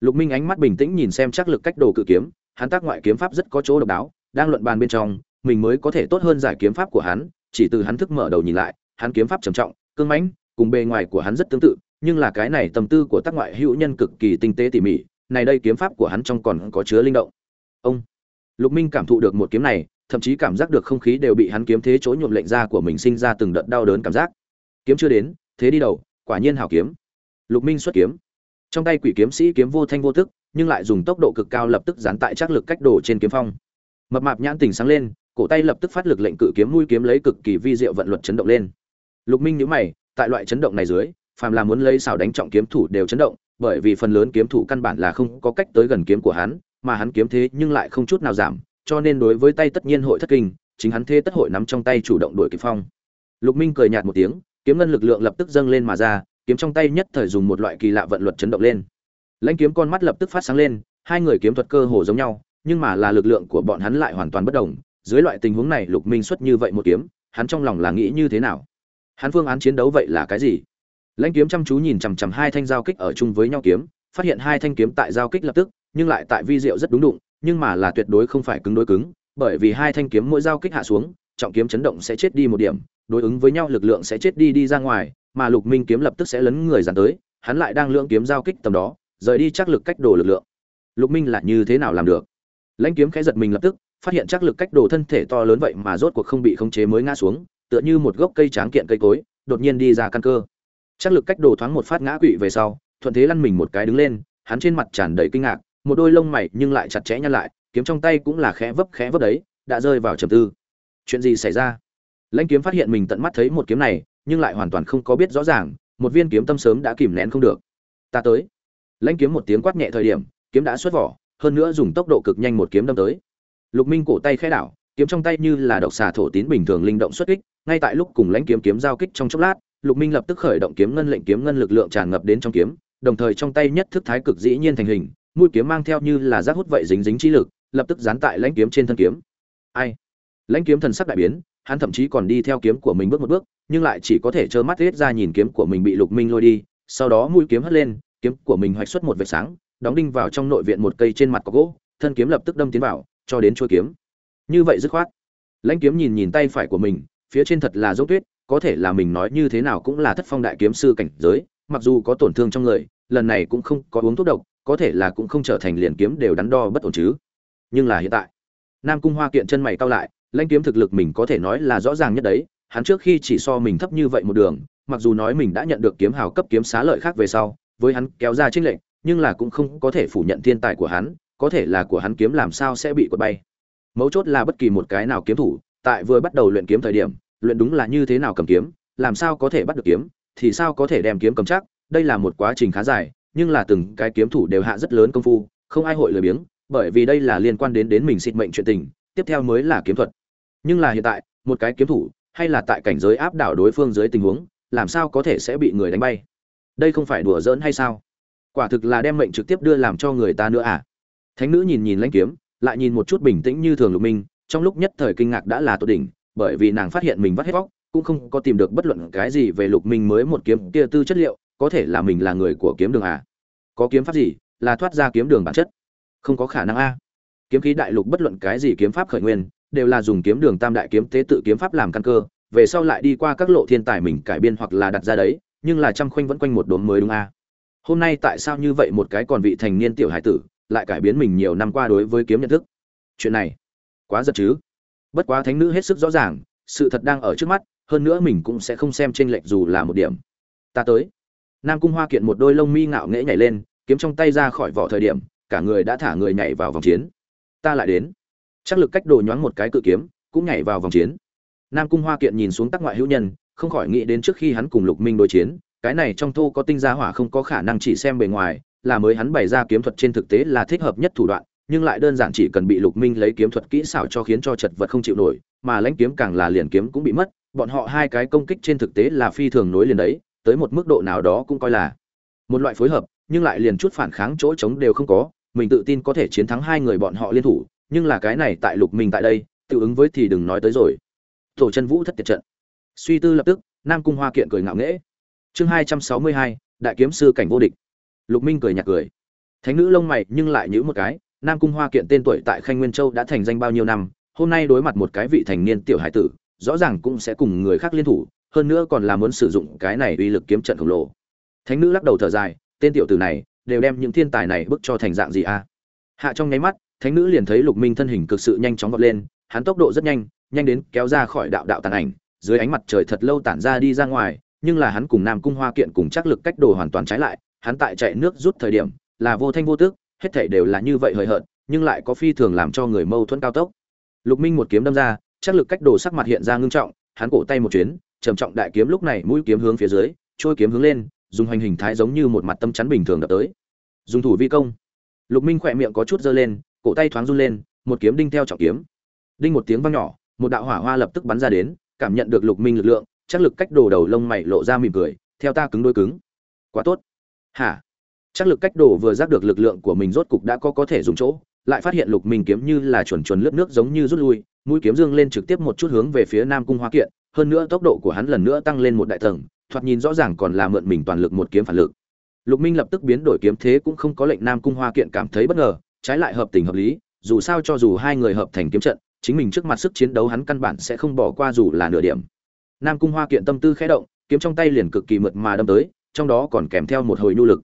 lục minh ánh mắt bình tĩnh nhìn xem chắc lực cách đồ cự kiếm, hắn tác ngoại kiếm pháp rất có chỗ độc đáo, đang luận bàn bên trong, mình mới có thể tốt hơn giải kiếm pháp của hắn, chỉ từ hắn thức mở đầu nhìn lại, hắn kiếm pháp trầm trọng, cương mãnh, cùng bề ngoài của hắn rất tương tự, nhưng là cái này tâm tư của tác ngoại hữu nhân cực kỳ tinh tế tỉ mỉ, này đây kiếm pháp của hắn trong còn có chứa linh động. Ông. Lục minh cảm thụ được một kiếm này, thậm chí cảm giác được không khí đều bị hắn kiếm thế chỗ nhuộm lệnh ra của mình sinh ra từng đợt đau đớn cảm giác. Kiếm chưa đến, thế đi đầu, quả nhiên hảo kiếm. Lục minh xuất kiếm trong tay quỷ kiếm sĩ kiếm vô thanh vô tức, nhưng lại dùng tốc độ cực cao lập tức dán tại chắc lực cách đổ trên kiếm phong. Mập mạp nhãn tình sáng lên, cổ tay lập tức phát lực lệnh cự kiếm mũi kiếm lấy cực kỳ vi diệu vận luật chấn động lên. Lục minh nhíu mày, tại loại chấn động này dưới, phàm là muốn lấy xảo đánh trọng kiếm thủ đều chấn động, bởi vì phần lớn kiếm thủ căn bản là không có cách tới gần kiếm của hắn, mà hắn kiếm thế nhưng lại không chút nào giảm, cho nên đối với tay tất nhiên hội thất kinh, chính hắn thế tất hội nắm trong tay chủ động đuổi kịp phong. Lục minh cười nhạt một tiếng, kiếm ngân lực lượng lập tức dâng lên mà ra kiếm trong tay nhất thời dùng một loại kỳ lạ vận luật chấn động lên. Lãnh kiếm con mắt lập tức phát sáng lên, hai người kiếm thuật cơ hồ giống nhau, nhưng mà là lực lượng của bọn hắn lại hoàn toàn bất đồng. Dưới loại tình huống này, lục minh xuất như vậy một kiếm, hắn trong lòng là nghĩ như thế nào? Hắn phương án chiến đấu vậy là cái gì? Lãnh kiếm chăm chú nhìn chằm chằm hai thanh giao kích ở chung với nhau kiếm, phát hiện hai thanh kiếm tại giao kích lập tức, nhưng lại tại vi diệu rất đúng đụng, nhưng mà là tuyệt đối không phải cứng đối cứng, bởi vì hai thanh kiếm mỗi giao kích hạ xuống, trọng kiếm chấn động sẽ chết đi một điểm đối ứng với nhau lực lượng sẽ chết đi đi ra ngoài, mà lục minh kiếm lập tức sẽ lấn người dàn tới, hắn lại đang lượng kiếm giao kích tầm đó, rời đi chắc lực cách đồ lực lượng. Lục minh lại như thế nào làm được? Lãnh kiếm khẽ giật mình lập tức, phát hiện chắc lực cách đồ thân thể to lớn vậy mà rốt cuộc không bị khống chế mới ngã xuống, tựa như một gốc cây tráng kiện cây cối, đột nhiên đi ra căn cơ. Chắc lực cách đồ thoáng một phát ngã quỵ về sau, thuận thế lăn mình một cái đứng lên, hắn trên mặt tràn đầy kinh ngạc, một đôi lông mày nhưng lại chặt chẽ nhăn lại, kiếm trong tay cũng là khẽ vấp khẽ vấp đấy, đã rơi vào trầm tư. Chuyện gì xảy ra? Lãnh kiếm phát hiện mình tận mắt thấy một kiếm này, nhưng lại hoàn toàn không có biết rõ ràng, một viên kiếm tâm sớm đã kìm nén không được. Ta tới. Lãnh kiếm một tiếng quát nhẹ thời điểm, kiếm đã xuất vỏ, hơn nữa dùng tốc độ cực nhanh một kiếm đâm tới. Lục minh cổ tay khẽ đảo, kiếm trong tay như là độc xà thổ tín bình thường linh động xuất kích, ngay tại lúc cùng lãnh kiếm kiếm giao kích trong chốc lát, lục minh lập tức khởi động kiếm ngân lệnh kiếm ngân lực lượng tràn ngập đến trong kiếm, đồng thời trong tay nhất thức thái cực dĩ nhiên thành hình, mũi kiếm mang theo như là giác hút vậy dính dính chi lực, lập tức dán tại lãnh kiếm trên thân kiếm. Ai? Lãnh kiếm thần sắc đại biến hắn thậm chí còn đi theo kiếm của mình bước một bước, nhưng lại chỉ có thể trơ mắt hết ra nhìn kiếm của mình bị lục minh lôi đi, sau đó mũi kiếm hất lên, kiếm của mình hoạch xuất một vệt sáng, đóng đinh vào trong nội viện một cây trên mặt có gỗ, thân kiếm lập tức đâm tiến vào, cho đến chuôi kiếm. Như vậy dứt khoát. Lãnh kiếm nhìn nhìn tay phải của mình, phía trên thật là dốc tuyết, có thể là mình nói như thế nào cũng là thất phong đại kiếm sư cảnh giới, mặc dù có tổn thương trong người, lần này cũng không có uống thuốc độc, có thể là cũng không trở thành liền kiếm đều đắn đo bất ổn chứ. Nhưng là hiện tại, nam cung hoa kiện chân mày cao lại lãnh kiếm thực lực mình có thể nói là rõ ràng nhất đấy, hắn trước khi chỉ so mình thấp như vậy một đường, mặc dù nói mình đã nhận được kiếm hào cấp kiếm xá lợi khác về sau, với hắn kéo ra trinh lệnh nhưng là cũng không có thể phủ nhận thiên tài của hắn, có thể là của hắn kiếm làm sao sẽ bị quật bay. Mấu chốt là bất kỳ một cái nào kiếm thủ, tại vừa bắt đầu luyện kiếm thời điểm, luyện đúng là như thế nào cầm kiếm, làm sao có thể bắt được kiếm, thì sao có thể đem kiếm cầm chắc, đây là một quá trình khá dài, nhưng là từng cái kiếm thủ đều hạ rất lớn công phu, không ai hội lười biếng, bởi vì đây là liên quan đến đến mình xịt mệnh chuyện tình, tiếp theo mới là kiếm thuật nhưng là hiện tại, một cái kiếm thủ, hay là tại cảnh giới áp đảo đối phương dưới tình huống, làm sao có thể sẽ bị người đánh bay? Đây không phải đùa giỡn hay sao? Quả thực là đem mệnh trực tiếp đưa làm cho người ta nữa à? Thánh nữ nhìn nhìn lãnh kiếm, lại nhìn một chút bình tĩnh như thường lục minh, trong lúc nhất thời kinh ngạc đã là tột đỉnh, bởi vì nàng phát hiện mình vắt hết vóc cũng không có tìm được bất luận cái gì về lục minh mới một kiếm kia tư chất liệu, có thể là mình là người của kiếm đường à? Có kiếm pháp gì là thoát ra kiếm đường bản chất? Không có khả năng a. Kiếm khí đại lục bất luận cái gì kiếm pháp khởi nguyên đều là dùng kiếm đường tam đại kiếm tế tự kiếm pháp làm căn cơ, về sau lại đi qua các lộ thiên tài mình cải biên hoặc là đặt ra đấy, nhưng là trăm khoanh vẫn quanh một đốm mới đúng a. Hôm nay tại sao như vậy một cái còn vị thành niên tiểu hải tử, lại cải biến mình nhiều năm qua đối với kiếm nhận thức? Chuyện này, quá giật chứ. Bất quá thánh nữ hết sức rõ ràng, sự thật đang ở trước mắt, hơn nữa mình cũng sẽ không xem chênh lệch dù là một điểm. Ta tới. Nam cung hoa kiện một đôi lông mi ngạo nghễ nhảy lên, kiếm trong tay ra khỏi vỏ thời điểm, cả người đã thả người nhảy vào vòng chiến. Ta lại đến chắc lực cách đồ nhoáng một cái cự kiếm, cũng nhảy vào vòng chiến. Nam cung hoa kiện nhìn xuống tắc ngoại hữu nhân, không khỏi nghĩ đến trước khi hắn cùng lục minh đối chiến, cái này trong thô có tinh gia hỏa không có khả năng chỉ xem bề ngoài, là mới hắn bày ra kiếm thuật trên thực tế là thích hợp nhất thủ đoạn, nhưng lại đơn giản chỉ cần bị lục minh lấy kiếm thuật kỹ xảo cho khiến cho chật vật không chịu nổi, mà lãnh kiếm càng là liền kiếm cũng bị mất, bọn họ hai cái công kích trên thực tế là phi thường nối liền đấy, tới một mức độ nào đó cũng coi là một loại phối hợp, nhưng lại liền chút phản kháng chỗ trống đều không có, mình tự tin có thể chiến thắng hai người bọn họ liên thủ nhưng là cái này tại lục minh tại đây, tự ứng với thì đừng nói tới rồi. Tổ chân vũ thất tiệt trận. Suy tư lập tức, nam cung hoa kiện cười ngạo nghễ. Chương hai trăm sáu mươi hai, đại kiếm sư cảnh vô địch. Lục minh cười nhạt cười. Thánh nữ lông mày nhưng lại nhữ một cái, nam cung hoa kiện tên tuổi tại khanh nguyên châu đã thành danh bao nhiêu năm, hôm nay đối mặt một cái vị thành niên tiểu hải tử, rõ ràng cũng sẽ cùng người khác liên thủ, hơn nữa còn là muốn sử dụng cái này uy lực kiếm trận khổng lồ. Thánh nữ lắc đầu thở dài, tên tiểu tử này, đều đem những thiên tài này bức cho thành dạng gì a hạ trong nháy mắt thánh nữ liền thấy lục minh thân hình cực sự nhanh chóng vọt lên, hắn tốc độ rất nhanh nhanh đến kéo ra khỏi đạo đạo tàn ảnh, dưới ánh mặt trời thật lâu tản ra đi ra ngoài, nhưng là hắn cùng nam cung hoa kiện cùng chắc lực cách đồ hoàn toàn trái lại, hắn tại chạy nước rút thời điểm là vô thanh vô tước hết thảy đều là như vậy hời hợt, nhưng lại có phi thường làm cho người mâu thuẫn cao tốc. Lục minh một kiếm đâm ra, chắc lực cách đồ sắc mặt hiện ra ngưng trọng, hắn cổ tay một chuyến, trầm trọng đại kiếm lúc này mũi kiếm hướng phía dưới, trôi kiếm hướng lên, dùng hành hình thái giống như một mặt tâm chắn bình thường đập tới. Dùng thủ vi công. Lục minh khỏe miệng có chút dơ lên cổ tay thoáng run lên, một kiếm đinh theo trọng kiếm. Đinh một tiếng vang nhỏ, một đạo hỏa hoa lập tức bắn ra đến, cảm nhận được lục minh lực lượng, chắc lực cách đồ đầu lông mày lộ ra mỉm cười, theo ta cứng đối cứng. Quá tốt. Hả? Chắc lực cách đồ vừa giác được lực lượng của mình rốt cục đã có có thể dùng chỗ, lại phát hiện lục minh kiếm như là chuẩn chuẩn lướt nước giống như rút lui, mũi kiếm dương lên trực tiếp một chút hướng về phía nam cung hoa kiện, hơn nữa tốc độ của hắn lần nữa tăng lên một đại tầng, thoạt nhìn rõ ràng còn là mượn mình toàn lực một kiếm phản lực. Lục minh lập tức biến đổi kiếm thế cũng không có lệnh nam cung hoa kiện cảm thấy bất ngờ trái lại hợp tình hợp lý, dù sao cho dù hai người hợp thành kiếm trận, chính mình trước mặt sức chiến đấu hắn căn bản sẽ không bỏ qua dù là nửa điểm. Nam cung hoa kiện tâm tư khẽ động, kiếm trong tay liền cực kỳ mượt mà đâm tới, trong đó còn kèm theo một hồi nhu lực.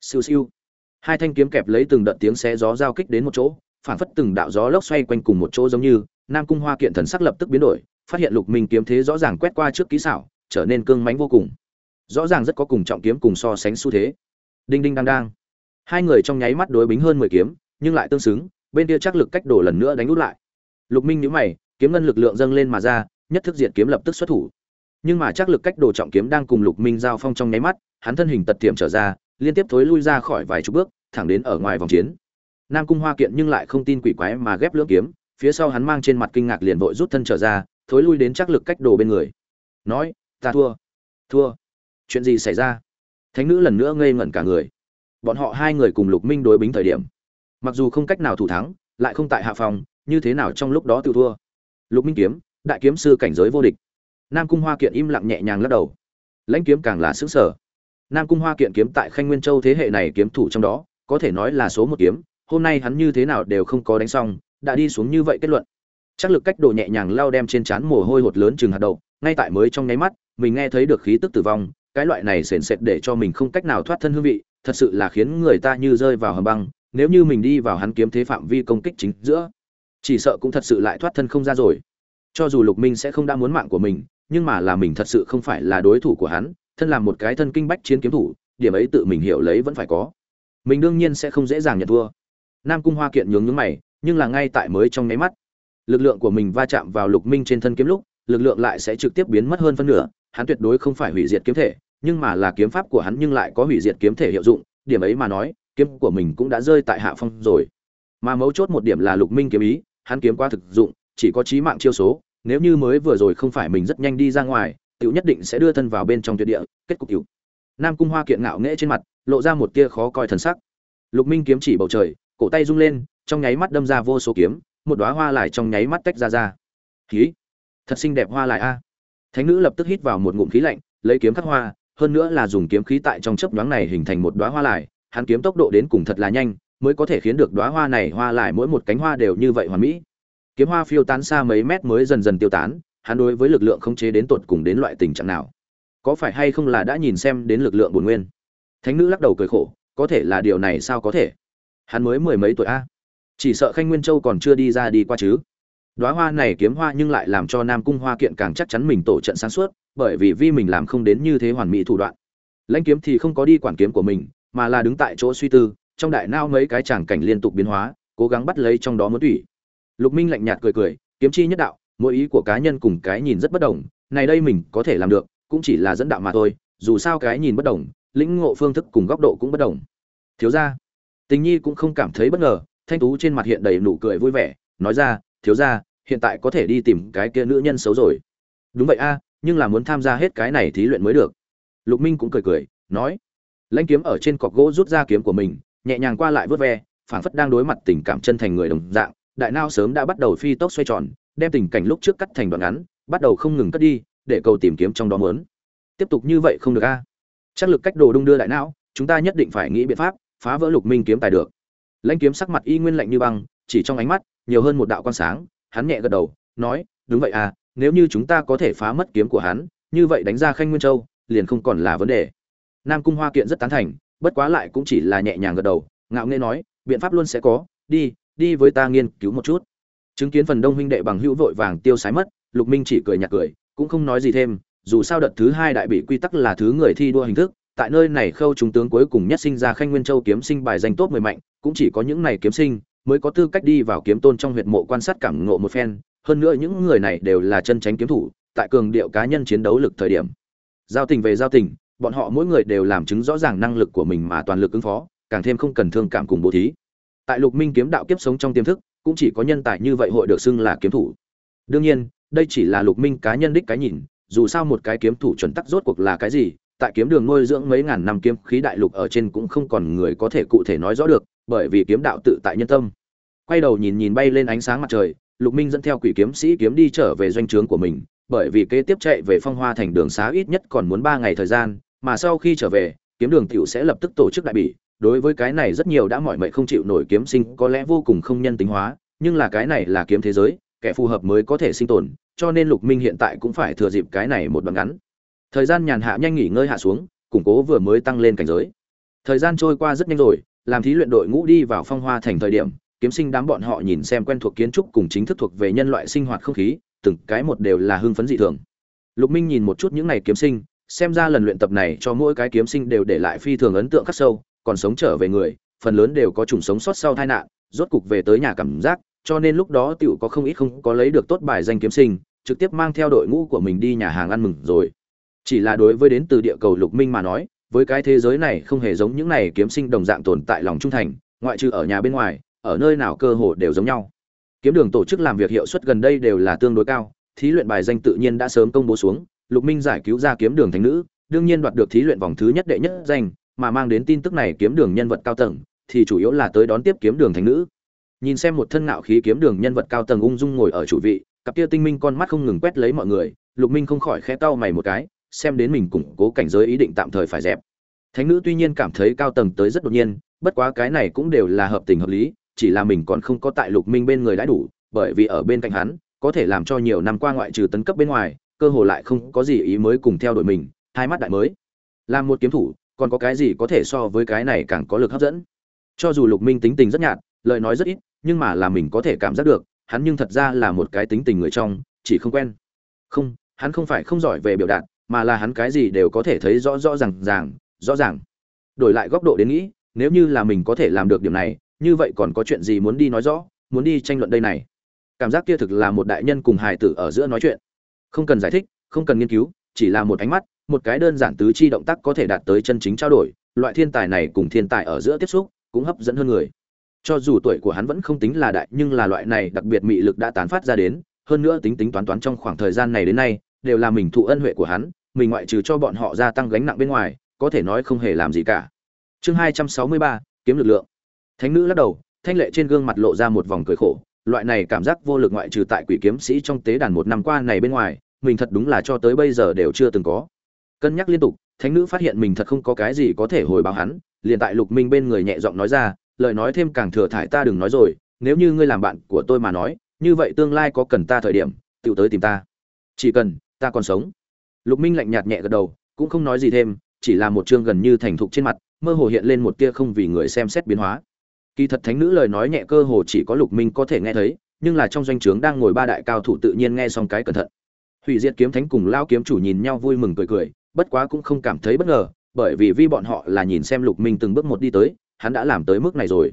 Siêu siêu. Hai thanh kiếm kẹp lấy từng đợt tiếng xé gió giao kích đến một chỗ, phản phất từng đạo gió lốc xoay quanh cùng một chỗ giống như, nam cung hoa kiện thần sắc lập tức biến đổi, phát hiện lục minh kiếm thế rõ ràng quét qua trước kỹ xảo, trở nên cương mãnh vô cùng. Rõ ràng rất có cùng trọng kiếm cùng so sánh xu thế. Đinh đinh đang đang. Hai người trong nháy mắt đối bính hơn mười kiếm nhưng lại tương xứng, bên kia chắc lực cách đổ lần nữa đánh út lại. Lục minh nhíu mày, kiếm ngân lực lượng dâng lên mà ra, nhất thức diện kiếm lập tức xuất thủ. Nhưng mà chắc lực cách đồ trọng kiếm đang cùng lục minh giao phong trong nháy mắt, hắn thân hình tật tiệm trở ra, liên tiếp thối lui ra khỏi vài chục bước, thẳng đến ở ngoài vòng chiến. Nam cung hoa kiện nhưng lại không tin quỷ quái mà ghép lưỡng kiếm, phía sau hắn mang trên mặt kinh ngạc liền vội rút thân trở ra, thối lui đến chắc lực cách đồ bên người. Nói, ta thua thua, chuyện gì xảy ra? Thánh nữ lần nữa ngây ngẩn cả người. Bọn họ hai người cùng lục minh đối bính thời điểm mặc dù không cách nào thủ thắng, lại không tại hạ phòng, như thế nào trong lúc đó tự thua? Lục minh kiếm, đại kiếm sư cảnh giới vô địch. Nam cung hoa kiện im lặng nhẹ nhàng lắc đầu. Lãnh kiếm càng là xứng sở nam cung hoa kiện kiếm tại khanh nguyên châu thế hệ này kiếm thủ trong đó, có thể nói là số một kiếm, hôm nay hắn như thế nào đều không có đánh xong, đã đi xuống như vậy kết luận. Chắc lực cách độ nhẹ nhàng lao đem trên trán mồ hôi hột lớn chừng hạt đậu, ngay tại mới trong nháy mắt, mình nghe thấy được khí tức tử vong, cái loại này sền sệt để cho mình không cách nào thoát thân hương vị, thật sự là khiến người ta như rơi vào hầm băng nếu như mình đi vào hắn kiếm thế phạm vi công kích chính giữa, chỉ sợ cũng thật sự lại thoát thân không ra rồi. Cho dù lục minh sẽ không đã muốn mạng của mình, nhưng mà là mình thật sự không phải là đối thủ của hắn, thân làm một cái thân kinh bách chiến kiếm thủ, điểm ấy tự mình hiểu lấy vẫn phải có. Mình đương nhiên sẽ không dễ dàng nhận thua. Nam cung hoa kiện nhướng nhướng mày, nhưng là ngay tại mới trong nháy mắt, lực lượng của mình va chạm vào lục minh trên thân kiếm lúc, lực lượng lại sẽ trực tiếp biến mất hơn phân nửa, hắn tuyệt đối không phải hủy diệt kiếm thể, nhưng mà là kiếm pháp của hắn nhưng lại có hủy diệt kiếm thể hiệu dụng, điểm ấy mà nói kiếm của mình cũng đã rơi tại hạ phong rồi. Mà mấu chốt một điểm là lục minh kiếm ý, hắn kiếm qua thực dụng, chỉ có chí mạng chiêu số, nếu như mới vừa rồi không phải mình rất nhanh đi ra ngoài, tiểu nhất định sẽ đưa thân vào bên trong tuyệt địa, kết cục tiểu. Nam cung hoa kiện ngạo nghễ trên mặt, lộ ra một tia khó coi thần sắc. Lục minh kiếm chỉ bầu trời, cổ tay rung lên, trong nháy mắt đâm ra vô số kiếm, một đóa hoa lại trong nháy mắt tách ra ra. Khí, thật xinh đẹp hoa lại a. Thánh nữ lập tức hít vào một ngụm khí lạnh, lấy kiếm khắc hoa, hơn nữa là dùng kiếm khí tại trong chớp nhoáng này hình thành một đóa hoa lại hắn kiếm tốc độ đến cùng thật là nhanh, mới có thể khiến được đóa hoa này hoa lại mỗi một cánh hoa đều như vậy hoàn mỹ. Kiếm hoa phiêu tán xa mấy mét mới dần dần tiêu tán, hắn đối với lực lượng không chế đến tột cùng đến loại tình trạng nào? Có phải hay không là đã nhìn xem đến lực lượng bổn nguyên? Thánh nữ lắc đầu cười khổ, có thể là điều này sao có thể? Hắn mới mười mấy tuổi a? Chỉ sợ khanh nguyên châu còn chưa đi ra đi qua chứ. Đóa hoa này kiếm hoa nhưng lại làm cho nam cung hoa kiện càng chắc chắn mình tổ trận sáng suốt, bởi vì vi mình làm không đến như thế hoàn mỹ thủ đoạn. Lãnh kiếm thì không có đi quản kiếm của mình mà là đứng tại chỗ suy tư, trong đại nao mấy cái tràng cảnh liên tục biến hóa, cố gắng bắt lấy trong đó muốn tủy. Lục minh lạnh nhạt cười cười, kiếm chi nhất đạo, mỗi ý của cá nhân cùng cái nhìn rất bất đồng, này đây mình có thể làm được, cũng chỉ là dẫn đạo mà thôi, dù sao cái nhìn bất đồng, lĩnh ngộ phương thức cùng góc độ cũng bất đồng. Thiếu gia, tình nhi cũng không cảm thấy bất ngờ, thanh tú trên mặt hiện đầy nụ cười vui vẻ, nói ra, thiếu gia, hiện tại có thể đi tìm cái kia nữ nhân xấu rồi. Đúng vậy a, nhưng là muốn tham gia hết cái này thí luyện mới được. Lục minh cũng cười cười, nói lãnh kiếm ở trên cọc gỗ rút ra kiếm của mình, nhẹ nhàng qua lại vớt ve, phảng phất đang đối mặt tình cảm chân thành người đồng dạng. Đại nao sớm đã bắt đầu phi tốc xoay tròn, đem tình cảnh lúc trước cắt thành đoạn ngắn, bắt đầu không ngừng cất đi, để cầu tìm kiếm trong đó mớn tiếp tục như vậy không được a? Chắc lực cách đồ đung đưa đại não chúng ta nhất định phải nghĩ biện pháp, phá vỡ lục minh kiếm tài được. Lãnh kiếm sắc mặt y nguyên lạnh như băng, chỉ trong ánh mắt, nhiều hơn một đạo quan sáng, hắn nhẹ gật đầu, nói, đúng vậy à nếu như chúng ta có thể phá mất kiếm của hắn, như vậy đánh ra khanh nguyên châu, liền không còn là vấn đề nam cung hoa kiện rất tán thành, bất quá lại cũng chỉ là nhẹ nhàng gật đầu, ngạo nghễ nói, biện pháp luôn sẽ có, đi đi với ta nghiên cứu một chút. Chứng kiến phần đông huynh đệ bằng hữu vội vàng tiêu sái mất, lục minh chỉ cười nhạt cười, cũng không nói gì thêm, dù sao đợt thứ hai đại bị quy tắc là thứ người thi đua hình thức, tại nơi này khâu trung tướng cuối cùng nhất sinh ra khanh nguyên châu kiếm sinh bài danh tốt mười mạnh, cũng chỉ có những này kiếm sinh, mới có tư cách đi vào kiếm tôn trong huyệt mộ quan sát cảm ngộ một phen, hơn nữa những người này đều là chân tránh kiếm thủ, tại cường điệu cá nhân chiến đấu lực thời điểm. Giao tình về giao tình bọn họ mỗi người đều làm chứng rõ ràng năng lực của mình mà toàn lực ứng phó, càng thêm không cần thương cảm cùng bố thí. Tại lục minh kiếm đạo kiếp sống trong tiềm thức, cũng chỉ có nhân tài như vậy hội được xưng là kiếm thủ. Đương nhiên, đây chỉ là lục minh cá nhân đích cái nhìn, dù sao một cái kiếm thủ chuẩn tắc rốt cuộc là cái gì, tại kiếm đường nuôi dưỡng mấy ngàn năm kiếm khí đại lục ở trên cũng không còn người có thể cụ thể nói rõ được, bởi vì kiếm đạo tự tại nhân tâm. Quay đầu nhìn nhìn bay lên ánh sáng mặt trời, lục minh dẫn theo quỷ kiếm sĩ kiếm đi trở về doanh trướng của mình, bởi vì kế tiếp chạy về phong hoa thành đường xá ít nhất còn muốn ba ngày thời gian mà sau khi trở về, kiếm đường tiểu sẽ lập tức tổ chức đại bỉ. Đối với cái này rất nhiều đã mỏi mệt không chịu nổi kiếm sinh, có lẽ vô cùng không nhân tính hóa, nhưng là cái này là kiếm thế giới, kẻ phù hợp mới có thể sinh tồn, cho nên lục minh hiện tại cũng phải thừa dịp cái này một đoạn ngắn. Thời gian nhàn hạ nhanh nghỉ ngơi hạ xuống, củng cố vừa mới tăng lên cảnh giới. Thời gian trôi qua rất nhanh rồi, làm thí luyện đội ngũ đi vào phong hoa thành thời điểm, kiếm sinh đám bọn họ nhìn xem quen thuộc kiến trúc cùng chính thức thuộc về nhân loại sinh hoạt không khí, từng cái một đều là hưng phấn dị thường. Lục minh nhìn một chút những này kiếm sinh xem ra lần luyện tập này cho mỗi cái kiếm sinh đều để lại phi thường ấn tượng khắc sâu, còn sống trở về người, phần lớn đều có chủng sống sót sau tai nạn, rốt cục về tới nhà cảm giác, cho nên lúc đó tiểu có không ít không có lấy được tốt bài danh kiếm sinh, trực tiếp mang theo đội ngũ của mình đi nhà hàng ăn mừng rồi. Chỉ là đối với đến từ địa cầu lục minh mà nói, với cái thế giới này không hề giống những này kiếm sinh đồng dạng tồn tại lòng trung thành, ngoại trừ ở nhà bên ngoài, ở nơi nào cơ hồ đều giống nhau. Kiếm đường tổ chức làm việc hiệu suất gần đây đều là tương đối cao, thí luyện bài danh tự nhiên đã sớm công bố xuống lục minh giải cứu ra kiếm đường Thánh nữ, đương nhiên đoạt được thí luyện vòng thứ nhất đệ nhất danh, mà mang đến tin tức này kiếm đường nhân vật cao tầng, thì chủ yếu là tới đón tiếp kiếm đường Thánh nữ. Nhìn xem một thân ngạo khí kiếm đường nhân vật cao tầng ung dung ngồi ở chủ vị, cặp kia tinh minh con mắt không ngừng quét lấy mọi người, lục minh không khỏi khẽ cau mày một cái, xem đến mình củng cố cảnh giới ý định tạm thời phải dẹp. Thánh nữ tuy nhiên cảm thấy cao tầng tới rất đột nhiên, bất quá cái này cũng đều là hợp tình hợp lý, chỉ là mình còn không có tại lục minh bên người đã đủ, bởi vì ở bên cạnh hắn, có thể làm cho nhiều năm qua ngoại trừ tấn cấp bên ngoài cơ hồ lại không có gì ý mới cùng theo đuổi mình, hai mắt đại mới. Làm một kiếm thủ, còn có cái gì có thể so với cái này càng có lực hấp dẫn? Cho dù lục minh tính tình rất nhạt, lời nói rất ít, nhưng mà là mình có thể cảm giác được, hắn nhưng thật ra là một cái tính tình người trong, chỉ không quen. Không, hắn không phải không giỏi về biểu đạt, mà là hắn cái gì đều có thể thấy rõ rõ ràng ràng, rõ ràng. Đổi lại góc độ đến nghĩ, nếu như là mình có thể làm được điểm này, như vậy còn có chuyện gì muốn đi nói rõ, muốn đi tranh luận đây này? Cảm giác kia thực là một đại nhân cùng hài tử ở giữa nói chuyện không cần giải thích, không cần nghiên cứu, chỉ là một ánh mắt, một cái đơn giản tứ chi động tác có thể đạt tới chân chính trao đổi. Loại thiên tài này cùng thiên tài ở giữa tiếp xúc cũng hấp dẫn hơn người. Cho dù tuổi của hắn vẫn không tính là đại, nhưng là loại này đặc biệt mị lực đã tán phát ra đến. Hơn nữa tính tính toán toán trong khoảng thời gian này đến nay, đều là mình thụ ân huệ của hắn, mình ngoại trừ cho bọn họ gia tăng gánh nặng bên ngoài, có thể nói không hề làm gì cả. Chương hai trăm sáu mươi ba, kiếm lực lượng. Thánh nữ lắc đầu, thanh lệ trên gương mặt lộ ra một vòng cười khổ loại này cảm giác vô lực ngoại trừ tại quỷ kiếm sĩ trong tế đàn một năm qua này bên ngoài, mình thật đúng là cho tới bây giờ đều chưa từng có. Cân nhắc liên tục, thánh nữ phát hiện mình thật không có cái gì có thể hồi báo hắn, liền tại lục minh bên người nhẹ giọng nói ra, lời nói thêm càng thừa thải ta đừng nói rồi, nếu như ngươi làm bạn của tôi mà nói, như vậy tương lai có cần ta thời điểm tự tới tìm ta. Chỉ cần, ta còn sống. Lục minh lạnh nhạt nhẹ gật đầu, cũng không nói gì thêm, chỉ là một chương gần như thành thục trên mặt, mơ hồ hiện lên một tia không vì người xem xét biến hóa kỳ thật thánh nữ lời nói nhẹ cơ hồ chỉ có lục minh có thể nghe thấy, nhưng là trong doanh trướng đang ngồi ba đại cao thủ tự nhiên nghe xong cái cẩn thận. Hủy diệt kiếm thánh cùng lão kiếm chủ nhìn nhau vui mừng cười cười, bất quá cũng không cảm thấy bất ngờ, bởi vì vi bọn họ là nhìn xem lục minh từng bước một đi tới, hắn đã làm tới mức này rồi.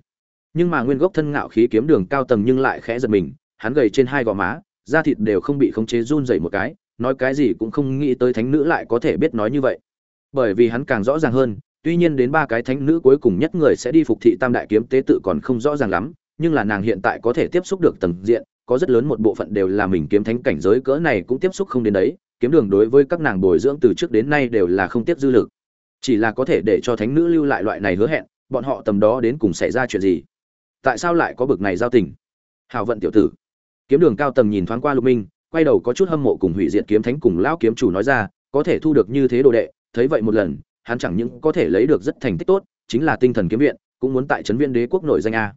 Nhưng mà nguyên gốc thân ngạo khí kiếm đường cao tầng nhưng lại khẽ giật mình, hắn gầy trên hai gò má, da thịt đều không bị khống chế run rẩy một cái, nói cái gì cũng không nghĩ tới thánh nữ lại có thể biết nói như vậy. Bởi vì hắn càng rõ ràng hơn tuy nhiên đến ba cái thánh nữ cuối cùng nhất người sẽ đi phục thị tam đại kiếm tế tự còn không rõ ràng lắm, nhưng là nàng hiện tại có thể tiếp xúc được tầng diện, có rất lớn một bộ phận đều là mình kiếm thánh cảnh giới cỡ này cũng tiếp xúc không đến đấy, kiếm đường đối với các nàng bồi dưỡng từ trước đến nay đều là không tiếp dư lực. Chỉ là có thể để cho thánh nữ lưu lại loại này hứa hẹn, bọn họ tầm đó đến cùng xảy ra chuyện gì? Tại sao lại có bực này giao tình? Hào vận tiểu tử. Kiếm đường cao tầng nhìn thoáng qua lục minh, quay đầu có chút hâm mộ cùng hủy diệt kiếm thánh cùng lão kiếm chủ nói ra, có thể thu được như thế đồ đệ, thấy vậy một lần hắn chẳng những có thể lấy được rất thành tích tốt, chính là tinh thần kiếm viện, cũng muốn tại trấn viên đế quốc nổi danh a.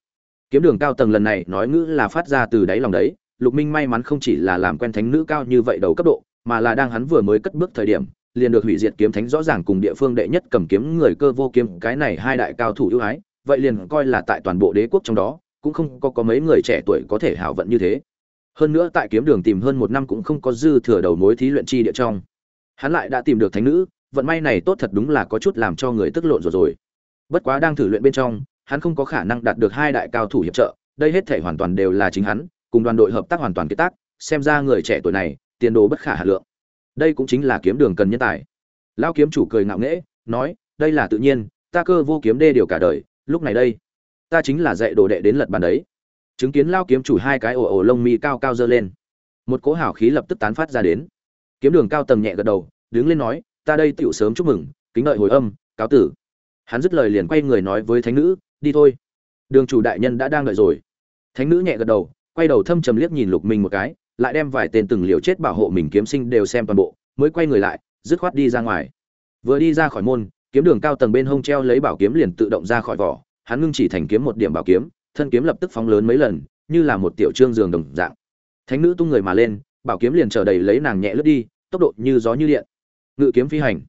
Kiếm đường cao tầng lần này nói ngữ là phát ra từ đáy lòng đấy, lục minh may mắn không chỉ là làm quen thánh nữ cao như vậy đầu cấp độ, mà là đang hắn vừa mới cất bước thời điểm, liền được hủy diệt kiếm thánh rõ ràng cùng địa phương đệ nhất cầm kiếm người cơ vô kiếm, cái này hai đại cao thủ ưu ái, vậy liền coi là tại toàn bộ đế quốc trong đó, cũng không có có mấy người trẻ tuổi có thể hảo vận như thế. Hơn nữa tại kiếm đường tìm hơn một năm cũng không có dư thừa đầu mối thí luyện chi địa trong. Hắn lại đã tìm được thánh nữ vận may này tốt thật đúng là có chút làm cho người tức lộn rồi rồi. Bất quá đang thử luyện bên trong, hắn không có khả năng đạt được hai đại cao thủ hiệp trợ, đây hết thể hoàn toàn đều là chính hắn, cùng đoàn đội hợp tác hoàn toàn kết tác, xem ra người trẻ tuổi này, tiền đồ bất khả hà lượng. Đây cũng chính là kiếm đường cần nhân tài. Lão kiếm chủ cười ngạo nghễ, nói, đây là tự nhiên, ta cơ vô kiếm đê điều cả đời, lúc này đây, ta chính là dạy đồ đệ đến lật bàn đấy. Chứng kiến lao kiếm chủ hai cái ổ ổ lông mi cao cao dơ lên, một cỗ hào khí lập tức tán phát ra đến. Kiếm đường cao tầng nhẹ gật đầu, đứng lên nói ta đây tựu sớm chúc mừng, kính đợi hồi âm, cáo tử. Hắn dứt lời liền quay người nói với thánh nữ, đi thôi. Đường chủ đại nhân đã đang đợi rồi. Thánh nữ nhẹ gật đầu, quay đầu thâm trầm liếc nhìn lục minh một cái, lại đem vài tên từng liều chết bảo hộ mình kiếm sinh đều xem toàn bộ, mới quay người lại, dứt khoát đi ra ngoài. Vừa đi ra khỏi môn, kiếm đường cao tầng bên hông treo lấy bảo kiếm liền tự động ra khỏi vỏ, hắn ngưng chỉ thành kiếm một điểm bảo kiếm, thân kiếm lập tức phóng lớn mấy lần, như là một tiểu trương giường đồng dạng. Thánh nữ tung người mà lên, bảo kiếm liền trở đầy lấy nàng nhẹ lướt đi, tốc độ như gió như điện ngự kiếm phi hành.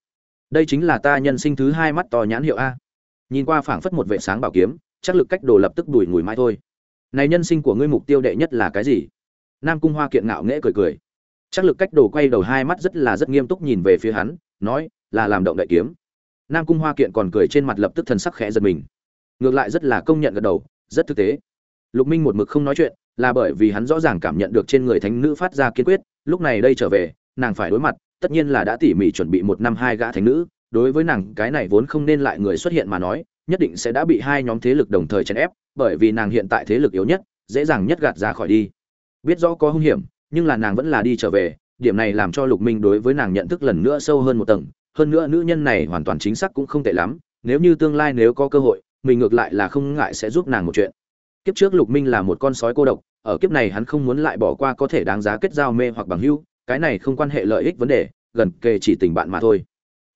Đây chính là ta nhân sinh thứ hai mắt to nhãn hiệu a. Nhìn qua phảng phất một vệ sáng bảo kiếm, chắc lực cách đồ lập tức đùi ngùi mai thôi. Này nhân sinh của ngươi mục tiêu đệ nhất là cái gì? Nam cung hoa kiện ngạo nghễ cười cười. Chắc lực cách đồ quay đầu hai mắt rất là rất nghiêm túc nhìn về phía hắn, nói, là làm động đại kiếm. Nam cung hoa kiện còn cười trên mặt lập tức thần sắc khẽ giật mình. Ngược lại rất là công nhận gật đầu, rất thực tế. Lục minh một mực không nói chuyện, là bởi vì hắn rõ ràng cảm nhận được trên người thánh nữ phát ra kiên quyết, lúc này đây trở về, nàng phải đối mặt tất nhiên là đã tỉ mỉ chuẩn bị một năm hai gã thánh nữ, đối với nàng, cái này vốn không nên lại người xuất hiện mà nói, nhất định sẽ đã bị hai nhóm thế lực đồng thời chèn ép, bởi vì nàng hiện tại thế lực yếu nhất, dễ dàng nhất gạt ra khỏi đi. Biết rõ có hung hiểm, nhưng là nàng vẫn là đi trở về, điểm này làm cho lục minh đối với nàng nhận thức lần nữa sâu hơn một tầng, hơn nữa nữ nhân này hoàn toàn chính xác cũng không tệ lắm, nếu như tương lai nếu có cơ hội, mình ngược lại là không ngại sẽ giúp nàng một chuyện. Kiếp trước lục minh là một con sói cô độc, ở kiếp này hắn không muốn lại bỏ qua có thể đáng giá kết giao mê hoặc bằng hữu cái này không quan hệ lợi ích vấn đề, gần kề chỉ tình bạn mà thôi.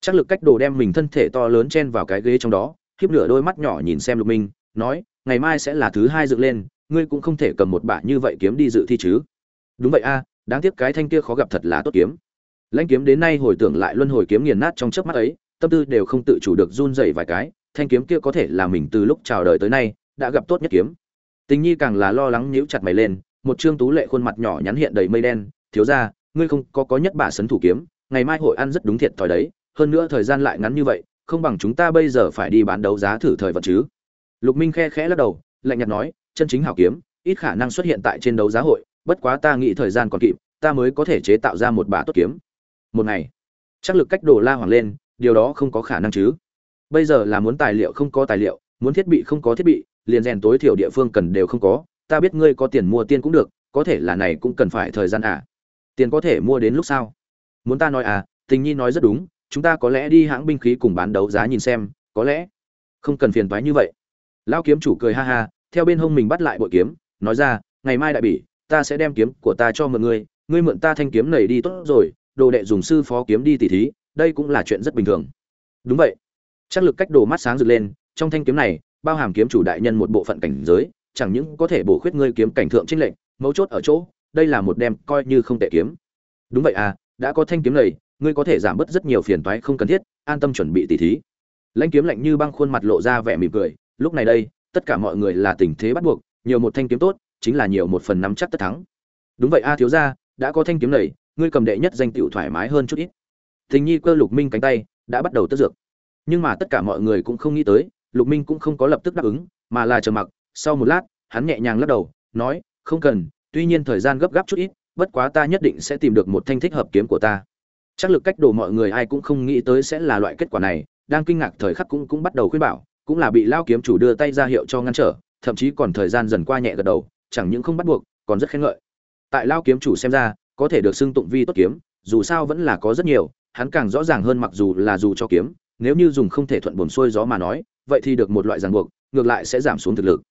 Chắc lực cách đồ đem mình thân thể to lớn chen vào cái ghế trong đó, khiếp nửa đôi mắt nhỏ nhìn xem lục minh, nói, ngày mai sẽ là thứ hai dựng lên, ngươi cũng không thể cầm một bả như vậy kiếm đi dự thi chứ. Đúng vậy a, đáng tiếc cái thanh kia khó gặp thật là tốt kiếm. Lãnh kiếm đến nay hồi tưởng lại luân hồi kiếm nghiền nát trong chớp mắt ấy, tâm tư đều không tự chủ được run rẩy vài cái, thanh kiếm kia có thể là mình từ lúc chào đời tới nay đã gặp tốt nhất kiếm. Tình nhi càng là lo lắng nhíu chặt mày lên, một trương tú lệ khuôn mặt nhỏ nhắn hiện đầy mây đen, thiếu ra ngươi không có có nhất bả sấn thủ kiếm, ngày mai hội ăn rất đúng thiệt thòi đấy, hơn nữa thời gian lại ngắn như vậy, không bằng chúng ta bây giờ phải đi bán đấu giá thử thời vật chứ. Lục minh khe khẽ lắc đầu, lạnh nhạt nói, chân chính hảo kiếm, ít khả năng xuất hiện tại trên đấu giá hội, bất quá ta nghĩ thời gian còn kịp, ta mới có thể chế tạo ra một bả tốt kiếm. Một ngày, chắc lực cách đồ la hoàng lên, điều đó không có khả năng chứ. Bây giờ là muốn tài liệu không có tài liệu, muốn thiết bị không có thiết bị, liền rèn tối thiểu địa phương cần đều không có, ta biết ngươi có tiền mua tiên cũng được, có thể là này cũng cần phải thời gian à tiền có thể mua đến lúc sao? Muốn ta nói à tình nhi nói rất đúng, chúng ta có lẽ đi hãng binh khí cùng bán đấu giá nhìn xem, có lẽ không cần phiền toái như vậy. Lão kiếm chủ cười ha ha, theo bên hông mình bắt lại bội kiếm, nói ra, ngày mai đại bỉ, ta sẽ đem kiếm của ta cho mọi người ngươi mượn ta thanh kiếm này đi tốt rồi, đồ đệ dùng sư phó kiếm đi tỉ thí, đây cũng là chuyện rất bình thường. Đúng vậy. Chắc lực cách đồ mắt sáng rực lên, trong thanh kiếm này, bao hàm kiếm chủ đại nhân một bộ phận cảnh giới, chẳng những có thể bổ khuyết ngươi kiếm cảnh thượng trinh lệnh mấu chốt ở chỗ đây là một đem coi như không tệ kiếm. Đúng vậy à đã có thanh kiếm này, ngươi có thể giảm bớt rất nhiều phiền toái không cần thiết, an tâm chuẩn bị tỉ thí. Lãnh kiếm lạnh như băng khuôn mặt lộ ra vẻ mỉm cười, lúc này đây, tất cả mọi người là tình thế bắt buộc, nhiều một thanh kiếm tốt, chính là nhiều một phần nắm chắc tất thắng. Đúng vậy a, thiếu gia, đã có thanh kiếm này, ngươi cầm đệ nhất danh tựu thoải mái hơn chút ít. Tình nhi cơ lục minh cánh tay, đã bắt đầu tất dược. Nhưng mà tất cả mọi người cũng không nghĩ tới, lục minh cũng không có lập tức đáp ứng, mà là chờ mặc. Sau một lát, hắn nhẹ nhàng lắc đầu, nói, không cần tuy nhiên thời gian gấp gáp chút ít, bất quá ta nhất định sẽ tìm được một thanh thích hợp kiếm của ta. Chắc lực cách đồ mọi người ai cũng không nghĩ tới sẽ là loại kết quả này, đang kinh ngạc thời khắc cũng cũng bắt đầu khuyên bảo, cũng là bị lao kiếm chủ đưa tay ra hiệu cho ngăn trở, thậm chí còn thời gian dần qua nhẹ gật đầu, chẳng những không bắt buộc, còn rất khen ngợi. Tại lao kiếm chủ xem ra, có thể được xưng tụng vi tốt kiếm, dù sao vẫn là có rất nhiều, hắn càng rõ ràng hơn mặc dù là dù cho kiếm, nếu như dùng không thể thuận buồn xuôi gió mà nói, vậy thì được một loại ràng buộc, ngược lại sẽ giảm xuống thực lực.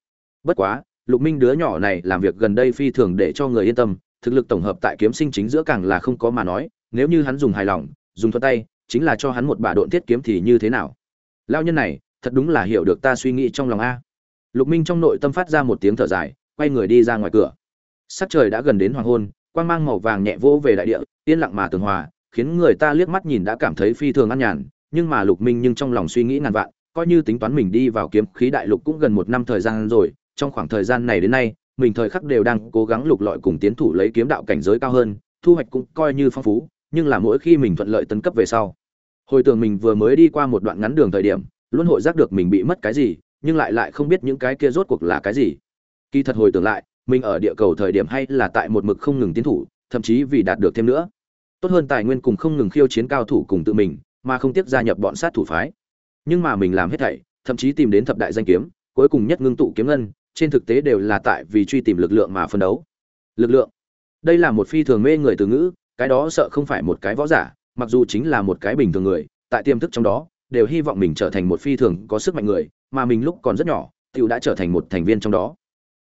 Bất quá lục minh đứa nhỏ này làm việc gần đây phi thường để cho người yên tâm, thực lực tổng hợp tại kiếm sinh chính giữa càng là không có mà nói, nếu như hắn dùng hài lòng, dùng thuận tay, chính là cho hắn một bả độn thiết kiếm thì như thế nào? Lao nhân này, thật đúng là hiểu được ta suy nghĩ trong lòng a. Lục minh trong nội tâm phát ra một tiếng thở dài, quay người đi ra ngoài cửa. Sắc trời đã gần đến hoàng hôn, quang mang màu vàng nhẹ vỗ về đại địa, yên lặng mà tường hòa, khiến người ta liếc mắt nhìn đã cảm thấy phi thường an nhàn, nhưng mà lục minh nhưng trong lòng suy nghĩ ngàn vạn, coi như tính toán mình đi vào kiếm khí đại lục cũng gần một năm thời gian rồi trong khoảng thời gian này đến nay, mình thời khắc đều đang cố gắng lục lọi cùng tiến thủ lấy kiếm đạo cảnh giới cao hơn, thu hoạch cũng coi như phong phú, nhưng là mỗi khi mình thuận lợi tấn cấp về sau, hồi tưởng mình vừa mới đi qua một đoạn ngắn đường thời điểm, luôn hội giác được mình bị mất cái gì, nhưng lại lại không biết những cái kia rốt cuộc là cái gì. Kỳ thật hồi tưởng lại, mình ở địa cầu thời điểm hay là tại một mực không ngừng tiến thủ, thậm chí vì đạt được thêm nữa. Tốt hơn tài nguyên cùng không ngừng khiêu chiến cao thủ cùng tự mình, mà không tiếc gia nhập bọn sát thủ phái. Nhưng mà mình làm hết thảy, thậm chí tìm đến thập đại danh kiếm, cuối cùng nhất ngưng tụ kiếm ngân trên thực tế đều là tại vì truy tìm lực lượng mà phân đấu. Lực lượng. Đây là một phi thường mê người từ ngữ, cái đó sợ không phải một cái võ giả, mặc dù chính là một cái bình thường người, tại tiềm thức trong đó, đều hy vọng mình trở thành một phi thường có sức mạnh người, mà mình lúc còn rất nhỏ, tiểu đã trở thành một thành viên trong đó.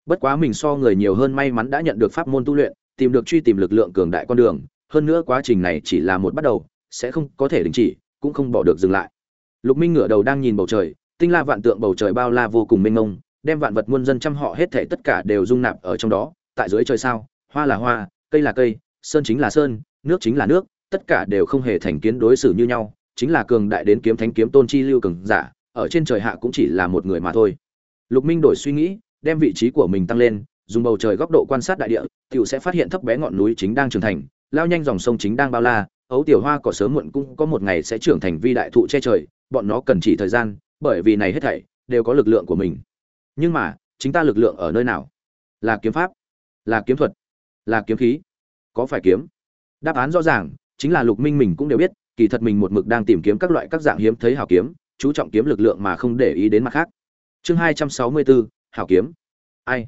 Bất quá mình so người nhiều hơn may mắn đã nhận được pháp môn tu luyện, tìm được truy tìm lực lượng cường đại con đường, hơn nữa quá trình này chỉ là một bắt đầu, sẽ không có thể đình chỉ, cũng không bỏ được dừng lại. Lục minh ngửa đầu đang nhìn bầu trời, tinh la vạn tượng bầu trời bao la vô cùng mênh mông đem vạn vật muôn dân trăm họ hết thảy tất cả đều dung nạp ở trong đó, tại dưới trời sao, hoa là hoa, cây là cây, sơn chính là sơn, nước chính là nước, tất cả đều không hề thành kiến đối xử như nhau, chính là cường đại đến kiếm thánh kiếm tôn chi lưu cường giả, ở trên trời hạ cũng chỉ là một người mà thôi. Lục minh đổi suy nghĩ, đem vị trí của mình tăng lên, dùng bầu trời góc độ quan sát đại địa, tiểu sẽ phát hiện thấp bé ngọn núi chính đang trưởng thành, lao nhanh dòng sông chính đang bao la, ấu tiểu hoa cỏ sớm muộn cũng có một ngày sẽ trưởng thành vi đại thụ che trời, bọn nó cần chỉ thời gian, bởi vì này hết thảy đều có lực lượng của mình nhưng mà, chính ta lực lượng ở nơi nào? Là kiếm pháp? Là kiếm thuật? Là kiếm khí? Có phải kiếm? Đáp án rõ ràng, chính là lục minh mình cũng đều biết, kỳ thật mình một mực đang tìm kiếm các loại các dạng hiếm thấy hảo kiếm, chú trọng kiếm lực lượng mà không để ý đến mặt khác. Chương hai trăm sáu mươi bốn hảo kiếm. Ai?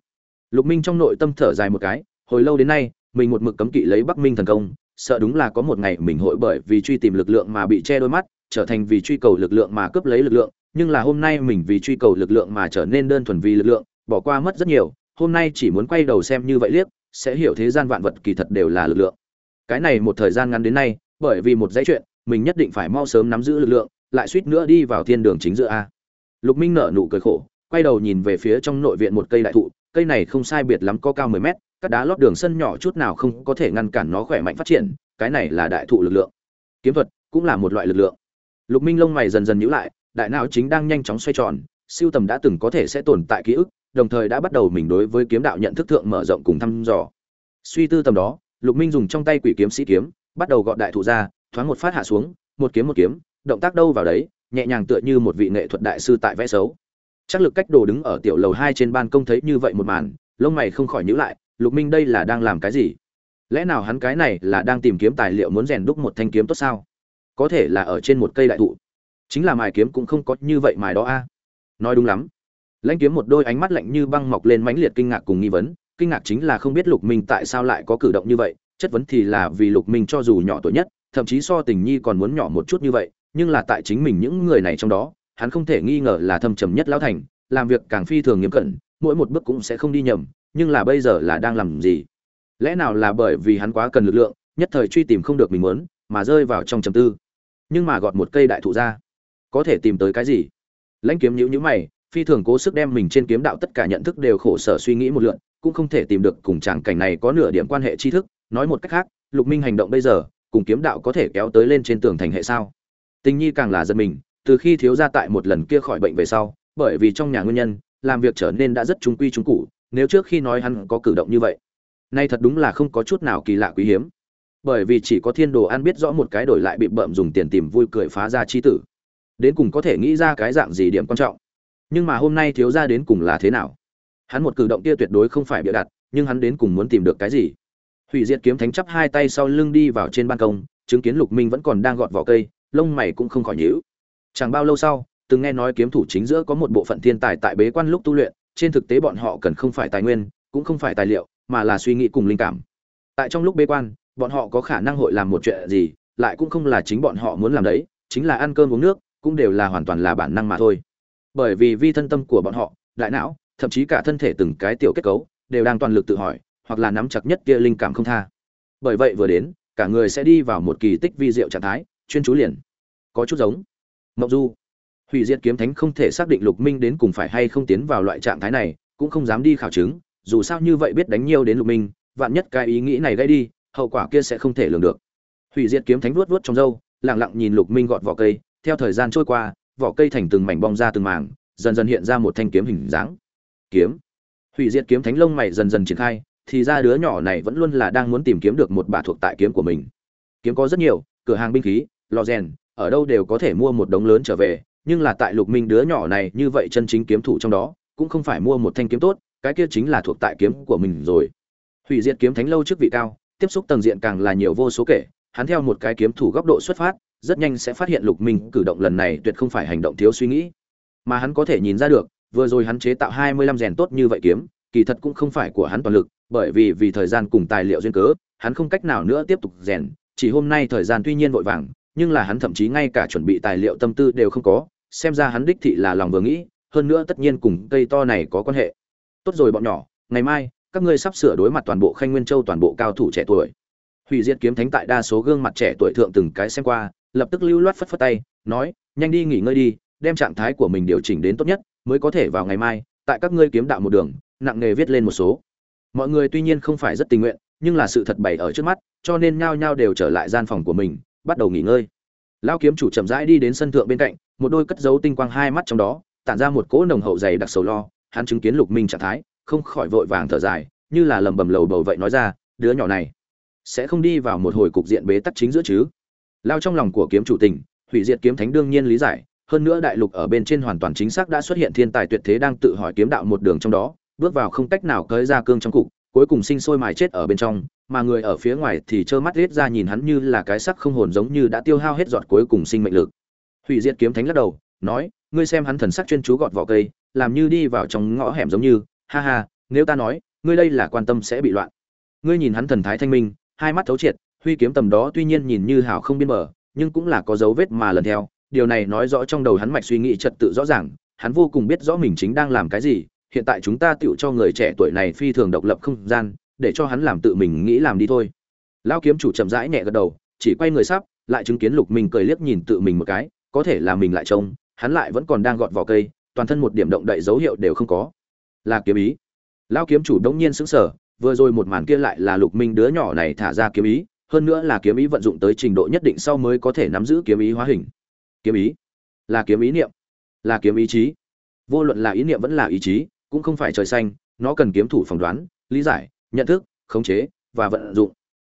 Lục minh trong nội tâm thở dài một cái, hồi lâu đến nay, mình một mực cấm kỵ lấy bắc minh thần công, sợ đúng là có một ngày mình hội bởi vì truy tìm lực lượng mà bị che đôi mắt trở thành vì truy cầu lực lượng mà cướp lấy lực lượng, nhưng là hôm nay mình vì truy cầu lực lượng mà trở nên đơn thuần vì lực lượng, bỏ qua mất rất nhiều, hôm nay chỉ muốn quay đầu xem như vậy liếc, sẽ hiểu thế gian vạn vật kỳ thật đều là lực lượng. Cái này một thời gian ngắn đến nay, bởi vì một dãy chuyện, mình nhất định phải mau sớm nắm giữ lực lượng, lại suýt nữa đi vào thiên đường chính giữa a. Lục minh nở nụ cười khổ, quay đầu nhìn về phía trong nội viện một cây đại thụ, cây này không sai biệt lắm có cao mười mét các đá lót đường sân nhỏ chút nào không có thể ngăn cản nó khỏe mạnh phát triển, cái này là đại thụ lực lượng. Kiếm thuật cũng là một loại lực lượng lục minh lông mày dần dần nhíu lại, đại não chính đang nhanh chóng xoay tròn, siêu tầm đã từng có thể sẽ tồn tại ký ức, đồng thời đã bắt đầu mình đối với kiếm đạo nhận thức thượng mở rộng cùng thăm dò. Suy tư tầm đó, lục minh dùng trong tay quỷ kiếm sĩ kiếm, bắt đầu gọn đại thụ ra, thoáng một phát hạ xuống, một kiếm một kiếm, động tác đâu vào đấy, nhẹ nhàng tựa như một vị nghệ thuật đại sư tại vẽ xấu. Chắc lực cách đồ đứng ở tiểu lầu hai trên ban công thấy như vậy một màn, lông mày không khỏi nhíu lại, lục minh đây là đang làm cái gì? Lẽ nào hắn cái này là đang tìm kiếm tài liệu muốn rèn đúc một thanh kiếm tốt sao? Có thể là ở trên một cây đại thụ. Chính là mài kiếm cũng không có như vậy mài đó a. Nói đúng lắm. Lãnh kiếm một đôi ánh mắt lạnh như băng mọc lên mãnh liệt kinh ngạc cùng nghi vấn, kinh ngạc chính là không biết lục minh tại sao lại có cử động như vậy, chất vấn thì là vì lục minh cho dù nhỏ tuổi nhất, thậm chí so tình nhi còn muốn nhỏ một chút như vậy, nhưng là tại chính mình những người này trong đó, hắn không thể nghi ngờ là thâm trầm nhất lão thành, làm việc càng phi thường nghiêm cẩn, mỗi một bước cũng sẽ không đi nhầm, nhưng là bây giờ là đang làm gì? Lẽ nào là bởi vì hắn quá cần lực lượng, nhất thời truy tìm không được mình muốn mà rơi vào trong trầm tư. Nhưng mà gọt một cây đại thụ ra. Có thể tìm tới cái gì? Lãnh kiếm nhữ nhữ mày, phi thường cố sức đem mình trên kiếm đạo tất cả nhận thức đều khổ sở suy nghĩ một lượn, cũng không thể tìm được cùng tràng cảnh này có nửa điểm quan hệ tri thức. Nói một cách khác, lục minh hành động bây giờ, cùng kiếm đạo có thể kéo tới lên trên tường thành hệ sao? Tình nhi càng là giật mình, từ khi thiếu gia tại một lần kia khỏi bệnh về sau, bởi vì trong nhà nguyên nhân, làm việc trở nên đã rất trung quy trung cụ nếu trước khi nói hắn có cử động như vậy, nay thật đúng là không có chút nào kỳ lạ quý hiếm bởi vì chỉ có thiên đồ an biết rõ một cái đổi lại bị bợm dùng tiền tìm vui cười phá ra chi tử. Đến cùng có thể nghĩ ra cái dạng gì điểm quan trọng. Nhưng mà hôm nay thiếu gia đến cùng là thế nào? Hắn một cử động kia tuyệt đối không phải bịa đặt, nhưng hắn đến cùng muốn tìm được cái gì? Hủy diệt kiếm thánh chắp hai tay sau lưng đi vào trên ban công, chứng kiến lục minh vẫn còn đang gọt vỏ cây, lông mày cũng không khỏi nhíu. Chẳng bao lâu sau, từng nghe nói kiếm thủ chính giữa có một bộ phận thiên tài tại bế quan lúc tu luyện, trên thực tế bọn họ cần không phải tài nguyên, cũng không phải tài liệu, mà là suy nghĩ cùng linh cảm. Tại trong lúc bế quan bọn họ có khả năng hội làm một chuyện gì, lại cũng không là chính bọn họ muốn làm đấy, chính là ăn cơm uống nước, cũng đều là hoàn toàn là bản năng mà thôi. Bởi vì vi thân tâm của bọn họ, đại não, thậm chí cả thân thể từng cái tiểu kết cấu, đều đang toàn lực tự hỏi, hoặc là nắm chặt nhất kia linh cảm không tha. Bởi vậy vừa đến, cả người sẽ đi vào một kỳ tích vi diệu trạng thái, chuyên chú liền. Có chút giống. Mộng du. Hủy diệt kiếm thánh không thể xác định lục minh đến cùng phải hay không tiến vào loại trạng thái này, cũng không dám đi khảo chứng, dù sao như vậy biết đánh nhiều đến lục minh, vạn nhất cái ý nghĩ này gây đi hậu quả kia sẽ không thể lường được. Hủy diệt kiếm thánh vuốt vuốt trong râu, lặng lặng nhìn lục minh gọt vỏ cây. Theo thời gian trôi qua, vỏ cây thành từng mảnh bong ra từng mảng, dần dần hiện ra một thanh kiếm hình dáng. Kiếm. Hủy diệt kiếm thánh lông mày dần dần triển khai, thì ra đứa nhỏ này vẫn luôn là đang muốn tìm kiếm được một bả thuộc tại kiếm của mình. Kiếm có rất nhiều, cửa hàng binh khí, lò rèn, ở đâu đều có thể mua một đống lớn trở về, nhưng là tại lục minh đứa nhỏ này như vậy chân chính kiếm thủ trong đó, cũng không phải mua một thanh kiếm tốt, cái kia chính là thuộc tại kiếm của mình rồi. Hủy diệt kiếm thánh lâu trước vị cao tiếp xúc tầng diện càng là nhiều vô số kể, hắn theo một cái kiếm thủ góc độ xuất phát, rất nhanh sẽ phát hiện lục minh cử động lần này tuyệt không phải hành động thiếu suy nghĩ. Mà hắn có thể nhìn ra được, vừa rồi hắn chế tạo hai mươi lăm rèn tốt như vậy kiếm, kỳ thật cũng không phải của hắn toàn lực, bởi vì vì thời gian cùng tài liệu duyên cớ, hắn không cách nào nữa tiếp tục rèn, chỉ hôm nay thời gian tuy nhiên vội vàng, nhưng là hắn thậm chí ngay cả chuẩn bị tài liệu tâm tư đều không có, xem ra hắn đích thị là lòng vừa nghĩ, hơn nữa tất nhiên cùng cây to này có quan hệ. Tốt rồi bọn nhỏ, ngày mai các ngươi sắp sửa đối mặt toàn bộ khanh nguyên châu, toàn bộ cao thủ trẻ tuổi. Hủy diệt kiếm thánh tại đa số gương mặt trẻ tuổi thượng từng cái xem qua, lập tức lưu loát phất phất tay, nói, nhanh đi nghỉ ngơi đi, đem trạng thái của mình điều chỉnh đến tốt nhất, mới có thể vào ngày mai, tại các ngươi kiếm đạo một đường, nặng nghề viết lên một số. Mọi người tuy nhiên không phải rất tình nguyện, nhưng là sự thật bày ở trước mắt, cho nên nhao nhao đều trở lại gian phòng của mình, bắt đầu nghỉ ngơi. Lao kiếm chủ chậm rãi đi đến sân thượng bên cạnh, một đôi cất dấu tinh quang hai mắt trong đó, tản ra một cỗ nồng hậu dày đặc sầu lo, hắn chứng kiến lục minh trạng thái không khỏi vội vàng thở dài, như là lầm bầm lầu bầu vậy nói ra, đứa nhỏ này, sẽ không đi vào một hồi cục diện bế tắc chính giữa chứ? Lao trong lòng của kiếm chủ tình, hủy diệt kiếm thánh đương nhiên lý giải, hơn nữa đại lục ở bên trên hoàn toàn chính xác đã xuất hiện thiên tài tuyệt thế đang tự hỏi kiếm đạo một đường trong đó, bước vào không cách nào cới ra cương trong cục, cuối cùng sinh sôi mài chết ở bên trong, mà người ở phía ngoài thì trơ mắt riết ra nhìn hắn như là cái sắc không hồn giống như đã tiêu hao hết giọt cuối cùng sinh mệnh lực. Hủy diệt kiếm thánh lắc đầu, nói, ngươi xem hắn thần sắc chuyên chú gọt vỏ cây, làm như đi vào trong ngõ hẻm giống như ha ha, nếu ta nói, ngươi đây là quan tâm sẽ bị loạn. Ngươi nhìn hắn thần thái thanh minh, hai mắt thấu triệt, huy kiếm tầm đó tuy nhiên nhìn như hảo không biên mở nhưng cũng là có dấu vết mà lần theo. Điều này nói rõ trong đầu hắn mạch suy nghĩ trật tự rõ ràng, hắn vô cùng biết rõ mình chính đang làm cái gì, hiện tại chúng ta tựu cho người trẻ tuổi này phi thường độc lập không gian, để cho hắn làm tự mình nghĩ làm đi thôi. Lão kiếm chủ chậm rãi nhẹ gật đầu, chỉ quay người sắp, lại chứng kiến lục mình cười liếc nhìn tự mình một cái, có thể là mình lại trông, hắn lại vẫn còn đang gọt vỏ cây, toàn thân một điểm động đậy dấu hiệu đều không có là kiếm ý. Lão kiếm chủ đống nhiên sững sờ, vừa rồi một màn kia lại là lục minh đứa nhỏ này thả ra kiếm ý, hơn nữa là kiếm ý vận dụng tới trình độ nhất định sau mới có thể nắm giữ kiếm ý hóa hình. Kiếm ý là kiếm ý niệm, là kiếm ý chí. Vô luận là ý niệm vẫn là ý chí, cũng không phải trời xanh, nó cần kiếm thủ phỏng đoán, lý giải, nhận thức, khống chế và vận dụng.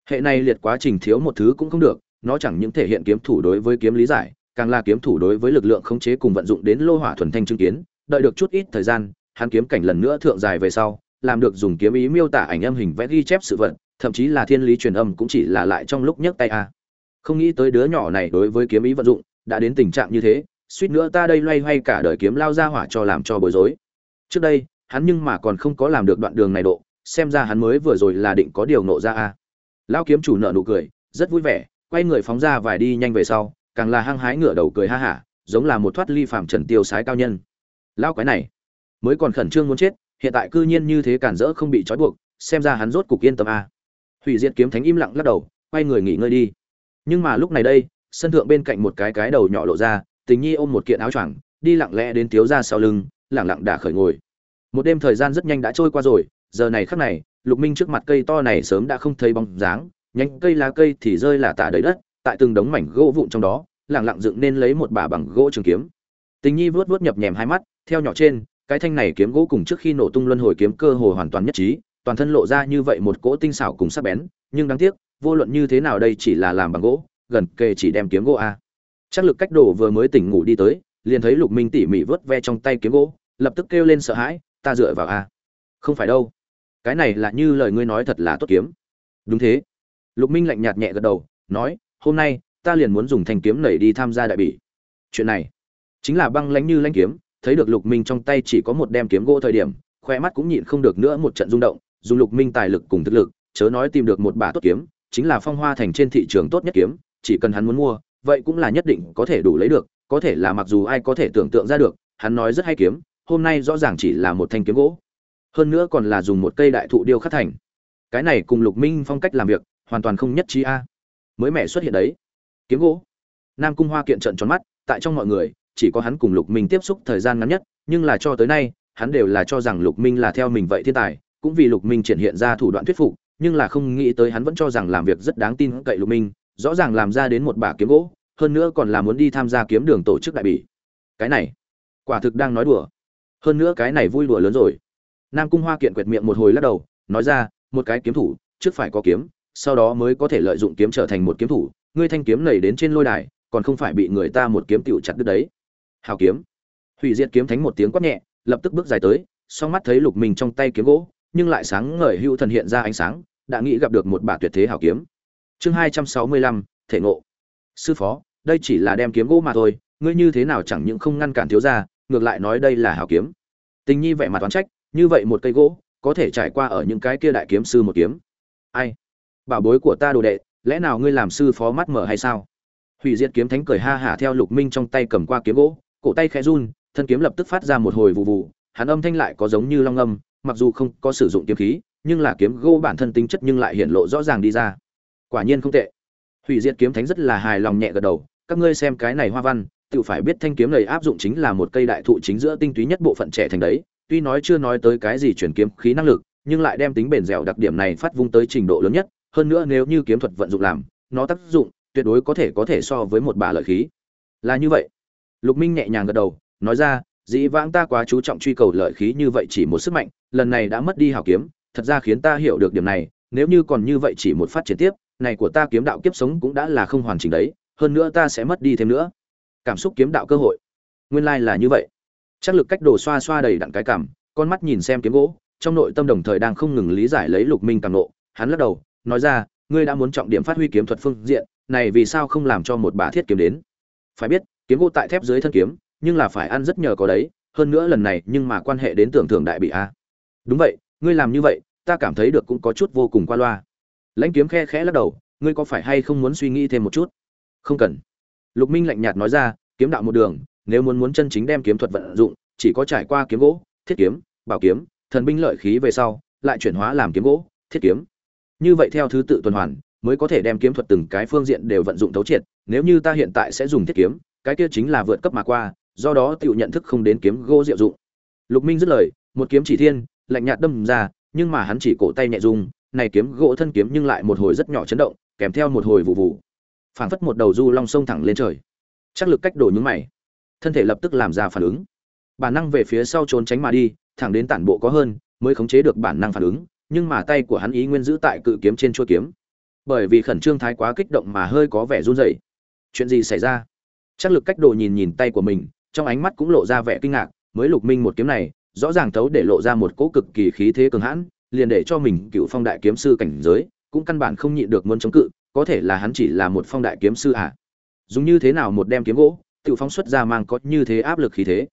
Hệ này liệt quá trình thiếu một thứ cũng không được, nó chẳng những thể hiện kiếm thủ đối với kiếm lý giải, càng là kiếm thủ đối với lực lượng khống chế cùng vận dụng đến lô hỏa thuần thanh chứng kiến, đợi được chút ít thời gian hắn kiếm cảnh lần nữa thượng dài về sau, làm được dùng kiếm ý miêu tả ảnh âm hình vẽ ghi chép sự vật, thậm chí là thiên lý truyền âm cũng chỉ là lại trong lúc nhấc tay a. Không nghĩ tới đứa nhỏ này đối với kiếm ý vận dụng, đã đến tình trạng như thế, suýt nữa ta đây loay hoay cả đời kiếm lao ra hỏa cho làm cho bối rối. Trước đây, hắn nhưng mà còn không có làm được đoạn đường này độ, xem ra hắn mới vừa rồi là định có điều nộ ra a. Lao kiếm chủ nợ nụ cười, rất vui vẻ, quay người phóng ra vài đi nhanh về sau, càng là hăng hái ngửa đầu cười ha hả, giống là một thoát ly phàm trần tiêu sái cao nhân. Lao quái này mới còn khẩn trương muốn chết, hiện tại cư nhiên như thế cản rỡ không bị trói buộc, xem ra hắn rốt cục yên tâm a hủy diệt kiếm thánh im lặng lắc đầu, quay người nghỉ ngơi đi. Nhưng mà lúc này đây, sân thượng bên cạnh một cái cái đầu nhỏ lộ ra, tình nhi ôm một kiện áo choàng, đi lặng lẽ đến tiếu ra sau lưng lẳng lặng đả khởi ngồi. Một đêm thời gian rất nhanh đã trôi qua rồi, giờ này khắc này, lục minh trước mặt cây to này sớm đã không thấy bóng dáng, nhánh cây lá cây thì rơi là tả đầy đất, tại từng đống mảnh gỗ vụn trong đó lẳng lặng dựng nên lấy một bả bằng gỗ trường kiếm. Tình nhi vuốt vuốt nhập nhèm hai mắt, theo nhỏ trên cái thanh này kiếm gỗ cùng trước khi nổ tung luân hồi kiếm cơ hồ hoàn toàn nhất trí, toàn thân lộ ra như vậy một cỗ tinh xảo cùng sắc bén, nhưng đáng tiếc, vô luận như thế nào đây chỉ là làm bằng gỗ, gần kề chỉ đem kiếm gỗ a. Chắc lực cách đổ vừa mới tỉnh ngủ đi tới, liền thấy lục minh tỉ mỉ vớt ve trong tay kiếm gỗ, lập tức kêu lên sợ hãi, ta dựa vào a. Không phải đâu. Cái này là như lời ngươi nói thật là tốt kiếm. Đúng thế. Lục minh lạnh nhạt nhẹ gật đầu, nói, hôm nay, ta liền muốn dùng thanh kiếm nảy đi tham gia đại bỉ. Chuyện này chính là băng lãnh như lãnh kiếm thấy được lục minh trong tay chỉ có một đem kiếm gỗ thời điểm, khoe mắt cũng nhịn không được nữa một trận rung động, dùng lục minh tài lực cùng thực lực, chớ nói tìm được một bả tốt kiếm, chính là phong hoa thành trên thị trường tốt nhất kiếm, chỉ cần hắn muốn mua, vậy cũng là nhất định có thể đủ lấy được, có thể là mặc dù ai có thể tưởng tượng ra được, hắn nói rất hay kiếm, hôm nay rõ ràng chỉ là một thanh kiếm gỗ. Hơn nữa còn là dùng một cây đại thụ điêu khắc thành. Cái này cùng lục minh phong cách làm việc, hoàn toàn không nhất trí a. Mới mẻ xuất hiện đấy. Kiếm gỗ. Nam cung hoa kiện trận tròn mắt, tại trong mọi người chỉ có hắn cùng lục minh tiếp xúc thời gian ngắn nhất, nhưng là cho tới nay, hắn đều là cho rằng lục minh là theo mình vậy thiên tài, cũng vì lục minh triển hiện ra thủ đoạn thuyết phục, nhưng là không nghĩ tới hắn vẫn cho rằng làm việc rất đáng tin cậy lục minh, rõ ràng làm ra đến một bả kiếm gỗ, hơn nữa còn là muốn đi tham gia kiếm đường tổ chức đại bỉ. Cái này, quả thực đang nói đùa. Hơn nữa cái này vui đùa lớn rồi. Nam cung hoa kiện quẹt miệng một hồi lắc đầu, nói ra, một cái kiếm thủ, trước phải có kiếm, sau đó mới có thể lợi dụng kiếm trở thành một kiếm thủ, ngươi thanh kiếm này đến trên lôi đài, còn không phải bị người ta một kiếm tiểu chặt đứt đấy hào kiếm. Hủy diệt kiếm thánh một tiếng quát nhẹ, lập tức bước dài tới, song mắt thấy lục minh trong tay kiếm gỗ, nhưng lại sáng ngời hưu thần hiện ra ánh sáng, đã nghĩ gặp được một bà tuyệt thế hào kiếm. Chương hai trăm sáu mươi lăm, thể ngộ. Sư phó, đây chỉ là đem kiếm gỗ mà thôi, ngươi như thế nào chẳng những không ngăn cản thiếu gia, ngược lại nói đây là hào kiếm. Tình nhi vẻ mặt oán trách, như vậy một cây gỗ, có thể trải qua ở những cái kia đại kiếm sư một kiếm. Ai? Bảo bối của ta đồ đệ, lẽ nào ngươi làm sư phó mắt mở hay sao? Hủy diệt kiếm thánh cười ha hả theo lục minh trong tay cầm qua kiếm gỗ cổ tay khẽ run, thân kiếm lập tức phát ra một hồi vụ vụ hắn âm thanh lại có giống như long âm, mặc dù không có sử dụng kiếm khí, nhưng là kiếm gỗ bản thân tính chất nhưng lại hiện lộ rõ ràng đi ra. Quả nhiên không tệ. Hủy diệt kiếm thánh rất là hài lòng nhẹ gật đầu, các ngươi xem cái này hoa văn, tự phải biết thanh kiếm này áp dụng chính là một cây đại thụ chính giữa tinh túy nhất bộ phận trẻ thành đấy, tuy nói chưa nói tới cái gì chuyển kiếm khí năng lực, nhưng lại đem tính bền dẻo đặc điểm này phát vung tới trình độ lớn nhất, hơn nữa nếu như kiếm thuật vận dụng làm, nó tác dụng tuyệt đối có thể có thể so với một bà lợi khí. Là như vậy lục minh nhẹ nhàng gật đầu, nói ra, dĩ vãng ta quá chú trọng truy cầu lợi khí như vậy chỉ một sức mạnh, lần này đã mất đi hảo kiếm, thật ra khiến ta hiểu được điểm này, nếu như còn như vậy chỉ một phát triển tiếp, này của ta kiếm đạo kiếp sống cũng đã là không hoàn chỉnh đấy, hơn nữa ta sẽ mất đi thêm nữa. Cảm xúc kiếm đạo cơ hội. Nguyên lai là như vậy. Chắc lực cách đồ xoa xoa đầy đặn cái cảm, con mắt nhìn xem kiếm gỗ, trong nội tâm đồng thời đang không ngừng lý giải lấy lục minh càng nộ. Hắn lắc đầu, nói ra, ngươi đã muốn trọng điểm phát huy kiếm thuật phương diện, này vì sao không làm cho một bả thiết kiếm đến? Phải biết kiếm gỗ tại thép dưới thân kiếm, nhưng là phải ăn rất nhờ có đấy, hơn nữa lần này nhưng mà quan hệ đến tưởng thưởng đại bị a. Đúng vậy, ngươi làm như vậy, ta cảm thấy được cũng có chút vô cùng qua loa. Lãnh kiếm khe khẽ lắc đầu, ngươi có phải hay không muốn suy nghĩ thêm một chút? Không cần. Lục minh lạnh nhạt nói ra, kiếm đạo một đường, nếu muốn muốn chân chính đem kiếm thuật vận dụng, chỉ có trải qua kiếm gỗ, thiết kiếm, bảo kiếm, thần binh lợi khí về sau, lại chuyển hóa làm kiếm gỗ, thiết kiếm. Như vậy theo thứ tự tuần hoàn, mới có thể đem kiếm thuật từng cái phương diện đều vận dụng thấu triệt, nếu như ta hiện tại sẽ dùng thiết kiếm cái kia chính là vượt cấp mà qua do đó Tiểu nhận thức không đến kiếm gỗ diệu dụng. Lục minh dứt lời một kiếm chỉ thiên lạnh nhạt đâm ra nhưng mà hắn chỉ cổ tay nhẹ rung, này kiếm gỗ thân kiếm nhưng lại một hồi rất nhỏ chấn động kèm theo một hồi vụ vụ. Phảng phất một đầu du long sông thẳng lên trời. Chắc lực cách đổi nhướng mày. Thân thể lập tức làm ra phản ứng. Bản năng về phía sau trốn tránh mà đi thẳng đến tản bộ có hơn mới khống chế được bản năng phản ứng nhưng mà tay của hắn ý nguyên giữ tại cự kiếm trên chuôi kiếm. Bởi vì khẩn trương thái quá kích động mà hơi có vẻ run rẩy. Chuyện gì xảy ra? Trác lực cách đồ nhìn nhìn tay của mình, trong ánh mắt cũng lộ ra vẻ kinh ngạc, mới lục minh một kiếm này, rõ ràng thấu để lộ ra một cỗ cực kỳ khí thế cường hãn, liền để cho mình cựu phong đại kiếm sư cảnh giới, cũng căn bản không nhịn được muốn chống cự, có thể là hắn chỉ là một phong đại kiếm sư à. Dùng như thế nào một đem kiếm gỗ tự phong xuất ra mang có như thế áp lực khí thế.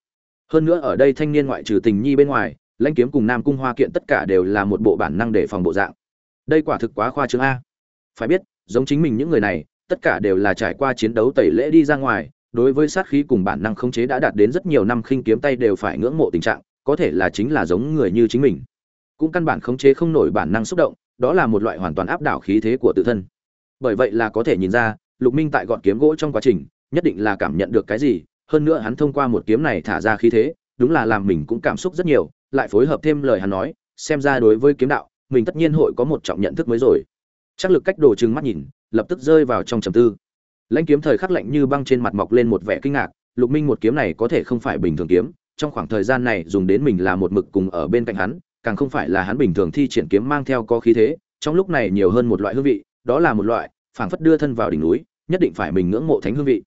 Hơn nữa ở đây thanh niên ngoại trừ tình nhi bên ngoài, lãnh kiếm cùng nam cung hoa kiện tất cả đều là một bộ bản năng để phòng bộ dạng. Đây quả thực quá khoa trương a. Phải biết, giống chính mình những người này, tất cả đều là trải qua chiến đấu tẩy lễ đi ra ngoài đối với sát khí cùng bản năng khống chế đã đạt đến rất nhiều năm khinh kiếm tay đều phải ngưỡng mộ tình trạng, có thể là chính là giống người như chính mình. Cũng căn bản khống chế không nổi bản năng xúc động, đó là một loại hoàn toàn áp đảo khí thế của tự thân. Bởi vậy là có thể nhìn ra, lục minh tại gọn kiếm gỗ trong quá trình, nhất định là cảm nhận được cái gì, hơn nữa hắn thông qua một kiếm này thả ra khí thế, đúng là làm mình cũng cảm xúc rất nhiều, lại phối hợp thêm lời hắn nói, xem ra đối với kiếm đạo, mình tất nhiên hội có một trọng nhận thức mới rồi. Chắc lực cách đồ chừng mắt nhìn, lập tức rơi vào trong trầm tư lãnh kiếm thời khắc lạnh như băng trên mặt mọc lên một vẻ kinh ngạc, lục minh một kiếm này có thể không phải bình thường kiếm, trong khoảng thời gian này dùng đến mình là một mực cùng ở bên cạnh hắn, càng không phải là hắn bình thường thi triển kiếm mang theo có khí thế, trong lúc này nhiều hơn một loại hương vị, đó là một loại phảng phất đưa thân vào đỉnh núi, nhất định phải mình ngưỡng mộ thánh hương vị.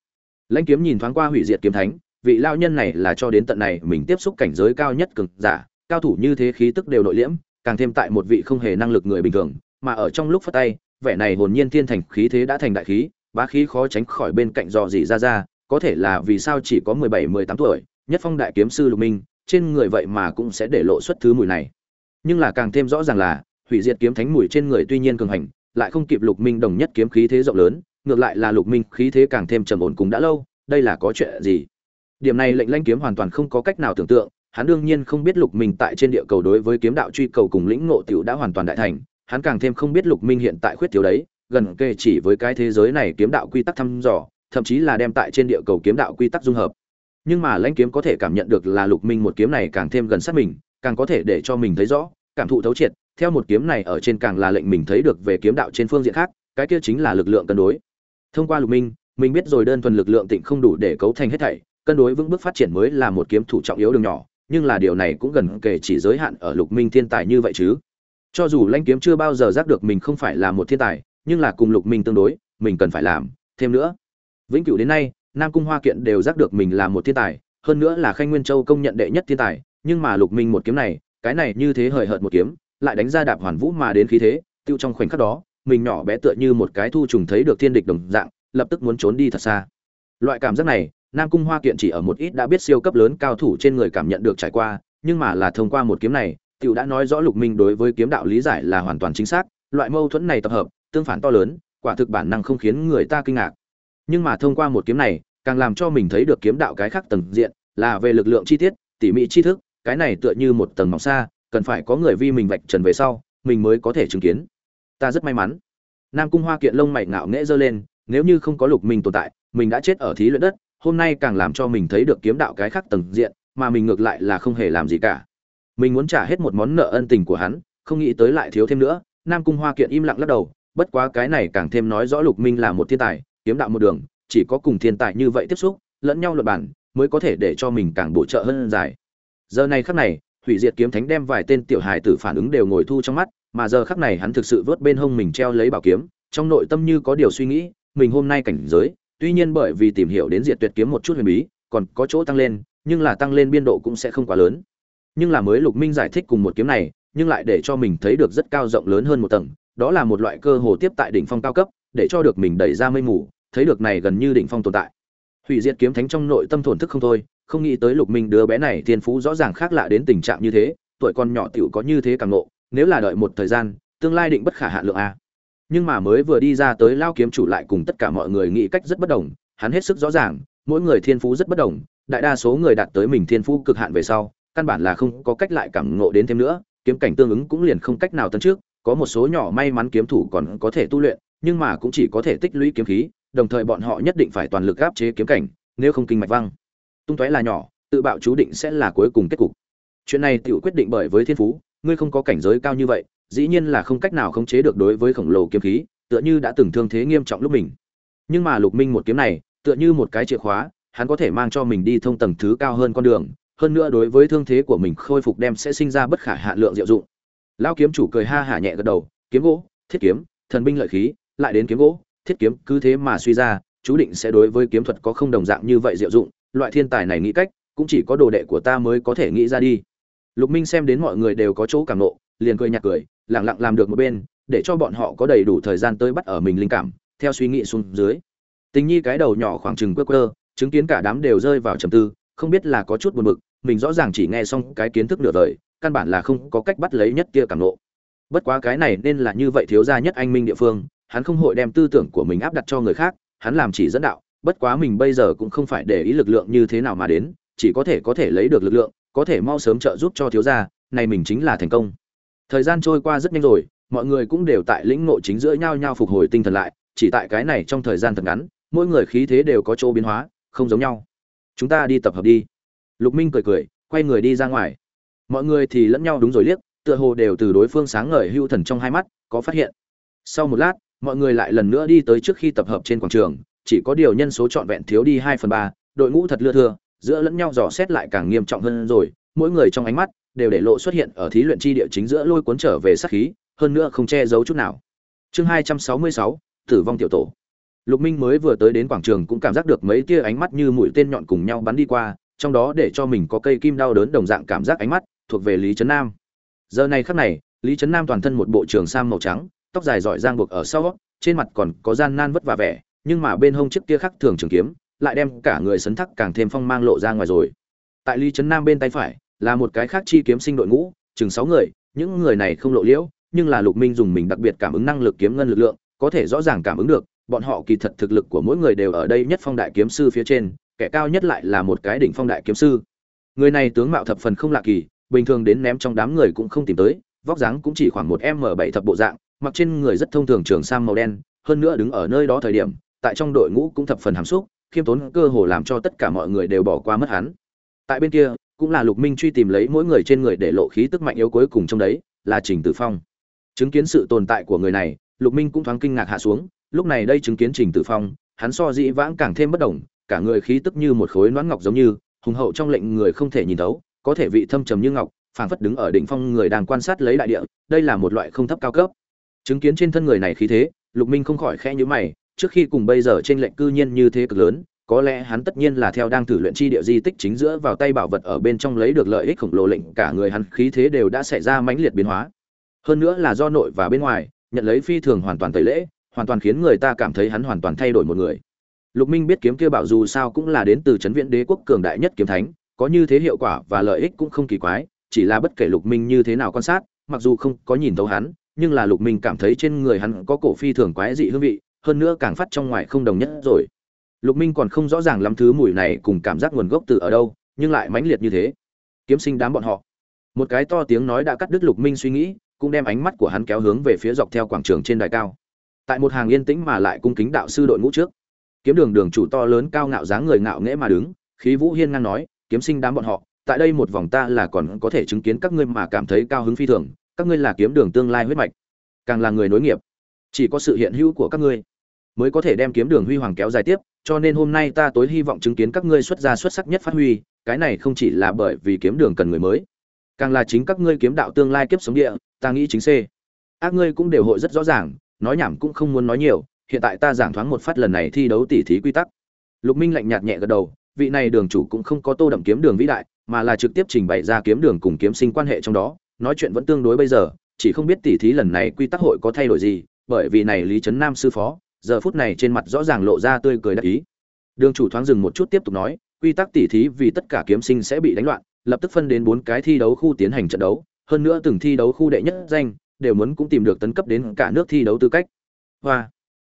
Lãnh kiếm nhìn thoáng qua hủy diệt kiếm thánh, vị lao nhân này là cho đến tận này mình tiếp xúc cảnh giới cao nhất cực giả, cao thủ như thế khí tức đều nội liễm, càng thêm tại một vị không hề năng lực người bình thường, mà ở trong lúc phát tay, vẻ này hồn nhiên thiên thành khí thế đã thành đại khí bá khí khó tránh khỏi bên cạnh dò dỉ ra ra, có thể là vì sao chỉ có mười bảy, mười tám tuổi, nhất phong đại kiếm sư lục minh, trên người vậy mà cũng sẽ để lộ xuất thứ mùi này. Nhưng là càng thêm rõ ràng là, hủy diệt kiếm thánh mùi trên người tuy nhiên cường hành, lại không kịp lục minh đồng nhất kiếm khí thế rộng lớn, ngược lại là lục minh khí thế càng thêm trầm ổn cùng đã lâu, đây là có chuyện gì? Điểm này lệnh lanh kiếm hoàn toàn không có cách nào tưởng tượng, hắn đương nhiên không biết lục minh tại trên địa cầu đối với kiếm đạo truy cầu cùng lĩnh ngộ tiểu đã hoàn toàn đại thành, hắn càng thêm không biết lục minh hiện tại khuyết thiếu đấy gần kề chỉ với cái thế giới này kiếm đạo quy tắc thăm dò, thậm chí là đem tại trên địa cầu kiếm đạo quy tắc dung hợp. Nhưng mà lãnh kiếm có thể cảm nhận được là lục minh một kiếm này càng thêm gần sát mình, càng có thể để cho mình thấy rõ, cảm thụ thấu triệt, theo một kiếm này ở trên càng là lệnh mình thấy được về kiếm đạo trên phương diện khác, cái kia chính là lực lượng cân đối. Thông qua lục minh, mình biết rồi đơn thuần lực lượng tịnh không đủ để cấu thành hết thảy, cân đối vững bước phát triển mới là một kiếm thủ trọng yếu đường nhỏ, nhưng là điều này cũng gần kể chỉ giới hạn ở lục minh thiên tài như vậy chứ. Cho dù lãnh kiếm chưa bao giờ giác được mình không phải là một thiên tài nhưng là cùng lục minh tương đối, mình cần phải làm, thêm nữa. Vĩnh cửu đến nay, nam cung hoa kiện đều giác được mình là một thiên tài, hơn nữa là khanh nguyên châu công nhận đệ nhất thiên tài, nhưng mà lục minh một kiếm này, cái này như thế hời hợt một kiếm, lại đánh ra đạp hoàn vũ mà đến khí thế, tiêu trong khoảnh khắc đó, mình nhỏ bé tựa như một cái thu trùng thấy được thiên địch đồng dạng, lập tức muốn trốn đi thật xa. Loại cảm giác này, nam cung hoa kiện chỉ ở một ít đã biết siêu cấp lớn cao thủ trên người cảm nhận được trải qua, nhưng mà là thông qua một kiếm này tiêu đã nói rõ lục minh đối với kiếm đạo lý giải là hoàn toàn chính xác, loại mâu thuẫn này tập hợp tương phản to lớn, quả thực bản năng không khiến người ta kinh ngạc. Nhưng mà thông qua một kiếm này, càng làm cho mình thấy được kiếm đạo cái khác tầng diện, là về lực lượng chi tiết, tỉ mỉ chi thức, cái này tựa như một tầng mỏng xa, cần phải có người vi mình vạch trần về sau, mình mới có thể chứng kiến. Ta rất may mắn. Nam cung hoa kiện lông mày ngạo nghễ giơ lên, nếu như không có lục minh tồn tại, mình đã chết ở thí luyện đất, hôm nay càng làm cho mình thấy được kiếm đạo cái khác tầng diện, mà mình ngược lại là không hề làm gì cả. Mình muốn trả hết một món nợ ân tình của hắn, không nghĩ tới lại thiếu thêm nữa, nam cung hoa kiện im lặng lắc đầu bất quá cái này càng thêm nói rõ lục minh là một thiên tài, kiếm đạo một đường, chỉ có cùng thiên tài như vậy tiếp xúc, lẫn nhau luật bản mới có thể để cho mình càng bổ trợ hơn dài. Giờ này khắc này, hủy diệt kiếm thánh đem vài tên tiểu hài tử phản ứng đều ngồi thu trong mắt, mà giờ khắc này hắn thực sự vớt bên hông mình treo lấy bảo kiếm, trong nội tâm như có điều suy nghĩ, mình hôm nay cảnh giới, tuy nhiên bởi vì tìm hiểu đến diệt tuyệt kiếm một chút huyền bí, còn có chỗ tăng lên, nhưng là tăng lên biên độ cũng sẽ không quá lớn. Nhưng là mới lục minh giải thích cùng một kiếm này, nhưng lại để cho mình thấy được rất cao rộng lớn hơn một tầng đó là một loại cơ hồ tiếp tại đỉnh phong cao cấp, để cho được mình đẩy ra mây mù, thấy được này gần như đỉnh phong tồn tại. Hủy diệt kiếm thánh trong nội tâm thổn thức không thôi, không nghĩ tới lục minh đứa bé này thiên phú rõ ràng khác lạ đến tình trạng như thế, tuổi con nhỏ tiểu có như thế càng ngộ, nếu là đợi một thời gian, tương lai định bất khả hạn lượng a. Nhưng mà mới vừa đi ra tới lao kiếm chủ lại cùng tất cả mọi người nghĩ cách rất bất đồng, hắn hết sức rõ ràng, mỗi người thiên phú rất bất đồng, đại đa số người đạt tới mình thiên phú cực hạn về sau, căn bản là không có cách lại cảm ngộ đến thêm nữa, kiếm cảnh tương ứng cũng liền không cách nào tấn trước có một số nhỏ may mắn kiếm thủ còn có thể tu luyện, nhưng mà cũng chỉ có thể tích lũy kiếm khí, đồng thời bọn họ nhất định phải toàn lực áp chế kiếm cảnh, nếu không kinh mạch văng. Tung tóe là nhỏ, tự bạo chú định sẽ là cuối cùng kết cục. Chuyện này tiểu quyết định bởi với thiên phú, ngươi không có cảnh giới cao như vậy, dĩ nhiên là không cách nào khống chế được đối với khổng lồ kiếm khí, tựa như đã từng thương thế nghiêm trọng lúc mình. Nhưng mà lục minh một kiếm này, tựa như một cái chìa khóa, hắn có thể mang cho mình đi thông tầng thứ cao hơn con đường, hơn nữa đối với thương thế của mình khôi phục đem sẽ sinh ra bất khả hạn lượng diệu dụng lao kiếm chủ cười ha hả nhẹ gật đầu, kiếm gỗ, thiết kiếm, thần binh lợi khí, lại đến kiếm gỗ, thiết kiếm cứ thế mà suy ra, chú định sẽ đối với kiếm thuật có không đồng dạng như vậy diệu dụng, loại thiên tài này nghĩ cách, cũng chỉ có đồ đệ của ta mới có thể nghĩ ra đi. Lục minh xem đến mọi người đều có chỗ cảm nộ, liền cười nhạt cười, lặng lặng làm được một bên, để cho bọn họ có đầy đủ thời gian tới bắt ở mình linh cảm, theo suy nghĩ xuống dưới. Tình nhi cái đầu nhỏ khoảng chừng quơ quơ, chứng kiến cả đám đều rơi vào trầm tư, không biết là có chút buồn bực, mình rõ ràng chỉ nghe xong cái kiến thức nửa đời căn bản là không có cách bắt lấy nhất kia cảm nộ. Bất quá cái này nên là như vậy thiếu gia nhất anh minh địa phương, hắn không hội đem tư tưởng của mình áp đặt cho người khác, hắn làm chỉ dẫn đạo, bất quá mình bây giờ cũng không phải để ý lực lượng như thế nào mà đến, chỉ có thể có thể lấy được lực lượng, có thể mau sớm trợ giúp cho thiếu gia, này mình chính là thành công. Thời gian trôi qua rất nhanh rồi, mọi người cũng đều tại lĩnh ngộ chính giữa nhau nhau phục hồi tinh thần lại, chỉ tại cái này trong thời gian thật ngắn, mỗi người khí thế đều có chỗ biến hóa, không giống nhau. Chúng ta đi tập hợp đi. Lục minh cười cười, quay người đi ra ngoài mọi người thì lẫn nhau đúng rồi liếc, tựa hồ đều từ đối phương sáng ngời hưu thần trong hai mắt, có phát hiện. Sau một lát, mọi người lại lần nữa đi tới trước khi tập hợp trên quảng trường, chỉ có điều nhân số trọn vẹn thiếu đi hai phần ba, đội ngũ thật lưa thưa, giữa lẫn nhau dò xét lại càng nghiêm trọng hơn rồi, mỗi người trong ánh mắt đều để lộ xuất hiện ở thí luyện chi địa chính giữa lôi cuốn trở về sát khí, hơn nữa không che giấu chút nào. Chương hai trăm sáu mươi sáu, tử vong tiểu tổ. Lục minh mới vừa tới đến quảng trường cũng cảm giác được mấy tia ánh mắt như mũi tên nhọn cùng nhau bắn đi qua, trong đó để cho mình có cây kim đau đớn đồng dạng cảm giác ánh mắt thuộc về lý trấn nam. Giờ này khắc này, lý trấn nam toàn thân một bộ trường sam màu trắng, tóc dài giỏi giang buộc ở sau, trên mặt còn có gian nan vất vả vẻ, nhưng mà bên hông chiếc kia khắc thường trường kiếm lại đem cả người sấn thắc càng thêm phong mang lộ ra ngoài rồi. Tại lý trấn nam bên tay phải là một cái khác chi kiếm sinh đội ngũ, chừng sáu người, những người này không lộ liễu, nhưng là lục minh dùng mình đặc biệt cảm ứng năng lực kiếm ngân lực lượng, có thể rõ ràng cảm ứng được, bọn họ kỳ thật thực lực của mỗi người đều ở đây nhất phong đại kiếm sư phía trên, kẻ cao nhất lại là một cái đỉnh phong đại kiếm sư. Người này tướng mạo thập phần không lạ kỳ bình thường đến ném trong đám người cũng không tìm tới, vóc dáng cũng chỉ khoảng một m bảy thập bộ dạng, mặc trên người rất thông thường trường sam màu đen, hơn nữa đứng ở nơi đó thời điểm, tại trong đội ngũ cũng thập phần hàm xúc, khiêm tốn cơ hồ làm cho tất cả mọi người đều bỏ qua mất hắn. Tại bên kia, cũng là lục minh truy tìm lấy mỗi người trên người để lộ khí tức mạnh yếu cuối cùng trong đấy, là trình tử phong. Chứng kiến sự tồn tại của người này, lục minh cũng thoáng kinh ngạc hạ xuống, lúc này đây chứng kiến trình tử phong, hắn so dĩ vãng càng thêm bất đồng, cả người khí tức như một khối nón ngọc giống như, hùng hậu trong lệnh người không thể nhìn thấu có thể vị thâm trầm như ngọc, phảng phất đứng ở đỉnh phong người đang quan sát lấy đại địa, đây là một loại không thấp cao cấp. Chứng kiến trên thân người này khí thế, lục minh không khỏi khẽ nhíu mày, trước khi cùng bây giờ trên lệnh cư nhiên như thế cực lớn, có lẽ hắn tất nhiên là theo đang thử luyện chi địa di tích chính giữa vào tay bảo vật ở bên trong lấy được lợi ích khổng lồ lệnh, cả người hắn khí thế đều đã xảy ra mãnh liệt biến hóa. Hơn nữa là do nội và bên ngoài, nhận lấy phi thường hoàn toàn tẩy lễ, hoàn toàn khiến người ta cảm thấy hắn hoàn toàn thay đổi một người. Lục minh biết kiếm kia bảo dù sao cũng là đến từ chấn viện đế quốc cường đại nhất kiếm thánh có như thế hiệu quả và lợi ích cũng không kỳ quái, chỉ là bất kể lục minh như thế nào quan sát, mặc dù không có nhìn thấu hắn, nhưng là lục minh cảm thấy trên người hắn có cổ phi thường quái dị hương vị, hơn nữa càng phát trong ngoài không đồng nhất rồi. Lục minh còn không rõ ràng lắm thứ mùi này cùng cảm giác nguồn gốc từ ở đâu, nhưng lại mãnh liệt như thế. Kiếm sinh đám bọn họ. Một cái to tiếng nói đã cắt đứt lục minh suy nghĩ, cũng đem ánh mắt của hắn kéo hướng về phía dọc theo quảng trường trên đài cao. Tại một hàng yên tĩnh mà lại cung kính đạo sư đội ngũ trước. Kiếm đường đường chủ to lớn cao ngạo dáng người ngạo nghễ mà đứng, khí vũ hiên ngang nói kiếm sinh đám bọn họ, tại đây một vòng ta là còn có thể chứng kiến các ngươi mà cảm thấy cao hứng phi thường, các ngươi là kiếm đường tương lai huyết mạch, càng là người nối nghiệp. Chỉ có sự hiện hữu của các ngươi mới có thể đem kiếm đường huy hoàng kéo dài tiếp, cho nên hôm nay ta tối hy vọng chứng kiến các ngươi xuất ra xuất sắc nhất phát huy, cái này không chỉ là bởi vì kiếm đường cần người mới, càng là chính các ngươi kiếm đạo tương lai kiếp sống địa, ta nghĩ chính c. Ác ngươi cũng đều hội rất rõ ràng, nói nhảm cũng không muốn nói nhiều, hiện tại ta giảng thoáng một phát lần này thi đấu tỉ thí quy tắc. Lục minh lạnh nhạt nhẹ gật đầu vị này đường chủ cũng không có tô đậm kiếm đường vĩ đại, mà là trực tiếp trình bày ra kiếm đường cùng kiếm sinh quan hệ trong đó, nói chuyện vẫn tương đối bây giờ, chỉ không biết tỉ thí lần này quy tắc hội có thay đổi gì, bởi vì này lý trấn nam sư phó, giờ phút này trên mặt rõ ràng lộ ra tươi cười đắc ý. Đường chủ thoáng dừng một chút tiếp tục nói, quy tắc tỉ thí vì tất cả kiếm sinh sẽ bị đánh loạn, lập tức phân đến bốn cái thi đấu khu tiến hành trận đấu, hơn nữa từng thi đấu khu đệ nhất danh, đều muốn cũng tìm được tấn cấp đến cả nước thi đấu tư cách. Hoa.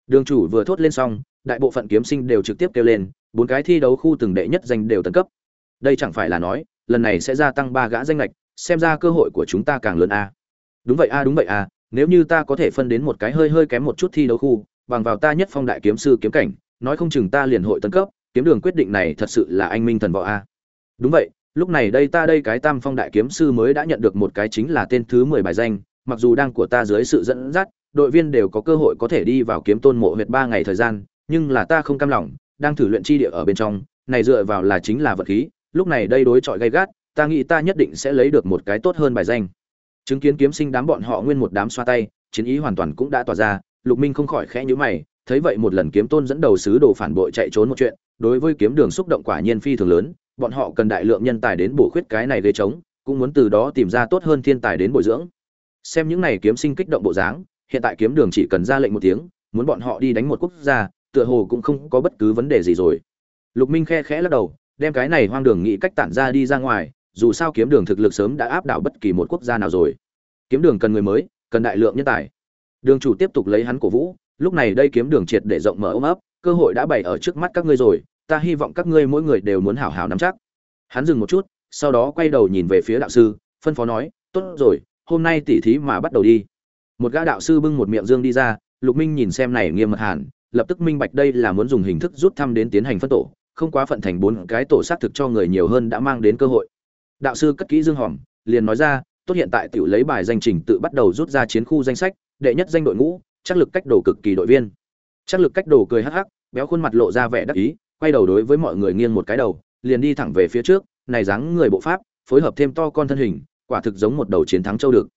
Đường chủ vừa thốt lên xong, đại bộ phận kiếm sinh đều trực tiếp kêu lên bốn cái thi đấu khu từng đệ nhất danh đều tấn cấp. Đây chẳng phải là nói, lần này sẽ gia tăng ba gã danh lệch xem ra cơ hội của chúng ta càng lớn a. Đúng vậy a, đúng vậy a, nếu như ta có thể phân đến một cái hơi hơi kém một chút thi đấu khu, bằng vào ta nhất phong đại kiếm sư kiếm cảnh, nói không chừng ta liền hội tấn cấp, kiếm đường quyết định này thật sự là anh minh thần võ a. Đúng vậy, lúc này đây ta đây cái tam phong đại kiếm sư mới đã nhận được một cái chính là tên thứ mười bài danh, mặc dù đang của ta dưới sự dẫn dắt, đội viên đều có cơ hội có thể đi vào kiếm tôn mộ huyệt ba ngày thời gian, nhưng là ta không cam lòng đang thử luyện chi địa ở bên trong, này dựa vào là chính là vật khí, lúc này đây đối chọi gay gắt, ta nghĩ ta nhất định sẽ lấy được một cái tốt hơn bài danh. Chứng kiến kiếm sinh đám bọn họ nguyên một đám xoa tay, chiến ý hoàn toàn cũng đã tỏa ra, lục minh không khỏi khẽ nhíu mày, thấy vậy một lần kiếm tôn dẫn đầu sứ đồ phản bội chạy trốn một chuyện, đối với kiếm đường xúc động quả nhiên phi thường lớn, bọn họ cần đại lượng nhân tài đến bổ khuyết cái này gây trống, cũng muốn từ đó tìm ra tốt hơn thiên tài đến bồi dưỡng. Xem những này kiếm sinh kích động bộ dáng, hiện tại kiếm đường chỉ cần ra lệnh một tiếng, muốn bọn họ đi đánh một quốc gia tựa hồ cũng không có bất cứ vấn đề gì rồi. Lục minh khe khẽ lắc đầu, đem cái này hoang đường nghĩ cách tản ra đi ra ngoài, dù sao kiếm đường thực lực sớm đã áp đảo bất kỳ một quốc gia nào rồi. Kiếm đường cần người mới, cần đại lượng nhân tài. Đường chủ tiếp tục lấy hắn cổ vũ, lúc này đây kiếm đường triệt để rộng mở ôm ấp, cơ hội đã bày ở trước mắt các ngươi rồi, ta hy vọng các ngươi mỗi người đều muốn hảo hảo nắm chắc. Hắn dừng một chút, sau đó quay đầu nhìn về phía đạo sư, phân phó nói, tốt rồi, hôm nay tỉ thí mà bắt đầu đi. Một gã đạo sư bưng một miệng dương đi ra, lục minh nhìn xem này nghiêm mật hẳn lập tức minh bạch đây là muốn dùng hình thức rút thăm đến tiến hành phân tổ, không quá phận thành bốn cái tổ xác thực cho người nhiều hơn đã mang đến cơ hội. Đạo sư cất kỹ dương hòm liền nói ra, tốt hiện tại tiểu lấy bài danh trình tự bắt đầu rút ra chiến khu danh sách, đệ nhất danh đội ngũ, chắc lực cách đồ cực kỳ đội viên. Chắc lực cách đồ cười hắc hắc, béo khuôn mặt lộ ra vẻ đắc ý, quay đầu đối với mọi người nghiêng một cái đầu, liền đi thẳng về phía trước, này dáng người bộ pháp, phối hợp thêm to con thân hình, quả thực giống một đầu chiến thắng châu được.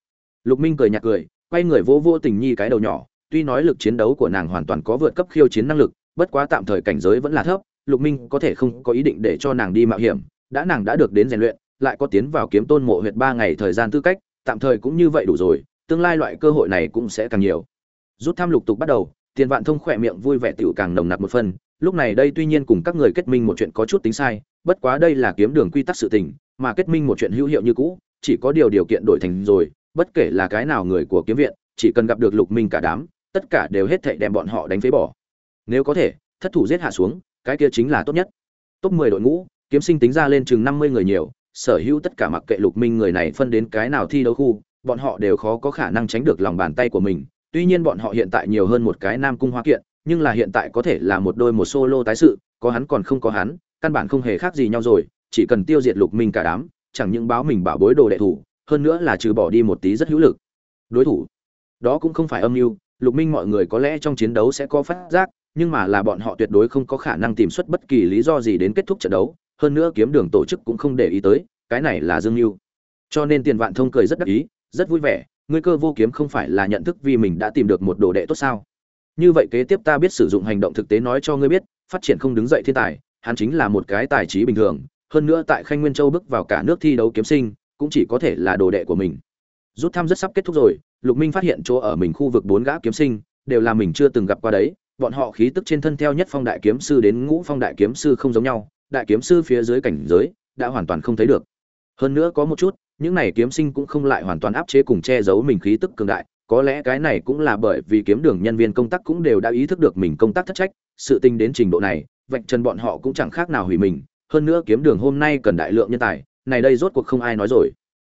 Lục minh cười nhạt cười, quay người vô vô tình nhi cái đầu nhỏ tuy nói lực chiến đấu của nàng hoàn toàn có vượt cấp khiêu chiến năng lực, bất quá tạm thời cảnh giới vẫn là thấp, lục minh có thể không có ý định để cho nàng đi mạo hiểm, đã nàng đã được đến rèn luyện, lại có tiến vào kiếm tôn mộ huyệt ba ngày thời gian tư cách, tạm thời cũng như vậy đủ rồi, tương lai loại cơ hội này cũng sẽ càng nhiều. Rút thăm lục tục bắt đầu, tiền vạn thông khỏe miệng vui vẻ tiểu càng nồng nặc một phần, lúc này đây tuy nhiên cùng các người kết minh một chuyện có chút tính sai, bất quá đây là kiếm đường quy tắc sự tình, mà kết minh một chuyện hữu hiệu như cũ, chỉ có điều điều kiện đổi thành rồi, bất kể là cái nào người của kiếm viện, chỉ cần gặp được lục minh cả đám tất cả đều hết thảy đem bọn họ đánh phế bỏ. Nếu có thể, thất thủ giết hạ xuống, cái kia chính là tốt nhất. Top 10 đội ngũ, kiếm sinh tính ra lên chừng 50 người nhiều, sở hữu tất cả mặc kệ lục minh người này phân đến cái nào thi đấu khu, bọn họ đều khó có khả năng tránh được lòng bàn tay của mình. Tuy nhiên bọn họ hiện tại nhiều hơn một cái nam cung hoa kiện, nhưng là hiện tại có thể là một đôi một solo tái sự, có hắn còn không có hắn, căn bản không hề khác gì nhau rồi, chỉ cần tiêu diệt lục minh cả đám, chẳng những báo mình bảo bối đồ đệ thủ, hơn nữa là trừ bỏ đi một tí rất hữu lực. Đối thủ, đó cũng không phải âm mưu lục minh mọi người có lẽ trong chiến đấu sẽ có phát giác, nhưng mà là bọn họ tuyệt đối không có khả năng tìm xuất bất kỳ lý do gì đến kết thúc trận đấu, hơn nữa kiếm đường tổ chức cũng không để ý tới, cái này là dương mưu cho nên tiền vạn thông cười rất đắc ý, rất vui vẻ, ngươi cơ vô kiếm không phải là nhận thức vì mình đã tìm được một đồ đệ tốt sao? Như vậy kế tiếp ta biết sử dụng hành động thực tế nói cho ngươi biết, phát triển không đứng dậy thiên tài, hắn chính là một cái tài trí bình thường, hơn nữa tại khanh nguyên châu bước vào cả nước thi đấu kiếm sinh, cũng chỉ có thể là đồ đệ của mình. Rút thăm rất sắp kết thúc rồi lục minh phát hiện chỗ ở mình khu vực bốn gã kiếm sinh, đều là mình chưa từng gặp qua đấy. Bọn họ khí tức trên thân theo nhất phong đại kiếm sư đến ngũ phong đại kiếm sư không giống nhau. Đại kiếm sư phía dưới cảnh giới, đã hoàn toàn không thấy được. Hơn nữa có một chút, những này kiếm sinh cũng không lại hoàn toàn áp chế cùng che giấu mình khí tức cường đại. Có lẽ cái này cũng là bởi vì kiếm đường nhân viên công tác cũng đều đã ý thức được mình công tác thất trách. Sự tinh đến trình độ này, vạch trần bọn họ cũng chẳng khác nào hủy mình. Hơn nữa kiếm đường hôm nay cần đại lượng nhân tài, này đây rốt cuộc không ai nói rồi.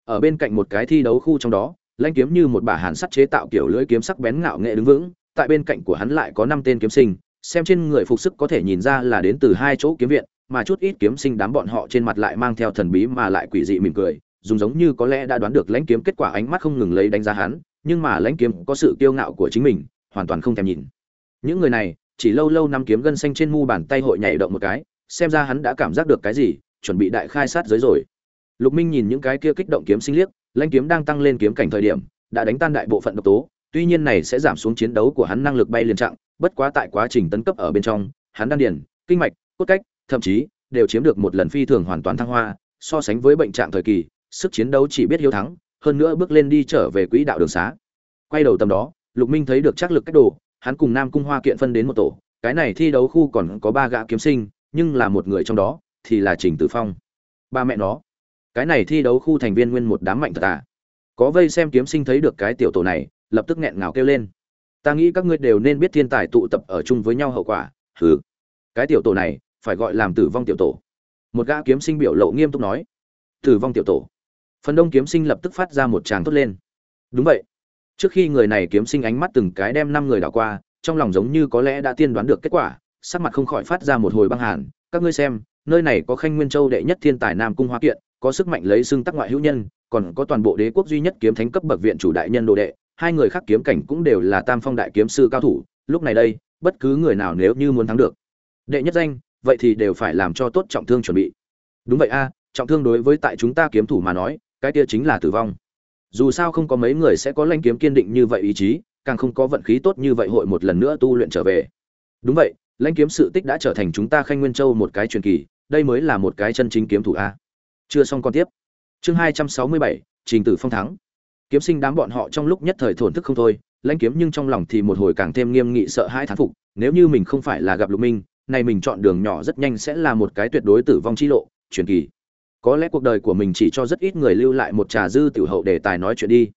Ở bên cạnh một cái thi đấu khu trong đó lanh kiếm như một bả hàn sắt chế tạo kiểu lưỡi kiếm sắc bén ngạo nghệ đứng vững, tại bên cạnh của hắn lại có năm tên kiếm sinh, xem trên người phục sức có thể nhìn ra là đến từ hai chỗ kiếm viện, mà chút ít kiếm sinh đám bọn họ trên mặt lại mang theo thần bí mà lại quỷ dị mỉm cười, dùng giống như có lẽ đã đoán được lãnh kiếm kết quả ánh mắt không ngừng lấy đánh giá hắn, nhưng mà lãnh kiếm có sự kiêu ngạo của chính mình, hoàn toàn không thèm nhìn. Những người này, chỉ lâu lâu năm kiếm gân xanh trên mu bàn tay hội nhảy động một cái, xem ra hắn đã cảm giác được cái gì, chuẩn bị đại khai sát giới rồi. Lục minh nhìn những cái kia kích động kiếm sinh liếc lãnh kiếm đang tăng lên kiếm cảnh thời điểm, đã đánh tan đại bộ phận độc tố, tuy nhiên này sẽ giảm xuống chiến đấu của hắn năng lực bay liền trạng, bất quá tại quá trình tấn cấp ở bên trong, hắn đan điền, kinh mạch, cốt cách, thậm chí đều chiếm được một lần phi thường hoàn toàn thăng hoa, so sánh với bệnh trạng thời kỳ, sức chiến đấu chỉ biết hiếu thắng, hơn nữa bước lên đi trở về quỹ đạo đường xá. Quay đầu tầm đó, lục minh thấy được chắc lực cách đồ, hắn cùng nam cung hoa kiện phân đến một tổ, cái này thi đấu khu còn có ba gã kiếm sinh, nhưng là một người trong đó, thì là trình tử phong. Ba mẹ nó cái này thi đấu khu thành viên nguyên một đám mạnh thật à. Có vây xem kiếm sinh thấy được cái tiểu tổ này, lập tức nghẹn ngào kêu lên. Ta nghĩ các ngươi đều nên biết thiên tài tụ tập ở chung với nhau hậu quả, hừ. Cái tiểu tổ này, phải gọi làm tử vong tiểu tổ. Một gã kiếm sinh biểu lộ nghiêm túc nói. Tử vong tiểu tổ. Phần đông kiếm sinh lập tức phát ra một tràng tốt lên. Đúng vậy. Trước khi người này kiếm sinh ánh mắt từng cái đem năm người đảo qua, trong lòng giống như có lẽ đã tiên đoán được kết quả, sắc mặt không khỏi phát ra một hồi băng hàn. Các ngươi xem, nơi này có khanh nguyên châu đệ nhất thiên tài nam cung hoa kiện có sức mạnh lấy xưng tắc ngoại hữu nhân, còn có toàn bộ đế quốc duy nhất kiếm thánh cấp bậc viện chủ đại nhân đồ đệ, hai người khác kiếm cảnh cũng đều là tam phong đại kiếm sư cao thủ, lúc này đây, bất cứ người nào nếu như muốn thắng được đệ nhất danh, vậy thì đều phải làm cho tốt trọng thương chuẩn bị. Đúng vậy a, trọng thương đối với tại chúng ta kiếm thủ mà nói, cái kia chính là tử vong. Dù sao không có mấy người sẽ có lanh kiếm kiên định như vậy ý chí, càng không có vận khí tốt như vậy hội một lần nữa tu luyện trở về. Đúng vậy, lãnh kiếm sự tích đã trở thành chúng ta khanh nguyên châu một cái truyền kỳ, đây mới là một cái chân chính kiếm thủ a chưa xong còn tiếp. Chương hai trăm sáu mươi bảy, trình tử phong thắng. Kiếm sinh đám bọn họ trong lúc nhất thời thổn thức không thôi, lãnh kiếm nhưng trong lòng thì một hồi càng thêm nghiêm nghị sợ hãi thán phục, nếu như mình không phải là gặp lục minh, này mình chọn đường nhỏ rất nhanh sẽ là một cái tuyệt đối tử vong chi lộ, truyền kỳ. Có lẽ cuộc đời của mình chỉ cho rất ít người lưu lại một trà dư tiểu hậu để tài nói chuyện đi.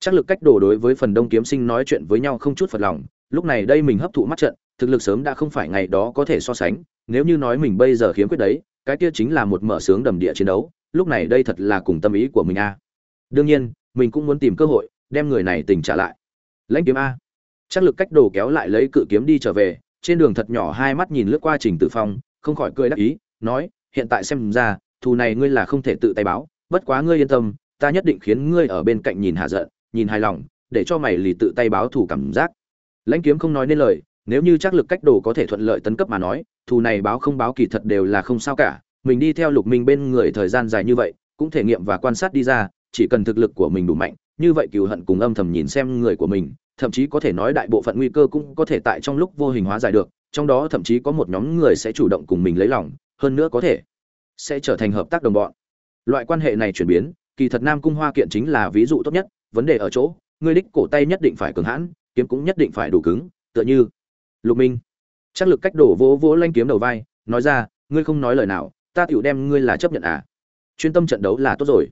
Chắc lực cách đổ đối với phần đông kiếm sinh nói chuyện với nhau không chút phật lòng, lúc này đây mình hấp thụ mắt trận, thực lực sớm đã không phải ngày đó có thể so sánh, nếu như nói mình bây giờ khiếm quyết đấy cái kia chính là một mở sướng đầm địa chiến đấu, lúc này đây thật là cùng tâm ý của mình a. Đương nhiên, mình cũng muốn tìm cơ hội, đem người này tình trả lại. Lãnh kiếm a. Chắc lực cách đồ kéo lại lấy cự kiếm đi trở về, trên đường thật nhỏ hai mắt nhìn lướt qua trình tự phong, không khỏi cười đắc ý, nói, hiện tại xem ra, thù này ngươi là không thể tự tay báo, bất quá ngươi yên tâm, ta nhất định khiến ngươi ở bên cạnh nhìn hạ giận, nhìn hài lòng, để cho mày lì tự tay báo thù cảm giác. Lãnh kiếm không nói nên lời nếu như chắc lực cách đồ có thể thuận lợi tấn cấp mà nói, thù này báo không báo kỳ thật đều là không sao cả. Mình đi theo lục minh bên người thời gian dài như vậy, cũng thể nghiệm và quan sát đi ra, chỉ cần thực lực của mình đủ mạnh, như vậy cừu hận cùng âm thầm nhìn xem người của mình, thậm chí có thể nói đại bộ phận nguy cơ cũng có thể tại trong lúc vô hình hóa giải được, trong đó thậm chí có một nhóm người sẽ chủ động cùng mình lấy lòng, hơn nữa có thể sẽ trở thành hợp tác đồng bọn. Loại quan hệ này chuyển biến, kỳ thật nam cung hoa kiện chính là ví dụ tốt nhất, vấn đề ở chỗ ngươi đích cổ tay nhất định phải cường hãn, kiếm cũng nhất định phải đủ cứng, tựa như lục minh. Chắc lực cách đổ vỗ vỗ lanh kiếm đầu vai, nói ra, ngươi không nói lời nào, ta tựu đem ngươi là chấp nhận à? Chuyên tâm trận đấu là tốt rồi.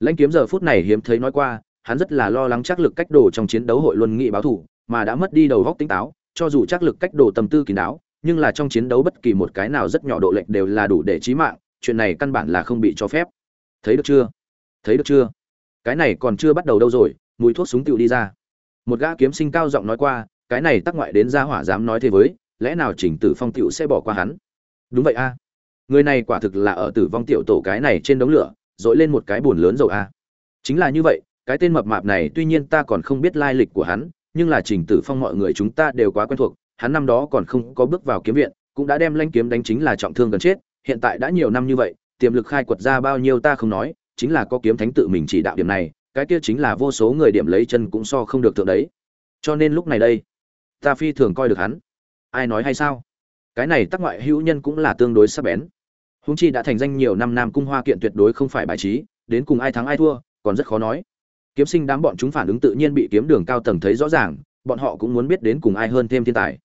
Lãnh kiếm giờ phút này hiếm thấy nói qua, hắn rất là lo lắng chắc lực cách đồ trong chiến đấu hội luân nghị báo thủ, mà đã mất đi đầu góc tỉnh táo, cho dù chắc lực cách đồ tâm tư kín đáo, nhưng là trong chiến đấu bất kỳ một cái nào rất nhỏ độ lệch đều là đủ để chí mạng, chuyện này căn bản là không bị cho phép. Thấy được chưa? Thấy được chưa? Cái này còn chưa bắt đầu đâu rồi, mùi thuốc súng tựu đi ra. Một gã kiếm sinh cao giọng nói qua cái này tắc ngoại đến gia hỏa dám nói thế với, lẽ nào chỉnh tử phong tiểu sẽ bỏ qua hắn? Đúng vậy a. Người này quả thực là ở tử vong tiểu tổ cái này trên đống lửa, dội lên một cái bùn lớn dầu a. Chính là như vậy, cái tên mập mạp này tuy nhiên ta còn không biết lai lịch của hắn, nhưng là trình tử phong mọi người chúng ta đều quá quen thuộc, hắn năm đó còn không có bước vào kiếm viện, cũng đã đem lanh kiếm đánh chính là trọng thương gần chết, hiện tại đã nhiều năm như vậy, tiềm lực khai quật ra bao nhiêu ta không nói, chính là có kiếm thánh tự mình chỉ đạo điểm này, cái kia chính là vô số người điểm lấy chân cũng so không được thượng đấy. Cho nên lúc này đây ta phi thường coi được hắn. Ai nói hay sao? Cái này tắc ngoại hữu nhân cũng là tương đối sắc bén. Húng chi đã thành danh nhiều năm nam cung hoa kiện tuyệt đối không phải bài trí, đến cùng ai thắng ai thua, còn rất khó nói. Kiếm sinh đám bọn chúng phản ứng tự nhiên bị kiếm đường cao tầng thấy rõ ràng, bọn họ cũng muốn biết đến cùng ai hơn thêm thiên tài.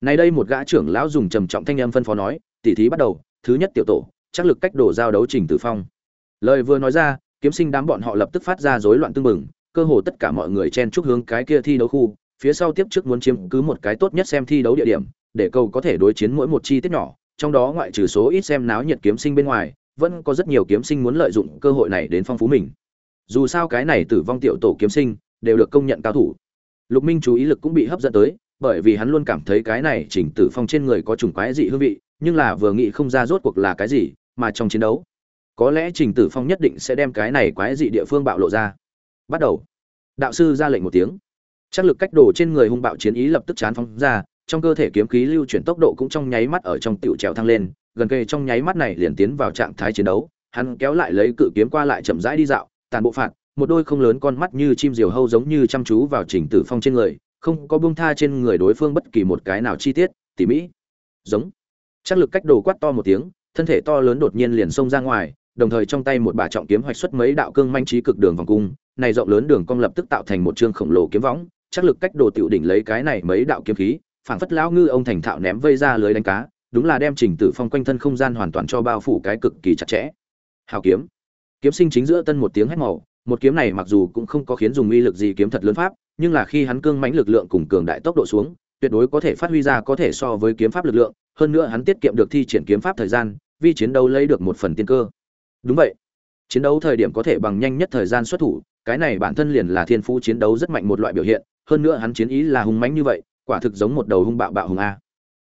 Nay đây một gã trưởng lão dùng trầm trọng thanh âm phân phó nói tỉ thí bắt đầu, thứ nhất tiểu tổ, chắc lực cách đổ giao đấu trình tử phong. Lời vừa nói ra, kiếm sinh đám bọn họ lập tức phát ra rối loạn tương mừng cơ hồ tất cả mọi người chen chúc hướng cái kia thi đấu khu phía sau tiếp trước muốn chiếm cứ một cái tốt nhất xem thi đấu địa điểm, để cầu có thể đối chiến mỗi một chi tiết nhỏ, trong đó ngoại trừ số ít xem náo nhiệt kiếm sinh bên ngoài, vẫn có rất nhiều kiếm sinh muốn lợi dụng cơ hội này đến phong phú mình. Dù sao cái này tử vong tiểu tổ kiếm sinh, đều được công nhận cao thủ. Lục minh chú ý lực cũng bị hấp dẫn tới, bởi vì hắn luôn cảm thấy cái này chỉnh tử phong trên người có trùng quái dị hương vị, nhưng là vừa nghĩ không ra rốt cuộc là cái gì, mà trong chiến đấu, có lẽ trình tử phong nhất định sẽ đem cái này quái dị địa phương bạo lộ ra. Bắt đầu. Đạo sư ra lệnh một tiếng chắc lực cách đồ trên người hung bạo chiến ý lập tức chán phóng ra, trong cơ thể kiếm khí lưu chuyển tốc độ cũng trong nháy mắt ở trong tiểu trèo thăng lên, gần kề trong nháy mắt này liền tiến vào trạng thái chiến đấu, hắn kéo lại lấy cự kiếm qua lại chậm rãi đi dạo, tàn bộ phạt, một đôi không lớn con mắt như chim diều hâu giống như chăm chú vào trình tử phong trên người, không có buông tha trên người đối phương bất kỳ một cái nào chi tiết, tỉ mỹ giống. Chắc lực cách đồ quát to một tiếng, thân thể to lớn đột nhiên liền xông ra ngoài, đồng thời trong tay một bà trọng kiếm hoạch xuất mấy đạo cương manh trí cực đường vòng cung, này rộng lớn đường cong lập tức tạo thành một chương khổng lồ kiếm võng chắc lực cách đồ tiểu đỉnh lấy cái này mấy đạo kiếm khí, phảng phất lão ngư ông thành thạo ném vây ra lưới đánh cá, đúng là đem trình tử phong quanh thân không gian hoàn toàn cho bao phủ cái cực kỳ chặt chẽ. Hào kiếm. Kiếm sinh chính giữa tân một tiếng hét màu, một kiếm này mặc dù cũng không có khiến dùng uy lực gì kiếm thật lớn pháp, nhưng là khi hắn cương mãnh lực lượng cùng cường đại tốc độ xuống, tuyệt đối có thể phát huy ra có thể so với kiếm pháp lực lượng, hơn nữa hắn tiết kiệm được thi triển kiếm pháp thời gian, vì chiến đấu lấy được một phần tiên cơ. Đúng vậy. Chiến đấu thời điểm có thể bằng nhanh nhất thời gian xuất thủ, cái này bản thân liền là thiên phú chiến đấu rất mạnh một loại biểu hiện hơn nữa hắn chiến ý là hung mãnh như vậy, quả thực giống một đầu hung bạo bạo hùng a.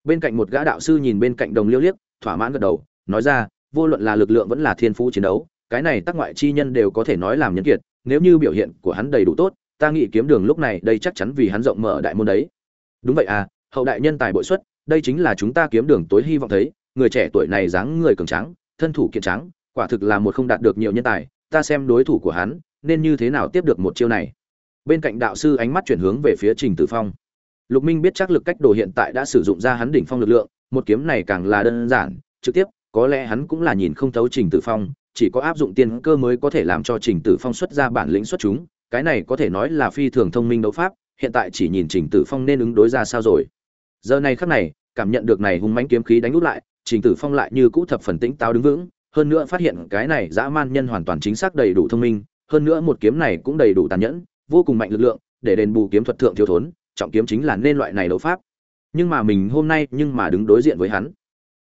Bên cạnh một gã đạo sư nhìn bên cạnh đồng liêu liếc, thỏa mãn gật đầu, nói ra, vô luận là lực lượng vẫn là thiên phú chiến đấu, cái này tác ngoại chi nhân đều có thể nói làm nhân kiệt, nếu như biểu hiện của hắn đầy đủ tốt, ta nghĩ kiếm đường lúc này đây chắc chắn vì hắn rộng mở đại môn đấy. Đúng vậy à hậu đại nhân tài bội xuất, đây chính là chúng ta kiếm đường tối hy vọng thấy, người trẻ tuổi này dáng người cường tráng, thân thủ kiện trắng quả thực là một không đạt được nhiều nhân tài, ta xem đối thủ của hắn, nên như thế nào tiếp được một chiêu này? Bên cạnh đạo sư ánh mắt chuyển hướng về phía trình tử phong. Lục minh biết chắc lực cách đồ hiện tại đã sử dụng ra hắn đỉnh phong lực lượng, một kiếm này càng là đơn giản, trực tiếp, có lẽ hắn cũng là nhìn không thấu trình tử phong, chỉ có áp dụng tiên cơ mới có thể làm cho trình tử phong xuất ra bản lĩnh xuất chúng, cái này có thể nói là phi thường thông minh đấu pháp, hiện tại chỉ nhìn trình tử phong nên ứng đối ra sao rồi. Giờ này khắc này, cảm nhận được này hung mãnh kiếm khí đánh úp lại, trình tử phong lại như cũ thập phần tĩnh táo đứng vững, hơn nữa phát hiện cái này dã man nhân hoàn toàn chính xác đầy đủ thông minh, hơn nữa một kiếm này cũng đầy đủ tàn nhẫn vô cùng mạnh lực lượng, để đền bù kiếm thuật thượng thiếu thốn, trọng kiếm chính là nên loại này đấu pháp. Nhưng mà mình hôm nay nhưng mà đứng đối diện với hắn.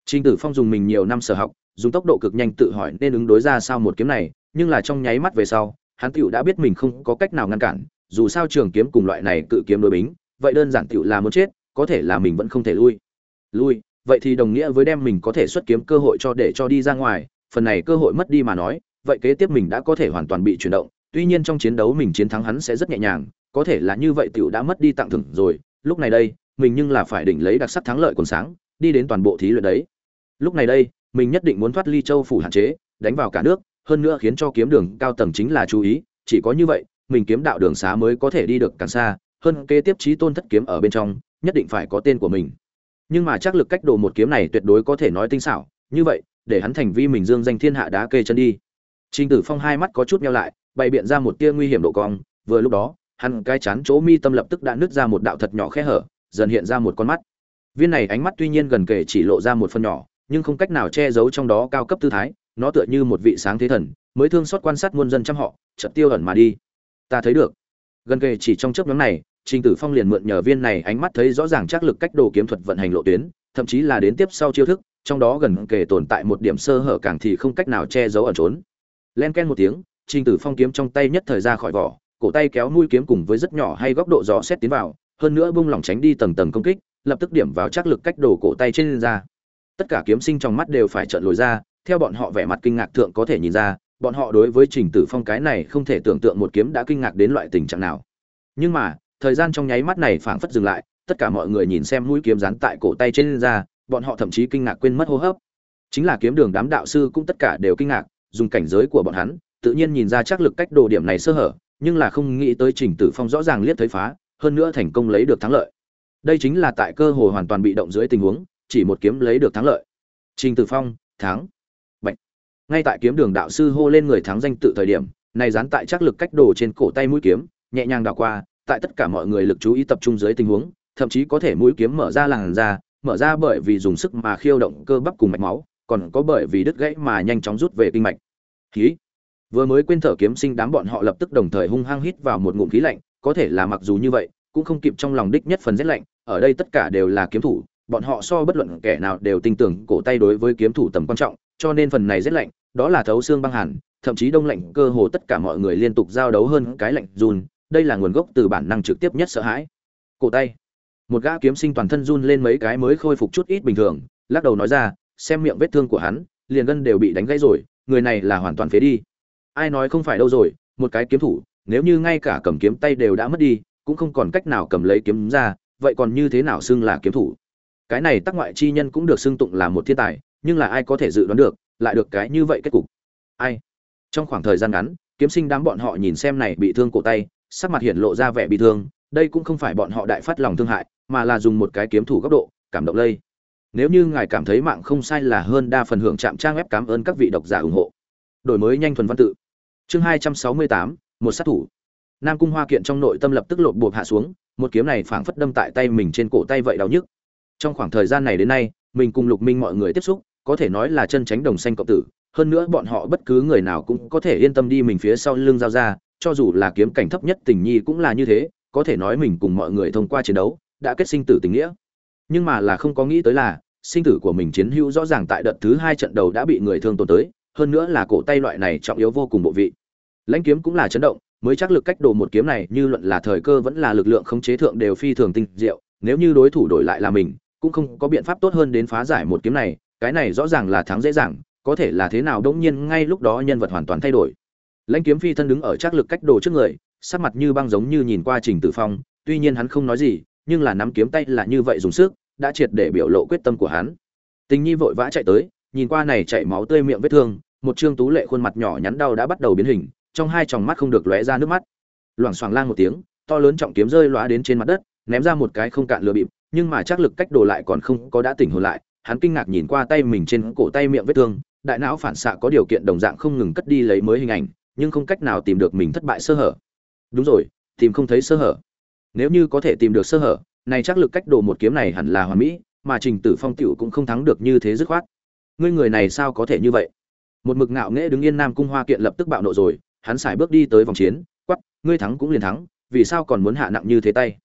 Trình tử phong dùng mình nhiều năm sở học, dùng tốc độ cực nhanh tự hỏi nên ứng đối ra sao một kiếm này, nhưng là trong nháy mắt về sau, hắn tựu đã biết mình không có cách nào ngăn cản, dù sao trường kiếm cùng loại này cự kiếm đối bính, vậy đơn giản tựu là muốn chết, có thể là mình vẫn không thể lui. Lui, vậy thì đồng nghĩa với đem mình có thể xuất kiếm cơ hội cho để cho đi ra ngoài, phần này cơ hội mất đi mà nói, vậy kế tiếp mình đã có thể hoàn toàn bị chuyển động tuy nhiên trong chiến đấu mình chiến thắng hắn sẽ rất nhẹ nhàng, có thể là như vậy tiểu đã mất đi tặng thưởng rồi, lúc này đây, mình nhưng là phải định lấy đặc sắc thắng lợi còn sáng, đi đến toàn bộ thí luyện đấy. Lúc này đây, mình nhất định muốn thoát ly châu phủ hạn chế, đánh vào cả nước, hơn nữa khiến cho kiếm đường cao tầng chính là chú ý, chỉ có như vậy, mình kiếm đạo đường xá mới có thể đi được càng xa, hơn kế tiếp trí tôn thất kiếm ở bên trong, nhất định phải có tên của mình. Nhưng mà chắc lực cách độ một kiếm này tuyệt đối có thể nói tinh xảo, như vậy, để hắn thành vi mình dương danh thiên hạ đá kê chân đi. Trình tử phong hai mắt có chút meo lại bày biện ra một tia nguy hiểm độ cong, vừa lúc đó, hắn cái chán chỗ mi tâm lập tức đã nứt ra một đạo thật nhỏ khe hở, dần hiện ra một con mắt. Viên này ánh mắt tuy nhiên gần kề chỉ lộ ra một phần nhỏ, nhưng không cách nào che giấu trong đó cao cấp tư thái, nó tựa như một vị sáng thế thần, mới thương xót quan sát muôn dân trăm họ, chợt tiêu ẩn mà đi. Ta thấy được. Gần kề chỉ trong chớp nhoáng này, trình tử phong liền mượn nhờ viên này ánh mắt thấy rõ ràng chắc lực cách đồ kiếm thuật vận hành lộ tuyến, thậm chí là đến tiếp sau chiêu thức, trong đó gần kề tồn tại một điểm sơ hở càng thì không cách nào che giấu ẩn trốn. Len ken một tiếng trình tử phong kiếm trong tay nhất thời ra khỏi vỏ, cổ tay kéo mũi kiếm cùng với rất nhỏ hay góc độ gió xét tiến vào, hơn nữa bung lỏng tránh đi tầng tầng công kích, lập tức điểm vào chắc lực cách đổ cổ tay trên ra. Tất cả kiếm sinh trong mắt đều phải trợn lồi ra, theo bọn họ vẻ mặt kinh ngạc thượng có thể nhìn ra, bọn họ đối với trình tử phong cái này không thể tưởng tượng một kiếm đã kinh ngạc đến loại tình trạng nào. Nhưng mà, thời gian trong nháy mắt này phảng phất dừng lại, tất cả mọi người nhìn xem mũi kiếm dán tại cổ tay trên ra, bọn họ thậm chí kinh ngạc quên mất hô hấp. Chính là kiếm đường đám đạo sư cũng tất cả đều kinh ngạc, dùng cảnh giới của bọn hắn tự nhiên nhìn ra chắc lực cách đồ điểm này sơ hở, nhưng là không nghĩ tới trình tử phong rõ ràng liếc thấy phá, hơn nữa thành công lấy được thắng lợi. Đây chính là tại cơ hội hoàn toàn bị động dưới tình huống, chỉ một kiếm lấy được thắng lợi. Trình tử phong, thắng. Bạch. ngay tại kiếm đường đạo sư hô lên người thắng danh tự thời điểm, này dán tại chắc lực cách đồ trên cổ tay mũi kiếm, nhẹ nhàng đảo qua, tại tất cả mọi người lực chú ý tập trung dưới tình huống, thậm chí có thể mũi kiếm mở ra làn ra mở ra bởi vì dùng sức mà khiêu động cơ bắp cùng mạch máu, còn có bởi vì đứt gãy mà nhanh chóng rút về kinh mạch. Khí vừa mới quên thở kiếm sinh đám bọn họ lập tức đồng thời hung hăng hít vào một ngụm khí lạnh, có thể là mặc dù như vậy, cũng không kịp trong lòng đích nhất phần rét lạnh, ở đây tất cả đều là kiếm thủ, bọn họ so bất luận kẻ nào đều tin tưởng cổ tay đối với kiếm thủ tầm quan trọng, cho nên phần này rét lạnh, đó là thấu xương băng hẳn thậm chí đông lạnh cơ hồ tất cả mọi người liên tục giao đấu hơn cái lạnh run, đây là nguồn gốc từ bản năng trực tiếp nhất sợ hãi. Cổ tay. Một gã kiếm sinh toàn thân run lên mấy cái mới khôi phục chút ít bình thường, lắc đầu nói ra, xem miệng vết thương của hắn, liền gân đều bị đánh gãy rồi, người này là hoàn toàn phế đi ai nói không phải đâu rồi, một cái kiếm thủ, nếu như ngay cả cầm kiếm tay đều đã mất đi, cũng không còn cách nào cầm lấy kiếm ra, vậy còn như thế nào xưng là kiếm thủ? Cái này tắc ngoại chi nhân cũng được xưng tụng là một thiên tài, nhưng là ai có thể dự đoán được, lại được cái như vậy kết cục? Ai? Trong khoảng thời gian ngắn, kiếm sinh đám bọn họ nhìn xem này bị thương cổ tay, sắc mặt hiện lộ ra vẻ bị thương, đây cũng không phải bọn họ đại phát lòng thương hại, mà là dùng một cái kiếm thủ góc độ, cảm động lây. Nếu như ngài cảm thấy mạng không sai là hơn đa phần hưởng chạm trang web cảm ơn các vị độc giả ủng hộ. Đổi mới nhanh thuần văn tự chương hai trăm sáu mươi tám, một sát thủ. Nam cung hoa kiện trong nội tâm lập tức lột bột hạ xuống, một kiếm này phảng phất đâm tại tay mình trên cổ tay vậy đau nhức. Trong khoảng thời gian này đến nay, mình cùng lục minh mọi người tiếp xúc, có thể nói là chân tránh đồng xanh cộng tử, hơn nữa bọn họ bất cứ người nào cũng có thể yên tâm đi mình phía sau lưng giao ra, cho dù là kiếm cảnh thấp nhất tình nhi cũng là như thế, có thể nói mình cùng mọi người thông qua chiến đấu, đã kết sinh tử tình nghĩa. Nhưng mà là không có nghĩ tới là, sinh tử của mình chiến hữu rõ ràng tại đợt thứ hai trận đầu đã bị người thương tổn tới, hơn nữa là cổ tay loại này trọng yếu vô cùng bộ vị lãnh kiếm cũng là chấn động, mới chắc lực cách đồ một kiếm này, như luận là thời cơ vẫn là lực lượng khống chế thượng đều phi thường tinh diệu, nếu như đối thủ đổi lại là mình, cũng không có biện pháp tốt hơn đến phá giải một kiếm này, cái này rõ ràng là thắng dễ dàng, có thể là thế nào đống nhiên ngay lúc đó nhân vật hoàn toàn thay đổi. Lãnh kiếm phi thân đứng ở chắc lực cách đồ trước người, sắc mặt như băng giống như nhìn qua trình tử phong, tuy nhiên hắn không nói gì, nhưng là nắm kiếm tay là như vậy dùng sức, đã triệt để biểu lộ quyết tâm của hắn. Tình nhi vội vã chạy tới, nhìn qua này chạy máu tươi miệng vết thương, một trương tú lệ khuôn mặt nhỏ nhắn đau đã bắt đầu biến hình trong hai tròng mắt không được lóe ra nước mắt. Loảng xoảng lang một tiếng, to lớn trọng kiếm rơi lóa đến trên mặt đất, ném ra một cái không cạn lừa bịp, nhưng mà chắc lực cách đồ lại còn không có đã tỉnh hồn lại, hắn kinh ngạc nhìn qua tay mình trên cổ tay miệng vết thương, đại não phản xạ có điều kiện đồng dạng không ngừng cất đi lấy mới hình ảnh, nhưng không cách nào tìm được mình thất bại sơ hở. Đúng rồi, tìm không thấy sơ hở. Nếu như có thể tìm được sơ hở, này chắc lực cách đồ một kiếm này hẳn là hoàn mỹ, mà trình tử phong tiểu cũng không thắng được như thế dứt khoát. Ngươi người này sao có thể như vậy? Một mực ngạo nghễ đứng yên nam cung hoa kiện lập tức bạo nộ rồi hắn xài bước đi tới vòng chiến quắp ngươi thắng cũng liền thắng, vì sao còn muốn hạ nặng như thế tay?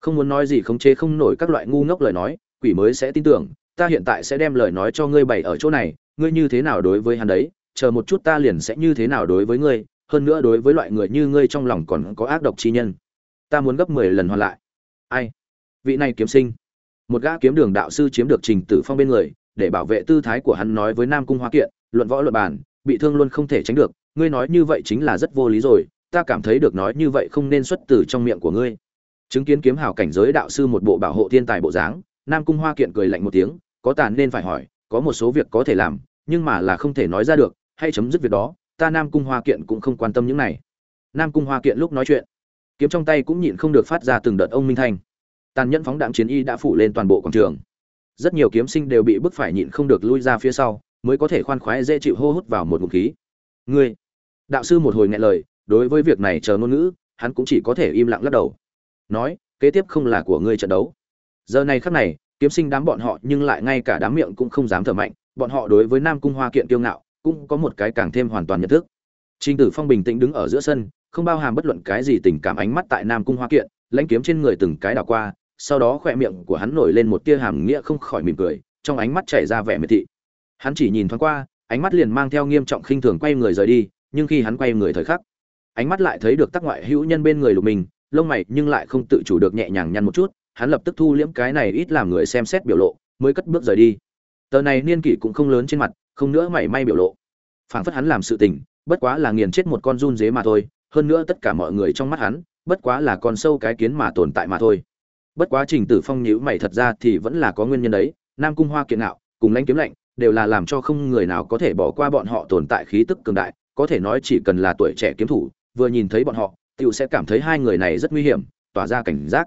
Không muốn nói gì khống chế không nổi các loại ngu ngốc lời nói, quỷ mới sẽ tin tưởng, ta hiện tại sẽ đem lời nói cho ngươi bày ở chỗ này, ngươi như thế nào đối với hắn đấy, chờ một chút ta liền sẽ như thế nào đối với ngươi, hơn nữa đối với loại người như ngươi trong lòng còn có ác độc chi nhân. Ta muốn gấp mười lần hoàn lại. Ai? Vị này kiếm sinh. Một gã kiếm đường đạo sư chiếm được trình tử phong bên người, để bảo vệ tư thái của hắn nói với nam cung hoa kiện, luận võ luận bàn, bị thương luôn không thể tránh được ngươi nói như vậy chính là rất vô lý rồi, ta cảm thấy được nói như vậy không nên xuất từ trong miệng của ngươi. Chứng kiến kiếm hào cảnh giới đạo sư một bộ bảo hộ thiên tài bộ dáng, nam cung hoa kiện cười lạnh một tiếng, có tàn nên phải hỏi, có một số việc có thể làm, nhưng mà là không thể nói ra được, hay chấm dứt việc đó, ta nam cung hoa kiện cũng không quan tâm những này. Nam cung hoa kiện lúc nói chuyện, kiếm trong tay cũng nhịn không được phát ra từng đợt ông minh thanh. Tàn nhẫn phóng đạn chiến y đã phủ lên toàn bộ quảng trường. Rất nhiều kiếm sinh đều bị bức phải nhịn không được lui ra phía sau, mới có thể khoan khoái dễ chịu hô hút vào một ngụm khí. Ngươi đạo sư một hồi nghe lời đối với việc này chờ ngôn ngữ hắn cũng chỉ có thể im lặng lắc đầu. Nói kế tiếp không là của ngươi trận đấu. Giờ này khắc này kiếm sinh đám bọn họ nhưng lại ngay cả đám miệng cũng không dám thở mạnh bọn họ đối với nam cung hoa kiện kiêu ngạo cũng có một cái càng thêm hoàn toàn nhận thức. Trinh Tử Phong bình tĩnh đứng ở giữa sân, không bao hàm bất luận cái gì tình cảm ánh mắt tại Nam Cung Hoa Kiện, lãnh kiếm trên người từng cái đảo qua, sau đó khỏe miệng của hắn nổi lên một tia hàm nghĩa không khỏi mỉm cười, trong ánh mắt chảy ra vẻ miệt thị. Hắn chỉ nhìn thoáng qua, ánh mắt liền mang theo nghiêm trọng khinh thường quay người rời đi, nhưng khi hắn quay người thời khắc, ánh mắt lại thấy được tác ngoại hữu nhân bên người lục mình, lông mày nhưng lại không tự chủ được nhẹ nhàng nhăn một chút, hắn lập tức thu liễm cái này ít làm người xem xét biểu lộ, mới cất bước rời đi. tờ này niên kỷ cũng không lớn trên mặt không nữa mảy may biểu lộ phảng phất hắn làm sự tình bất quá là nghiền chết một con run dế mà thôi hơn nữa tất cả mọi người trong mắt hắn bất quá là con sâu cái kiến mà tồn tại mà thôi bất quá trình tử phong nhữ mày thật ra thì vẫn là có nguyên nhân đấy nam cung hoa kiện nạo cùng lãnh kiếm lạnh đều là làm cho không người nào có thể bỏ qua bọn họ tồn tại khí tức cường đại có thể nói chỉ cần là tuổi trẻ kiếm thủ, vừa nhìn thấy bọn họ, tiểu sẽ cảm thấy hai người này rất nguy hiểm, tỏa ra cảnh giác.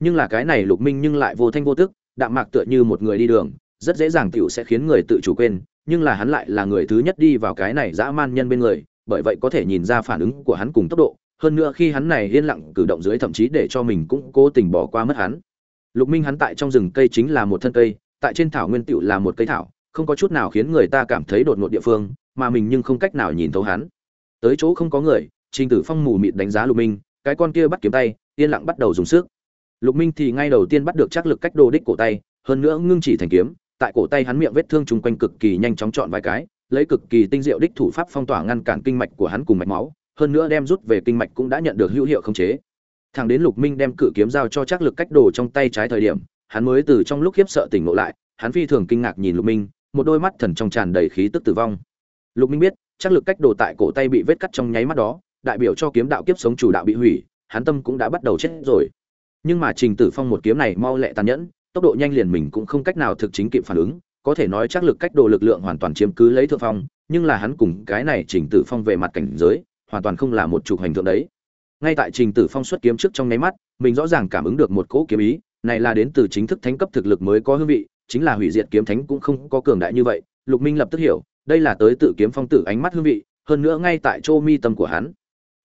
Nhưng là cái này lục minh nhưng lại vô thanh vô tức, đạm mạc tựa như một người đi đường, rất dễ dàng tiểu sẽ khiến người tự chủ quên, nhưng là hắn lại là người thứ nhất đi vào cái này dã man nhân bên người, bởi vậy có thể nhìn ra phản ứng của hắn cùng tốc độ, hơn nữa khi hắn này yên lặng cử động dưới thậm chí để cho mình cũng cố tình bỏ qua mất hắn. Lục minh hắn tại trong rừng cây chính là một thân cây, tại trên thảo nguyên tiểu là một cây thảo, không có chút nào khiến người ta cảm thấy đột ngột địa phương mà mình nhưng không cách nào nhìn thấu hắn. Tới chỗ không có người, trình tử phong mù mịt đánh giá lục minh, cái con kia bắt kiếm tay, yên lặng bắt đầu dùng sức. Lục minh thì ngay đầu tiên bắt được chắc lực cách đồ đích cổ tay, hơn nữa ngưng chỉ thành kiếm, tại cổ tay hắn miệng vết thương chung quanh cực kỳ nhanh chóng chọn vài cái, lấy cực kỳ tinh diệu đích thủ pháp phong tỏa ngăn cản kinh mạch của hắn cùng mạch máu, hơn nữa đem rút về kinh mạch cũng đã nhận được hữu hiệu khống chế. Thẳng đến lục minh đem cự kiếm giao cho chắc lực cách đồ trong tay trái thời điểm, hắn mới từ trong lúc khiếp sợ tỉnh ngộ lại, hắn phi thường kinh ngạc nhìn lục minh, một đôi mắt thần trong tràn đầy khí tức tử vong lục minh biết, chắc lực cách đồ tại cổ tay bị vết cắt trong nháy mắt đó, đại biểu cho kiếm đạo kiếp sống chủ đạo bị hủy, hắn tâm cũng đã bắt đầu chết rồi. Nhưng mà trình tử phong một kiếm này mau lẹ tàn nhẫn, tốc độ nhanh liền mình cũng không cách nào thực chính kịp phản ứng, có thể nói chắc lực cách đồ lực lượng hoàn toàn chiếm cứ lấy thượng phong, nhưng là hắn cùng cái này trình tử phong về mặt cảnh giới, hoàn toàn không là một trục hành thượng đấy. Ngay tại trình tử phong xuất kiếm trước trong nháy mắt, mình rõ ràng cảm ứng được một cỗ kiếm ý, này là đến từ chính thức thánh cấp thực lực mới có hương vị, chính là hủy diệt kiếm thánh cũng không có cường đại như vậy, lục minh lập tức hiểu đây là tới tự kiếm phong tử ánh mắt hương vị, hơn nữa ngay tại chỗ mi tâm của hắn.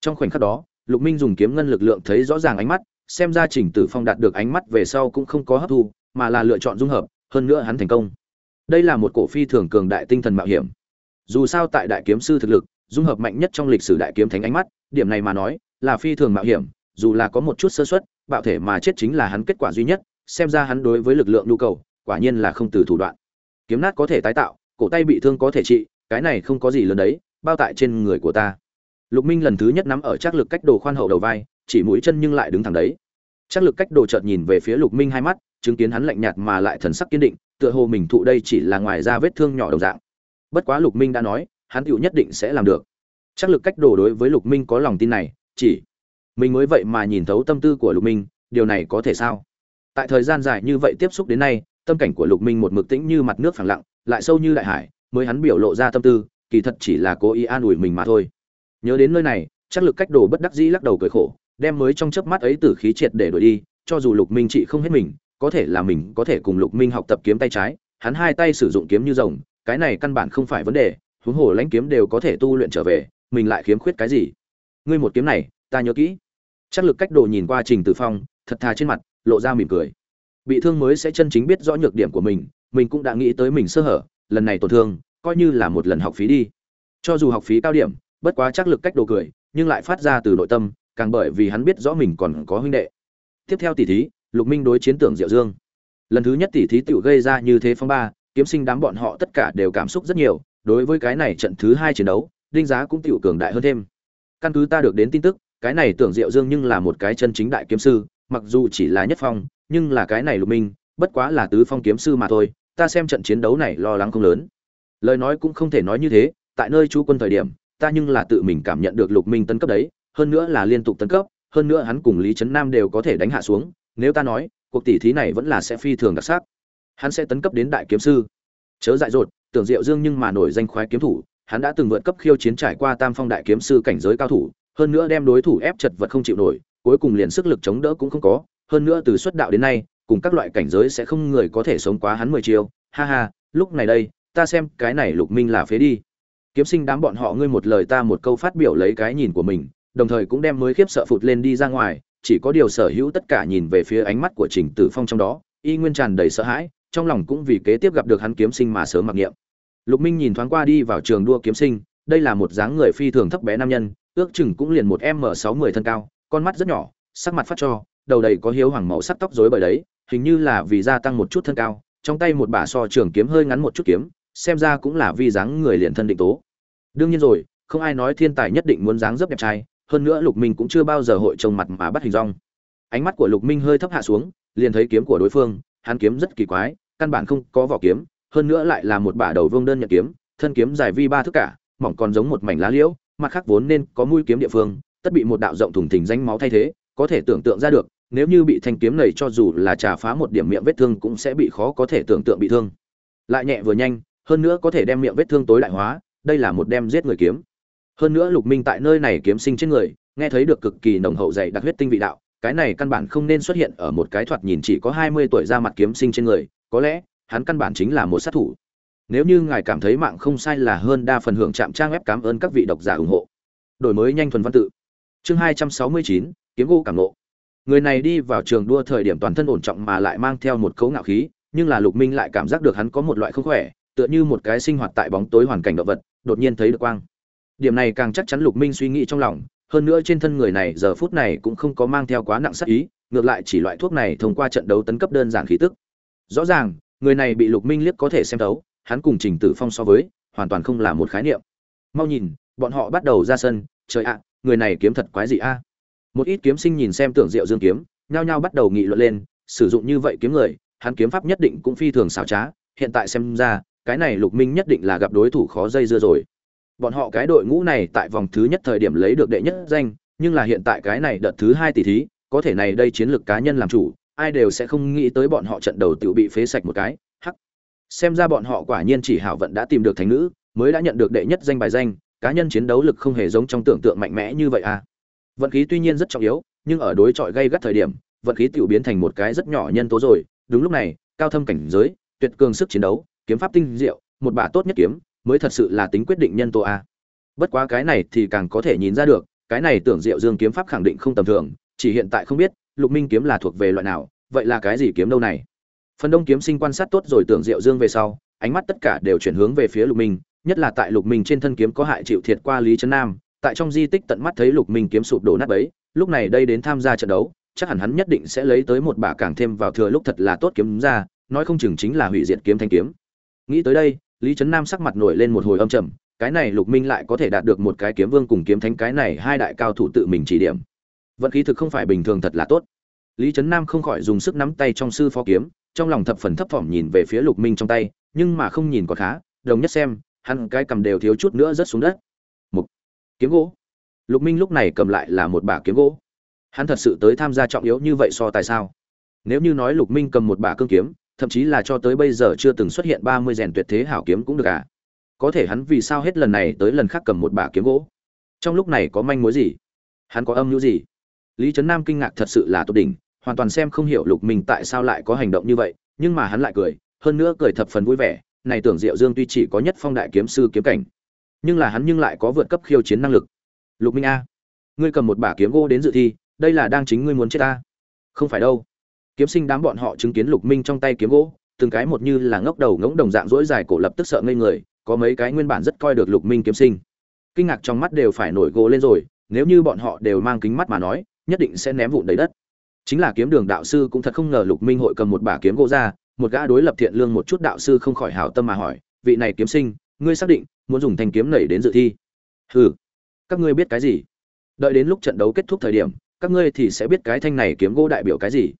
Trong khoảnh khắc đó, lục minh dùng kiếm ngân lực lượng thấy rõ ràng ánh mắt, xem ra trình tử phong đạt được ánh mắt về sau cũng không có hấp thu, mà là lựa chọn dung hợp, hơn nữa hắn thành công. Đây là một cổ phi thường cường đại tinh thần mạo hiểm. Dù sao tại đại kiếm sư thực lực, dung hợp mạnh nhất trong lịch sử đại kiếm thánh ánh mắt, điểm này mà nói, là phi thường mạo hiểm, dù là có một chút sơ suất, bạo thể mà chết chính là hắn kết quả duy nhất, xem ra hắn đối với lực lượng nhu cầu, quả nhiên là không từ thủ đoạn. Kiếm nát có thể tái tạo cổ tay bị thương có thể trị, cái này không có gì lớn đấy, bao tại trên người của ta. Lục minh lần thứ nhất nắm ở Trác lực cách đồ khoan hậu đầu vai, chỉ mũi chân nhưng lại đứng thẳng đấy. Trác lực cách đồ chợt nhìn về phía lục minh hai mắt, chứng kiến hắn lạnh nhạt mà lại thần sắc kiên định, tựa hồ mình thụ đây chỉ là ngoài ra vết thương nhỏ đồng dạng. Bất quá lục minh đã nói, hắn tựu nhất định sẽ làm được. Trác lực cách đồ đối với lục minh có lòng tin này, chỉ mình mới vậy mà nhìn thấu tâm tư của lục minh, điều này có thể sao? Tại thời gian dài như vậy tiếp xúc đến nay, tâm cảnh của lục minh một mực tĩnh như mặt nước phẳng lặng lại sâu như đại hải, mới hắn biểu lộ ra tâm tư, kỳ thật chỉ là cố ý an ủi mình mà thôi. Nhớ đến nơi này, chắc lực cách đồ bất đắc dĩ lắc đầu cười khổ, đem mới trong chớp mắt ấy tử khí triệt để đổi đi, cho dù lục minh trị không hết mình, có thể là mình có thể cùng lục minh học tập kiếm tay trái, hắn hai tay sử dụng kiếm như rồng, cái này căn bản không phải vấn đề, huống hồ lãnh kiếm đều có thể tu luyện trở về, mình lại khiếm khuyết cái gì? Ngươi một kiếm này, ta nhớ kỹ. Chắc lực cách đồ nhìn qua trình tử phong, thật thà trên mặt, lộ ra mỉm cười. Bị thương mới sẽ chân chính biết rõ nhược điểm của mình mình cũng đã nghĩ tới mình sơ hở, lần này tổn thương, coi như là một lần học phí đi. Cho dù học phí cao điểm, bất quá chắc lực cách đồ cười, nhưng lại phát ra từ nội tâm, càng bởi vì hắn biết rõ mình còn có huynh đệ. Tiếp theo tỷ thí, lục minh đối chiến tưởng diệu dương. Lần thứ nhất tỷ thí tự gây ra như thế phong ba, kiếm sinh đám bọn họ tất cả đều cảm xúc rất nhiều, đối với cái này trận thứ hai chiến đấu, đinh giá cũng tiểu cường đại hơn thêm. Căn cứ ta được đến tin tức, cái này tưởng diệu dương nhưng là một cái chân chính đại kiếm sư, mặc dù chỉ là nhất phong, nhưng là cái này lục minh, bất quá là tứ phong kiếm sư mà thôi ta xem trận chiến đấu này lo lắng không lớn. Lời nói cũng không thể nói như thế, tại nơi chú quân thời điểm, ta nhưng là tự mình cảm nhận được lục minh tấn cấp đấy, hơn nữa là liên tục tấn cấp, hơn nữa hắn cùng lý trấn nam đều có thể đánh hạ xuống, nếu ta nói, cuộc tỷ thí này vẫn là sẽ phi thường đặc sắc. Hắn sẽ tấn cấp đến đại kiếm sư. Chớ dại dột, tưởng diệu dương nhưng mà nổi danh khoái kiếm thủ, hắn đã từng vượt cấp khiêu chiến trải qua tam phong đại kiếm sư cảnh giới cao thủ, hơn nữa đem đối thủ ép chật vật không chịu nổi, cuối cùng liền sức lực chống đỡ cũng không có, hơn nữa từ xuất đạo đến nay cùng các loại cảnh giới sẽ không người có thể sống quá hắn mười chiêu. Ha ha, lúc này đây, ta xem cái này lục minh là phế đi. Kiếm sinh đám bọn họ ngươi một lời ta một câu phát biểu lấy cái nhìn của mình, đồng thời cũng đem mới khiếp sợ phụt lên đi ra ngoài, chỉ có điều sở hữu tất cả nhìn về phía ánh mắt của trình tử phong trong đó, y nguyên tràn đầy sợ hãi, trong lòng cũng vì kế tiếp gặp được hắn kiếm sinh mà sớm mặc niệm. Lục minh nhìn thoáng qua đi vào trường đua kiếm sinh, đây là một dáng người phi thường thấp bé nam nhân, ước chừng cũng liền một m sáu mươi thân cao, con mắt rất nhỏ, sắc mặt phát cho, đầu đầy có hiếu hoàng màu sắc tóc rối bởi đấy hình như là vì gia tăng một chút thân cao, trong tay một bả so trường kiếm hơi ngắn một chút kiếm, xem ra cũng là vì dáng người liền thân định tố. Đương nhiên rồi, không ai nói thiên tài nhất định muốn dáng dấp đẹp trai, hơn nữa lục minh cũng chưa bao giờ hội trông mặt mà bắt hình rong. Ánh mắt của lục minh hơi thấp hạ xuống, liền thấy kiếm của đối phương, hắn kiếm rất kỳ quái, căn bản không có vỏ kiếm, hơn nữa lại là một bả đầu vương đơn nhận kiếm, thân kiếm dài vi ba thước cả, mỏng còn giống một mảnh lá liễu, mặt khác vốn nên có mũi kiếm địa phương, tất bị một đạo rộng thủng thình danh máu thay thế, có thể tưởng tượng ra được nếu như bị thanh kiếm này cho dù là trà phá một điểm miệng vết thương cũng sẽ bị khó có thể tưởng tượng bị thương. Lại nhẹ vừa nhanh, hơn nữa có thể đem miệng vết thương tối đại hóa, đây là một đem giết người kiếm. Hơn nữa lục minh tại nơi này kiếm sinh trên người, nghe thấy được cực kỳ nồng hậu dày đặc huyết tinh vị đạo, cái này căn bản không nên xuất hiện ở một cái thoạt nhìn chỉ có hai mươi tuổi ra mặt kiếm sinh trên người, có lẽ, hắn căn bản chính là một sát thủ. Nếu như ngài cảm thấy mạng không sai là hơn đa phần hưởng chạm trang web cảm ơn các vị độc giả ủng hộ. Đổi mới nhanh thuần văn tự. Chương hai trăm sáu mươi chín, kiếm gỗ cảm nộ người này đi vào trường đua thời điểm toàn thân ổn trọng mà lại mang theo một cấu ngạo khí, nhưng là lục minh lại cảm giác được hắn có một loại không khỏe, tựa như một cái sinh hoạt tại bóng tối hoàn cảnh động vật, đột nhiên thấy được quang. Điểm này càng chắc chắn lục minh suy nghĩ trong lòng, hơn nữa trên thân người này giờ phút này cũng không có mang theo quá nặng sắc ý, ngược lại chỉ loại thuốc này thông qua trận đấu tấn cấp đơn giản khí tức. Rõ ràng, người này bị lục minh liếc có thể xem thấu, hắn cùng trình tử phong so với, hoàn toàn không là một khái niệm. Mau nhìn, bọn họ bắt đầu ra sân, trời ạ, người này kiếm thật quái gì a một ít kiếm sinh nhìn xem tưởng diệu dương kiếm, nhao nhao bắt đầu nghị luận lên, sử dụng như vậy kiếm người, hắn kiếm pháp nhất định cũng phi thường xảo trá, hiện tại xem ra, cái này lục minh nhất định là gặp đối thủ khó dây dưa rồi. Bọn họ cái đội ngũ này tại vòng thứ nhất thời điểm lấy được đệ nhất danh, nhưng là hiện tại cái này đợt thứ hai tỷ thí, có thể này đây chiến lược cá nhân làm chủ, ai đều sẽ không nghĩ tới bọn họ trận đầu tự bị phế sạch một cái, hắc. Xem ra bọn họ quả nhiên chỉ hảo vận đã tìm được thành nữ, mới đã nhận được đệ nhất danh bài danh, cá nhân chiến đấu lực không hề giống trong tưởng tượng mạnh mẽ như vậy à vận khí tuy nhiên rất trọng yếu, nhưng ở đối chọi gây gắt thời điểm, vận khí tiểu biến thành một cái rất nhỏ nhân tố rồi. Đúng lúc này, cao thâm cảnh giới, tuyệt cường sức chiến đấu, kiếm pháp tinh diệu, một bả tốt nhất kiếm, mới thật sự là tính quyết định nhân tố a. Bất quá cái này thì càng có thể nhìn ra được, cái này tưởng diệu dương kiếm pháp khẳng định không tầm thường, chỉ hiện tại không biết, lục minh kiếm là thuộc về loại nào, vậy là cái gì kiếm đâu này? Phần đông kiếm sinh quan sát tốt rồi tưởng diệu dương về sau, ánh mắt tất cả đều chuyển hướng về phía lục minh, nhất là tại lục minh trên thân kiếm có hại chịu thiệt qua lý trấn nam tại trong di tích tận mắt thấy lục minh kiếm sụp đổ nát bấy, lúc này đây đến tham gia trận đấu, chắc hẳn hắn nhất định sẽ lấy tới một bả càng thêm vào thừa lúc thật là tốt kiếm ra, nói không chừng chính là hủy diệt kiếm thanh kiếm. Nghĩ tới đây, lý trấn nam sắc mặt nổi lên một hồi âm trầm, cái này lục minh lại có thể đạt được một cái kiếm vương cùng kiếm thánh cái này hai đại cao thủ tự mình chỉ điểm. Vận khí thực không phải bình thường thật là tốt. Lý trấn nam không khỏi dùng sức nắm tay trong sư phó kiếm, trong lòng thập phần thấp thỏm nhìn về phía lục minh trong tay, nhưng mà không nhìn còn khá, đồng nhất xem, hắn cái cầm đều thiếu chút nữa rớt xuống đất kiếm gỗ. Lục minh lúc này cầm lại là một bả kiếm gỗ. Hắn thật sự tới tham gia trọng yếu như vậy so tại sao? Nếu như nói lục minh cầm một bả cương kiếm, thậm chí là cho tới bây giờ chưa từng xuất hiện ba mươi rèn tuyệt thế hảo kiếm cũng được à? Có thể hắn vì sao hết lần này tới lần khác cầm một bả kiếm gỗ? Trong lúc này có manh mối gì? Hắn có âm mưu gì? Lý trấn nam kinh ngạc thật sự là tốt đỉnh, hoàn toàn xem không hiểu lục minh tại sao lại có hành động như vậy, nhưng mà hắn lại cười, hơn nữa cười thập phần vui vẻ, này tưởng diệu dương tuy chỉ có nhất phong đại kiếm sư kiếm cảnh nhưng là hắn nhưng lại có vượt cấp khiêu chiến năng lực. Lục minh a, ngươi cầm một bả kiếm gỗ đến dự thi, đây là đang chính ngươi muốn chết ta. Không phải đâu. Kiếm sinh đám bọn họ chứng kiến lục minh trong tay kiếm gỗ, từng cái một như là ngốc đầu ngỗng đồng dạng rỗi dài cổ lập tức sợ ngây người, có mấy cái nguyên bản rất coi được lục minh kiếm sinh. Kinh ngạc trong mắt đều phải nổi gỗ lên rồi, nếu như bọn họ đều mang kính mắt mà nói, nhất định sẽ ném vụn đầy đất. Chính là kiếm đường đạo sư cũng thật không ngờ lục minh hội cầm một bả kiếm gỗ ra, một gã đối lập thiện lương một chút đạo sư không khỏi hảo tâm mà hỏi, vị này kiếm sinh, ngươi xác định muốn dùng thanh kiếm nảy đến dự thi. Hừ, các ngươi biết cái gì? Đợi đến lúc trận đấu kết thúc thời điểm, các ngươi thì sẽ biết cái thanh này kiếm gỗ đại biểu cái gì.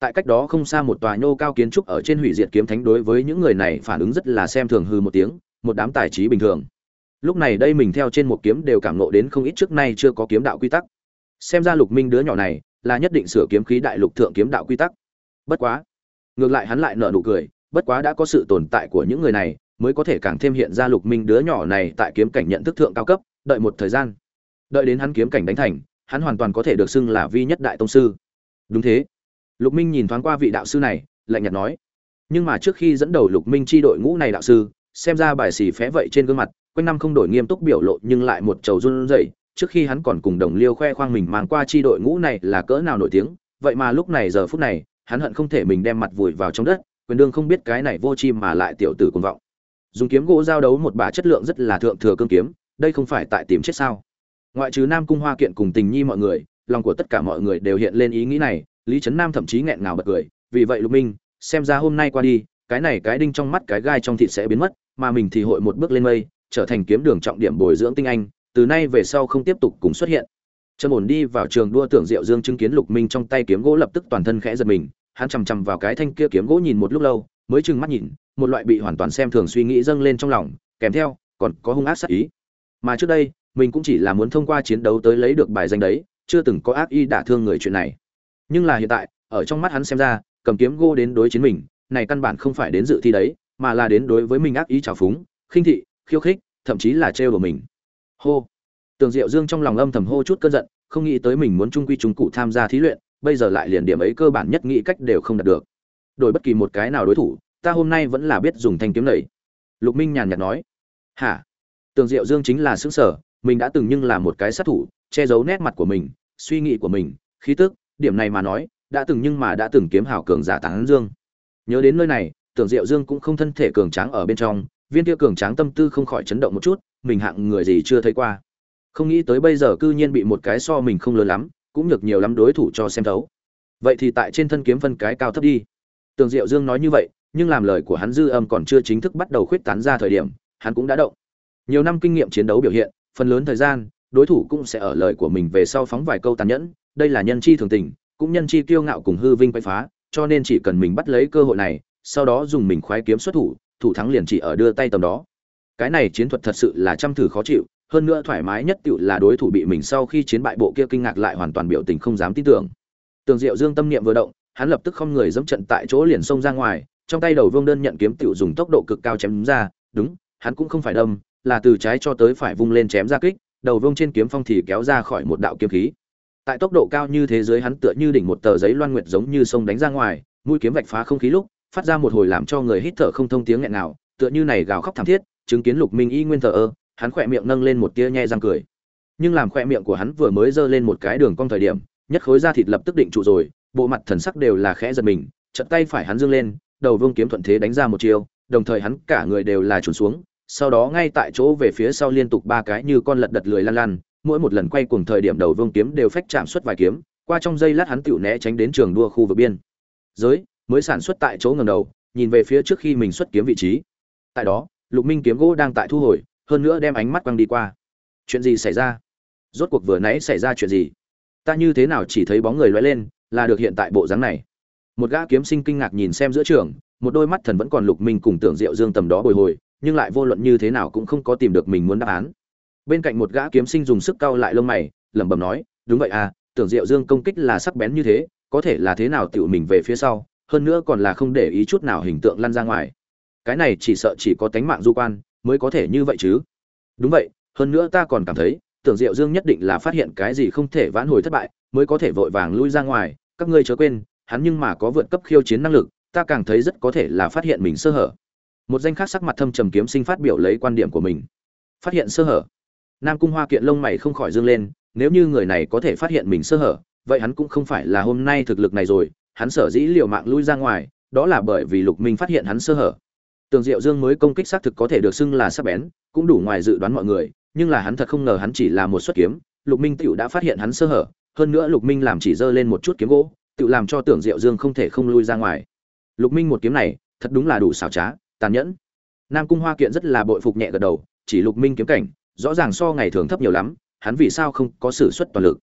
Tại cách đó không xa một tòa nhô cao kiến trúc ở trên hủy diệt kiếm thánh đối với những người này phản ứng rất là xem thường hư một tiếng, một đám tài trí bình thường. Lúc này đây mình theo trên một kiếm đều cảm nộ đến không ít trước nay chưa có kiếm đạo quy tắc. Xem ra lục minh đứa nhỏ này là nhất định sửa kiếm khí đại lục thượng kiếm đạo quy tắc. Bất quá, ngược lại hắn lại nở nụ cười, bất quá đã có sự tồn tại của những người này mới có thể càng thêm hiện ra lục minh đứa nhỏ này tại kiếm cảnh nhận thức thượng cao cấp, đợi một thời gian. Đợi đến hắn kiếm cảnh đánh thành, hắn hoàn toàn có thể được xưng là vi nhất đại tông sư. Đúng thế. Lục minh nhìn thoáng qua vị đạo sư này, lạnh nhạt nói. Nhưng mà trước khi dẫn đầu lục minh chi đội ngũ này đạo sư, xem ra bài xì phé vậy trên gương mặt, quanh năm không đổi nghiêm túc biểu lộ nhưng lại một trầu run rẩy. Trước khi hắn còn cùng đồng liêu khoe khoang mình mang qua chi đội ngũ này là cỡ nào nổi tiếng, vậy mà lúc này giờ phút này, hắn hận không thể mình đem mặt vùi vào trong đất, quyền đương không biết cái này vô chi mà lại tiểu tử cuồng vọng dùng kiếm gỗ giao đấu một bà chất lượng rất là thượng thừa cương kiếm, đây không phải tại tìm chết sao? Ngoại trừ nam cung hoa kiện cùng tình nhi mọi người, lòng của tất cả mọi người đều hiện lên ý nghĩ này, lý trấn nam thậm chí nghẹn ngào bật cười, vì vậy lục minh, xem ra hôm nay qua đi, cái này cái đinh trong mắt cái gai trong thịt sẽ biến mất, mà mình thì hội một bước lên mây, trở thành kiếm đường trọng điểm bồi dưỡng tinh anh, từ nay về sau không tiếp tục cùng xuất hiện. Trần ổn đi vào trường đua tưởng diệu dương chứng kiến lục minh trong tay kiếm gỗ lập tức toàn thân khẽ giật mình, hắn chằm chằm vào cái thanh kia kiếm gỗ nhìn một lúc lâu mới chừng mắt nhìn, một loại bị hoàn toàn xem thường suy nghĩ dâng lên trong lòng, kèm theo, còn có hung ác sát ý. Mà trước đây, mình cũng chỉ là muốn thông qua chiến đấu tới lấy được bài danh đấy, chưa từng có ác ý đả thương người chuyện này. Nhưng là hiện tại, ở trong mắt hắn xem ra, cầm kiếm gô đến đối chiến mình, này căn bản không phải đến dự thi đấy, mà là đến đối với mình ác ý trào phúng, khinh thị, khiêu khích, thậm chí là trêu của mình. Hô. Tường diệu dương trong lòng âm thầm hô chút cơn giận, không nghĩ tới mình muốn trung quy trung cụ tham gia thí luyện, bây giờ lại liền điểm ấy cơ bản nhất nghĩ cách đều không đạt được đổi bất kỳ một cái nào đối thủ, ta hôm nay vẫn là biết dùng thanh kiếm này. Lục minh nhàn nhạt nói. Hả? Tường diệu dương chính là xứng sở, mình đã từng nhưng là một cái sát thủ, che giấu nét mặt của mình, suy nghĩ của mình, khí tức, điểm này mà nói, đã từng nhưng mà đã từng kiếm hảo cường giả tán dương. Nhớ đến nơi này, tưởng diệu dương cũng không thân thể cường tráng ở bên trong, viên kia cường tráng tâm tư không khỏi chấn động một chút, mình hạng người gì chưa thấy qua. Không nghĩ tới bây giờ cư nhiên bị một cái so mình không lớn lắm, cũng nhược nhiều lắm đối thủ cho xem thấu. Vậy thì tại trên thân kiếm phân cái cao thấp đi tường diệu dương nói như vậy, nhưng làm lời của hắn dư âm còn chưa chính thức bắt đầu khuyết tán ra thời điểm, hắn cũng đã động. Nhiều năm kinh nghiệm chiến đấu biểu hiện, phần lớn thời gian, đối thủ cũng sẽ ở lời của mình về sau phóng vài câu tàn nhẫn, đây là nhân chi thường tình, cũng nhân chi kiêu ngạo cùng hư vinh quay phá, cho nên chỉ cần mình bắt lấy cơ hội này, sau đó dùng mình khoái kiếm xuất thủ thủ thắng liền chỉ ở đưa tay tầm đó. Cái này chiến thuật thật sự là trăm thử khó chịu, hơn nữa thoải mái nhất tựu là đối thủ bị mình sau khi chiến bại bộ kia kinh ngạc lại hoàn toàn biểu tình không dám tin tưởng. Tường diệu dương tâm niệm vừa động hắn lập tức không người dẫm trận tại chỗ liền xông ra ngoài, trong tay đầu vương đơn nhận kiếm tiểu dùng tốc độ cực cao chém ra, đúng, hắn cũng không phải đâm, là từ trái cho tới phải vung lên chém ra kích, đầu vương trên kiếm phong thì kéo ra khỏi một đạo kiếm khí. Tại tốc độ cao như thế giới hắn tựa như đỉnh một tờ giấy loan nguyệt giống như sông đánh ra ngoài, mũi kiếm vạch phá không khí lúc, phát ra một hồi làm cho người hít thở không thông tiếng nghẹn nào tựa như này gào khóc thảm thiết, chứng kiến lục minh y nguyên thờ ơ, hắn khỏe miệng nâng lên một tia nhe răng cười. Nhưng làm khỏe miệng của hắn vừa mới giơ lên một cái đường cong thời điểm, nhất khối da thịt lập tức định trụ rồi bộ mặt thần sắc đều là khẽ giật mình, chợt tay phải hắn dương lên, đầu vương kiếm thuận thế đánh ra một chiêu, đồng thời hắn cả người đều là trùn xuống, sau đó ngay tại chỗ về phía sau liên tục ba cái như con lật đật lười lăn lăn, mỗi một lần quay cuồng thời điểm đầu vương kiếm đều phách chạm xuất vài kiếm, qua trong giây lát hắn tựu né tránh đến trường đua khu vực biên. Giới, mới sản xuất tại chỗ ngầm đầu, nhìn về phía trước khi mình xuất kiếm vị trí. Tại đó, lục minh kiếm gỗ đang tại thu hồi, hơn nữa đem ánh mắt quăng đi qua. Chuyện gì xảy ra? Rốt cuộc vừa nãy xảy ra chuyện gì? Ta như thế nào chỉ thấy bóng người loay lên là được hiện tại bộ dáng này. Một gã kiếm sinh kinh ngạc nhìn xem giữa trường, một đôi mắt thần vẫn còn lục minh cùng tưởng diệu dương tầm đó bồi hồi, nhưng lại vô luận như thế nào cũng không có tìm được mình muốn đáp án. Bên cạnh một gã kiếm sinh dùng sức cau lại lông mày, lẩm bẩm nói, đúng vậy à tưởng diệu dương công kích là sắc bén như thế, có thể là thế nào tựu mình về phía sau, hơn nữa còn là không để ý chút nào hình tượng lăn ra ngoài. Cái này chỉ sợ chỉ có tánh mạng du quan mới có thể như vậy chứ. Đúng vậy, hơn nữa ta còn cảm thấy, tưởng diệu dương nhất định là phát hiện cái gì không thể vãn hồi thất bại mới có thể vội vàng lui ra ngoài, các ngươi chớ quên, hắn nhưng mà có vượt cấp khiêu chiến năng lực, ta càng thấy rất có thể là phát hiện mình sơ hở. Một danh khác sắc mặt thâm trầm kiếm sinh phát biểu lấy quan điểm của mình. Phát hiện sơ hở. Nam cung hoa kiện lông mày không khỏi dương lên, nếu như người này có thể phát hiện mình sơ hở, vậy hắn cũng không phải là hôm nay thực lực này rồi, hắn sở dĩ liều mạng lui ra ngoài, đó là bởi vì lục minh phát hiện hắn sơ hở. Tường diệu dương mới công kích xác thực có thể được xưng là sắc bén, cũng đủ ngoài dự đoán mọi người, nhưng là hắn thật không ngờ hắn chỉ là một xuất kiếm, lục minh tựu đã phát hiện hắn sơ hở hơn nữa lục minh làm chỉ dơ lên một chút kiếm gỗ, tự làm cho tưởng diệu dương không thể không lui ra ngoài. Lục minh một kiếm này, thật đúng là đủ xảo trá, tàn nhẫn. Nam cung hoa kiện rất là bội phục nhẹ gật đầu, chỉ lục minh kiếm cảnh, rõ ràng so ngày thường thấp nhiều lắm, hắn vì sao không có sử xuất toàn lực.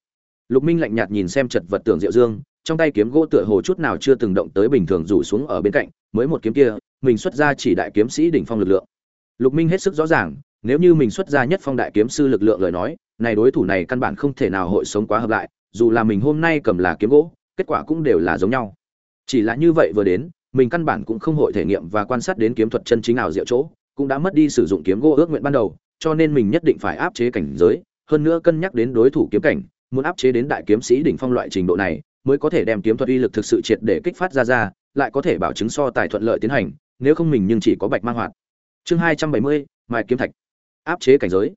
Lục minh lạnh nhạt nhìn xem chật vật tưởng diệu dương, trong tay kiếm gỗ tựa hồ chút nào chưa từng động tới bình thường rủ xuống ở bên cạnh, mới một kiếm kia, mình xuất ra chỉ đại kiếm sĩ đỉnh phong lực lượng. Lục minh hết sức rõ ràng, nếu như mình xuất ra nhất phong đại kiếm sư lực lượng lời nói, này đối thủ này căn bản không thể nào hội sống quá hợp lại dù là mình hôm nay cầm là kiếm gỗ, kết quả cũng đều là giống nhau. Chỉ là như vậy vừa đến, mình căn bản cũng không hội thể nghiệm và quan sát đến kiếm thuật chân chính nào diệu chỗ, cũng đã mất đi sử dụng kiếm gỗ ước nguyện ban đầu, cho nên mình nhất định phải áp chế cảnh giới, hơn nữa cân nhắc đến đối thủ kiếm cảnh, muốn áp chế đến đại kiếm sĩ đỉnh phong loại trình độ này, mới có thể đem kiếm thuật uy lực thực sự triệt để kích phát ra ra, lại có thể bảo chứng so tài thuận lợi tiến hành, nếu không mình nhưng chỉ có bạch mang hoạt. Chương hai trăm bảy mươi, mai kiếm thạch. Áp chế cảnh giới.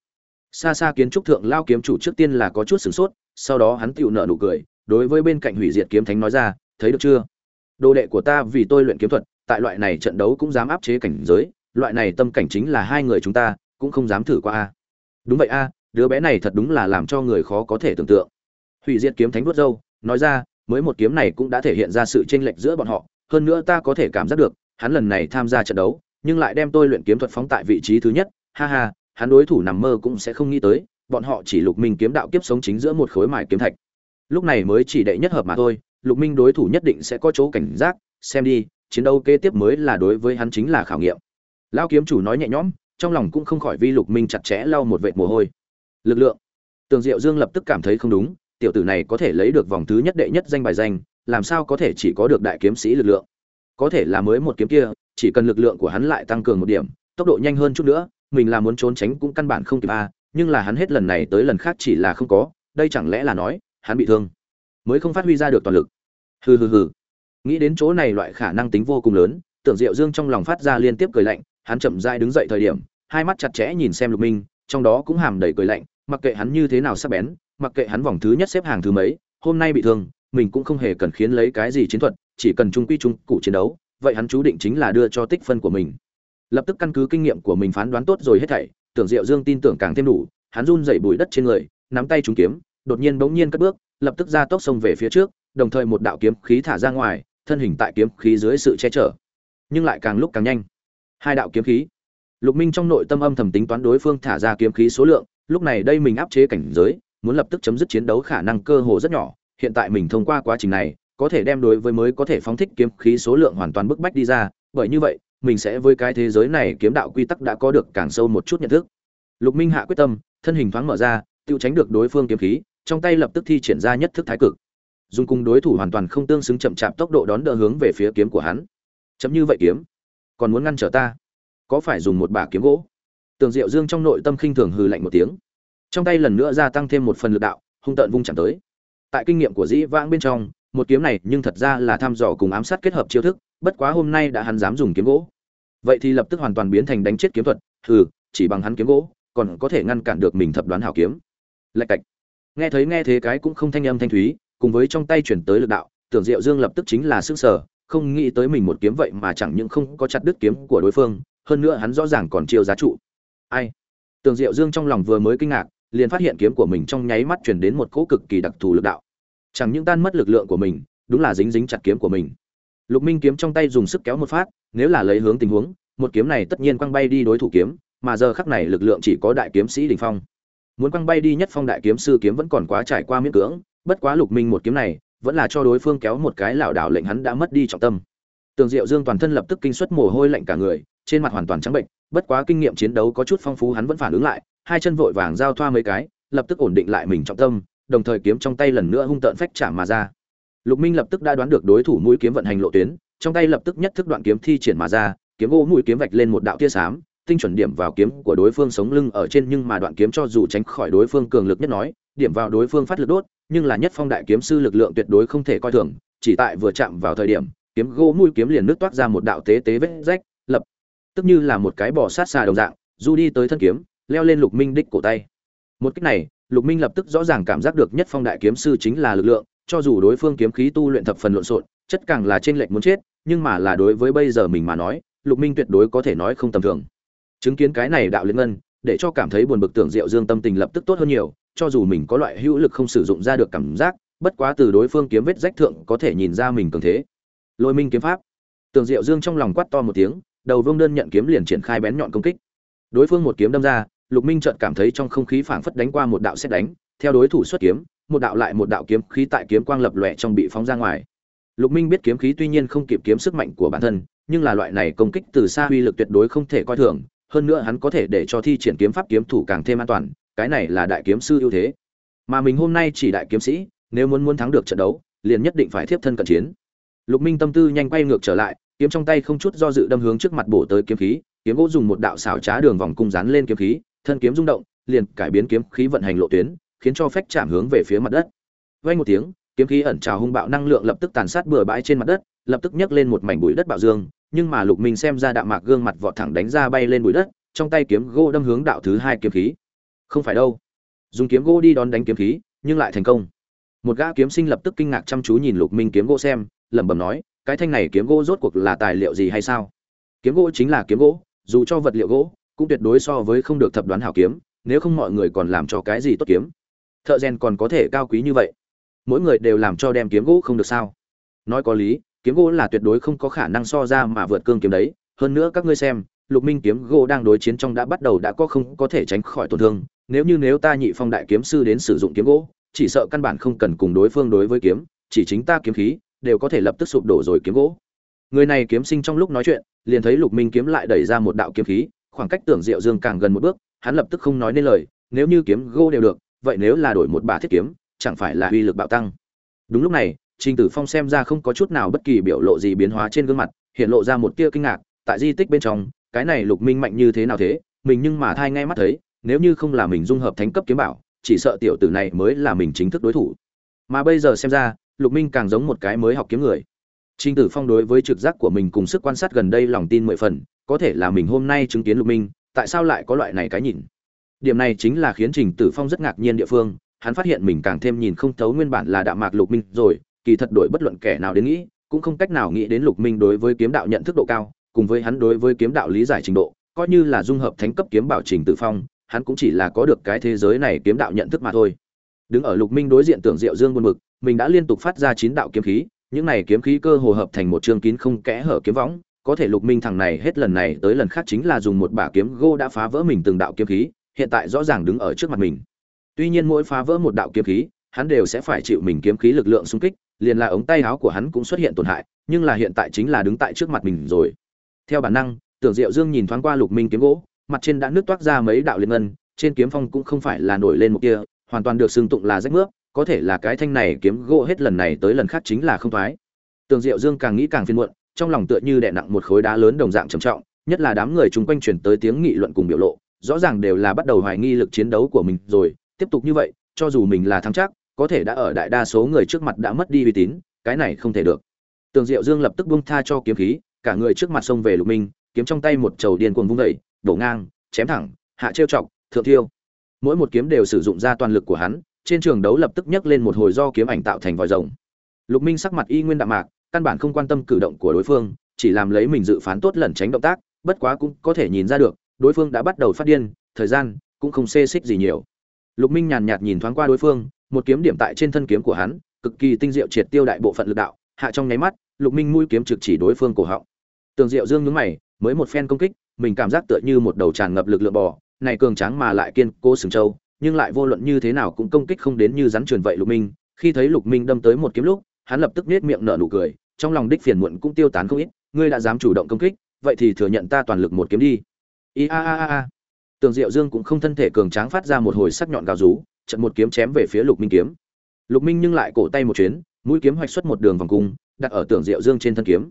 Xa xa kiến trúc thượng lao kiếm chủ trước tiên là có chút sửng sốt sau đó hắn tựu nợ nụ cười, đối với bên cạnh hủy diệt kiếm thánh nói ra, thấy được chưa? Đồ đệ của ta vì tôi luyện kiếm thuật, tại loại này trận đấu cũng dám áp chế cảnh giới, loại này tâm cảnh chính là hai người chúng ta, cũng không dám thử qua a. Đúng vậy a, đứa bé này thật đúng là làm cho người khó có thể tưởng tượng. Hủy diệt kiếm thánh vuốt râu, nói ra, mới một kiếm này cũng đã thể hiện ra sự chênh lệch giữa bọn họ, hơn nữa ta có thể cảm giác được, hắn lần này tham gia trận đấu, nhưng lại đem tôi luyện kiếm thuật phóng tại vị trí thứ nhất. Ha ha, hắn đối thủ nằm mơ cũng sẽ không nghĩ tới bọn họ chỉ lục minh kiếm đạo kiếp sống chính giữa một khối mài kiếm thạch. Lúc này mới chỉ đệ nhất hợp mà thôi, lục minh đối thủ nhất định sẽ có chỗ cảnh giác, xem đi, chiến đấu kế tiếp mới là đối với hắn chính là khảo nghiệm. Lao kiếm chủ nói nhẹ nhõm, trong lòng cũng không khỏi vi lục minh chặt chẽ lau một vệt mồ hôi. Lực lượng. Tường diệu dương lập tức cảm thấy không đúng, tiểu tử này có thể lấy được vòng thứ nhất đệ nhất danh bài danh, làm sao có thể chỉ có được đại kiếm sĩ lực lượng? Có thể là mới một kiếm kia, chỉ cần lực lượng của hắn lại tăng cường một điểm, tốc độ nhanh hơn chút nữa, mình là muốn trốn tránh cũng căn bản không kịp a nhưng là hắn hết lần này tới lần khác chỉ là không có, đây chẳng lẽ là nói, hắn bị thương, mới không phát huy ra được toàn lực. Hừ hừ hừ. Nghĩ đến chỗ này loại khả năng tính vô cùng lớn, tưởng diệu dương trong lòng phát ra liên tiếp cười lạnh, hắn chậm rãi đứng dậy thời điểm, hai mắt chặt chẽ nhìn xem lục minh, trong đó cũng hàm đầy cười lạnh, mặc kệ hắn như thế nào sắp bén, mặc kệ hắn vòng thứ nhất xếp hàng thứ mấy, hôm nay bị thương, mình cũng không hề cần khiến lấy cái gì chiến thuật, chỉ cần trung quy trung cụ chiến đấu, vậy hắn chú định chính là đưa cho tích phân của mình. Lập tức căn cứ kinh nghiệm của mình phán đoán tốt rồi hết thảy tưởng diệu dương tin tưởng càng thêm đủ, hắn run dậy bụi đất trên người, nắm tay trúng kiếm, đột nhiên bỗng nhiên cất bước, lập tức ra tốc sông về phía trước, đồng thời một đạo kiếm khí thả ra ngoài, thân hình tại kiếm khí dưới sự che chở, nhưng lại càng lúc càng nhanh. Hai đạo kiếm khí. Lục minh trong nội tâm âm thầm tính toán đối phương thả ra kiếm khí số lượng, lúc này đây mình áp chế cảnh giới, muốn lập tức chấm dứt chiến đấu khả năng cơ hồ rất nhỏ, hiện tại mình thông qua quá trình này, có thể đem đối với mới có thể phóng thích kiếm khí số lượng hoàn toàn bức bách đi ra, bởi như vậy mình sẽ với cái thế giới này kiếm đạo quy tắc đã có được càng sâu một chút nhận thức. Lục minh hạ quyết tâm, thân hình thoáng mở ra tự tránh được đối phương kiếm khí, trong tay lập tức thi triển ra nhất thức thái cực. Dùng cung đối thủ hoàn toàn không tương xứng chậm chạp tốc độ đón đỡ hướng về phía kiếm của hắn. Chấm như vậy kiếm, còn muốn ngăn trở ta? Có phải dùng một bả kiếm gỗ? Tường diệu dương trong nội tâm khinh thường hừ lạnh một tiếng. Trong tay lần nữa gia tăng thêm một phần lực đạo, hung tợn vung chẳng tới. Tại kinh nghiệm của dĩ vãng bên trong một kiếm này nhưng thật ra là thăm dò cùng ám sát kết hợp chiêu thức, bất quá hôm nay đã hắn dám dùng kiếm gỗ. Vậy thì lập tức hoàn toàn biến thành đánh chết kiếm thuật, hừ, chỉ bằng hắn kiếm gỗ, còn có thể ngăn cản được mình thập đoán hảo kiếm. Lạch cạch. Nghe thấy nghe thế cái cũng không thanh âm thanh thúy, cùng với trong tay chuyển tới lực đạo, tưởng diệu dương lập tức chính là sức sở không nghĩ tới mình một kiếm vậy mà chẳng những không có chặt đứt kiếm của đối phương, hơn nữa hắn rõ ràng còn chiêu giá trụ. Ai? Tưởng diệu dương trong lòng vừa mới kinh ngạc, liền phát hiện kiếm của mình trong nháy mắt chuyển đến một cỗ cực kỳ đặc thù lực đạo chẳng những tan mất lực lượng của mình, đúng là dính dính chặt kiếm của mình. Lục minh kiếm trong tay dùng sức kéo một phát, nếu là lấy hướng tình huống, một kiếm này tất nhiên quăng bay đi đối thủ kiếm, mà giờ khắc này lực lượng chỉ có đại kiếm sĩ đình phong. Muốn quăng bay đi nhất phong đại kiếm sư kiếm vẫn còn quá trải qua miễn cưỡng, bất quá lục minh một kiếm này, vẫn là cho đối phương kéo một cái lảo đảo lệnh hắn đã mất đi trọng tâm. Tường diệu dương toàn thân lập tức kinh suất mồ hôi lạnh cả người, trên mặt hoàn toàn trắng bệnh, bất quá kinh nghiệm chiến đấu có chút phong phú hắn vẫn phản ứng lại, hai chân vội vàng giao thoa mấy cái, lập tức ổn định lại mình trọng tâm đồng thời kiếm trong tay lần nữa hung tợn phách chạm mà ra. Lục minh lập tức đã đoán được đối thủ mũi kiếm vận hành lộ tuyến, trong tay lập tức nhất thức đoạn kiếm thi triển mà ra, kiếm gỗ mũi kiếm vạch lên một đạo tia xám, tinh chuẩn điểm vào kiếm của đối phương sống lưng ở trên nhưng mà đoạn kiếm cho dù tránh khỏi đối phương cường lực nhất nói, điểm vào đối phương phát lực đốt, nhưng là nhất phong đại kiếm sư lực lượng tuyệt đối không thể coi thường, chỉ tại vừa chạm vào thời điểm, kiếm gỗ mũi kiếm liền nước toát ra một đạo tế tế vết rách, lập tức như là một cái bò sát xà đồng dạng, du đi tới thân kiếm, leo lên lục minh đích cổ tay. Một cách này lục minh lập tức rõ ràng cảm giác được nhất phong đại kiếm sư chính là lực lượng, cho dù đối phương kiếm khí tu luyện thập phần lộn xộn, chất càng là trên lệnh muốn chết, nhưng mà là đối với bây giờ mình mà nói, lục minh tuyệt đối có thể nói không tầm thường. Chứng kiến cái này đạo liên ngân, để cho cảm thấy buồn bực tưởng diệu dương tâm tình lập tức tốt hơn nhiều, cho dù mình có loại hữu lực không sử dụng ra được cảm giác, bất quá từ đối phương kiếm vết rách thượng có thể nhìn ra mình cường thế. Lôi minh kiếm pháp. Tưởng diệu dương trong lòng quát to một tiếng, đầu vương đơn nhận kiếm liền triển khai bén nhọn công kích. Đối phương một kiếm đâm ra lục minh chợt cảm thấy trong không khí phảng phất đánh qua một đạo xét đánh, theo đối thủ xuất kiếm, một đạo lại một đạo kiếm khí tại kiếm quang lập lòe trong bị phóng ra ngoài. Lục minh biết kiếm khí tuy nhiên không kịp kiếm sức mạnh của bản thân, nhưng là loại này công kích từ xa uy lực tuyệt đối không thể coi thường, hơn nữa hắn có thể để cho thi triển kiếm pháp kiếm thủ càng thêm an toàn, cái này là đại kiếm sư ưu thế. Mà mình hôm nay chỉ đại kiếm sĩ, nếu muốn muốn thắng được trận đấu, liền nhất định phải tiếp thân cận chiến. Lục minh tâm tư nhanh quay ngược trở lại, kiếm trong tay không chút do dự đâm hướng trước mặt bổ tới kiếm khí, kiếm gỗ dùng một đạo xảo trá đường vòng cung dán lên kiếm khí thân kiếm rung động, liền cải biến kiếm khí vận hành lộ tuyến, khiến cho phách chạm hướng về phía mặt đất. Vang một tiếng, kiếm khí ẩn trào hung bạo năng lượng lập tức tàn sát bừa bãi trên mặt đất, lập tức nhấc lên một mảnh bụi đất bạo dương, nhưng mà lục minh xem ra đạm mạc gương mặt vọt thẳng đánh ra bay lên bụi đất, trong tay kiếm gỗ đâm hướng đạo thứ hai kiếm khí. Không phải đâu. Dùng kiếm gỗ đi đón đánh kiếm khí, nhưng lại thành công. Một gã kiếm sinh lập tức kinh ngạc chăm chú nhìn lục minh kiếm gỗ xem, lẩm bẩm nói, cái thanh này kiếm gỗ rốt cuộc là tài liệu gì hay sao? Kiếm gỗ chính là kiếm gỗ, dù cho vật liệu gỗ cũng tuyệt đối so với không được thập đoán hảo kiếm, nếu không mọi người còn làm cho cái gì tốt kiếm. Thợ rèn còn có thể cao quý như vậy. Mỗi người đều làm cho đem kiếm gỗ không được sao? Nói có lý, kiếm gỗ là tuyệt đối không có khả năng so ra mà vượt cương kiếm đấy. Hơn nữa các ngươi xem, lục minh kiếm gỗ đang đối chiến trong đã bắt đầu đã có không có thể tránh khỏi tổn thương. Nếu như nếu ta nhị phong đại kiếm sư đến sử dụng kiếm gỗ, chỉ sợ căn bản không cần cùng đối phương đối với kiếm, chỉ chính ta kiếm khí, đều có thể lập tức sụp đổ rồi kiếm gỗ. Người này kiếm sinh trong lúc nói chuyện, liền thấy lục minh kiếm lại đẩy ra một đạo kiếm khí khoảng cách tưởng diệu dương càng gần một bước hắn lập tức không nói nên lời nếu như kiếm gô đều được vậy nếu là đổi một bà thiết kiếm chẳng phải là uy lực bạo tăng. Đúng lúc này trình tử phong xem ra không có chút nào bất kỳ biểu lộ gì biến hóa trên gương mặt hiện lộ ra một tia kinh ngạc tại di tích bên trong cái này lục minh mạnh như thế nào thế mình nhưng mà thai ngay mắt thấy nếu như không là mình dung hợp thánh cấp kiếm bảo chỉ sợ tiểu tử này mới là mình chính thức đối thủ. Mà bây giờ xem ra lục minh càng giống một cái mới học kiếm người. Trình Tử Phong đối với trực giác của mình cùng sức quan sát gần đây lòng tin mười phần, có thể là mình hôm nay chứng kiến Lục Minh, tại sao lại có loại này cái nhìn? Điểm này chính là khiến Trình Tử Phong rất ngạc nhiên địa phương, hắn phát hiện mình càng thêm nhìn không thấu nguyên bản là đạo mạc Lục Minh rồi, kỳ thật đổi bất luận kẻ nào đến nghĩ, cũng không cách nào nghĩ đến Lục Minh đối với kiếm đạo nhận thức độ cao, cùng với hắn đối với kiếm đạo lý giải trình độ, coi như là dung hợp thánh cấp kiếm bảo Trình Tử Phong, hắn cũng chỉ là có được cái thế giới này kiếm đạo nhận thức mà thôi. Đứng ở Lục Minh đối diện tưởng Diệu Dương buồn mực mình đã liên tục phát ra chín đạo kiếm khí, những này kiếm khí cơ hồ hợp thành một chương kín không kẽ hở kiếm võng, có thể Lục Minh thằng này hết lần này tới lần khác chính là dùng một bả kiếm gô đã phá vỡ mình từng đạo kiếm khí, hiện tại rõ ràng đứng ở trước mặt mình. Tuy nhiên mỗi phá vỡ một đạo kiếm khí, hắn đều sẽ phải chịu mình kiếm khí lực lượng xung kích, liền là ống tay áo của hắn cũng xuất hiện tổn hại, nhưng là hiện tại chính là đứng tại trước mặt mình rồi. Theo bản năng, Tưởng Diệu Dương nhìn thoáng qua Lục Minh kiếm gỗ, mặt trên đã nước toát ra mấy đạo liên ngân, trên kiếm phong cũng không phải là nổi lên một kia, hoàn toàn được xưng tụng là rách nước, có thể là cái thanh này kiếm gỗ hết lần này tới lần khác chính là không thoái. Tường Diệu Dương càng nghĩ càng phiền muộn, trong lòng tựa như đè nặng một khối đá lớn đồng dạng trầm trọng, nhất là đám người chung quanh truyền tới tiếng nghị luận cùng biểu lộ, rõ ràng đều là bắt đầu hoài nghi lực chiến đấu của mình rồi, tiếp tục như vậy, cho dù mình là thắng chắc, có thể đã ở đại đa số người trước mặt đã mất đi uy tín, cái này không thể được. Tường Diệu Dương lập tức buông tha cho kiếm khí, cả người trước mặt xông về Lục Minh, kiếm trong tay một chầu điên cuồng vung dậy, đổ ngang, chém thẳng, hạ trêu chọc, thượng thiêu. Mỗi một kiếm đều sử dụng ra toàn lực của hắn, trên trường đấu lập tức nhấc lên một hồi do kiếm ảnh tạo thành vòi rồng. Lục Minh sắc mặt y nguyên đạm mạc, căn bản không quan tâm cử động của đối phương, chỉ làm lấy mình dự phán tốt lẩn tránh động tác, bất quá cũng có thể nhìn ra được, đối phương đã bắt đầu phát điên, thời gian cũng không xê xích gì nhiều. Lục Minh nhàn nhạt nhìn thoáng qua đối phương, một kiếm điểm tại trên thân kiếm của hắn, cực kỳ tinh diệu triệt tiêu đại bộ phận lực đạo, hạ trong nháy mắt, Lục Minh mũi kiếm trực chỉ đối phương cổ họng. Tường Diệu Dương nhướng mày, mới một phen công kích, mình cảm giác tựa như một đầu tràn ngập lực lượng bò, này cường tráng mà lại kiên cố sừng châu, nhưng lại vô luận như thế nào cũng công kích không đến như rắn truyền vậy Lục Minh, khi thấy Lục Minh đâm tới một kiếm lúc, hắn lập tức nết miệng nở nụ cười, trong lòng đích phiền muộn cũng tiêu tán không ít, ngươi đã dám chủ động công kích, vậy thì thừa nhận ta toàn lực một kiếm đi. I a a a a. Tường Diệu Dương cũng không thân thể cường tráng phát ra một hồi sắc nhọn gào rú, chợt một kiếm chém về phía Lục Minh kiếm. Lục Minh nhưng lại cổ tay một chuyến, mũi kiếm hoạch xuất một đường vòng cung, đặt ở Tưởng Diệu Dương trên thân kiếm.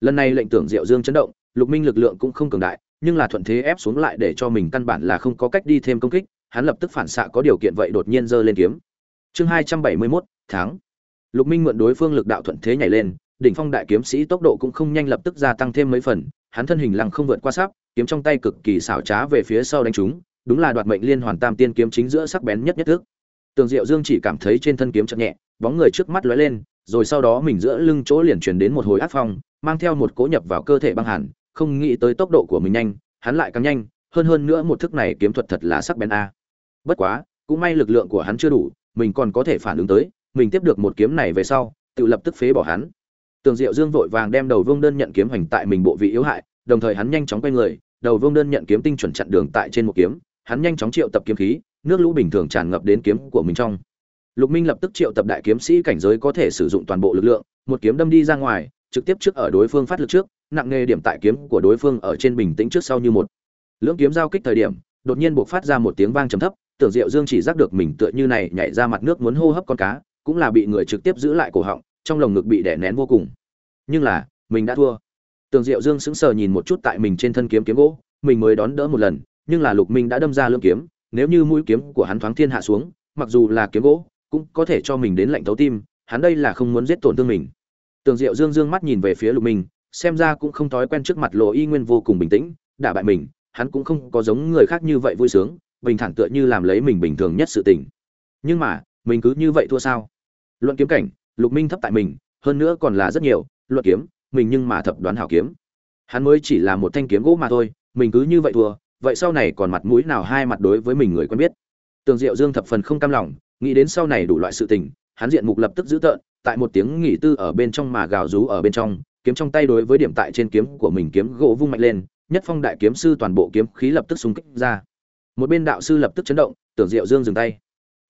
Lần này lệnh Tưởng Diệu Dương chấn động, Lục Minh lực lượng cũng không cường đại, nhưng là thuận thế ép xuống lại để cho mình căn bản là không có cách đi thêm công kích, hắn lập tức phản xạ có điều kiện vậy đột nhiên giơ lên kiếm. Chương 271, tháng. Lục Minh mượn đối phương lực đạo thuận thế nhảy lên, đỉnh phong đại kiếm sĩ tốc độ cũng không nhanh lập tức gia tăng thêm mấy phần, hắn thân hình lăng không vượt qua sắp, kiếm trong tay cực kỳ xảo trá về phía sau đánh trúng, đúng là đoạt mệnh liên hoàn tam tiên kiếm chính giữa sắc bén nhất nhất thức. Tường Diệu Dương chỉ cảm thấy trên thân kiếm chợt nhẹ, bóng người trước mắt lóe lên, rồi sau đó mình giữa lưng chỗ liền truyền đến một hồi áp phong, mang theo một cỗ nhập vào cơ thể băng hàn, không nghĩ tới tốc độ của mình nhanh, hắn lại càng nhanh, hơn hơn nữa một thức này kiếm thuật thật là sắc bén a. Bất quá, cũng may lực lượng của hắn chưa đủ, mình còn có thể phản ứng tới, mình tiếp được một kiếm này về sau, tự lập tức phế bỏ hắn. Tường Diệu Dương vội vàng đem đầu vương đơn nhận kiếm hành tại mình bộ vị yếu hại, đồng thời hắn nhanh chóng quay người, đầu vương đơn nhận kiếm tinh chuẩn chặn đường tại trên một kiếm, hắn nhanh chóng triệu tập kiếm khí, nước lũ bình thường tràn ngập đến kiếm của mình trong. Lục Minh lập tức triệu tập đại kiếm sĩ cảnh giới có thể sử dụng toàn bộ lực lượng, một kiếm đâm đi ra ngoài, trực tiếp trước ở đối phương phát lực trước, nặng nghề điểm tại kiếm của đối phương ở trên bình tĩnh trước sau như một. Lưỡng kiếm giao kích thời điểm, đột nhiên bộc phát ra một tiếng vang trầm thấp, Tưởng Diệu Dương chỉ giác được mình tựa như này nhảy ra mặt nước muốn hô hấp con cá, cũng là bị người trực tiếp giữ lại cổ họng, trong lồng ngực bị đè nén vô cùng. Nhưng là, mình đã thua. Tường Diệu Dương sững sờ nhìn một chút tại mình trên thân kiếm kiếm gỗ, mình mới đón đỡ một lần, nhưng là Lục Minh đã đâm ra lưỡi kiếm, nếu như mũi kiếm của hắn thoáng thiên hạ xuống, mặc dù là kiếm gỗ, cũng có thể cho mình đến lạnh thấu tim, hắn đây là không muốn giết tổn thương mình. Tường Diệu Dương dương mắt nhìn về phía Lục Minh, xem ra cũng không thói quen trước mặt Lộ Y Nguyên vô cùng bình tĩnh, đả bại mình, hắn cũng không có giống người khác như vậy vui sướng, bình thản tựa như làm lấy mình bình thường nhất sự tình. Nhưng mà, mình cứ như vậy thua sao? Luận kiếm cảnh, Lục Minh thấp tại mình, hơn nữa còn là rất nhiều, luận kiếm, mình nhưng mà thập đoán hảo kiếm. Hắn mới chỉ là một thanh kiếm gỗ mà thôi, mình cứ như vậy thua, vậy sau này còn mặt mũi nào hai mặt đối với mình người quen biết. Tường Diệu Dương thập phần không cam lòng, nghĩ đến sau này đủ loại sự tình, hắn diện mục lập tức giữ tợn, tại một tiếng nghỉ tư ở bên trong mà gào rú ở bên trong, kiếm trong tay đối với điểm tại trên kiếm của mình kiếm gỗ vung mạnh lên, nhất phong đại kiếm sư toàn bộ kiếm khí lập tức xung kích ra. Một bên đạo sư lập tức chấn động, Tưởng Diệu Dương dừng tay.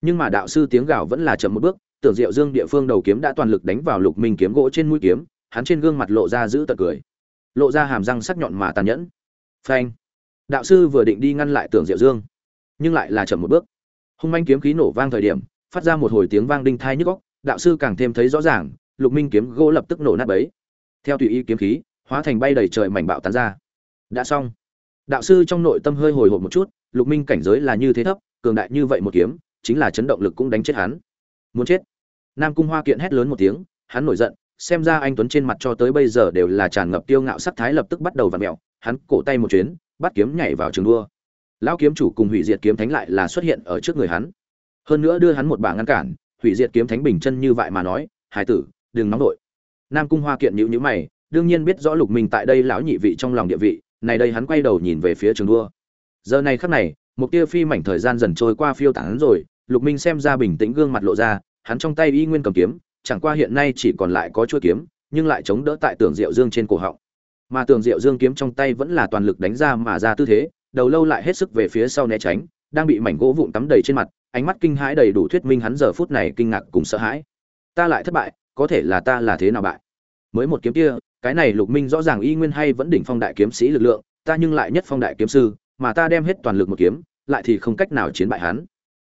Nhưng mà đạo sư tiếng gào vẫn là chậm một bước, Tưởng Diệu Dương địa phương đầu kiếm đã toàn lực đánh vào Lục Minh kiếm gỗ trên mũi kiếm, hắn trên gương mặt lộ ra giữ tật cười. Lộ ra hàm răng sắc nhọn mà tàn nhẫn. Phanh. Đạo sư vừa định đi ngăn lại tưởng diệu dương nhưng lại là chậm một bước. Hung manh kiếm khí nổ vang thời điểm phát ra một hồi tiếng vang đinh thai nhức góc đạo sư càng thêm thấy rõ ràng lục minh kiếm gỗ lập tức nổ nát bấy. Theo tùy ý kiếm khí hóa thành bay đầy trời mảnh bạo tán ra. Đã xong. Đạo sư trong nội tâm hơi hồi hộp một chút lục minh cảnh giới là như thế thấp cường đại như vậy một kiếm chính là chấn động lực cũng đánh chết hắn. Muốn chết nam cung hoa kiện hét lớn một tiếng, hắn nổi giận, xem ra anh tuấn trên mặt cho tới bây giờ đều là tràn ngập tiêu ngạo sắc thái lập tức bắt đầu vặn mẹo, hắn cổ tay một chuyến, bắt kiếm nhảy vào trường đua. Lão kiếm chủ cùng hủy diệt kiếm thánh lại là xuất hiện ở trước người hắn. Hơn nữa đưa hắn một bảng ngăn cản, hủy diệt kiếm thánh bình chân như vậy mà nói, hải tử, đừng nóng đội nam cung hoa kiện nhữ nhữ mày, đương nhiên biết rõ lục minh tại đây lão nhị vị trong lòng địa vị, này đây hắn quay đầu nhìn về phía trường đua. Giờ này khắc này, một tia phi mảnh thời gian dần trôi qua phiêu tán rồi, lục minh xem ra bình tĩnh gương mặt lộ ra hắn trong tay y nguyên cầm kiếm, chẳng qua hiện nay chỉ còn lại có chuôi kiếm, nhưng lại chống đỡ tại tường diệu dương trên cổ họng. Mà tường diệu dương kiếm trong tay vẫn là toàn lực đánh ra mà ra tư thế, đầu lâu lại hết sức về phía sau né tránh, đang bị mảnh gỗ vụn tắm đầy trên mặt, ánh mắt kinh hãi đầy đủ thuyết minh hắn giờ phút này kinh ngạc cùng sợ hãi. Ta lại thất bại, có thể là ta là thế nào bại? Mới một kiếm kia, cái này lục minh rõ ràng y nguyên hay vẫn đỉnh phong đại kiếm sĩ lực lượng, ta nhưng lại nhất phong đại kiếm sư, mà ta đem hết toàn lực một kiếm, lại thì không cách nào chiến bại hắn.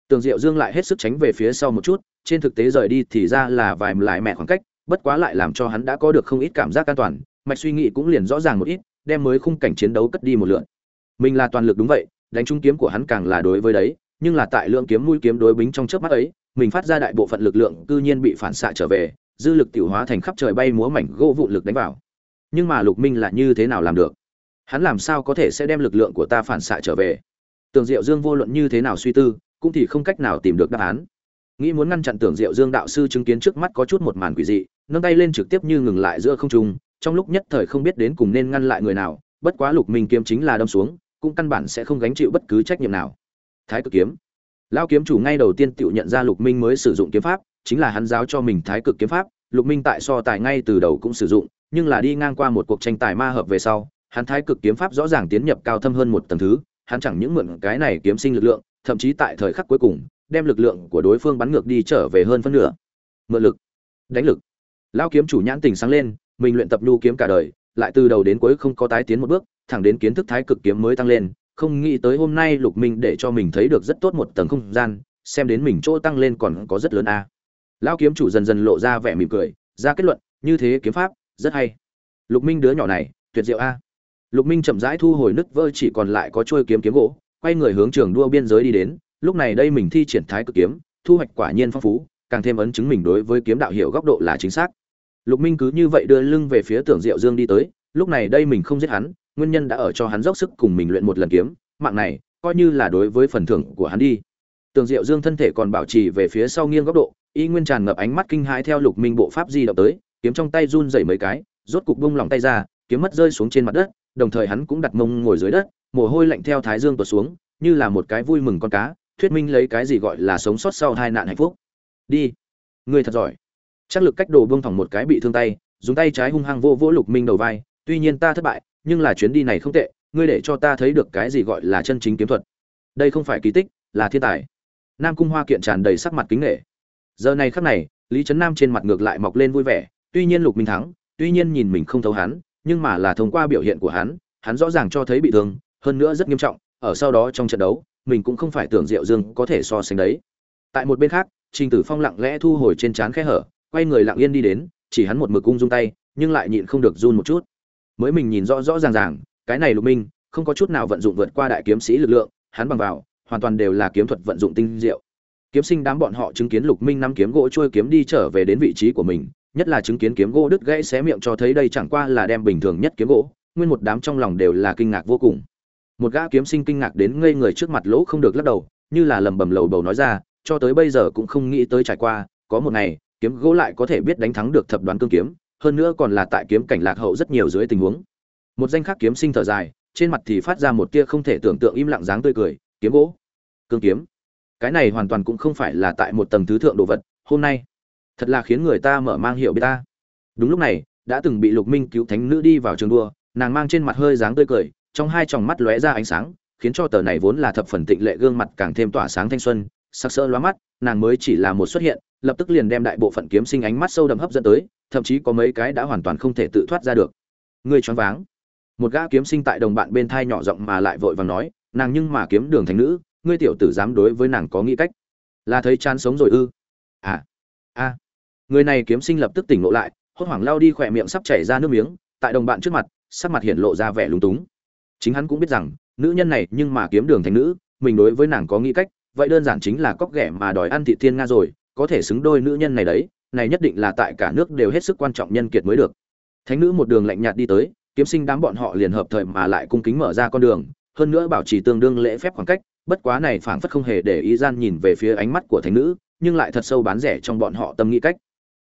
Tường diệu dương lại hết sức tránh về phía sau một chút trên thực tế rời đi thì ra là vài lại mẹ khoảng cách, bất quá lại làm cho hắn đã có được không ít cảm giác an toàn, mạch suy nghĩ cũng liền rõ ràng một ít, đem mới khung cảnh chiến đấu cất đi một lượn. Mình là toàn lực đúng vậy, đánh trúng kiếm của hắn càng là đối với đấy, nhưng là tại lượng kiếm mũi kiếm đối bính trong chớp mắt ấy, mình phát ra đại bộ phận lực lượng cư nhiên bị phản xạ trở về, dư lực tiểu hóa thành khắp trời bay múa mảnh gỗ vụn lực đánh vào. Nhưng mà lục minh là như thế nào làm được? Hắn làm sao có thể sẽ đem lực lượng của ta phản xạ trở về? Tường diệu dương vô luận như thế nào suy tư, cũng thì không cách nào tìm được đáp án nghĩ muốn ngăn chặn tưởng diệu dương đạo sư chứng kiến trước mắt có chút một màn quỷ dị, nâng tay lên trực tiếp như ngừng lại giữa không trung, trong lúc nhất thời không biết đến cùng nên ngăn lại người nào, bất quá lục minh kiếm chính là đâm xuống, cũng căn bản sẽ không gánh chịu bất cứ trách nhiệm nào. Thái cực kiếm. Lao kiếm chủ ngay đầu tiên tự nhận ra lục minh mới sử dụng kiếm pháp, chính là hắn giáo cho mình thái cực kiếm pháp, lục minh tại so tài ngay từ đầu cũng sử dụng, nhưng là đi ngang qua một cuộc tranh tài ma hợp về sau, hắn thái cực kiếm pháp rõ ràng tiến nhập cao thâm hơn một tầng thứ, hắn chẳng những mượn cái này kiếm sinh lực lượng, thậm chí tại thời khắc cuối cùng đem lực lượng của đối phương bắn ngược đi trở về hơn phân nửa. Mượn lực. Đánh lực. Lao kiếm chủ nhãn tình sáng lên, mình luyện tập lưu kiếm cả đời, lại từ đầu đến cuối không có tái tiến một bước, thẳng đến kiến thức thái cực kiếm mới tăng lên, không nghĩ tới hôm nay lục minh để cho mình thấy được rất tốt một tầng không gian, xem đến mình chỗ tăng lên còn có rất lớn a. À. lão kiếm chủ dần dần lộ ra vẻ mỉm cười, ra kết luận, như thế kiếm pháp, rất hay. Lục minh đứa nhỏ này, tuyệt diệu a. Lục minh chậm rãi thu hồi nứt vơ chỉ còn lại có trôi kiếm kiếm gỗ, quay người hướng trường đua biên giới đi đến lúc này đây mình thi triển thái cực kiếm, thu hoạch quả nhiên phong phú, càng thêm ấn chứng mình đối với kiếm đạo hiệu góc độ là chính xác. Lục minh cứ như vậy đưa lưng về phía tưởng diệu dương đi tới, lúc này đây mình không giết hắn, nguyên nhân đã ở cho hắn dốc sức cùng mình luyện một lần kiếm, mạng này coi như là đối với phần thưởng của hắn đi. Tường diệu dương thân thể còn bảo trì về phía sau nghiêng góc độ, y nguyên tràn ngập ánh mắt kinh hãi theo lục minh bộ pháp di động tới, kiếm trong tay run rẩy mấy cái, rốt cục bung lòng tay ra, kiếm mất rơi xuống trên mặt đất, đồng thời hắn cũng đặt mông ngồi dưới đất, mồ hôi lạnh theo thái dương tuột xuống, như là một cái vui mừng con cá thuyết minh lấy cái gì gọi là sống sót sau hai nạn hạnh phúc. Đi. Ngươi thật giỏi. Chắc lực cách đồ buông thẳng một cái bị thương tay, dùng tay trái hung hăng vô vỗ lục minh đầu vai, tuy nhiên ta thất bại, nhưng là chuyến đi này không tệ, ngươi để cho ta thấy được cái gì gọi là chân chính kiếm thuật. Đây không phải kỳ tích, là thiên tài. Nam cung hoa kiện tràn đầy sắc mặt kính nghệ giờ này khắc này, lý trấn nam trên mặt ngược lại mọc lên vui vẻ, tuy nhiên lục minh thắng, tuy nhiên nhìn mình không thấu hắn, nhưng mà là thông qua biểu hiện của hắn hắn rõ ràng cho thấy bị thương, hơn nữa rất nghiêm trọng, ở sau đó trong trận đấu mình cũng không phải tưởng diệu dương có thể so sánh đấy. Tại một bên khác, trình tử phong lặng lẽ thu hồi trên trán khe hở, quay người lặng yên đi đến, chỉ hắn một mực cung dung tay, nhưng lại nhịn không được run một chút. Mới mình nhìn rõ rõ ràng ràng, cái này lục minh, không có chút nào vận dụng vượt qua đại kiếm sĩ lực lượng, hắn bằng vào, hoàn toàn đều là kiếm thuật vận dụng tinh diệu. Kiếm sinh đám bọn họ chứng kiến lục minh nắm kiếm gỗ trôi kiếm đi trở về đến vị trí của mình, nhất là chứng kiến kiếm gỗ đứt gãy xé miệng cho thấy đây chẳng qua là đem bình thường nhất kiếm gỗ, nguyên một đám trong lòng đều là kinh ngạc vô cùng một gã kiếm sinh kinh ngạc đến ngây người trước mặt lỗ không được lắc đầu, như là lầm bầm lầu bầu nói ra, cho tới bây giờ cũng không nghĩ tới trải qua, có một ngày, kiếm gỗ lại có thể biết đánh thắng được thập đoán cương kiếm, hơn nữa còn là tại kiếm cảnh lạc hậu rất nhiều dưới tình huống. Một danh khắc kiếm sinh thở dài, trên mặt thì phát ra một tia không thể tưởng tượng im lặng dáng tươi cười, kiếm gỗ, cương kiếm. Cái này hoàn toàn cũng không phải là tại một tầng thứ thượng đồ vật, hôm nay thật là khiến người ta mở mang hiểu biết ta. Đúng lúc này, đã từng bị lục minh cứu thánh nữ đi vào trường đua, nàng mang trên mặt hơi dáng tươi cười trong hai tròng mắt lóe ra ánh sáng, khiến cho tờ này vốn là thập phần tịnh lệ gương mặt càng thêm tỏa sáng thanh xuân sắc sỡ lóa mắt, nàng mới chỉ là một xuất hiện, lập tức liền đem đại bộ phận kiếm sinh ánh mắt sâu đậm hấp dẫn tới, thậm chí có mấy cái đã hoàn toàn không thể tự thoát ra được. Người choáng váng. Một gã kiếm sinh tại đồng bạn bên thai nhỏ giọng mà lại vội vàng nói, nàng nhưng mà kiếm đường thành nữ, ngươi tiểu tử dám đối với nàng có nghĩ cách? Là thấy chán sống rồi ư? À a. Người này kiếm sinh lập tức tỉnh ngộ lại, hốt hoảng lao đi khỏe miệng sắp chảy ra nước miếng, tại đồng bạn trước mặt, sắc mặt hiện lộ ra vẻ lúng túng chính hắn cũng biết rằng, nữ nhân này nhưng mà kiếm đường thành nữ, mình đối với nàng có nghĩ cách, vậy đơn giản chính là cóc ghẻ mà đòi ăn thị thiên nga rồi, có thể xứng đôi nữ nhân này đấy, này nhất định là tại cả nước đều hết sức quan trọng nhân kiệt mới được. Thánh nữ một đường lạnh nhạt đi tới, kiếm sinh đám bọn họ liền hợp thời mà lại cung kính mở ra con đường, hơn nữa bảo trì tương đương lễ phép khoảng cách, bất quá này phảng phất không hề để ý gian nhìn về phía ánh mắt của thánh nữ, nhưng lại thật sâu bán rẻ trong bọn họ tâm nghĩ cách.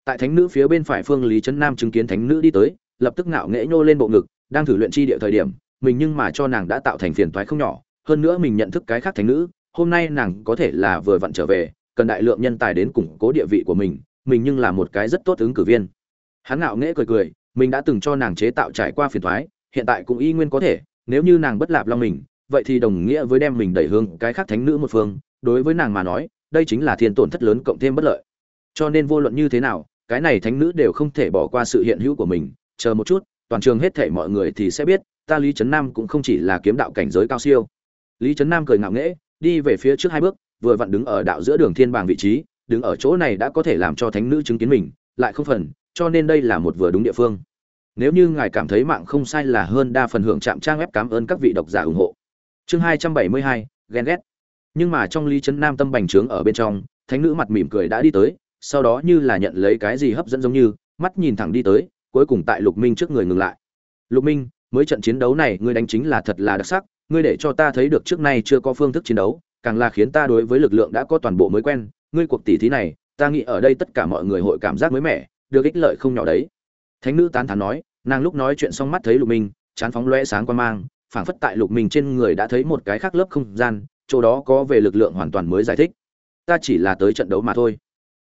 Tại thánh nữ phía bên phải phương lý trấn nam chứng kiến thánh nữ đi tới, lập tức ngạo nghễ nhô lên bộ ngực, đang thử luyện chi địa thời điểm mình nhưng mà cho nàng đã tạo thành phiền toái không nhỏ, hơn nữa mình nhận thức cái khác thánh nữ, hôm nay nàng có thể là vừa vặn trở về, cần đại lượng nhân tài đến củng cố địa vị của mình mình nhưng là một cái rất tốt ứng cử viên. Hắn ngạo nghễ cười cười, mình đã từng cho nàng chế tạo trải qua phiền toái, hiện tại cũng y nguyên có thể, nếu như nàng bất lạp lòng mình, vậy thì đồng nghĩa với đem mình đẩy hướng cái khác thánh nữ một phương, đối với nàng mà nói, đây chính là thiên tổn thất lớn cộng thêm bất lợi. Cho nên vô luận như thế nào, cái này thánh nữ đều không thể bỏ qua sự hiện hữu của mình, chờ một chút, toàn trường hết thảy mọi người thì sẽ biết ta lý trấn nam cũng không chỉ là kiếm đạo cảnh giới cao siêu. Lý trấn nam cười ngạo nghễ, đi về phía trước hai bước, vừa vặn đứng ở đạo giữa đường thiên bảng vị trí, đứng ở chỗ này đã có thể làm cho thánh nữ chứng kiến mình, lại không phần, cho nên đây là một vừa đúng địa phương. Nếu như ngài cảm thấy mạng không sai là hơn đa phần hưởng chạm trang web cảm ơn các vị độc giả ủng hộ. Chương hai trăm bảy mươi hai, ghen ghét. Nhưng mà trong lý trấn nam tâm bành trướng ở bên trong, thánh nữ mặt mỉm cười đã đi tới, sau đó như là nhận lấy cái gì hấp dẫn giống như, mắt nhìn thẳng đi tới, cuối cùng tại lục minh trước người ngừng lại. Lục minh mới trận chiến đấu này ngươi đánh chính là thật là đặc sắc, ngươi để cho ta thấy được trước nay chưa có phương thức chiến đấu, càng là khiến ta đối với lực lượng đã có toàn bộ mới quen, ngươi cuộc tỷ thí này, ta nghĩ ở đây tất cả mọi người hội cảm giác mới mẻ, được ích lợi không nhỏ đấy. Thánh nữ tán thán nói, nàng lúc nói chuyện xong mắt thấy lục minh, chán phóng lóe sáng quan mang, phảng phất tại lục minh trên người đã thấy một cái khác lớp không gian, chỗ đó có về lực lượng hoàn toàn mới giải thích. Ta chỉ là tới trận đấu mà thôi.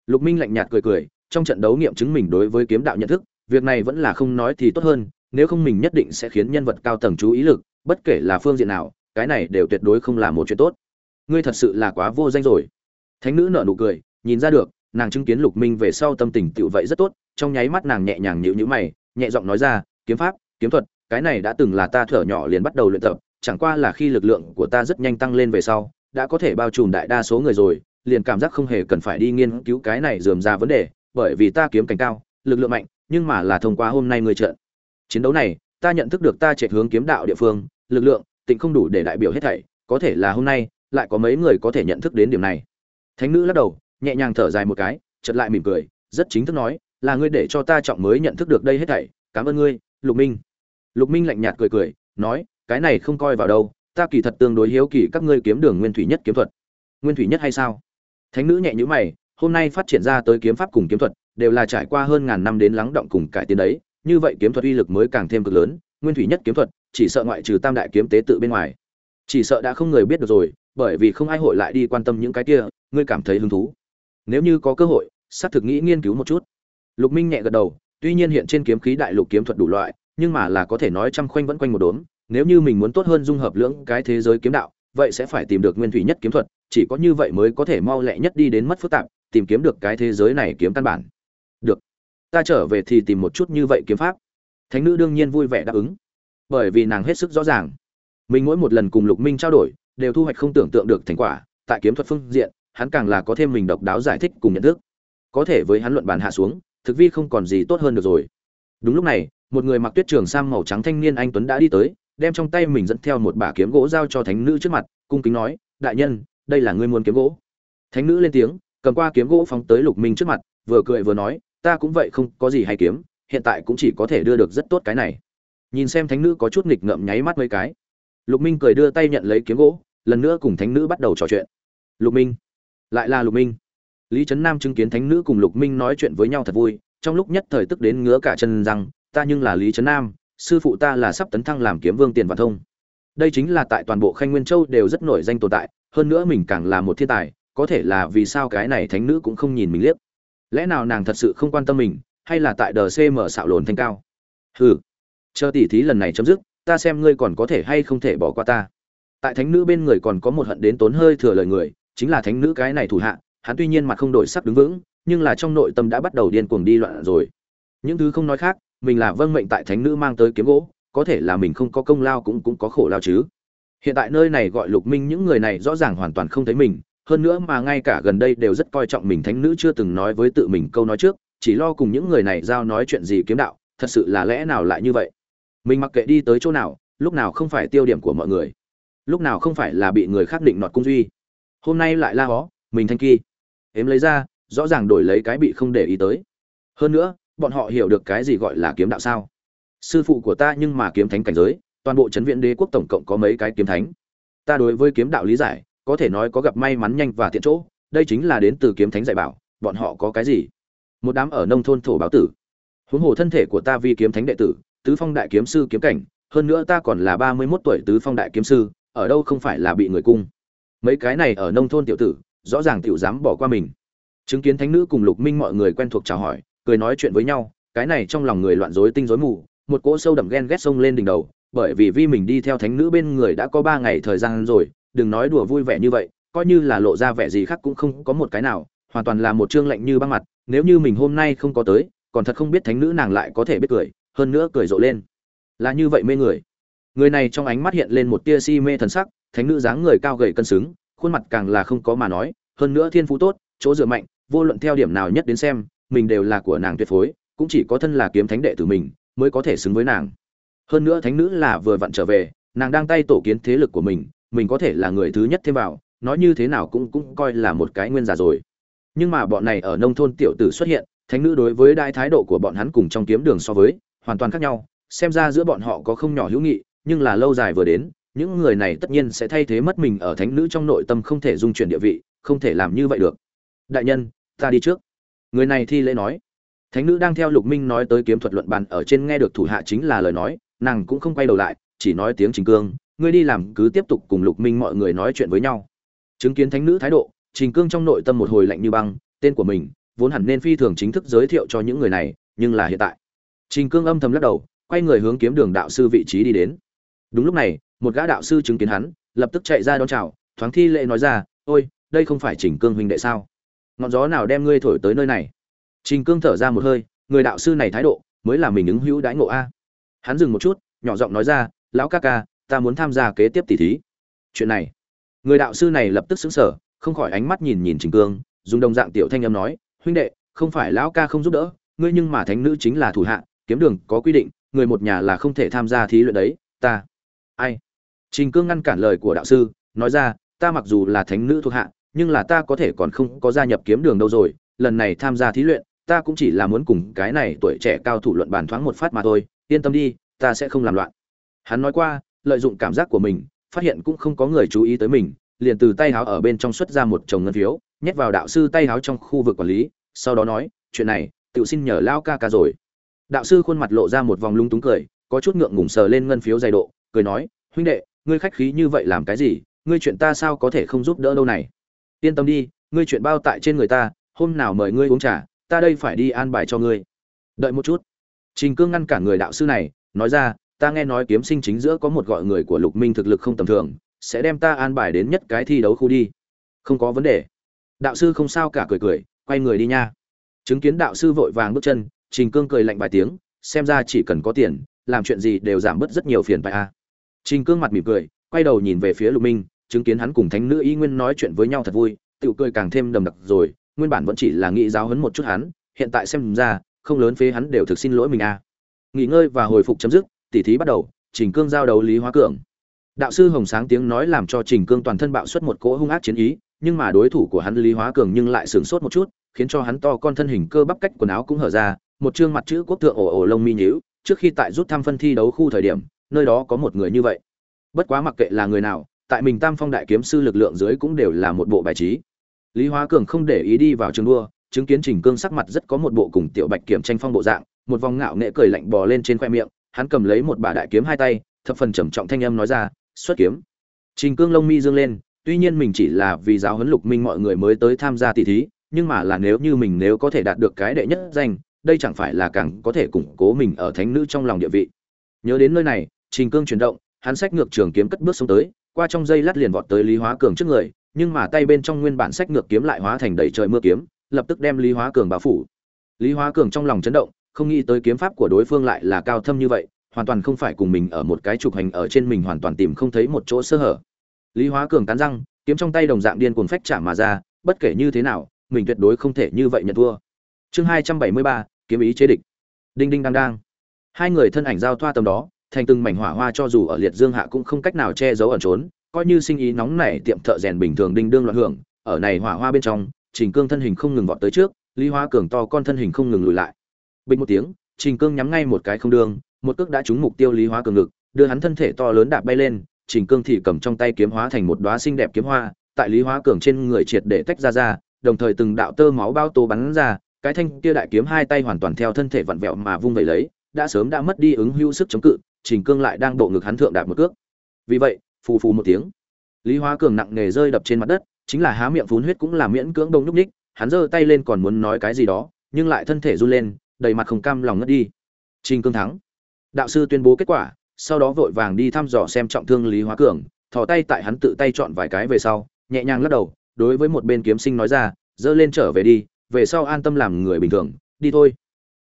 Lục minh lạnh nhạt cười cười, trong trận đấu nghiệm chứng mình đối với kiếm đạo nhận thức, việc này vẫn là không nói thì tốt hơn nếu không mình nhất định sẽ khiến nhân vật cao tầng chú ý lực, bất kể là phương diện nào, cái này đều tuyệt đối không là một chuyện tốt. Ngươi thật sự là quá vô danh rồi. Thánh nữ nở nụ cười, nhìn ra được, nàng chứng kiến lục minh về sau tâm tình tựu vậy rất tốt, trong nháy mắt nàng nhẹ nhàng nhíu nhíu mày, nhẹ giọng nói ra, kiếm pháp, kiếm thuật, cái này đã từng là ta thở nhỏ liền bắt đầu luyện tập, chẳng qua là khi lực lượng của ta rất nhanh tăng lên về sau, đã có thể bao trùm đại đa số người rồi, liền cảm giác không hề cần phải đi nghiên cứu cái này rườm ra vấn đề, bởi vì ta kiếm cảnh cao, lực lượng mạnh, nhưng mà là thông qua hôm nay người trận chiến đấu này, ta nhận thức được ta chạy hướng kiếm đạo địa phương, lực lượng, tịnh không đủ để đại biểu hết thảy, có thể là hôm nay, lại có mấy người có thể nhận thức đến điểm này. Thánh nữ lắc đầu, nhẹ nhàng thở dài một cái, chợt lại mỉm cười, rất chính thức nói, là ngươi để cho ta trọng mới nhận thức được đây hết thảy, cảm ơn ngươi, lục minh. Lục minh lạnh nhạt cười cười, nói, cái này không coi vào đâu, ta kỳ thật tương đối hiếu kỳ các ngươi kiếm đường nguyên thủy nhất kiếm thuật. Nguyên thủy nhất hay sao? Thánh nữ nhẹ nhữ mày, hôm nay phát triển ra tới kiếm pháp cùng kiếm thuật, đều là trải qua hơn ngàn năm đến lắng động cùng cải tiến đấy như vậy kiếm thuật uy lực mới càng thêm cực lớn, nguyên thủy nhất kiếm thuật, chỉ sợ ngoại trừ tam đại kiếm tế tự bên ngoài. Chỉ sợ đã không người biết được rồi, bởi vì không ai hội lại đi quan tâm những cái kia, ngươi cảm thấy hứng thú. Nếu như có cơ hội, xác thực nghĩ nghiên cứu một chút. Lục minh nhẹ gật đầu, tuy nhiên hiện trên kiếm khí đại lục kiếm thuật đủ loại, nhưng mà là có thể nói trăm khoanh vẫn quanh một đốm, nếu như mình muốn tốt hơn dung hợp lưỡng cái thế giới kiếm đạo, vậy sẽ phải tìm được nguyên thủy nhất kiếm thuật, chỉ có như vậy mới có thể mau lẹ nhất đi đến mất phức tạp, tìm kiếm được cái thế giới này kiếm căn bản. Được ta trở về thì tìm một chút như vậy kiếm pháp. Thánh nữ đương nhiên vui vẻ đáp ứng. Bởi vì nàng hết sức rõ ràng. Mình mỗi một lần cùng lục minh trao đổi, đều thu hoạch không tưởng tượng được thành quả, tại kiếm thuật phương diện, hắn càng là có thêm mình độc đáo giải thích cùng nhận thức. Có thể với hắn luận bàn hạ xuống, thực vi không còn gì tốt hơn được rồi. Đúng lúc này, một người mặc tuyết trường sang màu trắng thanh niên anh tuấn đã đi tới, đem trong tay mình dẫn theo một bả kiếm gỗ giao cho thánh nữ trước mặt, cung kính nói, đại nhân, đây là ngươi muốn kiếm gỗ. Thánh nữ lên tiếng, cầm qua kiếm gỗ phóng tới lục minh trước mặt, vừa cười vừa nói ta cũng vậy không có gì hay kiếm, hiện tại cũng chỉ có thể đưa được rất tốt cái này. Nhìn xem thánh nữ có chút nghịch ngợm nháy mắt mấy cái. Lục minh cười đưa tay nhận lấy kiếm gỗ, lần nữa cùng thánh nữ bắt đầu trò chuyện. Lục minh, lại là lục minh. Lý trấn nam chứng kiến thánh nữ cùng lục minh nói chuyện với nhau thật vui, trong lúc nhất thời tức đến ngứa cả chân rằng ta nhưng là lý trấn nam, sư phụ ta là sắp tấn thăng làm kiếm vương tiền vạn thông. Đây chính là tại toàn bộ khanh nguyên châu đều rất nổi danh tồn tại, hơn nữa mình càng là một thiên tài, có thể là vì sao cái này thánh nữ cũng không nhìn mình liếc lẽ nào nàng thật sự không quan tâm mình, hay là tại đờ cm xạo lồn thanh cao? Hừ, chờ tỉ thí lần này chấm dứt, ta xem ngươi còn có thể hay không thể bỏ qua ta. Tại thánh nữ bên người còn có một hận đến tốn hơi thừa lời người, chính là thánh nữ cái này thủ hạ, hắn tuy nhiên mặt không đổi sắc đứng vững, nhưng là trong nội tâm đã bắt đầu điên cuồng đi loạn rồi. Những thứ không nói khác, mình là vâng mệnh tại thánh nữ mang tới kiếm gỗ, có thể là mình không có công lao cũng cũng có khổ lao chứ. Hiện tại nơi này gọi lục minh, những người này rõ ràng hoàn toàn không thấy mình hơn nữa mà ngay cả gần đây đều rất coi trọng mình thánh nữ chưa từng nói với tự mình câu nói trước, chỉ lo cùng những người này giao nói chuyện gì kiếm đạo, thật sự là lẽ nào lại như vậy? Mình mặc kệ đi tới chỗ nào, lúc nào không phải tiêu điểm của mọi người. Lúc nào không phải là bị người khác định nọt cung duy. Hôm nay lại la hó, mình thanh kỳ ếm lấy ra, rõ ràng đổi lấy cái bị không để ý tới. Hơn nữa, bọn họ hiểu được cái gì gọi là kiếm đạo sao? Sư phụ của ta nhưng mà kiếm thánh cảnh giới, toàn bộ chấn viện đế quốc tổng cộng có mấy cái kiếm thánh? Ta đối với kiếm đạo lý giải có thể nói có gặp may mắn nhanh và tiện chỗ, đây chính là đến từ kiếm thánh dạy bảo, bọn họ có cái gì? Một đám ở nông thôn thổ báo tử. Huống hồ thân thể của ta vi kiếm thánh đệ tử, tứ phong đại kiếm sư kiếm cảnh, hơn nữa ta còn là ba mươi mốt tuổi tứ phong đại kiếm sư, ở đâu không phải là bị người cung. Mấy cái này ở nông thôn tiểu tử, rõ ràng tiểu dám bỏ qua mình. Chứng kiến thánh nữ cùng lục minh mọi người quen thuộc chào hỏi, cười nói chuyện với nhau, cái này trong lòng người loạn rối tinh rối mù, một cỗ sâu đậm ghen ghét sông lên đỉnh đầu, bởi vì vi mình đi theo thánh nữ bên người đã có ba ngày thời gian rồi đừng nói đùa vui vẻ như vậy, coi như là lộ ra vẻ gì khác cũng không có một cái nào, hoàn toàn là một chương lạnh như băng mặt, nếu như mình hôm nay không có tới, còn thật không biết thánh nữ nàng lại có thể biết cười, hơn nữa cười rộ lên. Là như vậy mê người. Người này trong ánh mắt hiện lên một tia si mê thần sắc, thánh nữ dáng người cao gầy cân xứng, khuôn mặt càng là không có mà nói, hơn nữa thiên phú tốt, chỗ dựa mạnh, vô luận theo điểm nào nhất đến xem, mình đều là của nàng tuyệt phối, cũng chỉ có thân là kiếm thánh đệ tử mình, mới có thể xứng với nàng. Hơn nữa thánh nữ là vừa vặn trở về, nàng đang tay tổ kiến thế lực của mình mình có thể là người thứ nhất thêm vào, nói như thế nào cũng cũng coi là một cái nguyên giả rồi. Nhưng mà bọn này ở nông thôn tiểu tử xuất hiện, thánh nữ đối với đại thái độ của bọn hắn cùng trong kiếm đường so với, hoàn toàn khác nhau. Xem ra giữa bọn họ có không nhỏ hữu nghị, nhưng là lâu dài vừa đến, những người này tất nhiên sẽ thay thế mất mình ở thánh nữ trong nội tâm không thể dung chuyển địa vị, không thể làm như vậy được. Đại nhân, ta đi trước. Người này thi lễ nói. Thánh nữ đang theo lục minh nói tới kiếm thuật luận bàn ở trên nghe được thủ hạ chính là lời nói, nàng cũng không quay đầu lại, chỉ nói tiếng chính cương ngươi đi làm cứ tiếp tục cùng lục minh mọi người nói chuyện với nhau. Chứng kiến thánh nữ thái độ, trình cương trong nội tâm một hồi lạnh như băng, tên của mình vốn hẳn nên phi thường chính thức giới thiệu cho những người này, nhưng là hiện tại. Trình cương âm thầm lắc đầu, quay người hướng kiếm đường đạo sư vị trí đi đến. Đúng lúc này, một gã đạo sư chứng kiến hắn, lập tức chạy ra đón chào, thoáng thi lệ nói ra, ôi, đây không phải trình cương huynh đệ sao? Ngọn gió nào đem ngươi thổi tới nơi này? Trình cương thở ra một hơi, người đạo sư này thái độ mới là mình ứng hữu đãi ngộ a. Hắn dừng một chút, nhỏ giọng nói ra, lão ca ca ta muốn tham gia kế tiếp tỷ thí. Chuyện này. Người đạo sư này lập tức xứng sở không khỏi ánh mắt nhìn nhìn trình cương, dùng đồng dạng tiểu thanh âm nói, huynh đệ, không phải lão ca không giúp đỡ, ngươi nhưng mà thánh nữ chính là thủ hạ, kiếm đường có quy định, người một nhà là không thể tham gia thí luyện đấy, ta. Ai? Trình cương ngăn cản lời của đạo sư, nói ra, ta mặc dù là thánh nữ thuộc hạ, nhưng là ta có thể còn không có gia nhập kiếm đường đâu rồi, lần này tham gia thí luyện, ta cũng chỉ là muốn cùng cái này tuổi trẻ cao thủ luận bàn thoáng một phát mà thôi, yên tâm đi, ta sẽ không làm loạn. Hắn nói qua lợi dụng cảm giác của mình, phát hiện cũng không có người chú ý tới mình, liền từ tay háo ở bên trong xuất ra một chồng ngân phiếu, nhét vào đạo sư tay háo trong khu vực quản lý, sau đó nói, chuyện này tự xin nhờ lao ca ca rồi. Đạo sư khuôn mặt lộ ra một vòng lung túng cười, có chút ngượng ngùng sờ lên ngân phiếu dày độ, cười nói, huynh đệ, ngươi khách khí như vậy làm cái gì? Ngươi chuyện ta sao có thể không giúp đỡ đâu này? Yên tâm đi, ngươi chuyện bao tại trên người ta, hôm nào mời ngươi uống trà, ta đây phải đi an bài cho ngươi. Đợi một chút. Trình cương ngăn cản người đạo sư này, nói ra ta nghe nói kiếm sinh chính giữa có một gọi người của lục minh thực lực không tầm thường, sẽ đem ta an bài đến nhất cái thi đấu khu đi. Không có vấn đề. Đạo sư không sao cả cười cười, quay người đi nha. Chứng kiến đạo sư vội vàng bước chân, trình cương cười lạnh vài tiếng, xem ra chỉ cần có tiền, làm chuyện gì đều giảm bớt rất nhiều phiền phải a. Trình cương mặt mỉm cười, quay đầu nhìn về phía lục minh, chứng kiến hắn cùng thánh nữ y nguyên nói chuyện với nhau thật vui tự cười càng thêm đầm đặc rồi, nguyên bản vẫn chỉ là nghĩ giáo hấn một chút hắn, hiện tại xem ra, không lớn phế hắn đều thực xin lỗi mình a. Nghỉ ngơi và hồi phục chấm dứt tỉ thí bắt đầu, trình cương giao đấu lý hóa cường. Đạo sư hồng sáng tiếng nói làm cho trình cương toàn thân bạo xuất một cỗ hung ác chiến ý, nhưng mà đối thủ của hắn lý hóa cường nhưng lại sửng sốt một chút, khiến cho hắn to con thân hình cơ bắp cách quần áo cũng hở ra, một chương mặt chữ quốc tượng ổ ổ lông mi nhíu, trước khi tại rút thăm phân thi đấu khu thời điểm, nơi đó có một người như vậy. Bất quá mặc kệ là người nào, tại mình tam phong đại kiếm sư lực lượng dưới cũng đều là một bộ bài trí. Lý hóa cường không để ý đi vào trường đua, chứng kiến trình cương sắc mặt rất có một bộ cùng tiểu bạch kiểm tranh phong bộ dạng, một vòng ngạo nghệ cười lạnh bò lên trên khoe miệng hắn cầm lấy một bả đại kiếm hai tay, thập phần trầm trọng thanh âm nói ra, xuất kiếm. Trình cương lông mi dương lên, tuy nhiên mình chỉ là vì giáo huấn lục minh mọi người mới tới tham gia tỷ thí, nhưng mà là nếu như mình nếu có thể đạt được cái đệ nhất danh, đây chẳng phải là càng có thể củng cố mình ở thánh nữ trong lòng địa vị. Nhớ đến nơi này, trình cương chuyển động, hắn sách ngược trường kiếm cất bước xuống tới, qua trong dây lát liền vọt tới lý hóa cường trước người, nhưng mà tay bên trong nguyên bản sách ngược kiếm lại hóa thành đầy trời mưa kiếm, lập tức đem lý hóa cường bao phủ. Lý hóa cường trong lòng chấn động không nghĩ tới kiếm pháp của đối phương lại là cao thâm như vậy, hoàn toàn không phải cùng mình ở một cái trục hành ở trên mình hoàn toàn tìm không thấy một chỗ sơ hở. Lý hóa cường cắn răng, kiếm trong tay đồng dạng điên cuồng phách trả mà ra, bất kể như thế nào, mình tuyệt đối không thể như vậy nhận thua. Chương hai trăm bảy mươi ba, kiếm ý chế địch. Đinh đinh đang đang. Hai người thân ảnh giao thoa tầm đó, thành từng mảnh hỏa hoa cho dù ở liệt dương hạ cũng không cách nào che giấu ẩn trốn, coi như sinh ý nóng nảy tiệm thợ rèn bình thường đinh đương loạn hưởng, ở này hỏa hoa bên trong, trình cương thân hình không ngừng vọt tới trước, lý hóa cường to con thân hình không ngừng lùi lại bình một tiếng, trình cương nhắm ngay một cái không đương một cước đã trúng mục tiêu lý hóa cường ngực, đưa hắn thân thể to lớn đạp bay lên, trình cương thì cầm trong tay kiếm hóa thành một đóa xinh đẹp kiếm hoa, tại lý hóa cường trên người triệt để tách ra ra, đồng thời từng đạo tơ máu bao tô bắn ra, cái thanh kia đại kiếm hai tay hoàn toàn theo thân thể vặn vẹo mà vung vẩy lấy, đã sớm đã mất đi ứng hữu sức chống cự, trình cương lại đang bộ ngực hắn thượng đạp một cước. Vì vậy, phù phù một tiếng, lý hóa cường nặng nề rơi đập trên mặt đất, chính là há miệng phun huyết cũng là miễn cưỡng đông nhúc ních hắn giơ tay lên còn muốn nói cái gì đó, nhưng lại thân thể run lên đầy mặt không cam lòng ngất đi. Trình cương thắng. Đạo sư tuyên bố kết quả, sau đó vội vàng đi thăm dò xem trọng thương lý hóa cường, thò tay tại hắn tự tay chọn vài cái về sau, nhẹ nhàng lắc đầu, đối với một bên kiếm sinh nói ra, dơ lên trở về đi, về sau an tâm làm người bình thường, đi thôi.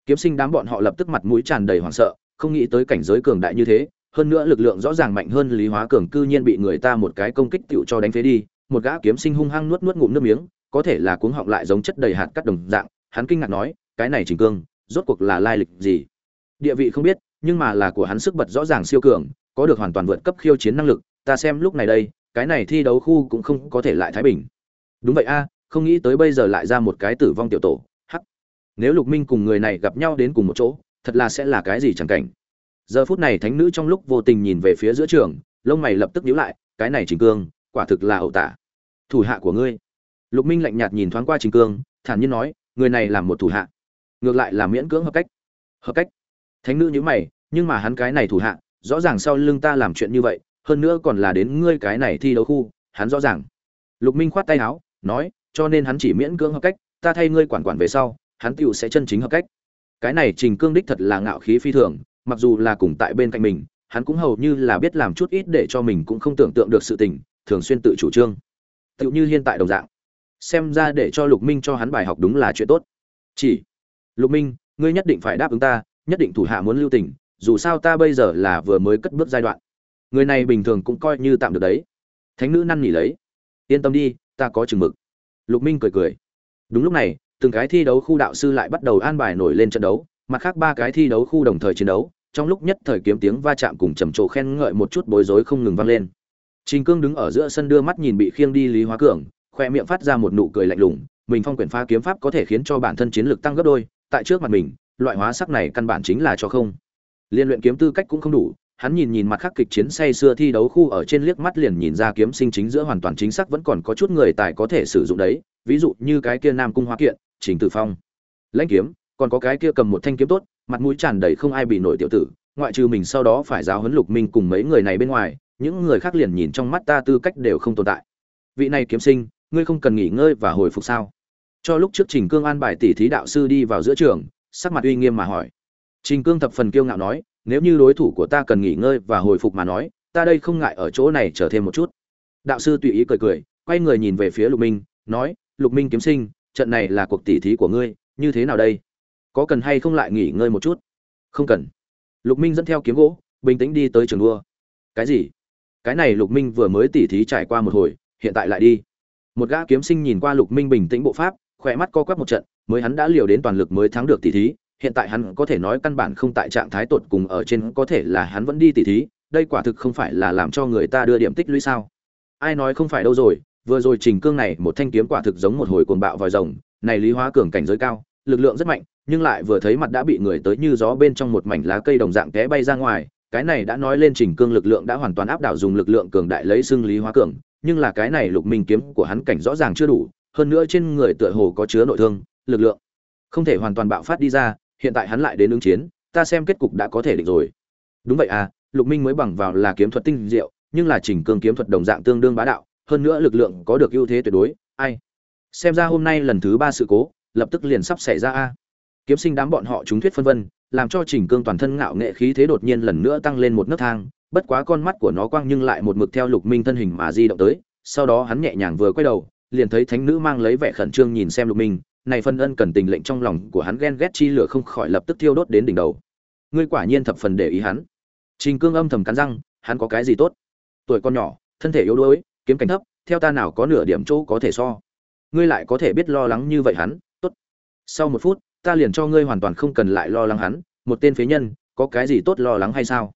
Kiếm sinh đám bọn họ lập tức mặt mũi tràn đầy hoảng sợ, không nghĩ tới cảnh giới cường đại như thế, hơn nữa lực lượng rõ ràng mạnh hơn lý hóa cường cư nhiên bị người ta một cái công kích tựu cho đánh phế đi, một gã kiếm sinh hung hăng nuốt nuốt ngụm nước miếng, có thể là cuống họng lại giống chất đầy hạt cắt đồng dạng, hắn kinh ngạc nói, cái này trình cương rốt cuộc là lai lịch gì? Địa vị không biết, nhưng mà là của hắn sức bật rõ ràng siêu cường, có được hoàn toàn vượt cấp khiêu chiến năng lực, ta xem lúc này đây, cái này thi đấu khu cũng không có thể lại thái bình. Đúng vậy a, không nghĩ tới bây giờ lại ra một cái tử vong tiểu tổ, hắc. Nếu lục minh cùng người này gặp nhau đến cùng một chỗ, thật là sẽ là cái gì chẳng cảnh. Giờ phút này thánh nữ trong lúc vô tình nhìn về phía giữa trường, lông mày lập tức nhíu lại, cái này trình cương, quả thực là ẩu tả. Thủ hạ của ngươi. Lục minh lạnh nhạt nhìn thoáng qua trình cương, thản nhiên nói, người này là một thủ hạ ngược lại là miễn cưỡng hợp cách. Hợp cách. Thánh nữ như mày, nhưng mà hắn cái này thủ hạ, rõ ràng sau lưng ta làm chuyện như vậy, hơn nữa còn là đến ngươi cái này thi đấu khu, hắn rõ ràng. Lục minh khoát tay áo, nói, cho nên hắn chỉ miễn cưỡng hợp cách, ta thay ngươi quản quản về sau, hắn tựu sẽ chân chính hợp cách. Cái này trình cương đích thật là ngạo khí phi thường, mặc dù là cùng tại bên cạnh mình, hắn cũng hầu như là biết làm chút ít để cho mình cũng không tưởng tượng được sự tình, thường xuyên tự chủ trương. Tựu như hiện tại đồng dạng. Xem ra để cho lục minh cho hắn bài học đúng là chuyện tốt. Chỉ lục minh, ngươi nhất định phải đáp ứng ta, nhất định thủ hạ muốn lưu tình, dù sao ta bây giờ là vừa mới cất bước giai đoạn. Người này bình thường cũng coi như tạm được đấy. Thánh nữ năn nỉ lấy. Yên tâm đi, ta có chừng mực. Lục minh cười cười. Đúng lúc này, từng cái thi đấu khu đạo sư lại bắt đầu an bài nổi lên trận đấu, mặt khác ba cái thi đấu khu đồng thời chiến đấu, trong lúc nhất thời kiếm tiếng va chạm cùng trầm trồ khen ngợi một chút bối rối không ngừng vang lên. Trình cương đứng ở giữa sân đưa mắt nhìn bị khiêng đi lý hóa cường, khoe miệng phát ra một nụ cười lạnh lùng, mình phong quyển phá kiếm pháp có thể khiến cho bản thân chiến lực tăng gấp đôi tại trước mặt mình, loại hóa sắc này căn bản chính là cho không. Liên luyện kiếm tư cách cũng không đủ, hắn nhìn nhìn mặt khắc kịch chiến say xưa thi đấu khu ở trên liếc mắt liền nhìn ra kiếm sinh chính giữa hoàn toàn chính xác vẫn còn có chút người tài có thể sử dụng đấy, ví dụ như cái kia nam cung hoa kiện, trình tử phong. Lãnh kiếm, còn có cái kia cầm một thanh kiếm tốt, mặt mũi tràn đầy không ai bị nổi tiểu tử, ngoại trừ mình sau đó phải giáo huấn lục minh cùng mấy người này bên ngoài, những người khác liền nhìn trong mắt ta tư cách đều không tồn tại. Vị này kiếm sinh, ngươi không cần nghỉ ngơi và hồi phục sao? Cho lúc trước trình cương an bài tỷ thí đạo sư đi vào giữa trường, sắc mặt uy nghiêm mà hỏi. Trình cương thập phần kiêu ngạo nói, nếu như đối thủ của ta cần nghỉ ngơi và hồi phục mà nói, ta đây không ngại ở chỗ này chờ thêm một chút. Đạo sư tùy ý cười cười, quay người nhìn về phía lục minh, nói, lục minh kiếm sinh, trận này là cuộc tỉ thí của ngươi, như thế nào đây? Có cần hay không lại nghỉ ngơi một chút? Không cần. Lục minh dẫn theo kiếm gỗ, bình tĩnh đi tới trường đua. Cái gì? Cái này lục minh vừa mới tỉ thí trải qua một hồi, hiện tại lại đi. Một gã kiếm sinh nhìn qua lục minh bình tĩnh bộ pháp khỏe mắt co quắp một trận, mới hắn đã liều đến toàn lực mới thắng được tỷ thí. Hiện tại hắn có thể nói căn bản không tại trạng thái tột cùng ở trên, có thể là hắn vẫn đi tỷ thí, đây quả thực không phải là làm cho người ta đưa điểm tích lũy sao? Ai nói không phải đâu rồi, vừa rồi trình cương này một thanh kiếm quả thực giống một hồi cuồng bạo vòi rồng, này lý hóa cường cảnh giới cao, lực lượng rất mạnh, nhưng lại vừa thấy mặt đã bị người tới như gió bên trong một mảnh lá cây đồng dạng té bay ra ngoài, cái này đã nói lên trình cương lực lượng đã hoàn toàn áp đảo dùng lực lượng cường đại lấy xưng lý hóa cường, nhưng là cái này lục minh kiếm của hắn cảnh rõ ràng chưa đủ hơn nữa trên người tựa hồ có chứa nội thương, lực lượng không thể hoàn toàn bạo phát đi ra, hiện tại hắn lại đến ứng chiến, ta xem kết cục đã có thể định rồi. Đúng vậy à lục minh mới bằng vào là kiếm thuật tinh diệu, nhưng là chỉnh cương kiếm thuật đồng dạng tương đương bá đạo, hơn nữa lực lượng có được ưu thế tuyệt đối, ai? Xem ra hôm nay lần thứ ba sự cố, lập tức liền sắp xảy ra a. Kiếm sinh đám bọn họ chúng thuyết phân vân, làm cho chỉnh cương toàn thân ngạo nghệ khí thế đột nhiên lần nữa tăng lên một nấc thang, bất quá con mắt của nó quang nhưng lại một mực theo lục minh thân hình mà di động tới, sau đó hắn nhẹ nhàng vừa quay đầu liền thấy thánh nữ mang lấy vẻ khẩn trương nhìn xem lục minh, này phân ân cần tình lệnh trong lòng của hắn ghen ghét chi lửa không khỏi lập tức thiêu đốt đến đỉnh đầu. Ngươi quả nhiên thập phần để ý hắn. Trình cương âm thầm cắn răng, hắn có cái gì tốt? Tuổi con nhỏ, thân thể yếu đuối, kiếm cảnh thấp, theo ta nào có nửa điểm chỗ có thể so. Ngươi lại có thể biết lo lắng như vậy hắn, tốt. Sau một phút, ta liền cho ngươi hoàn toàn không cần lại lo lắng hắn, một tên phế nhân, có cái gì tốt lo lắng hay sao?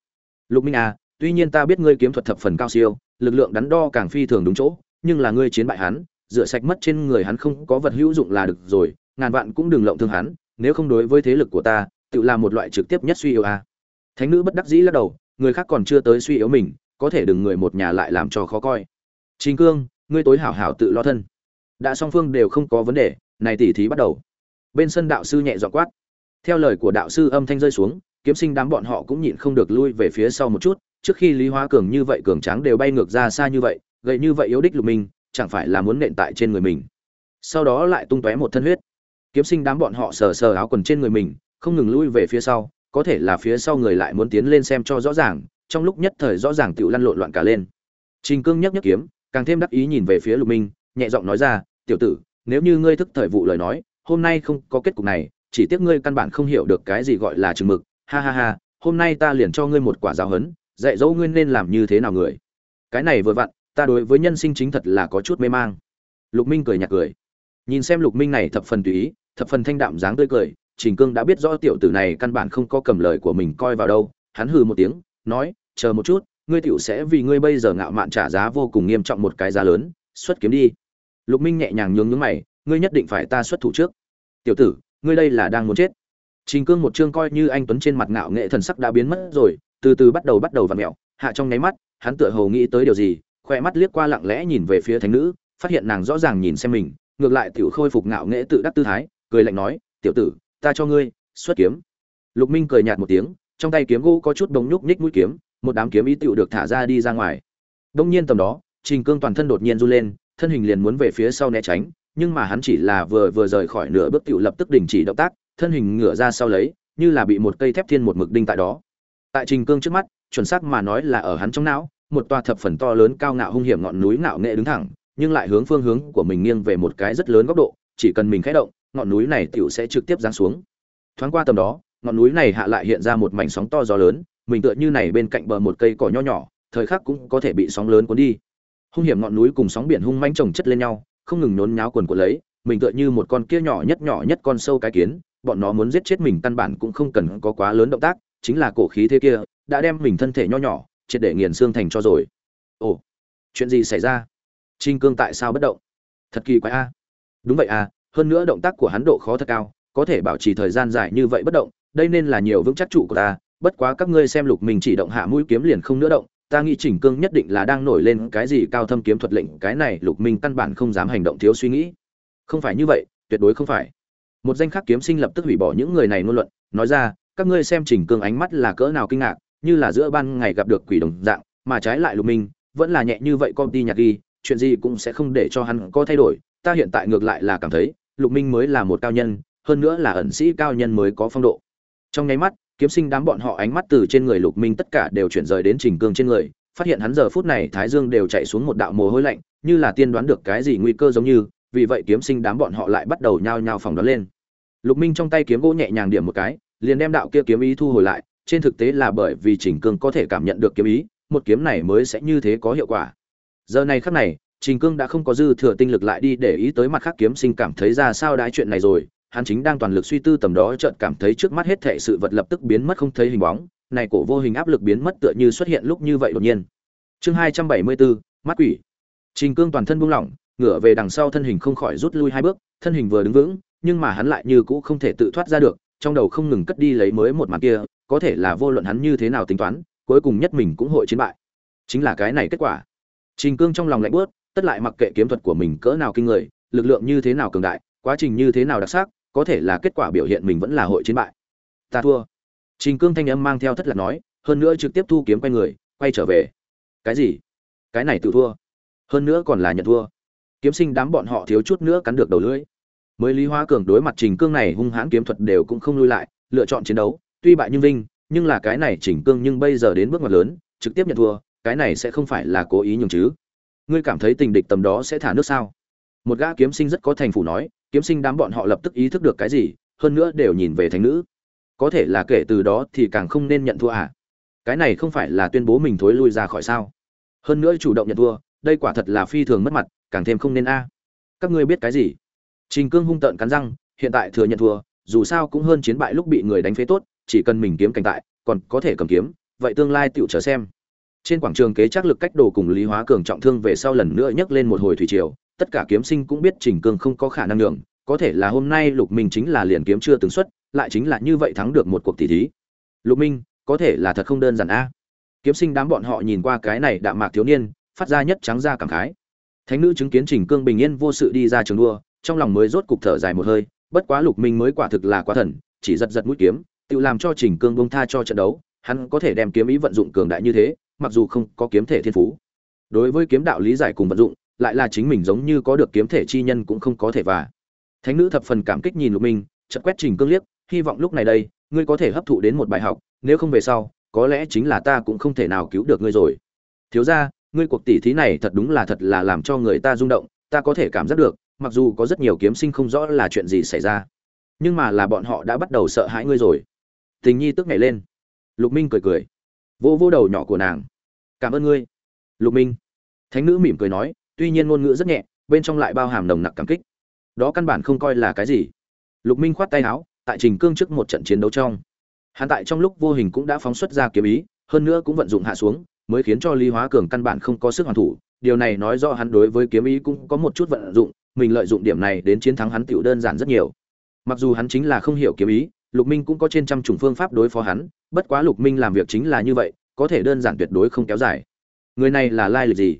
Lục minh à tuy nhiên ta biết ngươi kiếm thuật thập phần cao siêu, lực lượng đắn đo càng phi thường đúng chỗ, nhưng là ngươi chiến bại hắn rửa sạch mất trên người hắn không có vật hữu dụng là được rồi, ngàn vạn cũng đừng lộng thương hắn, nếu không đối với thế lực của ta, tự là một loại trực tiếp nhất suy yếu a. À. thánh nữ bất đắc dĩ lắc đầu, người khác còn chưa tới suy yếu mình, có thể đừng người một nhà lại làm cho khó coi. Chính cương, ngươi tối hảo hảo tự lo thân. Đã song phương đều không có vấn đề, này tỉ thí bắt đầu. Bên sân đạo sư nhẹ dọn quát. Theo lời của đạo sư âm thanh rơi xuống, kiếm sinh đám bọn họ cũng nhịn không được lui về phía sau một chút, trước khi lý hóa cường như vậy cường tráng đều bay ngược ra xa như vậy, gậy như vậy yếu đích lục minh chẳng phải là muốn nện tại trên người mình. Sau đó lại tung tóe một thân huyết. Kiếm sinh đám bọn họ sờ sờ áo quần trên người mình, không ngừng lui về phía sau, có thể là phía sau người lại muốn tiến lên xem cho rõ ràng, trong lúc nhất thời rõ ràng tựu lăn lộn loạn cả lên. Trình cương nhấc nhấc kiếm, càng thêm đắc ý nhìn về phía lục minh, nhẹ giọng nói ra, tiểu tử, nếu như ngươi thức thời vụ lời nói, hôm nay không có kết cục này, chỉ tiếc ngươi căn bản không hiểu được cái gì gọi là chừng mực. Ha ha ha, hôm nay ta liền cho ngươi một quả giáo hấn dạy dỗ ngươi nên làm như thế nào người. Cái này vừa vặn ta đối với nhân sinh chính thật là có chút mê mang. Lục minh cười nhạt cười. Nhìn xem lục minh này thập phần tùy ý, thập phần thanh đạm dáng tươi cười, trình cương đã biết rõ tiểu tử này căn bản không có cầm lời của mình coi vào đâu. Hắn hừ một tiếng, nói, chờ một chút, ngươi tiểu sẽ vì ngươi bây giờ ngạo mạn trả giá vô cùng nghiêm trọng một cái giá lớn, xuất kiếm đi. Lục minh nhẹ nhàng nhướng nhướng mày, ngươi nhất định phải ta xuất thủ trước. Tiểu tử, ngươi đây là đang muốn chết. Trình cương một chương coi như anh tuấn trên mặt ngạo nghệ thần sắc đã biến mất rồi, từ từ bắt đầu bắt đầu vặn mẹo. Hạ trong nháy mắt, hắn tựa hồ nghĩ tới điều gì khoe mắt liếc qua lặng lẽ nhìn về phía thánh nữ, phát hiện nàng rõ ràng nhìn xem mình, ngược lại tiểu khôi phục ngạo nghễ tự đắc tư thái, cười lạnh nói, tiểu tử, ta cho ngươi xuất kiếm. Lục minh cười nhạt một tiếng, trong tay kiếm gỗ có chút đống nhúc nhích mũi kiếm, một đám kiếm ý tiểu được thả ra đi ra ngoài. Đông nhiên tầm đó, trình cương toàn thân đột nhiên run lên, thân hình liền muốn về phía sau né tránh, nhưng mà hắn chỉ là vừa vừa rời khỏi nửa bước tiểu lập tức đình chỉ động tác, thân hình ngửa ra sau lấy, như là bị một cây thép thiên một mực đinh tại đó. Tại trình cương trước mắt, chuẩn xác mà nói là ở hắn trong não một tòa thập phần to lớn cao ngạo hung hiểm ngọn núi ngạo nghệ đứng thẳng, nhưng lại hướng phương hướng của mình nghiêng về một cái rất lớn góc độ, chỉ cần mình khẽ động, ngọn núi này tựu sẽ trực tiếp giáng xuống. Thoáng qua tầm đó, ngọn núi này hạ lại hiện ra một mảnh sóng to gió lớn, mình tựa như này bên cạnh bờ một cây cỏ nho nhỏ, thời khắc cũng có thể bị sóng lớn cuốn đi. Hung hiểm ngọn núi cùng sóng biển hung manh chồng chất lên nhau, không ngừng nhốn nháo quần của lấy, mình tựa như một con kia nhỏ nhất nhỏ nhất con sâu cái kiến, bọn nó muốn giết chết mình căn bản cũng không cần có quá lớn động tác, chính là cổ khí thế kia, đã đem mình thân thể nho nhỏ triệt để nghiền xương thành cho rồi. Ồ, chuyện gì xảy ra? Trinh cương tại sao bất động? Thật kỳ quái a. Đúng vậy à hơn nữa động tác của hắn độ khó thật cao, có thể bảo trì thời gian dài như vậy bất động, đây nên là nhiều vững chắc trụ của ta. Bất quá các ngươi xem lục mình chỉ động hạ mũi kiếm liền không nữa động, ta nghĩ chỉnh cương nhất định là đang nổi lên cái gì cao thâm kiếm thuật lệnh, cái này lục minh căn bản không dám hành động thiếu suy nghĩ. Không phải như vậy, tuyệt đối không phải. Một danh khắc kiếm sinh lập tức hủy bỏ những người này ngôn luận, nói ra, các ngươi xem chỉnh cương ánh mắt là cỡ nào kinh ngạc như là giữa ban ngày gặp được quỷ đồng dạng, mà trái lại lục minh, vẫn là nhẹ như vậy công ty nhạc ghi, chuyện gì cũng sẽ không để cho hắn có thay đổi. Ta hiện tại ngược lại là cảm thấy, lục minh mới là một cao nhân, hơn nữa là ẩn sĩ cao nhân mới có phong độ. Trong nháy mắt, kiếm sinh đám bọn họ ánh mắt từ trên người lục minh tất cả đều chuyển rời đến trình cương trên người, phát hiện hắn giờ phút này thái dương đều chạy xuống một đạo mồ hôi lạnh, như là tiên đoán được cái gì nguy cơ giống như, vì vậy kiếm sinh đám bọn họ lại bắt đầu nhao nhao phòng đoán lên. Lục minh trong tay kiếm gỗ nhẹ nhàng điểm một cái, liền đem đạo kia kiếm ý thu hồi lại trên thực tế là bởi vì trình cương có thể cảm nhận được kiếm ý một kiếm này mới sẽ như thế có hiệu quả giờ này khắc này trình cương đã không có dư thừa tinh lực lại đi để ý tới mặt khác kiếm sinh cảm thấy ra sao đái chuyện này rồi hắn chính đang toàn lực suy tư tầm đó chợt cảm thấy trước mắt hết thảy sự vật lập tức biến mất không thấy hình bóng, này cổ vô hình áp lực biến mất tựa như xuất hiện lúc như vậy đột nhiên. Chương 274, mắt quỷ. Trình Cương toàn thân buông lỏng, ngửa về đằng sau thân hình không khỏi rút lui hai bước, thân hình vừa đứng vững, nhưng mà hắn lại như cũ không thể tự thoát ra được, trong đầu không ngừng cất đi lấy mới một màn kia, có thể là vô luận hắn như thế nào tính toán, cuối cùng nhất mình cũng hội chiến bại. Chính là cái này kết quả. Trình Cương trong lòng lạnh bớt tất lại mặc kệ kiếm thuật của mình cỡ nào kinh người, lực lượng như thế nào cường đại, quá trình như thế nào đặc sắc, có thể là kết quả biểu hiện mình vẫn là hội chiến bại. Ta thua. Trình cương thanh âm mang theo thất lạc nói hơn nữa trực tiếp thu kiếm quay người quay trở về. Cái gì? Cái này tự thua. Hơn nữa còn là nhận thua. Kiếm sinh đám bọn họ thiếu chút nữa cắn được đầu lưỡi. Mới lý hóa cường đối mặt trình cương này hung hãn kiếm thuật đều cũng không lui lại lựa chọn chiến đấu tuy bại nhưng vinh, nhưng là cái này chỉnh cương nhưng bây giờ đến bước ngoặt lớn, trực tiếp nhận thua, cái này sẽ không phải là cố ý nhường chứ. Ngươi cảm thấy tình địch tầm đó sẽ thả nước sao? Một gã kiếm sinh rất có thành phủ nói, kiếm sinh đám bọn họ lập tức ý thức được cái gì, hơn nữa đều nhìn về thánh nữ. Có thể là kể từ đó thì càng không nên nhận thua à? Cái này không phải là tuyên bố mình thối lui ra khỏi sao? Hơn nữa chủ động nhận thua, đây quả thật là phi thường mất mặt, càng thêm không nên a. Các ngươi biết cái gì? Trình cương hung tợn cắn răng, hiện tại thừa nhận thua, dù sao cũng hơn chiến bại lúc bị người đánh phế tốt chỉ cần mình kiếm cảnh tại còn có thể cầm kiếm vậy tương lai tựu chờ xem. Trên quảng trường kế trác lực cách đồ cùng lý hóa cường trọng thương về sau lần nữa nhấc lên một hồi thủy triều tất cả kiếm sinh cũng biết trình cương không có khả năng nhượng, có thể là hôm nay lục minh chính là liền kiếm chưa từng xuất lại chính là như vậy thắng được một cuộc tỷ thí. Lục minh có thể là thật không đơn giản a. Kiếm sinh đám bọn họ nhìn qua cái này đạm mạc thiếu niên phát ra nhất trắng ra cảm khái. Thánh nữ chứng kiến trình cương bình yên vô sự đi ra trường đua trong lòng mới rốt cục thở dài một hơi bất quá lục minh mới quả thực là quá thần chỉ giật giật mũi kiếm tự làm cho trình cương buông tha cho trận đấu hắn có thể đem kiếm ý vận dụng cường đại như thế mặc dù không có kiếm thể thiên phú. Đối với kiếm đạo lý giải cùng vận dụng lại là chính mình giống như có được kiếm thể chi nhân cũng không có thể và. Thánh nữ thập phần cảm kích nhìn lục minh chợt quét trình cương liếc hy vọng lúc này đây ngươi có thể hấp thụ đến một bài học nếu không về sau có lẽ chính là ta cũng không thể nào cứu được ngươi rồi. Thiếu gia, ngươi cuộc tỷ thí này thật đúng là thật là làm cho người ta rung động ta có thể cảm giác được mặc dù có rất nhiều kiếm sinh không rõ là chuyện gì xảy ra nhưng mà là bọn họ đã bắt đầu sợ hãi ngươi rồi tình nhi tức nhảy lên. Lục minh cười cười. Vô vô đầu nhỏ của nàng. Cảm ơn ngươi. Lục minh. Thánh nữ mỉm cười nói, tuy nhiên ngôn ngữ rất nhẹ, bên trong lại bao hàm nồng nặc cảm kích. Đó căn bản không coi là cái gì. Lục minh khoát tay áo, tại trình cương trước một trận chiến đấu trong. Hắn tại trong lúc vô hình cũng đã phóng xuất ra kiếm ý, hơn nữa cũng vận dụng hạ xuống, mới khiến cho lý hóa cường căn bản không có sức hoàn thủ. Điều này nói rõ hắn đối với kiếm ý cũng có một chút vận dụng, mình lợi dụng điểm này đến chiến thắng hắn tiểu đơn giản rất nhiều. Mặc dù hắn chính là không hiểu kiếm ý lục minh cũng có trên trăm chủng phương pháp đối phó hắn, bất quá lục minh làm việc chính là như vậy, có thể đơn giản tuyệt đối không kéo dài. Người này là lai lịch gì?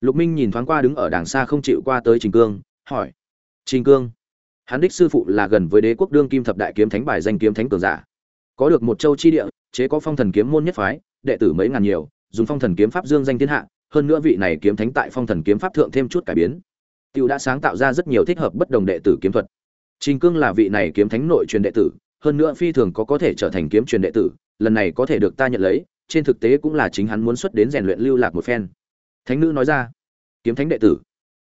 Lục minh nhìn thoáng qua đứng ở đàng xa không chịu qua tới trình cương, hỏi. Trình cương, hắn đích sư phụ là gần với đế quốc đương kim thập đại kiếm thánh bài danh kiếm thánh cường giả. Có được một châu chi địa, chế có phong thần kiếm môn nhất phái, đệ tử mấy ngàn nhiều, dùng phong thần kiếm pháp dương danh thiên hạ, hơn nữa vị này kiếm thánh tại phong thần kiếm pháp thượng thêm chút cải biến. Tiêu đã sáng tạo ra rất nhiều thích hợp bất đồng đệ tử kiếm thuật. Trình cương là vị này kiếm thánh nội truyền đệ tử hơn nữa phi thường có có thể trở thành kiếm truyền đệ tử, lần này có thể được ta nhận lấy, trên thực tế cũng là chính hắn muốn xuất đến rèn luyện lưu lạc một phen. Thánh nữ nói ra, kiếm thánh đệ tử.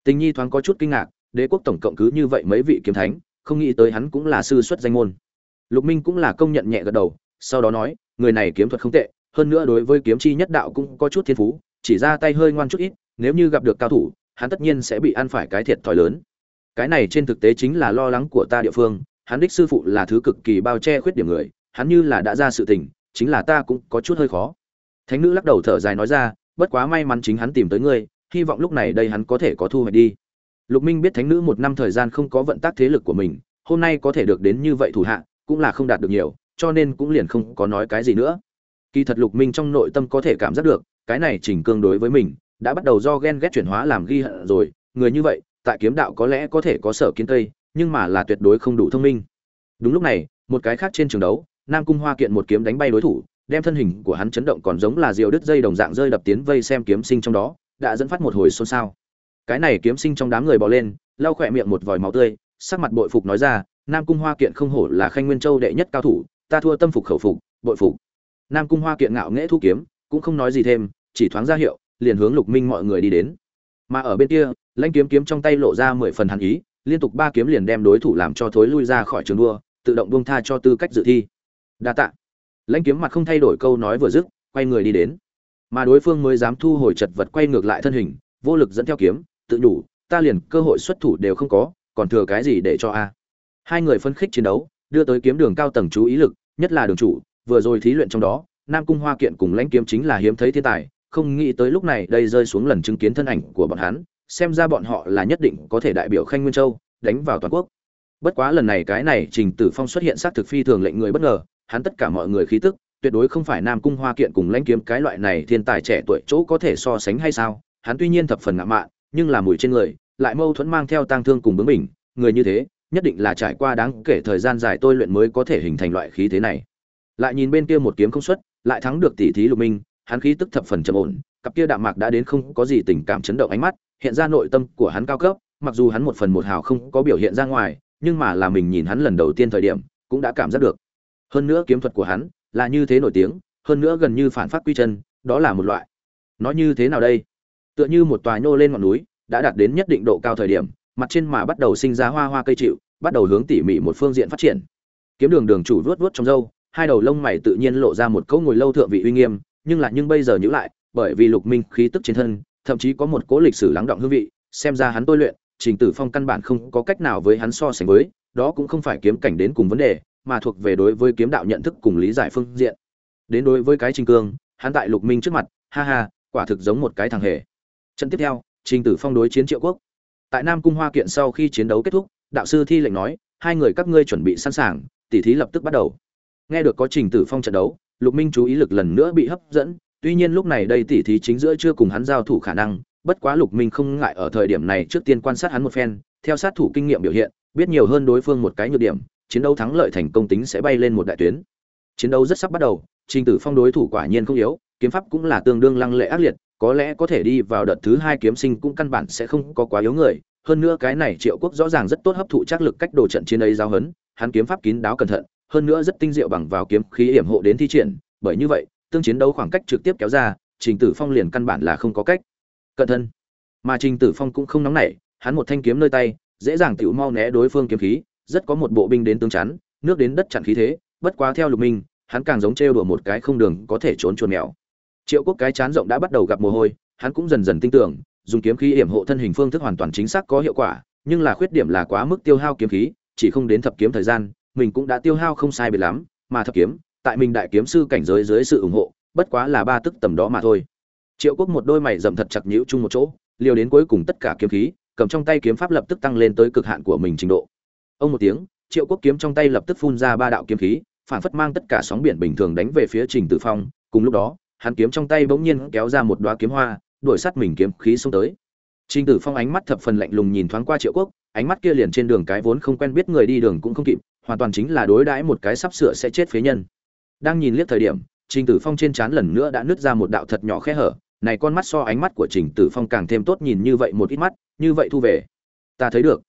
Tình nhi thoáng có chút kinh ngạc, đế quốc tổng cộng cứ như vậy mấy vị kiếm thánh, không nghĩ tới hắn cũng là sư xuất danh môn. Lục minh cũng là công nhận nhẹ gật đầu, sau đó nói, người này kiếm thuật không tệ, hơn nữa đối với kiếm chi nhất đạo cũng có chút thiên phú, chỉ ra tay hơi ngoan chút ít, nếu như gặp được cao thủ, hắn tất nhiên sẽ bị ăn phải cái thiệt thòi lớn. Cái này trên thực tế chính là lo lắng của ta địa phương hắn đích sư phụ là thứ cực kỳ bao che khuyết điểm người, hắn như là đã ra sự tình, chính là ta cũng có chút hơi khó. Thánh nữ lắc đầu thở dài nói ra, bất quá may mắn chính hắn tìm tới ngươi, hy vọng lúc này đây hắn có thể có thu hoạch đi. Lục minh biết thánh nữ một năm thời gian không có vận tác thế lực của mình, hôm nay có thể được đến như vậy thủ hạ, cũng là không đạt được nhiều, cho nên cũng liền không có nói cái gì nữa. Kỳ thật lục minh trong nội tâm có thể cảm giác được, cái này chỉnh cương đối với mình, đã bắt đầu do ghen ghét chuyển hóa làm ghi hận rồi, người như vậy, tại kiếm đạo có lẽ có thể có sở kiến tây nhưng mà là tuyệt đối không đủ thông minh. Đúng lúc này, một cái khác trên trường đấu, nam cung hoa kiện một kiếm đánh bay đối thủ, đem thân hình của hắn chấn động còn giống là diều đứt dây đồng dạng rơi đập tiến vây xem kiếm sinh trong đó, đã dẫn phát một hồi xôn xao. Cái này kiếm sinh trong đám người bỏ lên, lau khỏe miệng một vòi máu tươi, sắc mặt bội phục nói ra, nam cung hoa kiện không hổ là khanh nguyên châu đệ nhất cao thủ, ta thua tâm phục khẩu phục, bội phục. Nam cung hoa kiện ngạo nghễ thu kiếm, cũng không nói gì thêm, chỉ thoáng ra hiệu, liền hướng lục minh mọi người đi đến. Mà ở bên kia, lãnh kiếm kiếm trong tay lộ ra mười phần hàn ý liên tục ba kiếm liền đem đối thủ làm cho thối lui ra khỏi trường đua, tự động buông tha cho tư cách dự thi. Đa tạ. Lãnh kiếm mặt không thay đổi câu nói vừa dứt, quay người đi đến. Mà đối phương mới dám thu hồi chật vật quay ngược lại thân hình, vô lực dẫn theo kiếm, tự nhủ, ta liền cơ hội xuất thủ đều không có, còn thừa cái gì để cho a? Hai người phân khích chiến đấu, đưa tới kiếm đường cao tầng chú ý lực, nhất là đường chủ, vừa rồi thí luyện trong đó, nam cung hoa kiện cùng lãnh kiếm chính là hiếm thấy thiên tài, không nghĩ tới lúc này đây rơi xuống lần chứng kiến thân ảnh của bọn hắn xem ra bọn họ là nhất định có thể đại biểu khanh nguyên châu, đánh vào toàn quốc. Bất quá lần này cái này trình tử phong xuất hiện sát thực phi thường lệnh người bất ngờ, hắn tất cả mọi người khí tức, tuyệt đối không phải nam cung hoa kiện cùng lãnh kiếm cái loại này thiên tài trẻ tuổi chỗ có thể so sánh hay sao, hắn tuy nhiên thập phần ngạo mạn, nhưng là mùi trên người, lại mâu thuẫn mang theo tang thương cùng bướng mình người như thế, nhất định là trải qua đáng kể thời gian dài tôi luyện mới có thể hình thành loại khí thế này. Lại nhìn bên kia một kiếm không xuất, lại thắng được tỷ thí lục minh, hắn khí tức thập phần trầm ổn, cặp kia đạm mạc đã đến không có gì tình cảm chấn động ánh mắt hiện ra nội tâm của hắn cao cấp, mặc dù hắn một phần một hào không có biểu hiện ra ngoài, nhưng mà là mình nhìn hắn lần đầu tiên thời điểm, cũng đã cảm giác được. Hơn nữa kiếm thuật của hắn là như thế nổi tiếng, hơn nữa gần như phản phát quy chân, đó là một loại. Nó như thế nào đây? Tựa như một tòa nhô lên ngọn núi, đã đạt đến nhất định độ cao thời điểm, mặt trên mà bắt đầu sinh ra hoa hoa cây chịu, bắt đầu hướng tỉ mỉ một phương diện phát triển. Kiếm đường đường chủ vuốt vuốt trong râu, hai đầu lông mày tự nhiên lộ ra một câu ngồi lâu thượng vị uy nghiêm, nhưng là nhưng bây giờ nhíu lại, bởi vì lục minh khí tức trên thân thậm chí có một cố lịch sử lắng động hương vị, xem ra hắn tôi luyện, trình tử phong căn bản không có cách nào với hắn so sánh với, đó cũng không phải kiếm cảnh đến cùng vấn đề, mà thuộc về đối với kiếm đạo nhận thức cùng lý giải phương diện. Đến đối với cái trình cương, hắn tại lục minh trước mặt, ha ha, quả thực giống một cái thằng hề. Trận tiếp theo, trình tử phong đối chiến triệu quốc. Tại nam cung hoa kiện sau khi chiến đấu kết thúc, đạo sư thi lệnh nói, hai người các ngươi chuẩn bị sẵn sàng, tỉ thí lập tức bắt đầu. Nghe được có trình tử phong trận đấu, lục minh chú ý lực lần nữa bị hấp dẫn tuy nhiên lúc này đây tỉ thí chính giữa chưa cùng hắn giao thủ khả năng, bất quá lục minh không ngại ở thời điểm này trước tiên quan sát hắn một phen, theo sát thủ kinh nghiệm biểu hiện, biết nhiều hơn đối phương một cái nhược điểm, chiến đấu thắng lợi thành công tính sẽ bay lên một đại tuyến. Chiến đấu rất sắp bắt đầu, trình tử phong đối thủ quả nhiên không yếu, kiếm pháp cũng là tương đương lăng lệ ác liệt, có lẽ có thể đi vào đợt thứ hai kiếm sinh cũng căn bản sẽ không có quá yếu người, hơn nữa cái này triệu quốc rõ ràng rất tốt hấp thụ trắc lực cách đồ trận chiến ấy giao hấn, hắn kiếm pháp kín đáo cẩn thận, hơn nữa rất tinh diệu bằng vào kiếm khí hiểm hộ đến thi triển, bởi như vậy tương chiến đấu khoảng cách trực tiếp kéo ra, trình tử phong liền căn bản là không có cách. Cận thân mà trình tử phong cũng không nóng nảy, hắn một thanh kiếm nơi tay, dễ dàng tiểu mau né đối phương kiếm khí, rất có một bộ binh đến tương chắn, nước đến đất chặn khí thế, bất quá theo lục minh, hắn càng giống trêu đùa một cái không đường có thể trốn chuồn mèo. Triệu quốc cái chán rộng đã bắt đầu gặp mồ hôi, hắn cũng dần dần tin tưởng, dùng kiếm khí hiểm hộ thân hình phương thức hoàn toàn chính xác có hiệu quả, nhưng là khuyết điểm là quá mức tiêu hao kiếm khí, chỉ không đến thập kiếm thời gian, mình cũng đã tiêu hao không sai biệt lắm, mà thập kiếm tại mình đại kiếm sư cảnh giới dưới sự ủng hộ, bất quá là ba tức tầm đó mà thôi. Triệu quốc một đôi mày rậm thật chặt nhũ chung một chỗ, liều đến cuối cùng tất cả kiếm khí, cầm trong tay kiếm pháp lập tức tăng lên tới cực hạn của mình trình độ. Ông một tiếng, triệu quốc kiếm trong tay lập tức phun ra ba đạo kiếm khí, phản phất mang tất cả sóng biển bình thường đánh về phía trình tử phong. Cùng lúc đó, hắn kiếm trong tay bỗng nhiên kéo ra một đóa kiếm hoa, đuổi sát mình kiếm khí xông tới. Trình tử phong ánh mắt thập phần lạnh lùng nhìn thoáng qua triệu quốc, ánh mắt kia liền trên đường cái vốn không quen biết người đi đường cũng không kịp, hoàn toàn chính là đối đãi một cái sắp sửa sẽ chết phế nhân đang nhìn liếc thời điểm, trình tử phong trên trán lần nữa đã nứt ra một đạo thật nhỏ khe hở. Này con mắt so ánh mắt của trình tử phong càng thêm tốt nhìn như vậy một ít mắt, như vậy thu về. Ta thấy được.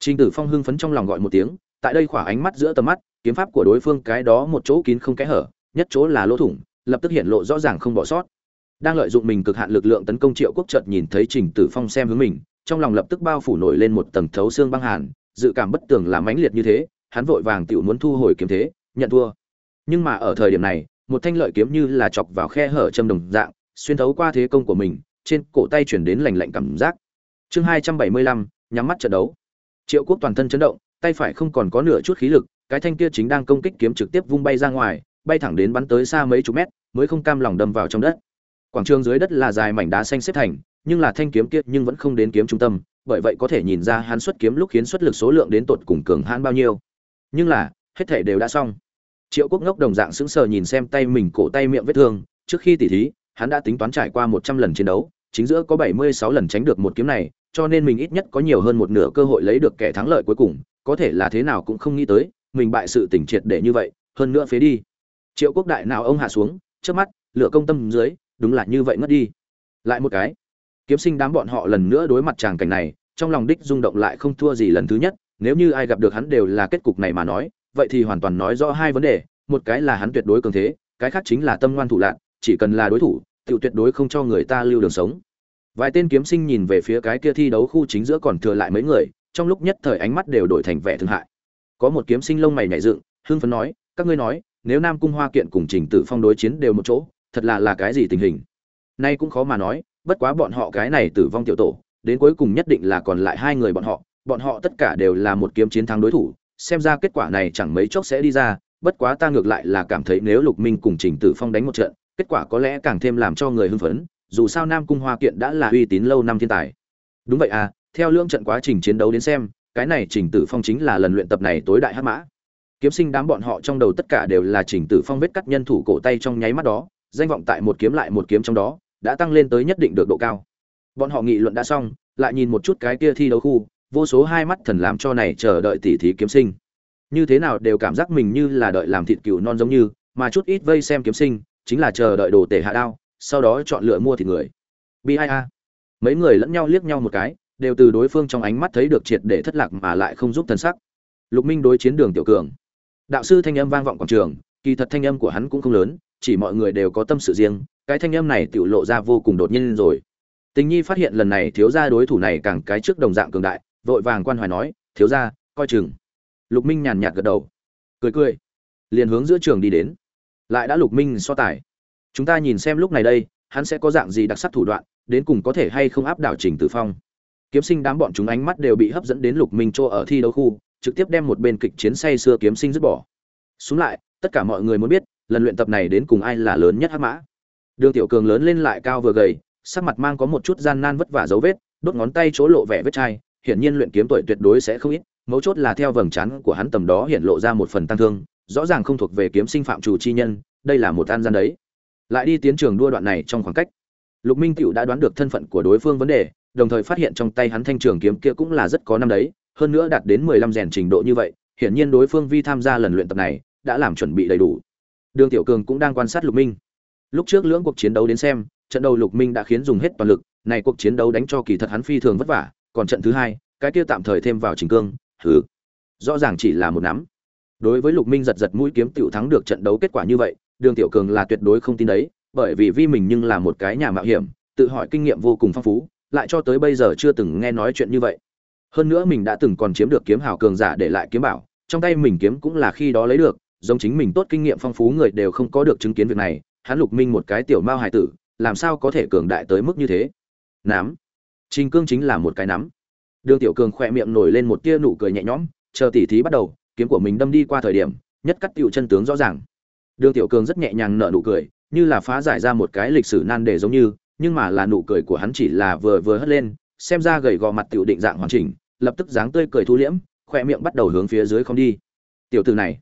Trình tử phong hưng phấn trong lòng gọi một tiếng, tại đây khỏa ánh mắt giữa tầm mắt, kiếm pháp của đối phương cái đó một chỗ kín không kẽ hở, nhất chỗ là lỗ thủng, lập tức hiện lộ rõ ràng không bỏ sót. Đang lợi dụng mình cực hạn lực lượng tấn công triệu quốc chợt nhìn thấy trình tử phong xem hướng mình, trong lòng lập tức bao phủ nổi lên một tầng thấu xương băng hàn, dự cảm bất tường làm mãnh liệt như thế, hắn vội vàng tựu muốn thu hồi kiếm thế, nhận thua nhưng mà ở thời điểm này, một thanh lợi kiếm như là chọc vào khe hở châm đồng dạng, xuyên thấu qua thế công của mình, trên cổ tay chuyển đến lành lạnh cảm giác. Chương hai trăm bảy mươi lăm, nhắm mắt trận đấu. Triệu quốc toàn thân chấn động, tay phải không còn có nửa chút khí lực, cái thanh kia chính đang công kích kiếm trực tiếp vung bay ra ngoài, bay thẳng đến bắn tới xa mấy chục mét, mới không cam lòng đâm vào trong đất. Quảng trường dưới đất là dài mảnh đá xanh xếp thành, nhưng là thanh kiếm kia nhưng vẫn không đến kiếm trung tâm, bởi vậy có thể nhìn ra hắn xuất kiếm lúc khiến xuất lực số lượng đến tột cùng cường hãn bao nhiêu. Nhưng là, hết thể đều đã xong triệu quốc ngốc đồng dạng sững sờ nhìn xem tay mình cổ tay miệng vết thương, trước khi tỉ thí, hắn đã tính toán trải qua một trăm lần chiến đấu, chính giữa có bảy mươi sáu lần tránh được một kiếm này, cho nên mình ít nhất có nhiều hơn một nửa cơ hội lấy được kẻ thắng lợi cuối cùng, có thể là thế nào cũng không nghĩ tới, mình bại sự tỉnh triệt để như vậy, hơn nữa phế đi. Triệu quốc đại nào ông hạ xuống, trước mắt lửa công tâm dưới, đúng là như vậy ngất đi. Lại một cái, kiếm sinh đám bọn họ lần nữa đối mặt tràng cảnh này, trong lòng đích rung động lại không thua gì lần thứ nhất, nếu như ai gặp được hắn đều là kết cục này mà nói vậy thì hoàn toàn nói rõ hai vấn đề, một cái là hắn tuyệt đối cường thế, cái khác chính là tâm ngoan thủ lạn, chỉ cần là đối thủ tự tuyệt đối không cho người ta lưu đường sống. Vài tên kiếm sinh nhìn về phía cái kia thi đấu khu chính giữa còn thừa lại mấy người, trong lúc nhất thời ánh mắt đều đổi thành vẻ thương hại. Có một kiếm sinh lông mày nhảy dựng, hưng phấn nói, các ngươi nói, nếu nam cung hoa kiện cùng trình tự phong đối chiến đều một chỗ, thật là là cái gì tình hình? Nay cũng khó mà nói, bất quá bọn họ cái này tử vong tiểu tổ, đến cuối cùng nhất định là còn lại hai người bọn họ bọn họ tất cả đều là một kiếm chiến thắng đối thủ xem ra kết quả này chẳng mấy chốc sẽ đi ra, bất quá ta ngược lại là cảm thấy nếu lục minh cùng trình tử phong đánh một trận, kết quả có lẽ càng thêm làm cho người hưng phấn, dù sao nam cung hoa kiện đã là uy tín lâu năm thiên tài. Đúng vậy à theo lưỡng trận quá trình chiến đấu đến xem, cái này trình tử phong chính là lần luyện tập này tối đại hắc mã. Kiếm sinh đám bọn họ trong đầu tất cả đều là trình tử phong vết cắt nhân thủ cổ tay trong nháy mắt đó, danh vọng tại một kiếm lại một kiếm trong đó, đã tăng lên tới nhất định được độ cao. Bọn họ nghị luận đã xong, lại nhìn một chút cái kia thi đấu khu vô số hai mắt thần làm cho này chờ đợi tỉ thí kiếm sinh. Như thế nào đều cảm giác mình như là đợi làm thịt cừu non giống như, mà chút ít vây xem kiếm sinh, chính là chờ đợi đồ tể hạ đao, sau đó chọn lựa mua thịt người. Bi ai a. Mấy người lẫn nhau liếc nhau một cái, đều từ đối phương trong ánh mắt thấy được triệt để thất lạc mà lại không giúp thân sắc. Lục minh đối chiến đường tiểu cường. Đạo sư thanh âm vang vọng quảng trường, kỳ thật thanh âm của hắn cũng không lớn, chỉ mọi người đều có tâm sự riêng, cái thanh âm này tự lộ ra vô cùng đột nhiên rồi. Tình nhi phát hiện lần này thiếu gia đối thủ này càng cái trước đồng dạng cường đại vội vàng quan hoài nói, thiếu gia, coi chừng. Lục minh nhàn nhạt gật đầu. Cười cười. Liền hướng giữa trường đi đến. Lại đã lục minh so tài. Chúng ta nhìn xem lúc này đây, hắn sẽ có dạng gì đặc sắc thủ đoạn, đến cùng có thể hay không áp đảo trình tử phong. Kiếm sinh đám bọn chúng ánh mắt đều bị hấp dẫn đến lục minh chỗ ở thi đấu khu, trực tiếp đem một bên kịch chiến say xưa kiếm sinh dứt bỏ. Xuống lại, tất cả mọi người muốn biết, lần luyện tập này đến cùng ai là lớn nhất hắc mã. Đường tiểu cường lớn lên lại cao vừa gầy, sắc mặt mang có một chút gian nan vất vả dấu vết, đốt ngón tay chỗ lộ vẻ vết chai hiển nhiên luyện kiếm tuổi tuyệt đối sẽ không ít, mấu chốt là theo vầng trán của hắn tầm đó hiện lộ ra một phần tăng thương, rõ ràng không thuộc về kiếm sinh phạm chủ chi nhân, đây là một an gian đấy. Lại đi tiến trường đua đoạn này trong khoảng cách, lục minh cựu đã đoán được thân phận của đối phương vấn đề, đồng thời phát hiện trong tay hắn thanh trường kiếm kia cũng là rất có năm đấy, hơn nữa đạt đến mười lăm rèn trình độ như vậy, hiển nhiên đối phương vi tham gia lần luyện tập này, đã làm chuẩn bị đầy đủ. Đường tiểu cường cũng đang quan sát lục minh. Lúc trước lưỡng cuộc chiến đấu đến xem, trận đầu lục minh đã khiến dùng hết toàn lực, này cuộc chiến đấu đánh cho kỳ thật hắn phi thường vất vả còn trận thứ hai, cái kia tạm thời thêm vào trình cương thứ rõ ràng chỉ là một nắm. Đối với lục minh giật giật mũi kiếm tiểu thắng được trận đấu kết quả như vậy, đường tiểu cường là tuyệt đối không tin đấy, bởi vì vi mình nhưng là một cái nhà mạo hiểm, tự hỏi kinh nghiệm vô cùng phong phú, lại cho tới bây giờ chưa từng nghe nói chuyện như vậy. Hơn nữa mình đã từng còn chiếm được kiếm hào cường giả để lại kiếm bảo, trong tay mình kiếm cũng là khi đó lấy được, giống chính mình tốt kinh nghiệm phong phú người đều không có được chứng kiến việc này, hắn lục minh một cái tiểu mao hải tử, làm sao có thể cường đại tới mức như thế? Nắm trình cương chính là một cái nắm. Đường tiểu cường khỏe miệng nổi lên một tia nụ cười nhẹ nhõm, chờ tỉ thí bắt đầu, kiếm của mình đâm đi qua thời điểm, nhất cắt tiểu chân tướng rõ ràng. Đường tiểu cường rất nhẹ nhàng nở nụ cười, như là phá giải ra một cái lịch sử nan đề giống như, nhưng mà là nụ cười của hắn chỉ là vừa vừa hất lên, xem ra gầy gò mặt tiểu định dạng hoàn chỉnh, lập tức dáng tươi cười thu liễm, khỏe miệng bắt đầu hướng phía dưới không đi. Tiểu tử này.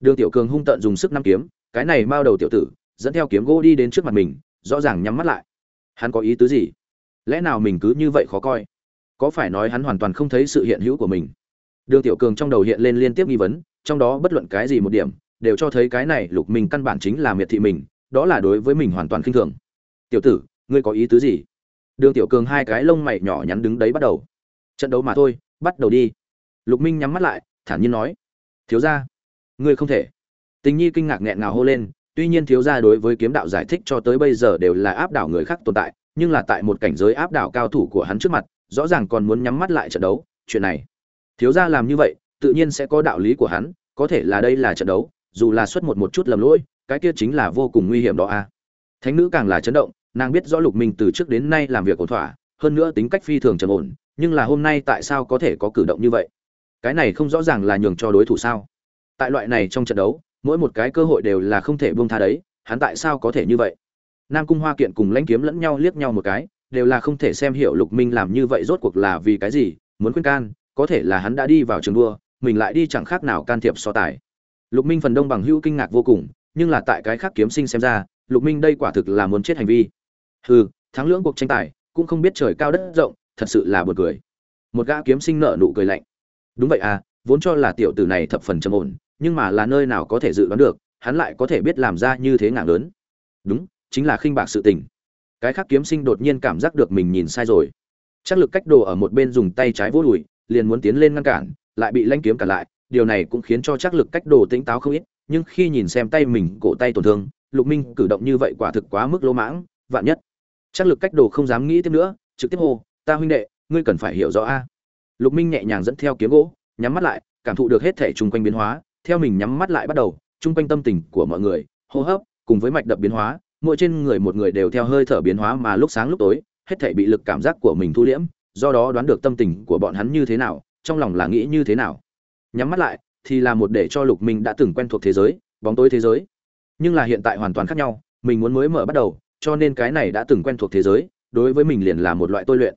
Đường tiểu cường hung tận dùng sức năm kiếm, cái này mao đầu tiểu tử, dẫn theo kiếm gỗ đi đến trước mặt mình, rõ ràng nhắm mắt lại. Hắn có ý tứ gì? Lẽ nào mình cứ như vậy khó coi? Có phải nói hắn hoàn toàn không thấy sự hiện hữu của mình? Đường tiểu cường trong đầu hiện lên liên tiếp nghi vấn, trong đó bất luận cái gì một điểm, đều cho thấy cái này lục minh căn bản chính là miệt thị mình, đó là đối với mình hoàn toàn khinh thường. Tiểu tử, ngươi có ý tứ gì? Đường tiểu cường hai cái lông mày nhỏ nhắn đứng đấy bắt đầu. Trận đấu mà thôi, bắt đầu đi. Lục minh nhắm mắt lại, thản nhiên nói. Thiếu gia, ngươi không thể. Tình nhi kinh ngạc nghẹn ngào hô lên, tuy nhiên thiếu gia đối với kiếm đạo giải thích cho tới bây giờ đều là áp đảo người khác tồn tại nhưng là tại một cảnh giới áp đảo cao thủ của hắn trước mặt, rõ ràng còn muốn nhắm mắt lại trận đấu, chuyện này. Thiếu gia làm như vậy, tự nhiên sẽ có đạo lý của hắn, có thể là đây là trận đấu, dù là xuất một một chút lầm lỗi, cái kia chính là vô cùng nguy hiểm đó a. Thánh nữ càng là chấn động, nàng biết rõ lục minh từ trước đến nay làm việc ổn thỏa, hơn nữa tính cách phi thường trầm ổn, nhưng là hôm nay tại sao có thể có cử động như vậy? Cái này không rõ ràng là nhường cho đối thủ sao? Tại loại này trong trận đấu, mỗi một cái cơ hội đều là không thể buông tha đấy, hắn tại sao có thể như vậy? Nam cung hoa kiện cùng lãnh kiếm lẫn nhau liếc nhau một cái, đều là không thể xem hiểu lục minh làm như vậy rốt cuộc là vì cái gì, muốn khuyên can, có thể là hắn đã đi vào trường đua, mình lại đi chẳng khác nào can thiệp so tài. Lục minh phần đông bằng hữu kinh ngạc vô cùng, nhưng là tại cái khác kiếm sinh xem ra, lục minh đây quả thực là muốn chết hành vi. Hừ, thắng lưỡng cuộc tranh tài, cũng không biết trời cao đất rộng, thật sự là buồn cười. Một gã kiếm sinh nợ nụ cười lạnh. Đúng vậy à vốn cho là tiểu tử này thập phần trầm ổn, nhưng mà là nơi nào có thể dự đoán được, hắn lại có thể biết làm ra như thế ngạng lớn. Đúng chính là khinh bạc sự tình. Cái khác kiếm sinh đột nhiên cảm giác được mình nhìn sai rồi. Chắc lực cách đồ ở một bên dùng tay trái vỗ đùi, liền muốn tiến lên ngăn cản, lại bị lanh kiếm cản lại, điều này cũng khiến cho chắc lực cách đồ tỉnh táo không ít, nhưng khi nhìn xem tay mình cổ tay tổn thương, lục minh cử động như vậy quả thực quá mức lỗ mãng, vạn nhất. Chắc lực cách đồ không dám nghĩ tiếp nữa, trực tiếp hô, ta huynh đệ, ngươi cần phải hiểu rõ a. Lục minh nhẹ nhàng dẫn theo kiếm gỗ, nhắm mắt lại, cảm thụ được hết thể chung quanh biến hóa, theo mình nhắm mắt lại bắt đầu, chung quanh tâm tình của mọi người, hô hấp, cùng với mạch đập biến hóa mỗi trên người một người đều theo hơi thở biến hóa mà lúc sáng lúc tối, hết thảy bị lực cảm giác của mình thu liễm, do đó đoán được tâm tình của bọn hắn như thế nào, trong lòng là nghĩ như thế nào. Nhắm mắt lại, thì là một để cho lục minh đã từng quen thuộc thế giới, bóng tối thế giới. Nhưng là hiện tại hoàn toàn khác nhau, mình muốn mới mở bắt đầu, cho nên cái này đã từng quen thuộc thế giới, đối với mình liền là một loại tôi luyện.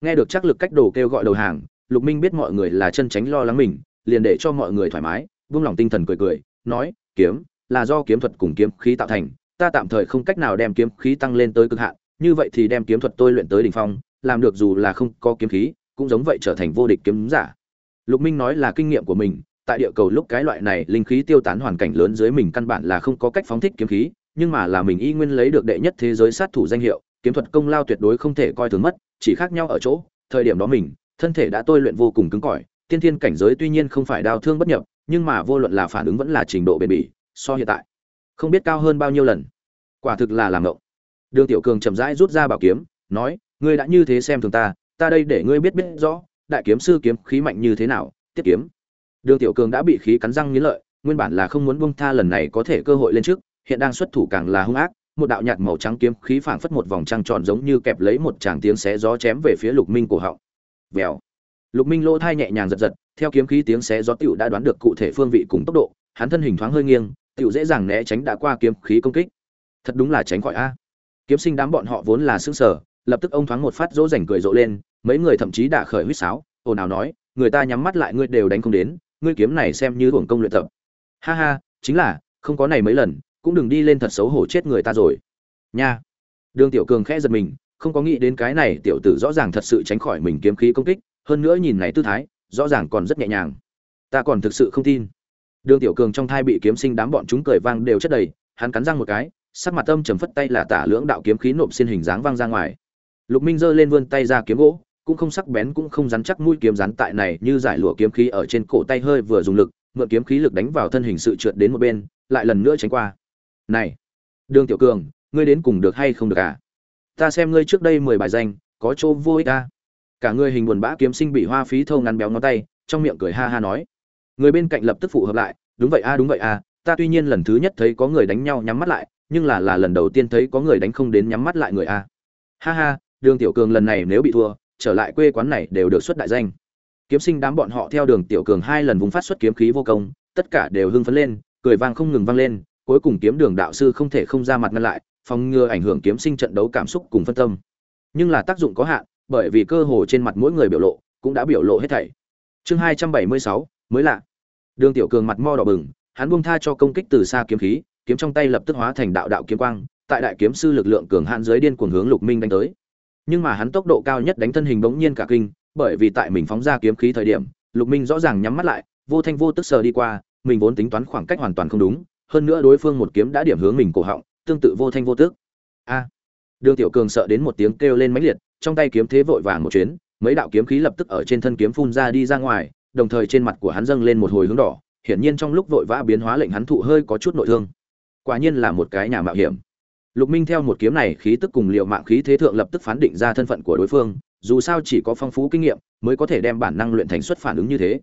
Nghe được chắc lực cách đồ kêu gọi đầu hàng, lục minh biết mọi người là chân tránh lo lắng mình, liền để cho mọi người thoải mái, vung lòng tinh thần cười cười, nói, kiếm, là do kiếm thuật cùng kiếm khí tạo thành ta tạm thời không cách nào đem kiếm khí tăng lên tới cực hạn, như vậy thì đem kiếm thuật tôi luyện tới đỉnh phong, làm được dù là không có kiếm khí, cũng giống vậy trở thành vô địch kiếm giả. Lục minh nói là kinh nghiệm của mình, tại địa cầu lúc cái loại này linh khí tiêu tán hoàn cảnh lớn dưới mình căn bản là không có cách phóng thích kiếm khí, nhưng mà là mình y nguyên lấy được đệ nhất thế giới sát thủ danh hiệu, kiếm thuật công lao tuyệt đối không thể coi thường mất, chỉ khác nhau ở chỗ, thời điểm đó mình, thân thể đã tôi luyện vô cùng cứng cỏi, tiên thiên cảnh giới tuy nhiên không phải đao thương bất nhập, nhưng mà vô luận là phản ứng vẫn là trình độ bền bỉ, so hiện tại không biết cao hơn bao nhiêu lần. Quả thực là làm ngộng. Đường tiểu cường chậm rãi rút ra bảo kiếm, nói, ngươi đã như thế xem thường ta ta đây để ngươi biết biết rõ, đại kiếm sư kiếm khí mạnh như thế nào tiếp kiếm. Đường tiểu cường đã bị khí cắn răng nghiến lợi, nguyên bản là không muốn buông tha lần này có thể cơ hội lên trước, hiện đang xuất thủ càng là hung ác, một đạo nhạt màu trắng kiếm khí phảng phất một vòng trăng tròn giống như kẹp lấy một tràng tiếng xé gió chém về phía lục minh cổ họng. Vèo. Lục minh lỗ thai nhẹ nhàng giật giật, theo kiếm khí tiếng xé gió tiểu đã đoán được cụ thể phương vị cùng tốc độ, hắn thân hình thoáng hơi nghiêng tiểu dễ dàng né tránh đã qua kiếm khí công kích. Thật đúng là tránh khỏi a. Kiếm sinh đám bọn họ vốn là xương sở lập tức ông thoáng một phát dỗ rảnh cười rộ lên, mấy người thậm chí đã khởi huýt sáo, ồn ào nói, người ta nhắm mắt lại ngươi đều đánh không đến, ngươi kiếm này xem như uổng công luyện tập. Ha ha, chính là, không có này mấy lần, cũng đừng đi lên thật xấu hổ chết người ta rồi. Nha. Đường tiểu cường khẽ giật mình, không có nghĩ đến cái này tiểu tử rõ ràng thật sự tránh khỏi mình kiếm khí công kích, hơn nữa nhìn này tư thái, rõ ràng còn rất nhẹ nhàng. Ta còn thực sự không tin đường tiểu cường trong thai bị kiếm sinh đám bọn chúng cười vang đều chất đầy, hắn cắn răng một cái, sắc mặt âm trầm phất tay là tả lưỡng đạo kiếm khí nộp xin hình dáng vang ra ngoài. Lục minh giơ lên vươn tay ra kiếm gỗ, cũng không sắc bén cũng không rắn chắc mũi kiếm rắn tại này như giải lụa kiếm khí ở trên cổ tay hơi vừa dùng lực, mượn kiếm khí lực đánh vào thân hình sự trượt đến một bên, lại lần nữa tránh qua. Này, đường tiểu cường, ngươi đến cùng được hay không được à? Ta xem ngươi trước đây mười bài danh, có chỗ vô ích ta cả người hình buồn bã kiếm sinh bị hoa phí thâu ngắn béo ngón tay, trong miệng cười ha ha nói người bên cạnh lập tức phụ hợp lại, đúng vậy a, đúng vậy a, ta tuy nhiên lần thứ nhất thấy có người đánh nhau nhắm mắt lại, nhưng là là lần đầu tiên thấy có người đánh không đến nhắm mắt lại người a. Ha ha, đường tiểu cường lần này nếu bị thua, trở lại quê quán này đều được xuất đại danh. Kiếm sinh đám bọn họ theo đường tiểu cường hai lần vùng phát xuất kiếm khí vô công, tất cả đều hưng phấn lên, cười vang không ngừng vang lên, cuối cùng kiếm đường đạo sư không thể không ra mặt ngăn lại, phòng ngừa ảnh hưởng kiếm sinh trận đấu cảm xúc cùng phân tâm. Nhưng là tác dụng có hạn, bởi vì cơ hồ trên mặt mỗi người biểu lộ cũng đã biểu lộ hết thảy. Chương hai trăm bảy mươi sáu, mới lạ đường tiểu cường mặt mo đỏ bừng, hắn buông tha cho công kích từ xa kiếm khí, kiếm trong tay lập tức hóa thành đạo đạo kiếm quang, tại đại kiếm sư lực lượng cường hạn dưới điên cuồng hướng lục minh đánh tới. Nhưng mà hắn tốc độ cao nhất đánh thân hình bỗng nhiên cả kinh, bởi vì tại mình phóng ra kiếm khí thời điểm, lục minh rõ ràng nhắm mắt lại, vô thanh vô tức sờ đi qua, mình vốn tính toán khoảng cách hoàn toàn không đúng, hơn nữa đối phương một kiếm đã điểm hướng mình cổ họng, tương tự vô thanh vô tức. A! Đường tiểu cường sợ đến một tiếng kêu lên mãnh liệt, trong tay kiếm thế vội vàng một chuyến, mấy đạo kiếm khí lập tức ở trên thân kiếm phun ra đi ra ngoài đồng thời trên mặt của hắn dâng lên một hồi hướng đỏ, hiển nhiên trong lúc vội vã biến hóa lệnh hắn thụ hơi có chút nội thương. Quả nhiên là một cái nhà mạo hiểm. Lục minh theo một kiếm này khí tức cùng liệu mạng khí thế thượng lập tức phán định ra thân phận của đối phương, dù sao chỉ có phong phú kinh nghiệm mới có thể đem bản năng luyện thành xuất phản ứng như thế.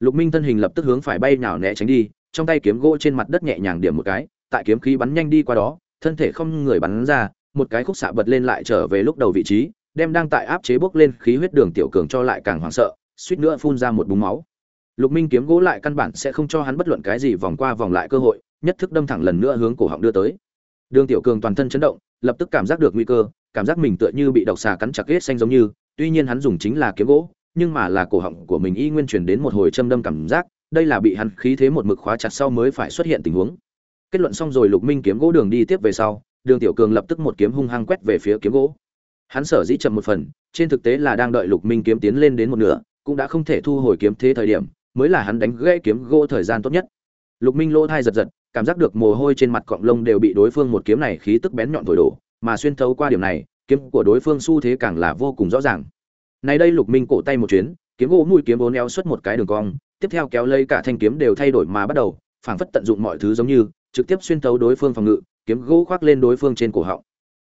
Lục minh thân hình lập tức hướng phải bay nào né tránh đi, trong tay kiếm gỗ trên mặt đất nhẹ nhàng điểm một cái, tại kiếm khí bắn nhanh đi qua đó, thân thể không người bắn ra, một cái khúc xạ bật lên lại trở về lúc đầu vị trí, đem đang tại áp chế bước lên khí huyết đường tiểu cường cho lại càng hoảng sợ suýt nữa phun ra một búng máu. Lục minh kiếm gỗ lại căn bản sẽ không cho hắn bất luận cái gì vòng qua vòng lại cơ hội, nhất thức đâm thẳng lần nữa hướng cổ họng đưa tới. Đường tiểu cường toàn thân chấn động, lập tức cảm giác được nguy cơ, cảm giác mình tựa như bị độc xà cắn chặt ghét xanh giống như, tuy nhiên hắn dùng chính là kiếm gỗ, nhưng mà là cổ họng của mình y nguyên truyền đến một hồi châm đâm cảm giác, đây là bị hắn khí thế một mực khóa chặt sau mới phải xuất hiện tình huống. Kết luận xong rồi lục minh kiếm gỗ đường đi tiếp về sau, đường tiểu cường lập tức một kiếm hung hăng quét về phía kiếm gỗ. Hắn sở dĩ chậm một phần, trên thực tế là đang đợi lục minh kiếm tiến lên đến một nửa cũng đã không thể thu hồi kiếm thế thời điểm, mới là hắn đánh gãy kiếm gỗ thời gian tốt nhất. Lục minh lỗ thai giật giật, cảm giác được mồ hôi trên mặt cọng lông đều bị đối phương một kiếm này khí tức bén nhọn thổi đổ, mà xuyên thấu qua điểm này, kiếm của đối phương xu thế càng là vô cùng rõ ràng. Nay đây lục minh cổ tay một chuyến, kiếm gỗ mũi kiếm bốn eo xuất một cái đường cong, tiếp theo kéo lây cả thanh kiếm đều thay đổi mà bắt đầu, phảng phất tận dụng mọi thứ giống như, trực tiếp xuyên thấu đối phương phòng ngự, kiếm gỗ khoác lên đối phương trên cổ họng.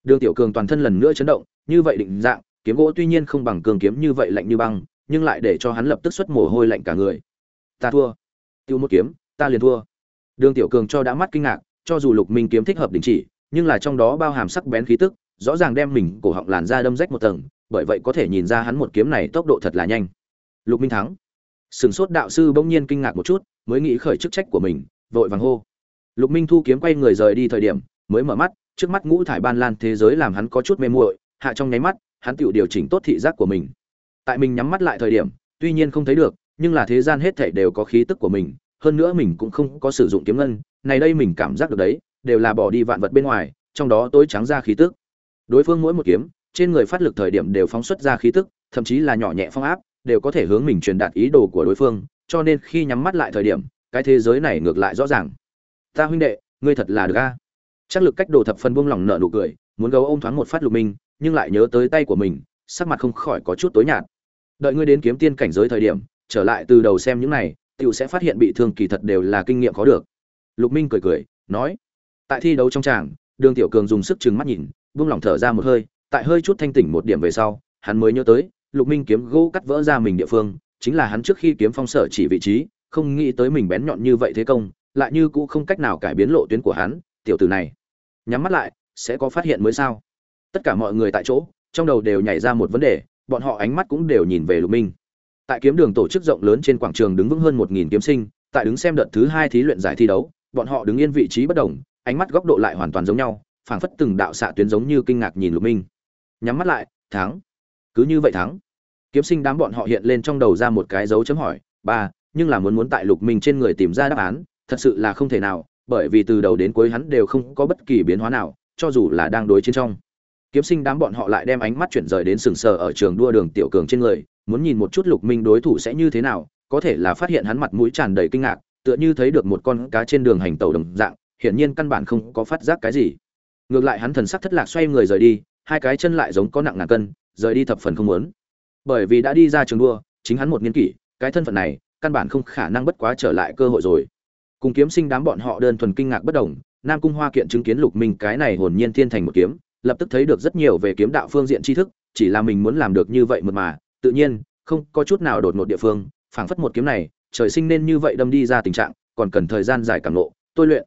Đường tiểu cường toàn thân lần nữa chấn động, như vậy định dạng, kiếm gỗ tuy nhiên không bằng cường kiếm như vậy lạnh như băng nhưng lại để cho hắn lập tức xuất mồ hôi lạnh cả người. Ta thua. Tiêu một kiếm, ta liền thua. Đường tiểu cường cho đã mắt kinh ngạc, cho dù lục minh kiếm thích hợp đình chỉ, nhưng là trong đó bao hàm sắc bén khí tức, rõ ràng đem mình cổ họng làn ra đâm rách một tầng, bởi vậy có thể nhìn ra hắn một kiếm này tốc độ thật là nhanh. Lục minh thắng. Sừng sốt đạo sư bỗng nhiên kinh ngạc một chút, mới nghĩ khởi chức trách của mình, vội vàng hô. Lục minh thu kiếm quay người rời đi thời điểm, mới mở mắt, trước mắt ngũ thải ban lan thế giới làm hắn có chút mê muội, hạ trong nháy mắt, hắn tự điều chỉnh tốt thị giác của mình tại mình nhắm mắt lại thời điểm, tuy nhiên không thấy được, nhưng là thế gian hết thảy đều có khí tức của mình, hơn nữa mình cũng không có sử dụng kiếm ngân, này đây mình cảm giác được đấy, đều là bỏ đi vạn vật bên ngoài, trong đó tối trắng ra khí tức. Đối phương mỗi một kiếm, trên người phát lực thời điểm đều phóng xuất ra khí tức, thậm chí là nhỏ nhẹ phong áp, đều có thể hướng mình truyền đạt ý đồ của đối phương, cho nên khi nhắm mắt lại thời điểm, cái thế giới này ngược lại rõ ràng. Ta huynh đệ, ngươi thật là được a? Chắc lực cách đồ thập phần buông lỏng nợ nụ cười, muốn gấu ôm thoáng một phát lục minh, nhưng lại nhớ tới tay của mình, sắc mặt không khỏi có chút tối nhạt đợi ngươi đến kiếm tiên cảnh giới thời điểm, trở lại từ đầu xem những này, tiểu sẽ phát hiện bị thương kỳ thật đều là kinh nghiệm có được. Lục minh cười cười, nói, tại thi đấu trong tràng, đường tiểu cường dùng sức chừng mắt nhìn buông lỏng thở ra một hơi, tại hơi chút thanh tỉnh một điểm về sau, hắn mới nhớ tới, lục minh kiếm gỗ cắt vỡ ra mình địa phương, chính là hắn trước khi kiếm phong sở chỉ vị trí, không nghĩ tới mình bén nhọn như vậy thế công, lại như cũ không cách nào cải biến lộ tuyến của hắn, tiểu tử này. Nhắm mắt lại, sẽ có phát hiện mới sao? Tất cả mọi người tại chỗ, trong đầu đều nhảy ra một vấn đề bọn họ ánh mắt cũng đều nhìn về lục minh. Tại kiếm đường tổ chức rộng lớn trên quảng trường đứng vững hơn một nghìn kiếm sinh, tại đứng xem đợt thứ hai thí luyện giải thi đấu, bọn họ đứng yên vị trí bất đồng ánh mắt góc độ lại hoàn toàn giống nhau, phảng phất từng đạo xạ tuyến giống như kinh ngạc nhìn lục minh. Nhắm mắt lại, thắng, cứ như vậy thắng. Kiếm sinh đám bọn họ hiện lên trong đầu ra một cái dấu chấm hỏi, ba, nhưng là muốn muốn tại lục minh trên người tìm ra đáp án, thật sự là không thể nào, bởi vì từ đầu đến cuối hắn đều không có bất kỳ biến hóa nào, cho dù là đang đối chiến trong kiếm sinh đám bọn họ lại đem ánh mắt chuyển rời đến sừng sờ ở trường đua đường tiểu cường trên người, muốn nhìn một chút lục minh đối thủ sẽ như thế nào, có thể là phát hiện hắn mặt mũi tràn đầy kinh ngạc, tựa như thấy được một con cá trên đường hành tàu đồng dạng, hiển nhiên căn bản không có phát giác cái gì. Ngược lại hắn thần sắc thất lạc xoay người rời đi, hai cái chân lại giống có nặng ngàn cân, rời đi thập phần không muốn. Bởi vì đã đi ra trường đua, chính hắn một niên kỷ, cái thân phận này, căn bản không khả năng bất quá trở lại cơ hội rồi. Cùng kiếm sinh đám bọn họ đơn thuần kinh ngạc bất đồng, nam cung hoa kiện chứng kiến lục minh cái này hồn nhiên thiên thành một kiếm lập tức thấy được rất nhiều về kiếm đạo phương diện tri thức chỉ là mình muốn làm được như vậy mượt mà. Tự nhiên không có chút nào đột ngột địa phương phảng phất một kiếm này trời sinh nên như vậy đâm đi ra tình trạng còn cần thời gian dài cảm lộ, tôi luyện.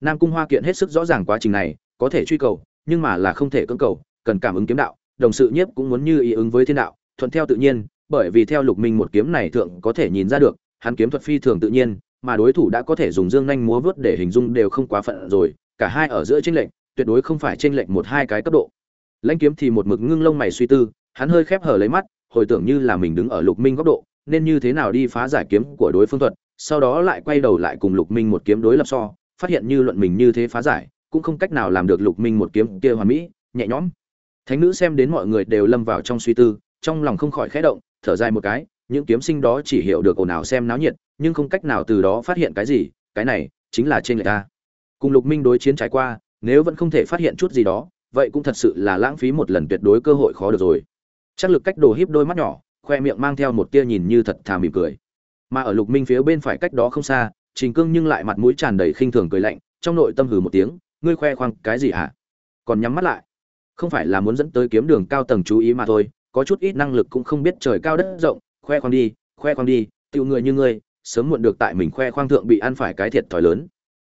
Nam cung hoa kiện hết sức rõ ràng quá trình này có thể truy cầu nhưng mà là không thể cưỡng cầu cần cảm ứng kiếm đạo đồng sự nhiếp cũng muốn như ý ứng với thiên đạo thuận theo tự nhiên bởi vì theo lục minh một kiếm này thượng có thể nhìn ra được hắn kiếm thuật phi thường tự nhiên mà đối thủ đã có thể dùng dương nhanh múa vớt để hình dung đều không quá phận rồi cả hai ở giữa tranh lệnh tuyệt đối không phải trên lệnh một hai cái cấp độ. Lãnh kiếm thì một mực ngưng lông mày suy tư, hắn hơi khép hở lấy mắt, hồi tưởng như là mình đứng ở lục minh góc độ, nên như thế nào đi phá giải kiếm của đối phương thuật, sau đó lại quay đầu lại cùng lục minh một kiếm đối lập so, phát hiện như luận mình như thế phá giải, cũng không cách nào làm được lục minh một kiếm kia hoàn mỹ, nhẹ nhõm. Thánh nữ xem đến mọi người đều lâm vào trong suy tư, trong lòng không khỏi khẽ động, thở dài một cái, những kiếm sinh đó chỉ hiểu được ồn ào xem náo nhiệt, nhưng không cách nào từ đó phát hiện cái gì, cái này chính là trên người ta cùng lục minh đối chiến trải qua nếu vẫn không thể phát hiện chút gì đó, vậy cũng thật sự là lãng phí một lần tuyệt đối cơ hội khó được rồi. Chắc lực cách đồ híp đôi mắt nhỏ, khoe miệng mang theo một tia nhìn như thật thà mỉm cười. Mà ở lục minh phía bên phải cách đó không xa, trình cương nhưng lại mặt mũi tràn đầy khinh thường cười lạnh, trong nội tâm hừ một tiếng, ngươi khoe khoang cái gì hả? Còn nhắm mắt lại. Không phải là muốn dẫn tới kiếm đường cao tầng chú ý mà thôi, có chút ít năng lực cũng không biết trời cao đất rộng, khoe khoang đi, khoe khoang đi tiêu người như ngươi, sớm muộn được tại mình khoe khoang thượng bị ăn phải cái thiệt thòi lớn.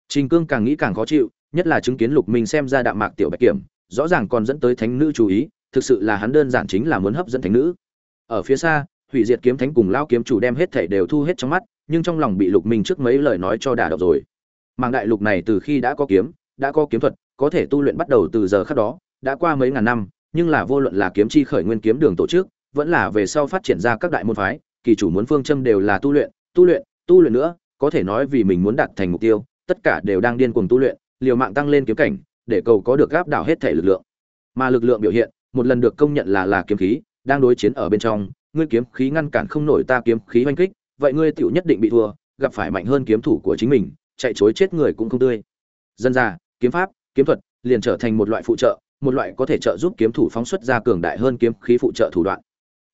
Trình cương càng nghĩ càng khó chịu nhất là chứng kiến lục minh xem ra đạm mạc tiểu bạch kiểm, rõ ràng còn dẫn tới thánh nữ chú ý, thực sự là hắn đơn giản chính là muốn hấp dẫn thánh nữ. Ở phía xa, hủy diệt kiếm thánh cùng lao kiếm chủ đem hết thể đều thu hết trong mắt, nhưng trong lòng bị lục minh trước mấy lời nói cho đả đọc rồi. Mạng đại lục này từ khi đã có kiếm, đã có kiếm thuật, có thể tu luyện bắt đầu từ giờ khắc đó, đã qua mấy ngàn năm, nhưng là vô luận là kiếm chi khởi nguyên kiếm đường tổ chức, vẫn là về sau phát triển ra các đại môn phái, kỳ chủ muốn phương châm đều là tu luyện tu luyện tu luyện nữa, có thể nói vì mình muốn đạt thành mục tiêu, tất cả đều đang điên cuồng tu luyện liều mạng tăng lên kiếm cảnh, để cầu có được gáp đảo hết thể lực lượng. Mà lực lượng biểu hiện, một lần được công nhận là là kiếm khí, đang đối chiến ở bên trong, ngươi kiếm khí ngăn cản không nổi ta kiếm khí oanh kích, vậy ngươi tựu nhất định bị thua, gặp phải mạnh hơn kiếm thủ của chính mình, chạy chối chết người cũng không tươi. Dân ra kiếm pháp, kiếm thuật liền trở thành một loại phụ trợ, một loại có thể trợ giúp kiếm thủ phóng xuất ra cường đại hơn kiếm khí phụ trợ thủ đoạn.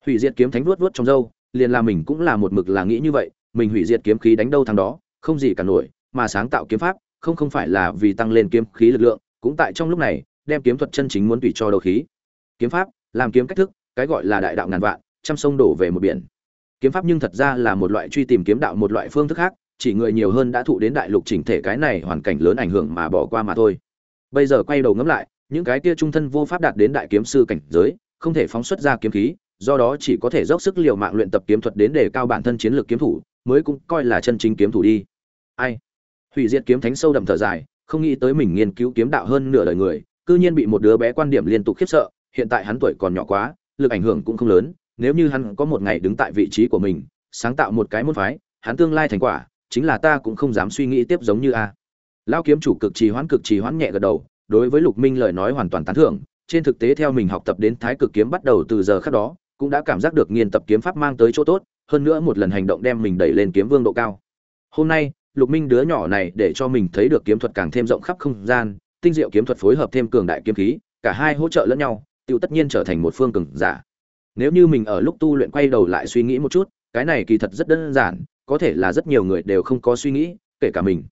Hủy diệt kiếm thánh vuốt vuốt trong dâu liền là mình cũng là một mực là nghĩ như vậy, mình hủy diệt kiếm khí đánh đâu thằng đó, không gì cả nổi, mà sáng tạo kiếm pháp không không phải là vì tăng lên kiếm khí lực lượng, cũng tại trong lúc này, đem kiếm thuật chân chính muốn tùy cho đầu khí. Kiếm pháp, làm kiếm cách thức, cái gọi là đại đạo ngàn vạn, trăm sông đổ về một biển. Kiếm pháp nhưng thật ra là một loại truy tìm kiếm đạo một loại phương thức khác, chỉ người nhiều hơn đã thụ đến đại lục chỉnh thể cái này hoàn cảnh lớn ảnh hưởng mà bỏ qua mà thôi. Bây giờ quay đầu ngẫm lại, những cái kia trung thân vô pháp đạt đến đại kiếm sư cảnh giới, không thể phóng xuất ra kiếm khí, do đó chỉ có thể dốc sức liều mạng luyện tập kiếm thuật đến để cao bản thân chiến lược kiếm thủ, mới cũng coi là chân chính kiếm thủ đi. Ai? Hủy diệt kiếm thánh sâu đậm thở dài, không nghĩ tới mình nghiên cứu kiếm đạo hơn nửa đời người, cư nhiên bị một đứa bé quan điểm liên tục khiếp sợ, hiện tại hắn tuổi còn nhỏ quá, lực ảnh hưởng cũng không lớn, nếu như hắn có một ngày đứng tại vị trí của mình, sáng tạo một cái môn phái, hắn tương lai thành quả, chính là ta cũng không dám suy nghĩ tiếp giống như a. Lao kiếm chủ cực trì hoãn cực trì hoãn nhẹ gật đầu, đối với lục minh lời nói hoàn toàn tán thưởng, trên thực tế theo mình học tập đến thái cực kiếm bắt đầu từ giờ khác đó, cũng đã cảm giác được nghiên tập kiếm pháp mang tới chỗ tốt, hơn nữa một lần hành động đem mình đẩy lên kiếm vương độ cao. Hôm nay lục minh đứa nhỏ này để cho mình thấy được kiếm thuật càng thêm rộng khắp không gian, tinh diệu kiếm thuật phối hợp thêm cường đại kiếm khí, cả hai hỗ trợ lẫn nhau tự tất nhiên trở thành một phương cường giả. Nếu như mình ở lúc tu luyện quay đầu lại suy nghĩ một chút, cái này kỳ thật rất đơn giản, có thể là rất nhiều người đều không có suy nghĩ, kể cả mình.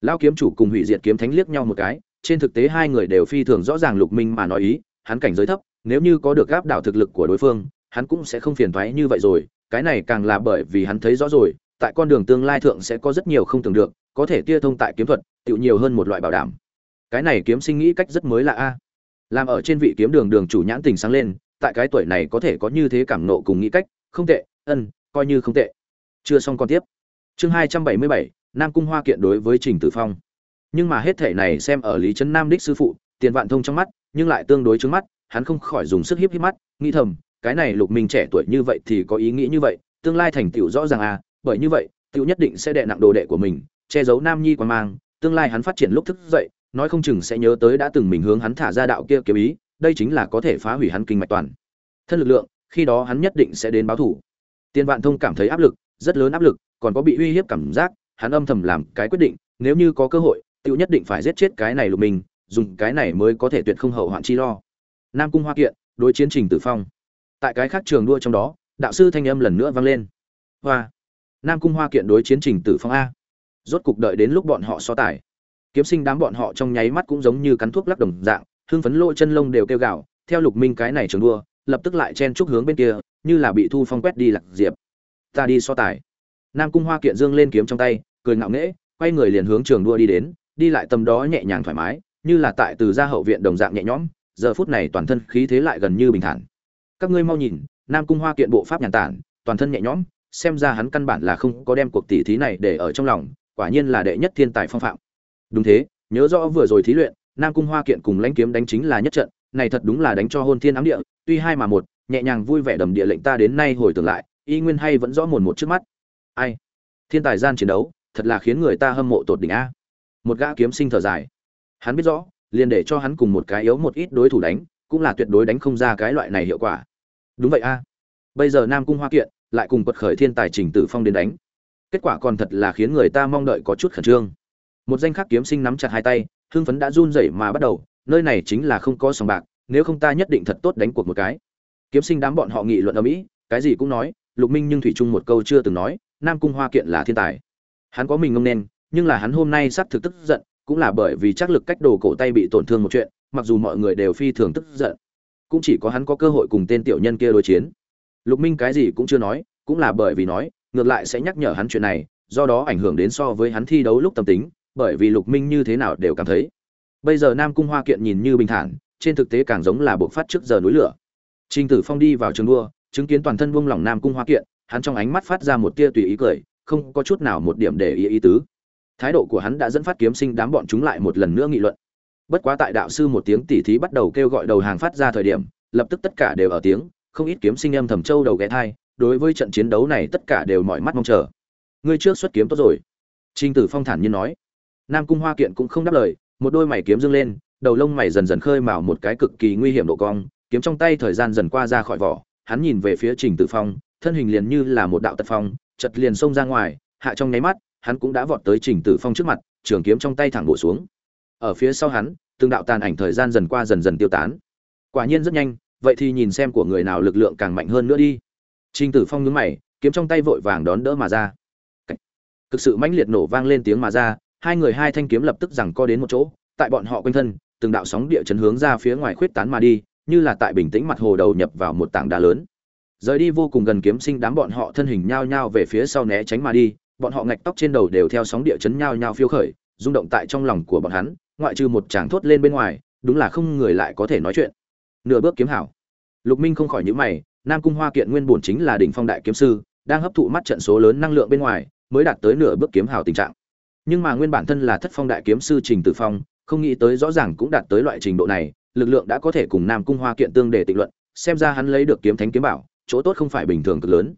Lao kiếm chủ cùng hủy diệt kiếm thánh liếc nhau một cái, trên thực tế hai người đều phi thường rõ ràng lục minh mà nói ý, hắn cảnh giới thấp, nếu như có được gáp đảo thực lực của đối phương, hắn cũng sẽ không phiền thoái như vậy rồi, cái này càng là bởi vì hắn thấy rõ rồi tại con đường tương lai thượng sẽ có rất nhiều không tưởng được, có thể tia thông tại kiếm thuật tự nhiều hơn một loại bảo đảm. Cái này kiếm sinh nghĩ cách rất mới lạ a. Làm ở trên vị kiếm đường đường chủ nhãn tình sáng lên, tại cái tuổi này có thể có như thế cảm nộ cùng nghĩ cách, không tệ, ân, coi như không tệ. Chưa xong con tiếp. Chương hai trăm bảy mươi bảy, nam cung hoa kiện đối với trình tử phong. Nhưng mà hết thể này xem ở lý trấn nam đích sư phụ, tiền vạn thông trong mắt, nhưng lại tương đối trước mắt, hắn không khỏi dùng sức hiếp hiếp mắt, nghĩ thầm, cái này lục minh trẻ tuổi như vậy thì có ý nghĩ như vậy, tương lai thành tựu rõ ràng à bởi như vậy tiểu nhất định sẽ đệ nặng đồ đệ của mình che giấu nam nhi quan mang tương lai hắn phát triển lúc thức dậy nói không chừng sẽ nhớ tới đã từng mình hướng hắn thả ra đạo kia kiếm ý đây chính là có thể phá hủy hắn kinh mạch toàn. Thân lực lượng khi đó hắn nhất định sẽ đến báo thủ. Tiền vạn thông cảm thấy áp lực rất lớn áp lực còn có bị uy hiếp cảm giác hắn âm thầm làm cái quyết định nếu như có cơ hội tiểu nhất định phải giết chết cái này lục mình, dùng cái này mới có thể tuyệt không hậu hoạn chi lo. Nam cung hoa kiện đối chiến trình tử phong. Tại cái khác trường đua trong đó đạo sư thanh âm lần nữa vang lên. Hoa nam cung hoa kiện đối chiến trình tử phong a. Rốt cục đợi đến lúc bọn họ so tài. Kiếm sinh đám bọn họ trong nháy mắt cũng giống như cắn thuốc lắc đồng dạng hương phấn lỗ chân lông đều kêu gạo. theo lục minh cái này trường đua, lập tức lại chen chúc hướng bên kia, như là bị thu phong quét đi lạc diệp. Ta đi so tài. Nam cung hoa kiện dương lên kiếm trong tay, cười ngạo nghễ, quay người liền hướng trường đua đi đến, đi lại tầm đó nhẹ nhàng thoải mái, như là tại từ gia hậu viện đồng dạng nhẹ nhõm, giờ phút này toàn thân khí thế lại gần như bình thản. Các ngươi mau nhìn, nam cung hoa kiện bộ pháp nhàn tản, toàn thân nhẹ nhõm xem ra hắn căn bản là không có đem cuộc tỷ thí này để ở trong lòng, quả nhiên là đệ nhất thiên tài phong phạm. Đúng thế, nhớ rõ vừa rồi thí luyện, nam cung hoa kiện cùng lãnh kiếm đánh chính là nhất trận, này thật đúng là đánh cho hôn thiên ám địa, tuy hai mà một, nhẹ nhàng vui vẻ đầm địa lệnh ta đến nay hồi tưởng lại, y nguyên hay vẫn rõ mồn một trước mắt. Ai? Thiên tài gian chiến đấu, thật là khiến người ta hâm mộ tột đỉnh a. Một gã kiếm sinh thở dài. Hắn biết rõ, liền để cho hắn cùng một cái yếu một ít đối thủ đánh, cũng là tuyệt đối đánh không ra cái loại này hiệu quả. Đúng vậy a. Bây giờ nam cung hoa kiện lại cùng quật khởi thiên tài trình tử phong đến đánh. Kết quả còn thật là khiến người ta mong đợi có chút khẩn trương. Một danh khắc kiếm sinh nắm chặt hai tay, hưng phấn đã run rẩy mà bắt đầu, nơi này chính là không có sòng bạc, nếu không ta nhất định thật tốt đánh cuộc một cái. Kiếm sinh đám bọn họ nghị luận ở mỹ, cái gì cũng nói, lục minh nhưng thủy chung một câu chưa từng nói, nam cung hoa kiện là thiên tài. Hắn có mình ngông nên, nhưng là hắn hôm nay sắp thực tức giận, cũng là bởi vì chắc lực cách đồ cổ tay bị tổn thương một chuyện, mặc dù mọi người đều phi thường tức giận. Cũng chỉ có hắn có cơ hội cùng tên tiểu nhân kia đối chiến lục minh cái gì cũng chưa nói cũng là bởi vì nói ngược lại sẽ nhắc nhở hắn chuyện này do đó ảnh hưởng đến so với hắn thi đấu lúc tâm tính bởi vì lục minh như thế nào đều cảm thấy bây giờ nam cung hoa kiện nhìn như bình thản trên thực tế càng giống là bộ phát trước giờ núi lửa Trình Tử Phong đi vào trường đua, chứng kiến toàn thân buông lỏng Nam Cung Hoa Kiện, hắn trong ánh mắt phát ra một tia tùy ý cười, không có chút nào một điểm để ý ý tứ. Thái độ của hắn đã dẫn phát kiếm sinh đám bọn chúng lại một lần nữa nghị luận. Bất quá tại đạo sư một tiếng tỉ thí bắt đầu kêu gọi đầu hàng phát ra thời điểm, lập tức tất cả đều ở tiếng, không ít kiếm sinh em thầm châu đầu ghé thai, đối với trận chiến đấu này tất cả đều mỏi mắt mong chờ. Ngươi trước xuất kiếm tốt rồi. Trình Tử Phong thản nhiên nói. Nam Cung Hoa Kiện cũng không đáp lời, một đôi mày kiếm dương lên, đầu lông mày dần dần khơi mào một cái cực kỳ nguy hiểm độ cong, kiếm trong tay thời gian dần qua ra khỏi vỏ, hắn nhìn về phía Trình Tử Phong, thân hình liền như là một đạo tật phong, chật liền xông ra ngoài, hạ trong nháy mắt, hắn cũng đã vọt tới Trình Tử Phong trước mặt, trường kiếm trong tay thẳng bổ xuống. Ở phía sau hắn, từng đạo tàn ảnh thời gian dần qua dần dần tiêu tán. Quả nhiên rất nhanh, vậy thì nhìn xem của người nào lực lượng càng mạnh hơn nữa đi. trinh Tử Phong nhướng mày, kiếm trong tay vội vàng đón đỡ mà ra. Cực sự mãnh liệt nổ vang lên tiếng mà ra, hai người hai thanh kiếm lập tức rằng co đến một chỗ, tại bọn họ quanh thân, từng đạo sóng địa chấn hướng ra phía ngoài khuyết tán mà đi, như là tại bình tĩnh mặt hồ đầu nhập vào một tảng đá lớn rời đi vô cùng gần kiếm sinh đám bọn họ thân hình nhao nhao về phía sau né tránh mà đi bọn họ ngạch tóc trên đầu đều theo sóng địa chấn nhao nhao phiêu khởi rung động tại trong lòng của bọn hắn ngoại trừ một tràng thốt lên bên ngoài đúng là không người lại có thể nói chuyện nửa bước kiếm hảo lục minh không khỏi nhíu mày nam cung hoa kiện nguyên bổn chính là đỉnh phong đại kiếm sư đang hấp thụ mắt trận số lớn năng lượng bên ngoài mới đạt tới nửa bước kiếm hảo tình trạng nhưng mà nguyên bản thân là thất phong đại kiếm sư trình tử phong không nghĩ tới rõ ràng cũng đạt tới loại trình độ này lực lượng đã có thể cùng Nam Cung Hoa kiện tương để tịnh luận, xem ra hắn lấy được kiếm thánh kiếm bảo, chỗ tốt không phải bình thường cực lớn.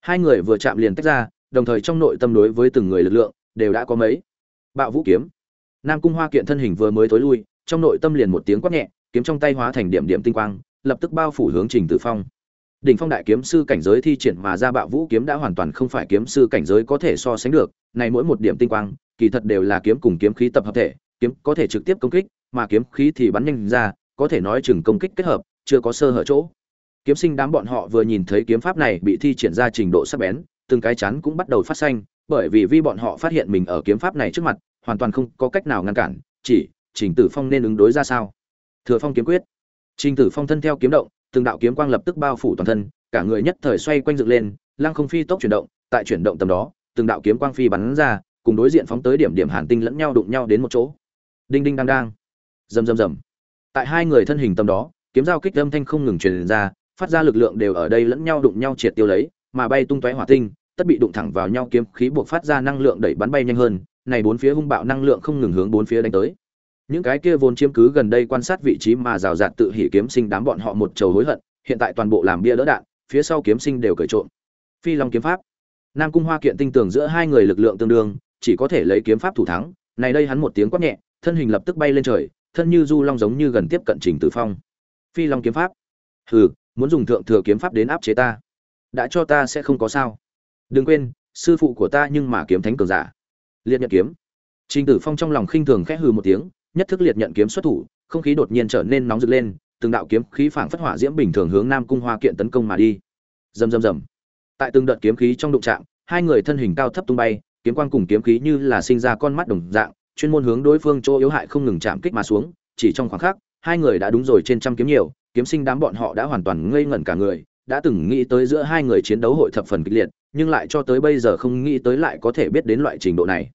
Hai người vừa chạm liền tách ra, đồng thời trong nội tâm đối với từng người lực lượng đều đã có mấy. Bạo Vũ kiếm. Nam Cung Hoa kiện thân hình vừa mới tối lui, trong nội tâm liền một tiếng quát nhẹ, kiếm trong tay hóa thành điểm điểm tinh quang, lập tức bao phủ hướng Trình Tử Phong. Đỉnh Phong đại kiếm sư cảnh giới thi triển mà ra Bạo Vũ kiếm đã hoàn toàn không phải kiếm sư cảnh giới có thể so sánh được, này mỗi một điểm tinh quang, kỳ thật đều là kiếm cùng kiếm khí tập hợp thể, kiếm có thể trực tiếp công kích, mà kiếm khí thì bắn nhanh ra, có thể nói chừng công kích kết hợp, chưa có sơ hở chỗ. Kiếm sinh đám bọn họ vừa nhìn thấy kiếm pháp này bị thi triển ra trình độ sắc bén, từng cái chắn cũng bắt đầu phát xanh, bởi vì vi bọn họ phát hiện mình ở kiếm pháp này trước mặt, hoàn toàn không có cách nào ngăn cản, chỉ Trình Tử Phong nên ứng đối ra sao? Thừa Phong kiếm quyết. Trình Tử Phong thân theo kiếm động, từng đạo kiếm quang lập tức bao phủ toàn thân, cả người nhất thời xoay quanh dựng lên, lăng không phi tốc chuyển động, tại chuyển động tầm đó, từng đạo kiếm quang phi bắn ra cùng đối diện phóng tới điểm điểm hàn tinh lẫn nhau đụng nhau đến một chỗ. Đinh đinh đang đang. Rầm rầm rầm. Tại hai người thân hình tầm đó kiếm giao kích âm thanh không ngừng truyền ra phát ra lực lượng đều ở đây lẫn nhau đụng nhau triệt tiêu lấy mà bay tung tóe hỏa tinh tất bị đụng thẳng vào nhau kiếm khí buộc phát ra năng lượng đẩy bắn bay nhanh hơn này bốn phía hung bạo năng lượng không ngừng hướng bốn phía đánh tới những cái kia vốn chiếm cứ gần đây quan sát vị trí mà rào rạt tự hỉ kiếm sinh đám bọn họ một trầu hối hận, hiện tại toàn bộ làm bia đỡ đạn, phía sau kiếm sinh đều cởi trộm. phi long kiếm pháp. Nam cung hoa kiện tinh tưởng giữa hai người lực lượng tương đương, chỉ có thể lấy kiếm pháp thủ thắng, này đây hắn một tiếng quát nhẹ, thân hình lập tức bay lên trời, thân như du long giống như gần tiếp cận trình tử phong. Phi long kiếm pháp. Hừ, muốn dùng thượng thừa kiếm pháp đến áp chế ta. Đã cho ta sẽ không có sao. Đừng quên, sư phụ của ta nhưng mà kiếm thánh cường giả. Liệt nhật kiếm. Trình tử phong trong lòng khinh thường khẽ hừ một tiếng nhất thức liệt nhận kiếm xuất thủ, không khí đột nhiên trở nên nóng rực lên, từng đạo kiếm khí phảng phất hỏa diễm bình thường hướng nam cung hoa kiện tấn công mà đi. Rầm rầm rầm. Tại từng đợt kiếm khí trong đụng chạm, hai người thân hình cao thấp tung bay, kiếm quang cùng kiếm khí như là sinh ra con mắt đồng dạng, chuyên môn hướng đối phương chỗ yếu hại không ngừng chạm kích mà xuống, chỉ trong khoảng khắc, hai người đã đúng rồi trên trăm kiếm nhiều, kiếm sinh đám bọn họ đã hoàn toàn ngây ngẩn cả người, đã từng nghĩ tới giữa hai người chiến đấu hội thập phần kịch liệt, nhưng lại cho tới bây giờ không nghĩ tới lại có thể biết đến loại trình độ này.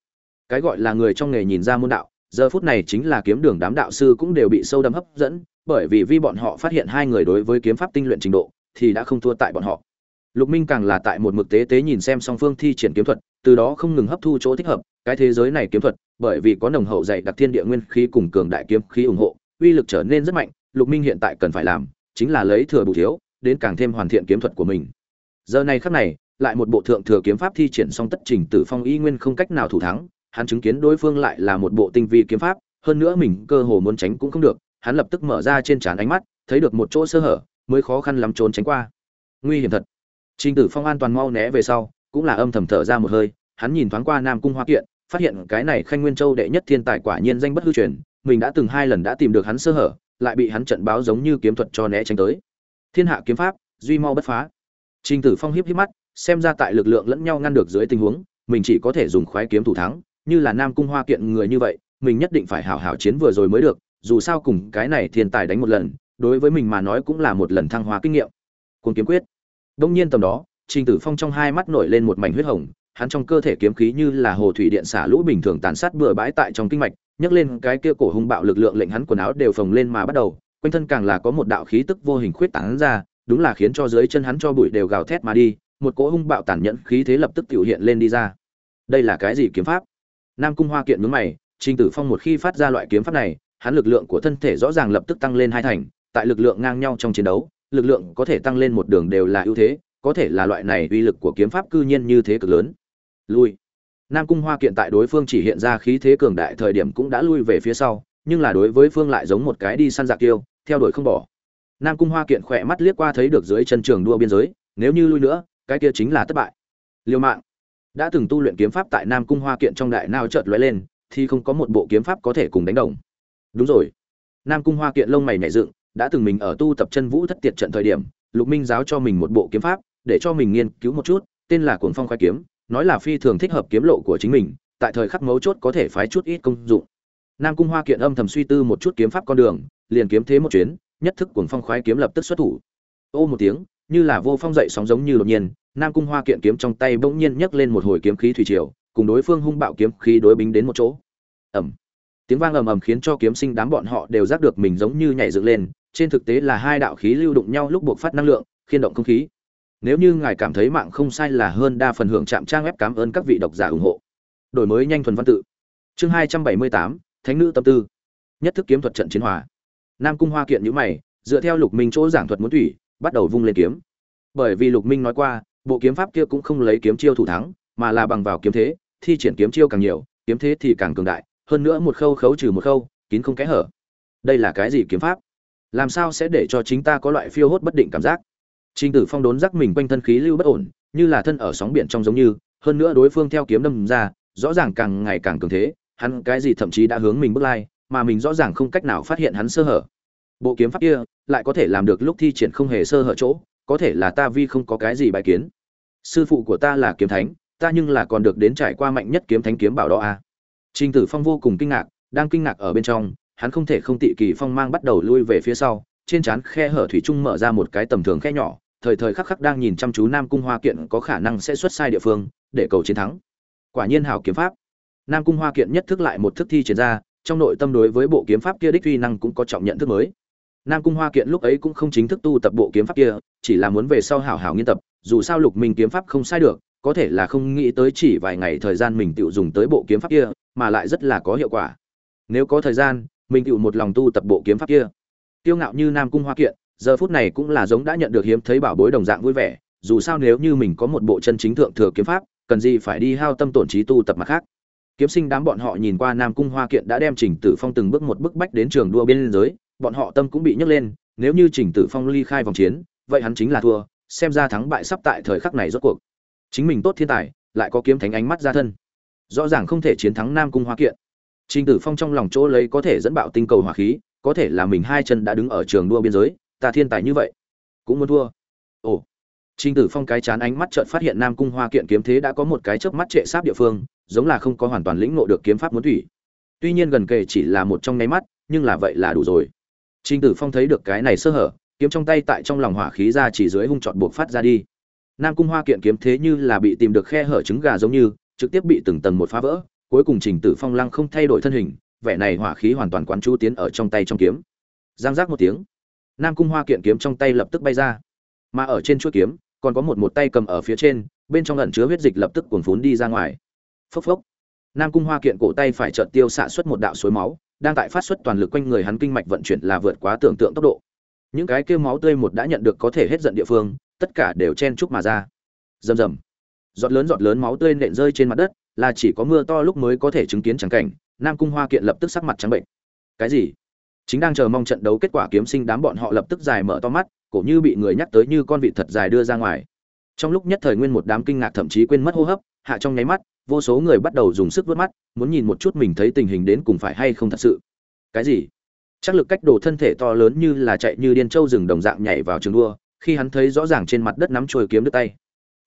Cái gọi là người trong nghề nhìn ra môn đạo giờ phút này chính là kiếm đường đám đạo sư cũng đều bị sâu đậm hấp dẫn, bởi vì vi bọn họ phát hiện hai người đối với kiếm pháp tinh luyện trình độ thì đã không thua tại bọn họ. Lục minh càng là tại một mực tế tế nhìn xem song phương thi triển kiếm thuật, từ đó không ngừng hấp thu chỗ thích hợp, cái thế giới này kiếm thuật, bởi vì có nồng hậu dày đặc thiên địa nguyên khí cùng cường đại kiếm khí ủng hộ, uy lực trở nên rất mạnh, lục minh hiện tại cần phải làm chính là lấy thừa bù thiếu, đến càng thêm hoàn thiện kiếm thuật của mình. Giờ này khắc này, lại một bộ thượng thừa kiếm pháp thi triển xong tất trình tử phong y nguyên không cách nào thủ thắng hắn chứng kiến đối phương lại là một bộ tinh vi kiếm pháp, hơn nữa mình cơ hồ muốn tránh cũng không được, hắn lập tức mở ra trên trán ánh mắt, thấy được một chỗ sơ hở, mới khó khăn lắm trốn tránh qua. Nguy hiểm thật. Trình tử phong an toàn mau né về sau, cũng là âm thầm thở ra một hơi, hắn nhìn thoáng qua nam cung hoa kiện, phát hiện cái này khanh nguyên châu đệ nhất thiên tài quả nhiên danh bất hư truyền, mình đã từng hai lần đã tìm được hắn sơ hở, lại bị hắn trận báo giống như kiếm thuật cho né tránh tới. Thiên hạ kiếm pháp, duy mau bất phá. Trình tử phong hiếp hiếp mắt, xem ra tại lực lượng lẫn nhau ngăn được dưới tình huống, mình chỉ có thể dùng khoái kiếm thủ thắng như là nam cung hoa kiện người như vậy, mình nhất định phải hảo hảo chiến vừa rồi mới được, dù sao cùng cái này thiên tài đánh một lần, đối với mình mà nói cũng là một lần thăng hoa kinh nghiệm. Cuồng kiếm quyết. Đông nhiên tầm đó, trình tử phong trong hai mắt nổi lên một mảnh huyết hồng, hắn trong cơ thể kiếm khí như là hồ thủy điện xả lũ bình thường tàn sát bừa bãi tại trong kinh mạch, nhấc lên cái kia cổ hung bạo lực lượng lệnh hắn quần áo đều phồng lên mà bắt đầu, quanh thân càng là có một đạo khí tức vô hình khuyết tán ra, đúng là khiến cho dưới chân hắn cho bụi đều gào thét mà đi, một cỗ hung bạo tàn nhẫn khí thế lập tức tiểu hiện lên đi ra. Đây là cái gì kiếm pháp? Nam cung hoa kiện nhướng mày, trình tử phong một khi phát ra loại kiếm pháp này, hắn lực lượng của thân thể rõ ràng lập tức tăng lên hai thành, tại lực lượng ngang nhau trong chiến đấu, lực lượng có thể tăng lên một đường đều là ưu thế, có thể là loại này uy lực của kiếm pháp cư nhiên như thế cực lớn. Lui. Nam cung hoa kiện tại đối phương chỉ hiện ra khí thế cường đại thời điểm cũng đã lui về phía sau, nhưng là đối với phương lại giống một cái đi săn giặc tiêu theo đuổi không bỏ. Nam cung hoa kiện khỏe mắt liếc qua thấy được dưới chân trường đua biên giới, nếu như lui nữa, cái kia chính là thất bại. Liều mạng đã từng tu luyện kiếm pháp tại nam cung hoa kiện trong đại nao chợt lóe lên, thì không có một bộ kiếm pháp có thể cùng đánh đồng. Đúng rồi. Nam cung hoa kiện lông mày nhảy dựng, đã từng mình ở tu tập chân vũ thất tiệt trận thời điểm, lục minh giáo cho mình một bộ kiếm pháp, để cho mình nghiên cứu một chút, tên là cuồng phong khoai kiếm, nói là phi thường thích hợp kiếm lộ của chính mình, tại thời khắc mấu chốt có thể phái chút ít công dụng. Nam cung hoa kiện âm thầm suy tư một chút kiếm pháp con đường, liền kiếm thế một chuyến, nhất thức cuồng phong khoái kiếm lập tức xuất thủ. Ô một tiếng, như là vô phong dậy sóng giống như đột nhiên nam cung hoa kiện kiếm trong tay bỗng nhiên nhấc lên một hồi kiếm khí thủy triều, cùng đối phương hung bạo kiếm khí đối bính đến một chỗ. Ẩm tiếng vang ầm ầm khiến cho kiếm sinh đám bọn họ đều giác được mình giống như nhảy dựng lên, trên thực tế là hai đạo khí lưu đụng nhau lúc buộc phát năng lượng, khiên động không khí. Nếu như ngài cảm thấy mạng không sai là hơn đa phần hưởng chạm trang web cảm ơn các vị độc giả ủng hộ. Đổi mới nhanh thuần văn tự. Chương hai trăm bảy mươi tám, thánh nữ tâm tư. Nhất thức kiếm thuật trận chiến hòa. Nam cung hoa kiện nhữ mày, dựa theo lục minh chỗ giảng thuật muốn thủy bắt đầu vung lên kiếm. Bởi vì lục minh nói qua bộ kiếm pháp kia cũng không lấy kiếm chiêu thủ thắng mà là bằng vào kiếm thế thi triển kiếm chiêu càng nhiều kiếm thế thì càng cường đại hơn nữa một khâu khấu trừ một khâu kín không kẽ hở. Đây là cái gì kiếm pháp? Làm sao sẽ để cho chính ta có loại phiêu hốt bất định cảm giác? Trình Tử Phong đốn giác mình quanh thân khí lưu bất ổn, như là thân ở sóng biển trong giống như, hơn nữa đối phương theo kiếm đâm ra, rõ ràng càng ngày càng cường thế, hắn cái gì thậm chí đã hướng mình bước lai, mà mình rõ ràng không cách nào phát hiện hắn sơ hở. Bộ kiếm pháp kia lại có thể làm được lúc thi triển không hề sơ hở chỗ, có thể là ta vi không có cái gì bài kiến. Sư phụ của ta là kiếm thánh, ta nhưng là còn được đến trải qua mạnh nhất kiếm thánh kiếm bảo đó a. À. Trình Tử Phong vô cùng kinh ngạc, đang kinh ngạc ở bên trong, hắn không thể không tị kỳ phong mang bắt đầu lui về phía sau, trên trán khe hở thủy trung mở ra một cái tầm thường khe nhỏ, thời thời khắc khắc đang nhìn chăm chú Nam Cung Hoa kiện có khả năng sẽ xuất sai địa phương, để cầu chiến thắng. quả nhiên hảo kiếm pháp nam cung hoa kiện nhất thức lại một thức thi triển ra trong nội tâm đối với bộ kiếm pháp kia đích uy năng cũng có trọng nhận thức mới nam cung hoa kiện lúc ấy cũng không chính thức tu tập bộ kiếm pháp kia, chỉ là muốn về sau hảo hảo nghiên tập, dù sao lục minh kiếm pháp không sai được, có thể là không nghĩ tới chỉ vài ngày thời gian mình tự dùng tới bộ kiếm pháp kia, mà lại rất là có hiệu quả. Nếu có thời gian, mình tự một lòng tu tập bộ kiếm pháp kia. Tiêu ngạo như nam cung hoa kiện, giờ phút này cũng là giống đã nhận được hiếm thấy bảo bối đồng dạng vui vẻ, dù sao nếu như mình có một bộ chân chính thượng thừa kiếm pháp, cần gì phải đi hao tâm tổn trí tu tập mặt khác. Kiếm sinh đám bọn họ nhìn qua nam cung hoa kiện đã đem trình tử phong từng bước một bức bách đến trường đua biên giới bọn họ tâm cũng bị nhấc lên, nếu như trình tử phong ly khai vòng chiến, vậy hắn chính là thua, xem ra thắng bại sắp tại thời khắc này rốt cuộc. Chính mình tốt thiên tài, lại có kiếm thánh ánh mắt ra thân. Rõ ràng không thể chiến thắng nam cung hoa kiện. Trình tử phong trong lòng chỗ lấy có thể dẫn bạo tinh cầu hỏa khí, có thể là mình hai chân đã đứng ở trường đua biên giới, ta thiên tài như vậy, cũng muốn thua. Ồ. Trình tử phong cái chán ánh mắt chợt phát hiện nam cung hoa kiện kiếm thế đã có một cái chớp mắt trệ sáp địa phương, giống là không có hoàn toàn lĩnh ngộ được kiếm pháp muốn thủy. Tuy nhiên gần kề chỉ là một trong nháy mắt, nhưng là vậy là đủ rồi trình tử phong thấy được cái này sơ hở, kiếm trong tay tại trong lòng hỏa khí ra chỉ dưới hung chọn buộc phát ra đi. Nam cung hoa kiện kiếm thế như là bị tìm được khe hở trứng gà giống như, trực tiếp bị từng tầng một phá vỡ, cuối cùng trình tử phong lăng không thay đổi thân hình, vẻ này hỏa khí hoàn toàn quán chú tiến ở trong tay trong kiếm. Giang giác một tiếng, nam cung hoa kiện kiếm trong tay lập tức bay ra. Mà ở trên chuôi kiếm, còn có một một tay cầm ở phía trên, bên trong ẩn chứa huyết dịch lập tức cuồn phún đi ra ngoài. Phốc phốc. Nam cung hoa kiện cổ tay phải chợt tiêu xạ xuất một đạo suối máu đang tại phát xuất toàn lực quanh người hắn kinh mạch vận chuyển là vượt quá tưởng tượng tốc độ. Những cái kêu máu tươi một đã nhận được có thể hết giận địa phương, tất cả đều chen chúc mà ra. Rầm rầm. Giọt lớn giọt lớn máu tươi nện rơi trên mặt đất, là chỉ có mưa to lúc mới có thể chứng kiến trắng cảnh, nam cung hoa kiện lập tức sắc mặt trắng bệnh. Cái gì? Chính đang chờ mong trận đấu kết quả kiếm sinh đám bọn họ lập tức dài mở to mắt, cổ như bị người nhắc tới như con vịt thật dài đưa ra ngoài. Trong lúc nhất thời nguyên một đám kinh ngạc thậm chí quên mất hô hấp hạ trong nháy mắt, vô số người bắt đầu dùng sức vớt mắt, muốn nhìn một chút mình thấy tình hình đến cùng phải hay không thật sự. Cái gì? Chắc lực cách đồ thân thể to lớn như là chạy như điên trâu rừng đồng dạng nhảy vào trường đua, khi hắn thấy rõ ràng trên mặt đất nắm trôi kiếm đứt tay.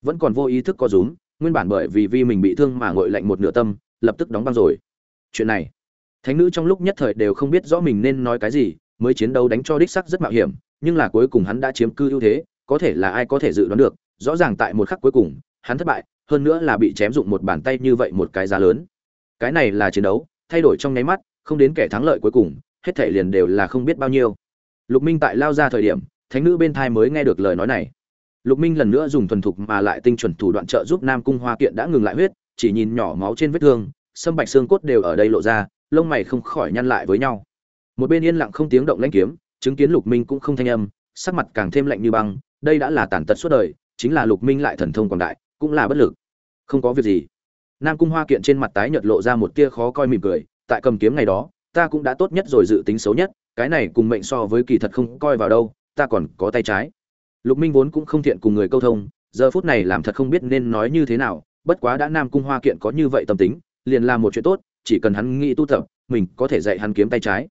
Vẫn còn vô ý thức co rúm, nguyên bản bởi vì vi mình bị thương mà ngội lạnh một nửa tâm, lập tức đóng băng rồi. Chuyện này, thánh nữ trong lúc nhất thời đều không biết rõ mình nên nói cái gì, mới chiến đấu đánh cho đích sắc rất mạo hiểm, nhưng là cuối cùng hắn đã chiếm cư ưu thế, có thể là ai có thể dự đoán được, rõ ràng tại một khắc cuối cùng, hắn thất bại hơn nữa là bị chém dụng một bàn tay như vậy một cái giá lớn. Cái này là chiến đấu, thay đổi trong nháy mắt, không đến kẻ thắng lợi cuối cùng, hết thể liền đều là không biết bao nhiêu. Lục minh tại lao ra thời điểm, thánh nữ bên thai mới nghe được lời nói này. Lục minh lần nữa dùng thuần thục mà lại tinh chuẩn thủ đoạn trợ giúp nam cung hoa kiện đã ngừng lại huyết, chỉ nhìn nhỏ máu trên vết thương, sâm bạch xương cốt đều ở đây lộ ra, lông mày không khỏi nhăn lại với nhau. Một bên yên lặng không tiếng động lãnh kiếm, chứng kiến lục minh cũng không thanh âm, sắc mặt càng thêm lạnh như băng, đây đã là tàn tật suốt đời, chính là lục minh lại thần thông quảng đại cũng là bất lực. Không có việc gì. Nam cung hoa kiện trên mặt tái nhợt lộ ra một tia khó coi mỉm cười tại cầm kiếm ngày đó ta cũng đã tốt nhất rồi dự tính xấu nhất cái này cùng mệnh so với kỳ thật không coi vào đâu ta còn có tay trái. Lục minh vốn cũng không thiện cùng người câu thông giờ phút này làm thật không biết nên nói như thế nào bất quá đã nam cung hoa kiện có như vậy tâm tính liền làm một chuyện tốt chỉ cần hắn nghĩ tu tập mình có thể dạy hắn kiếm tay trái.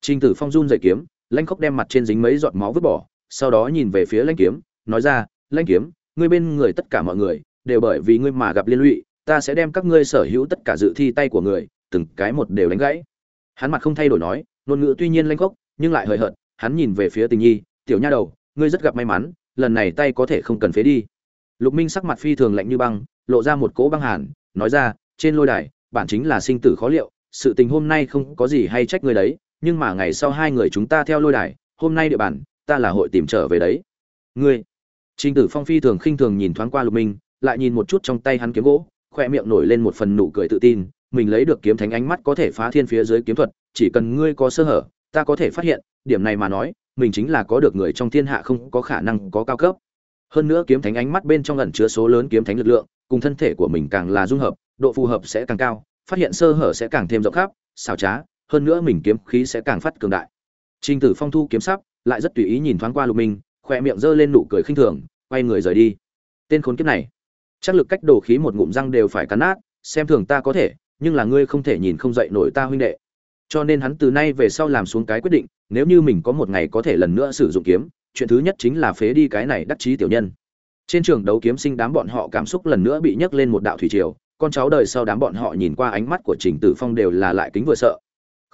Trình Tử Phong run dạy kiếm, Lãnh Khốc đem mặt trên dính mấy giọt máu vứt bỏ, sau đó nhìn về phía Lãnh Kiếm, nói ra, "Lãnh Kiếm, ngươi bên người tất cả mọi người đều bởi vì ngươi mà gặp liên lụy, ta sẽ đem các ngươi sở hữu tất cả dự thi tay của người, từng cái một đều đánh gãy." Hắn mặt không thay đổi nói, ngôn ngữ tuy nhiên lanh Khốc, nhưng lại hời hợt, hắn nhìn về phía Tình Nhi, "Tiểu nha đầu, ngươi rất gặp may mắn, lần này tay có thể không cần phế đi." Lục Minh sắc mặt phi thường lạnh như băng, lộ ra một cỗ băng hàn, nói ra, "Trên lôi đài, bản chính là sinh tử khó liệu, sự tình hôm nay không có gì hay trách người đấy, nhưng mà ngày sau hai người chúng ta theo lôi đài hôm nay địa bàn ta là hội tìm trở về đấy ngươi trình tử phong phi thường khinh thường nhìn thoáng qua lục minh lại nhìn một chút trong tay hắn kiếm gỗ khóe miệng nổi lên một phần nụ cười tự tin mình lấy được kiếm thánh ánh mắt có thể phá thiên phía dưới kiếm thuật chỉ cần ngươi có sơ hở ta có thể phát hiện điểm này mà nói mình chính là có được người trong thiên hạ không có khả năng có cao cấp hơn nữa kiếm thánh ánh mắt bên trong ẩn chứa số lớn kiếm thánh lực lượng cùng thân thể của mình càng là dung hợp độ phù hợp sẽ càng cao phát hiện sơ hở sẽ càng thêm rộng khắp xảo trá hơn nữa mình kiếm khí sẽ càng phát cường đại. Trình Tử Phong thu kiếm sắc, lại rất tùy ý nhìn thoáng qua Lục Minh, khóe miệng giơ lên nụ cười khinh thường, quay người rời đi. Tên khốn kiếp này, chắc lực cách đồ khí một ngụm răng đều phải cắn nát, xem thường ta có thể, nhưng là ngươi không thể nhìn không dậy nổi ta huynh đệ. Cho nên hắn từ nay về sau làm xuống cái quyết định, nếu như mình có một ngày có thể lần nữa sử dụng kiếm, chuyện thứ nhất chính là phế đi cái này đắc chí tiểu nhân. Trên trường đấu kiếm sinh đám bọn họ cảm xúc lần nữa bị nhấc lên một đạo thủy triều, con cháu đời sau đám bọn họ nhìn qua ánh mắt của Trình Tử Phong đều là lại kính vừa sợ,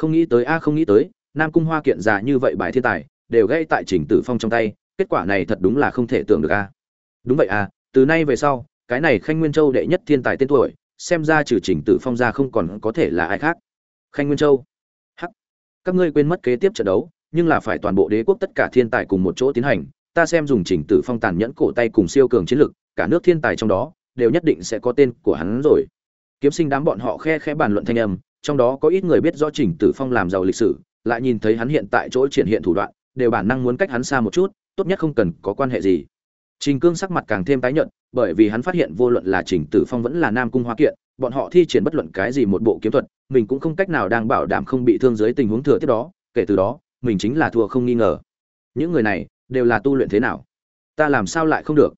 không nghĩ tới a không nghĩ tới nam cung hoa kiện già như vậy bài thiên tài đều gây tại trình tử phong trong tay kết quả này thật đúng là không thể tưởng được a đúng vậy a từ nay về sau cái này khanh nguyên châu đệ nhất thiên tài tên tuổi xem ra trừ Trình Tử Phong ra không còn có thể là ai khác. Khanh Nguyên Châu. Hắc. Các ngươi quên mất kế tiếp trận đấu, nhưng là phải toàn bộ đế quốc tất cả thiên tài cùng một chỗ tiến hành, ta xem dùng Trình Tử Phong tàn nhẫn cổ tay cùng siêu cường chiến lực, cả nước thiên tài trong đó đều nhất định sẽ có tên của hắn rồi. Kiếm sinh đám bọn họ khe khẽ bàn luận thanh âm, trong đó có ít người biết rõ Trình Tử Phong làm giàu lịch sử, lại nhìn thấy hắn hiện tại chỗ triển hiện thủ đoạn, đều bản năng muốn cách hắn xa một chút, tốt nhất không cần có quan hệ gì. Trình Cương sắc mặt càng thêm tái nhợt, bởi vì hắn phát hiện vô luận là Trình Tử Phong vẫn là Nam Cung Hoa Kiện, bọn họ thi triển bất luận cái gì một bộ kiếm thuật, mình cũng không cách nào đang bảo đảm không bị thương dưới tình huống thừa tiếp đó, kể từ đó, mình chính là thua không nghi ngờ. Những người này đều là tu luyện thế nào? Ta làm sao lại không được?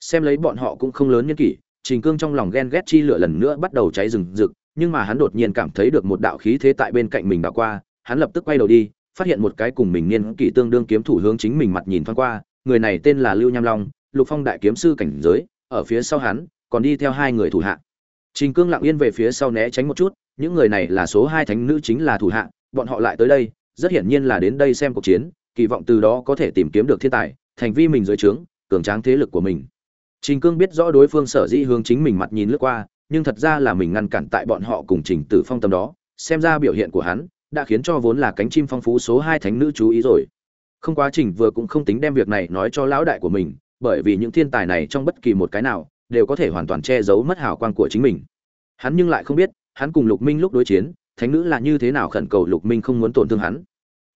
Xem lấy bọn họ cũng không lớn nhân kỷ, Trình Cương trong lòng ghen ghét chi lửa lần nữa bắt đầu cháy rừng rực, nhưng mà hắn đột nhiên cảm thấy được một đạo khí thế tại bên cạnh mình đảo qua, hắn lập tức quay đầu đi, phát hiện một cái cùng mình niên kỷ tương đương kiếm thủ hướng chính mình mặt nhìn thoáng qua, người này tên là Lưu Nham Long, Lục Phong đại kiếm sư cảnh giới, ở phía sau hắn còn đi theo hai người thủ hạ. Trình Cương lặng yên về phía sau né tránh một chút, những người này là số hai thánh nữ chính là thủ hạ, bọn họ lại tới đây, rất hiển nhiên là đến đây xem cuộc chiến, kỳ vọng từ đó có thể tìm kiếm được thiên tài, thành vi mình dưới trướng, cường tráng thế lực của mình. Trình Cương biết rõ đối phương sở dĩ hướng chính mình mặt nhìn lướt qua, nhưng thật ra là mình ngăn cản tại bọn họ cùng Trình Tử Phong tâm đó, xem ra biểu hiện của hắn đã khiến cho vốn là cánh chim phong phú số hai thánh nữ chú ý rồi. Không quá trình vừa cũng không tính đem việc này nói cho lão đại của mình, bởi vì những thiên tài này trong bất kỳ một cái nào đều có thể hoàn toàn che giấu mất hào quang của chính mình. Hắn nhưng lại không biết, hắn cùng Lục Minh lúc đối chiến, thánh nữ là như thế nào khẩn cầu Lục Minh không muốn tổn thương hắn.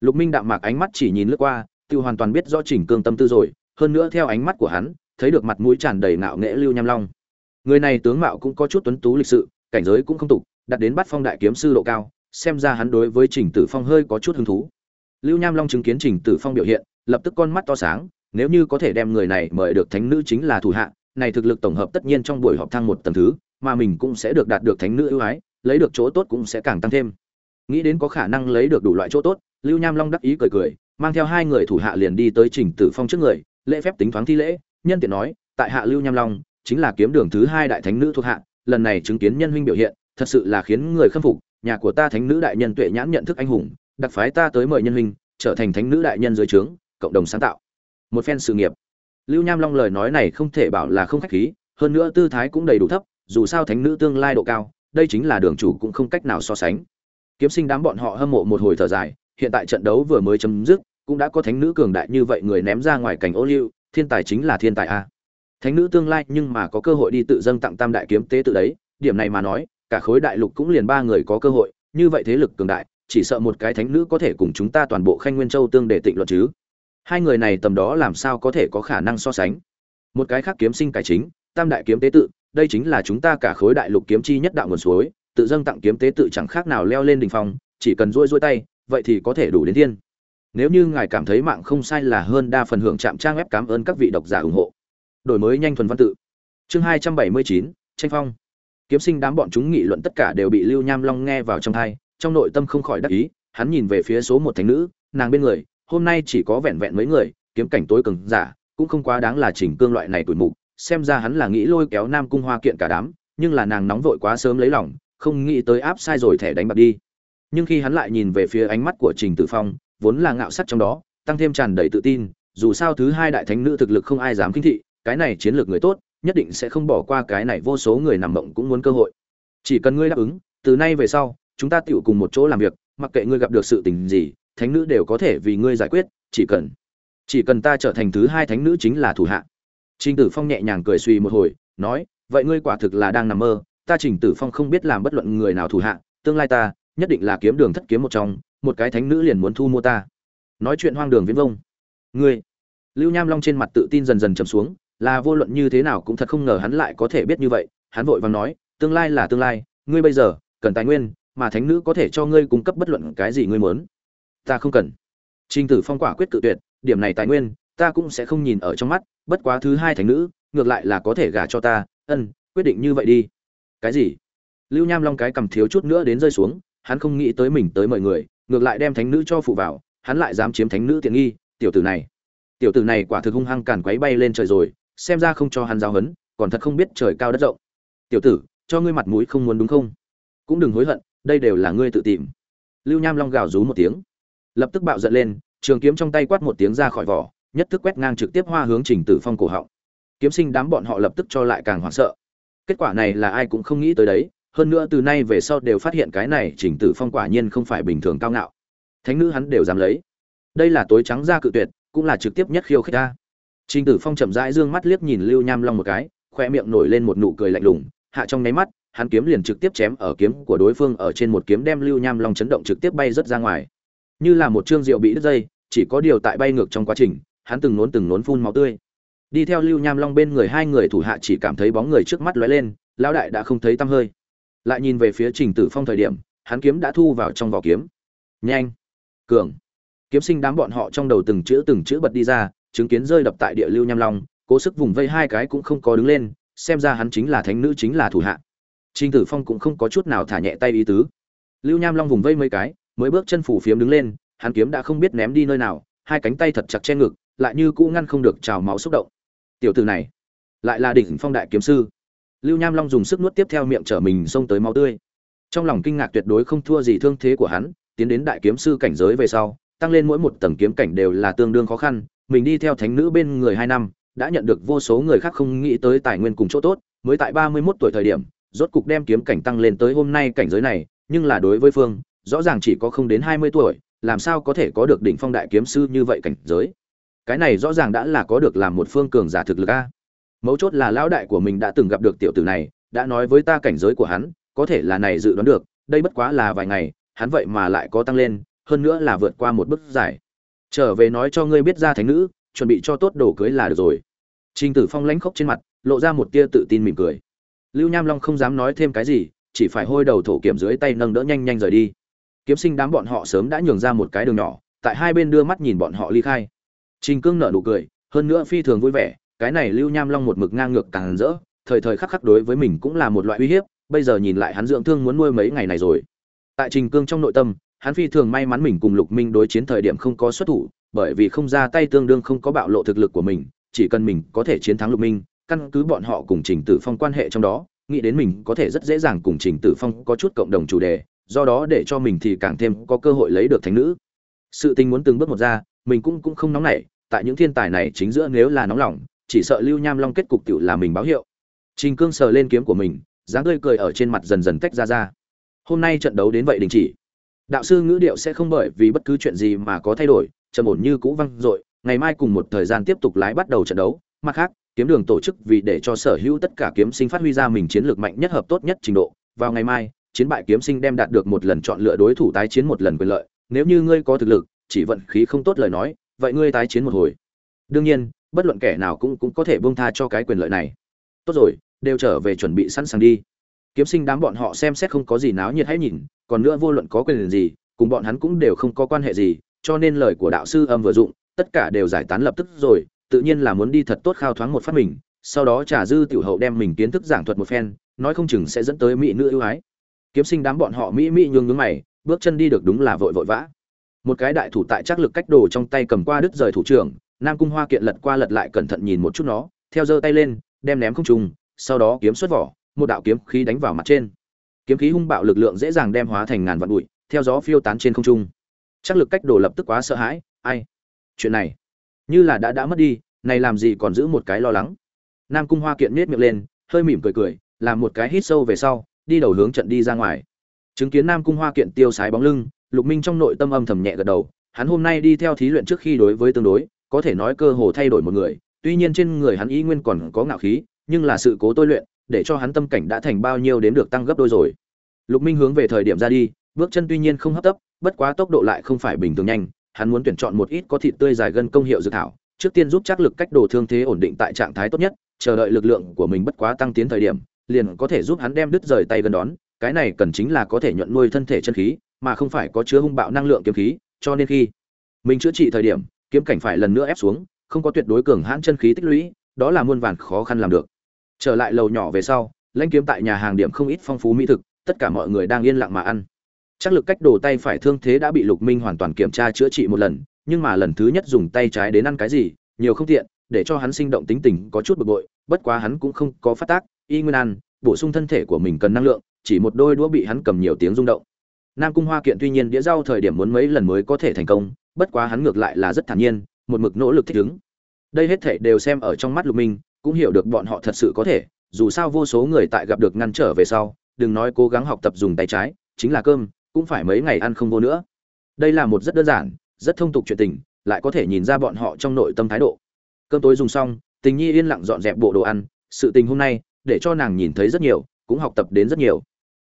Lục Minh đạm mạc ánh mắt chỉ nhìn lướt qua, tiêu hoàn toàn biết rõ Trình Cương tâm tư rồi, hơn nữa theo ánh mắt của hắn, thấy được mặt mũi tràn đầy ngạo nghễ Lưu Nham Long. Người này tướng mạo cũng có chút tuấn tú lịch sự, cảnh giới cũng không tục, đặt đến bắt phong đại kiếm sư độ cao, xem ra hắn đối với Trình Tử Phong hơi có chút hứng thú. Lưu Nham Long chứng kiến Trình Tử Phong biểu hiện, lập tức con mắt to sáng, nếu như có thể đem người này mời được thánh nữ chính là thủ hạ, này thực lực tổng hợp tất nhiên trong buổi họp thăng một tầng thứ, mà mình cũng sẽ được đạt được thánh nữ ưu ái, lấy được chỗ tốt cũng sẽ càng tăng thêm. Nghĩ đến có khả năng lấy được đủ loại chỗ tốt, Lưu Nham Long đắc ý cười cười, mang theo hai người thủ hạ liền đi tới Trình Tử Phong trước người, lễ phép tính thoáng thi lễ, nhân tiện nói, tại hạ Lưu Nham Long, chính là kiếm đường thứ hai đại thánh nữ thuộc hạ, lần này chứng kiến nhân huynh biểu hiện, thật sự là khiến người khâm phục, nhà của ta thánh nữ đại nhân tuệ nhãn nhận thức anh hùng, đặc phái ta tới mời nhân huynh, trở thành thánh nữ đại nhân dưới trướng, cộng đồng sáng tạo một phen sự nghiệp. Lưu Nham Long lời nói này không thể bảo là không khách khí, hơn nữa tư thái cũng đầy đủ thấp, dù sao thánh nữ tương lai độ cao, đây chính là đường chủ cũng không cách nào so sánh. Kiếm sinh đám bọn họ hâm mộ một hồi thở dài, hiện tại trận đấu vừa mới chấm dứt, cũng đã có thánh nữ cường đại như vậy người ném ra ngoài cảnh ô liu, thiên tài chính là thiên tài a. Thánh nữ tương lai nhưng mà có cơ hội đi tự dâng tặng tam đại kiếm tế tự đấy, điểm này mà nói, cả khối đại lục cũng liền ba người có cơ hội, như vậy thế lực cường đại, chỉ sợ một cái thánh nữ có thể cùng chúng ta toàn bộ Khanh Nguyên Châu tương để tịnh luật chứ. Hai người này tầm đó làm sao có thể có khả năng so sánh? Một cái khác kiếm sinh cải chính, tam đại kiếm tế tự, đây chính là chúng ta cả khối đại lục kiếm chi nhất đạo nguồn suối, tự dâng tặng kiếm tế tự chẳng khác nào leo lên đỉnh phong, chỉ cần duỗi duỗi tay, vậy thì có thể đủ đến thiên. Nếu như ngài cảm thấy mạng không sai là hơn đa phần hưởng chạm trang web cảm ơn các vị độc giả ủng hộ. Đổi mới nhanh thuần văn tự. Chương hai trăm bảy mươi chín tranh phong. Kiếm sinh đám bọn chúng nghị luận tất cả đều bị Lưu Nham Long nghe vào trong thai trong nội tâm không khỏi đắc ý, hắn nhìn về phía số một thánh nữ, nàng bên người, hôm nay chỉ có vẹn vẹn mấy người, kiếm cảnh tối cường giả, cũng không quá đáng là chỉnh cương loại này tuổi mục, xem ra hắn là nghĩ lôi kéo Nam Cung Hoa kiện cả đám, nhưng là nàng nóng vội quá sớm lấy lòng, không nghĩ tới áp sai rồi thẻ đánh bạc đi. Nhưng khi hắn lại nhìn về phía ánh mắt của Trình Tử Phong, vốn là ngạo sắc trong đó, tăng thêm tràn đầy tự tin, dù sao thứ hai đại thánh nữ thực lực không ai dám kinh thị, cái này chiến lược người tốt, nhất định sẽ không bỏ qua cái này vô số người nằm mộng cũng muốn cơ hội. Chỉ cần ngươi đáp ứng, từ nay về sau, chúng ta tiểu cùng một chỗ làm việc, mặc kệ ngươi gặp được sự tình gì, thánh nữ đều có thể vì ngươi giải quyết, chỉ cần chỉ cần ta trở thành thứ hai thánh nữ chính là thủ hạ. Trình Tử Phong nhẹ nhàng cười suy một hồi, nói, vậy ngươi quả thực là đang nằm mơ, ta Trình Tử Phong không biết làm bất luận người nào thủ hạ, tương lai ta nhất định là kiếm đường thất kiếm một trong, một cái thánh nữ liền muốn thu mua ta. Nói chuyện hoang đường viễn vông. Ngươi. Lưu Nham Long trên mặt tự tin dần dần trầm xuống, là vô luận như thế nào cũng thật không ngờ hắn lại có thể biết như vậy, hắn vội vàng nói, tương lai là tương lai, ngươi bây giờ cần tài nguyên, mà thánh nữ có thể cho ngươi cung cấp bất luận cái gì ngươi muốn. Ta không cần. Trình tử phong quả quyết cự tuyệt điểm này tài nguyên ta cũng sẽ không nhìn ở trong mắt bất quá thứ hai thánh nữ ngược lại là có thể gả cho ta ân quyết định như vậy đi. Cái gì? Lưu nham long cái cầm thiếu chút nữa đến rơi xuống hắn không nghĩ tới mình tới mời người ngược lại đem thánh nữ cho phụ vào hắn lại dám chiếm thánh nữ tiện nghi tiểu tử này tiểu tử này quả thực hung hăng càn quấy bay lên trời rồi xem ra không cho hắn giáo hấn còn thật không biết trời cao đất rộng. Tiểu tử, cho ngươi mặt mũi không muốn đúng không? Cũng đừng hối hận, đây đều là ngươi tự tìm. Lưu nham long gào rú một tiếng. Lập tức bạo giận lên, trường kiếm trong tay quát một tiếng ra khỏi vỏ, nhất thức quét ngang trực tiếp hoa hướng trình tử phong cổ họng. Kiếm sinh đám bọn họ lập tức cho lại càng hoảng sợ. Kết quả này là ai cũng không nghĩ tới đấy, hơn nữa từ nay về sau đều phát hiện cái này trình tử phong quả nhiên không phải bình thường cao ngạo. Thánh nữ hắn đều dám lấy. Đây là tối trắng ra cự tuyệt, cũng là trực tiếp nhất khiêu khích ta trình tử phong chậm rãi dương mắt liếc nhìn lưu nham long một cái, khoe miệng nổi lên một nụ cười lạnh lùng, hạ trong nháy mắt, hắn kiếm liền trực tiếp chém ở kiếm của đối phương ở trên một kiếm đem lưu nham long chấn động trực tiếp bay rất ra ngoài. Như là một chương rượu bị đứt dây, chỉ có điều tại bay ngược trong quá trình, hắn từng nuốt từng nuốt phun máu tươi. Đi theo lưu nham long bên người hai người thủ hạ chỉ cảm thấy bóng người trước mắt lóe lên, lão đại đã không thấy tăm hơi. Lại nhìn về phía trình tử phong thời điểm, hắn kiếm đã thu vào trong vỏ kiếm. Nhanh! Cường! Kiếm sinh đám bọn họ trong đầu từng chữ từng chữ bật đi ra chứng kiến rơi đập tại địa lưu nham long, cố sức vùng vây hai cái cũng không có đứng lên, xem ra hắn chính là thánh nữ chính là thủ hạ. Trinh tử phong cũng không có chút nào thả nhẹ tay ý tứ. Lưu nham long vùng vây mấy cái, mới bước chân phủ phiếm đứng lên, hắn kiếm đã không biết ném đi nơi nào, hai cánh tay thật chặt che ngực, lại như cũ ngăn không được trào máu xúc động. Tiểu tử này, lại là đỉnh phong đại kiếm sư. Lưu nham long dùng sức nuốt tiếp theo miệng trở mình xông tới máu tươi. Trong lòng kinh ngạc tuyệt đối không thua gì thương thế của hắn, tiến đến đại kiếm sư cảnh giới về sau, tăng lên mỗi một tầng kiếm cảnh đều là tương đương khó khăn mình đi theo thánh nữ bên người hai năm, đã nhận được vô số người khác không nghĩ tới tài nguyên cùng chỗ tốt, mới tại ba mươi 31 tuổi thời điểm, rốt cục đem kiếm cảnh tăng lên tới hôm nay cảnh giới này, nhưng là đối với phương, rõ ràng chỉ có không đến hai mươi tuổi, làm sao có thể có được đỉnh phong đại kiếm sư như vậy cảnh giới? Cái này rõ ràng đã là có được làm một phương cường giả thực lực a. Mấu chốt là lão đại của mình đã từng gặp được tiểu tử này, đã nói với ta cảnh giới của hắn, có thể là này dự đoán được, đây bất quá là vài ngày, hắn vậy mà lại có tăng lên, hơn nữa là vượt qua một bước giải trở về nói cho ngươi biết ra thánh nữ, chuẩn bị cho tốt đồ cưới là được rồi. Trình tử phong lãnh khốc trên mặt, lộ ra một tia tự tin mỉm cười. Lưu nham long không dám nói thêm cái gì, chỉ phải hôi đầu thổ kiểm dưới tay nâng đỡ nhanh nhanh rời đi. Kiếm sinh đám bọn họ sớm đã nhường ra một cái đường nhỏ, tại hai bên đưa mắt nhìn bọn họ ly khai. Trình cương nở nụ cười, hơn nữa phi thường vui vẻ, cái này lưu nham long một mực ngang ngược càng rỡ, thời thời khắc khắc đối với mình cũng là một loại uy hiếp, bây giờ nhìn lại hắn dưỡng thương muốn nuôi mấy ngày này rồi. Tại trình cương trong nội tâm hắn phi thường may mắn mình cùng lục minh đối chiến thời điểm không có xuất thủ, bởi vì không ra tay tương đương không có bạo lộ thực lực của mình, chỉ cần mình có thể chiến thắng lục minh, căn cứ bọn họ cùng trình tử phong quan hệ trong đó, nghĩ đến mình có thể rất dễ dàng cùng trình tử phong có chút cộng đồng chủ đề, do đó để cho mình thì càng thêm có cơ hội lấy được thánh nữ. Sự tình muốn từng bước một ra, mình cũng cũng không nóng nảy, tại những thiên tài này chính giữa nếu là nóng lòng, chỉ sợ lưu nham long kết cục tiểu là mình báo hiệu. Trình cương sờ lên kiếm của mình, dáng tươi cười ở trên mặt dần dần tách ra ra. Hôm nay trận đấu đến vậy đình chỉ đạo sư ngữ điệu sẽ không bởi vì bất cứ chuyện gì mà có thay đổi, trầm ổn như cũ văng dội, ngày mai cùng một thời gian tiếp tục lái bắt đầu trận đấu. Mặt khác, kiếm đường tổ chức vì để cho sở hữu tất cả kiếm sinh phát huy ra mình chiến lược mạnh nhất hợp tốt nhất trình độ. Vào ngày mai, chiến bại kiếm sinh đem đạt được một lần chọn lựa đối thủ tái chiến một lần quyền lợi. Nếu như ngươi có thực lực, chỉ vận khí không tốt lời nói, vậy ngươi tái chiến một hồi. Đương nhiên, bất luận kẻ nào cũng cũng có thể buông tha cho cái quyền lợi này. Tốt rồi, đều trở về chuẩn bị sẵn sàng đi. Kiếm sinh đám bọn họ xem xét không có gì náo nhiệt hãy nhìn còn nữa vô luận có quyền gì, cùng bọn hắn cũng đều không có quan hệ gì, cho nên lời của đạo sư âm vừa dụng, tất cả đều giải tán lập tức rồi, tự nhiên là muốn đi thật tốt khao thoáng một phát mình, sau đó trả dư tiểu hậu đem mình kiến thức giảng thuật một phen, nói không chừng sẽ dẫn tới mỹ nữ ưu ái. Kiếm sinh đám bọn họ mỹ mỹ nhướng nhướng mày, bước chân đi được đúng là vội vội vã. Một cái đại thủ tại chắc lực cách đồ trong tay cầm qua đứt rời thủ trưởng, nam cung hoa kiện lật qua lật lại cẩn thận nhìn một chút nó, theo giơ tay lên, đem ném không trùng sau đó kiếm xuất vỏ, một đạo kiếm khí đánh vào mặt trên kiếm khí hung bạo lực lượng dễ dàng đem hóa thành ngàn vạn bụi, theo gió phiêu tán trên không trung. Chắc lực cách đổ lập tức quá sợ hãi, ai? Chuyện này, như là đã đã mất đi, này làm gì còn giữ một cái lo lắng? Nam cung hoa kiện nết miệng lên, hơi mỉm cười cười, làm một cái hít sâu về sau, đi đầu hướng trận đi ra ngoài. Chứng kiến nam cung hoa kiện tiêu sái bóng lưng, lục minh trong nội tâm âm thầm nhẹ gật đầu, hắn hôm nay đi theo thí luyện trước khi đối với tương đối, có thể nói cơ hồ thay đổi một người, tuy nhiên trên người hắn ý nguyên còn có ngạo khí, nhưng là sự cố tôi luyện để cho hắn tâm cảnh đã thành bao nhiêu đến được tăng gấp đôi rồi. Lục minh hướng về thời điểm ra đi, bước chân tuy nhiên không hấp tấp, bất quá tốc độ lại không phải bình thường nhanh, hắn muốn tuyển chọn một ít có thịt tươi dài gần công hiệu dược thảo, trước tiên giúp chắc lực cách đồ thương thế ổn định tại trạng thái tốt nhất, chờ đợi lực lượng của mình bất quá tăng tiến thời điểm, liền có thể giúp hắn đem đứt rời tay gần đón, cái này cần chính là có thể nhuận nuôi thân thể chân khí, mà không phải có chứa hung bạo năng lượng kiếm khí, cho nên khi mình chữa trị thời điểm, kiếm cảnh phải lần nữa ép xuống, không có tuyệt đối cường hãn chân khí tích lũy, đó là muôn vàn khó khăn làm được trở lại lầu nhỏ về sau, lãnh kiếm tại nhà hàng điểm không ít phong phú mỹ thực, tất cả mọi người đang yên lặng mà ăn. Chắc lực cách đồ tay phải thương thế đã bị lục minh hoàn toàn kiểm tra chữa trị một lần, nhưng mà lần thứ nhất dùng tay trái đến ăn cái gì, nhiều không tiện, để cho hắn sinh động tính tình có chút bực bội, bất quá hắn cũng không có phát tác, y nguyên ăn, bổ sung thân thể của mình cần năng lượng, chỉ một đôi đũa bị hắn cầm nhiều tiếng rung động. Nam cung hoa kiện tuy nhiên đĩa rau thời điểm muốn mấy lần mới có thể thành công, bất quá hắn ngược lại là rất thản nhiên, một mực nỗ lực thích ứng. Đây hết thể đều xem ở trong mắt lục minh cũng hiểu được bọn họ thật sự có thể, dù sao vô số người tại gặp được ngăn trở về sau, đừng nói cố gắng học tập dùng tay trái, chính là cơm, cũng phải mấy ngày ăn không vô nữa. Đây là một rất đơn giản, rất thông tục chuyện tình, lại có thể nhìn ra bọn họ trong nội tâm thái độ. Cơm tối dùng xong, tình nhi yên lặng dọn dẹp bộ đồ ăn, sự tình hôm nay, để cho nàng nhìn thấy rất nhiều, cũng học tập đến rất nhiều.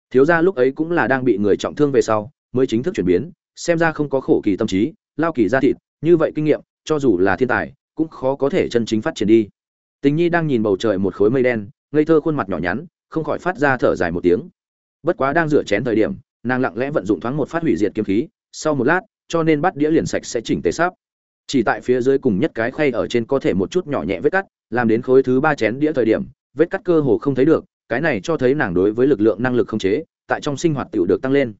Thiếu gia lúc ấy cũng là đang bị người trọng thương về sau, mới chính thức chuyển biến, xem ra không có khổ kỳ tâm trí, lao kỳ ra thịt, như vậy kinh nghiệm, cho dù là thiên tài, cũng khó có thể chân chính phát triển đi tình nhi đang nhìn bầu trời một khối mây đen, ngây thơ khuôn mặt nhỏ nhắn, không khỏi phát ra thở dài một tiếng. Bất quá đang rửa chén thời điểm, nàng lặng lẽ vận dụng thoáng một phát hủy diệt kiếm khí, sau một lát, cho nên bắt đĩa liền sạch sẽ chỉnh tề sáp chỉ tại phía dưới cùng nhất cái khay ở trên có thể một chút nhỏ nhẹ vết cắt, làm đến khối thứ ba chén đĩa thời điểm, vết cắt cơ hồ không thấy được, cái này cho thấy nàng đối với lực lượng năng lực không chế, tại trong sinh hoạt tiểu được tăng lên.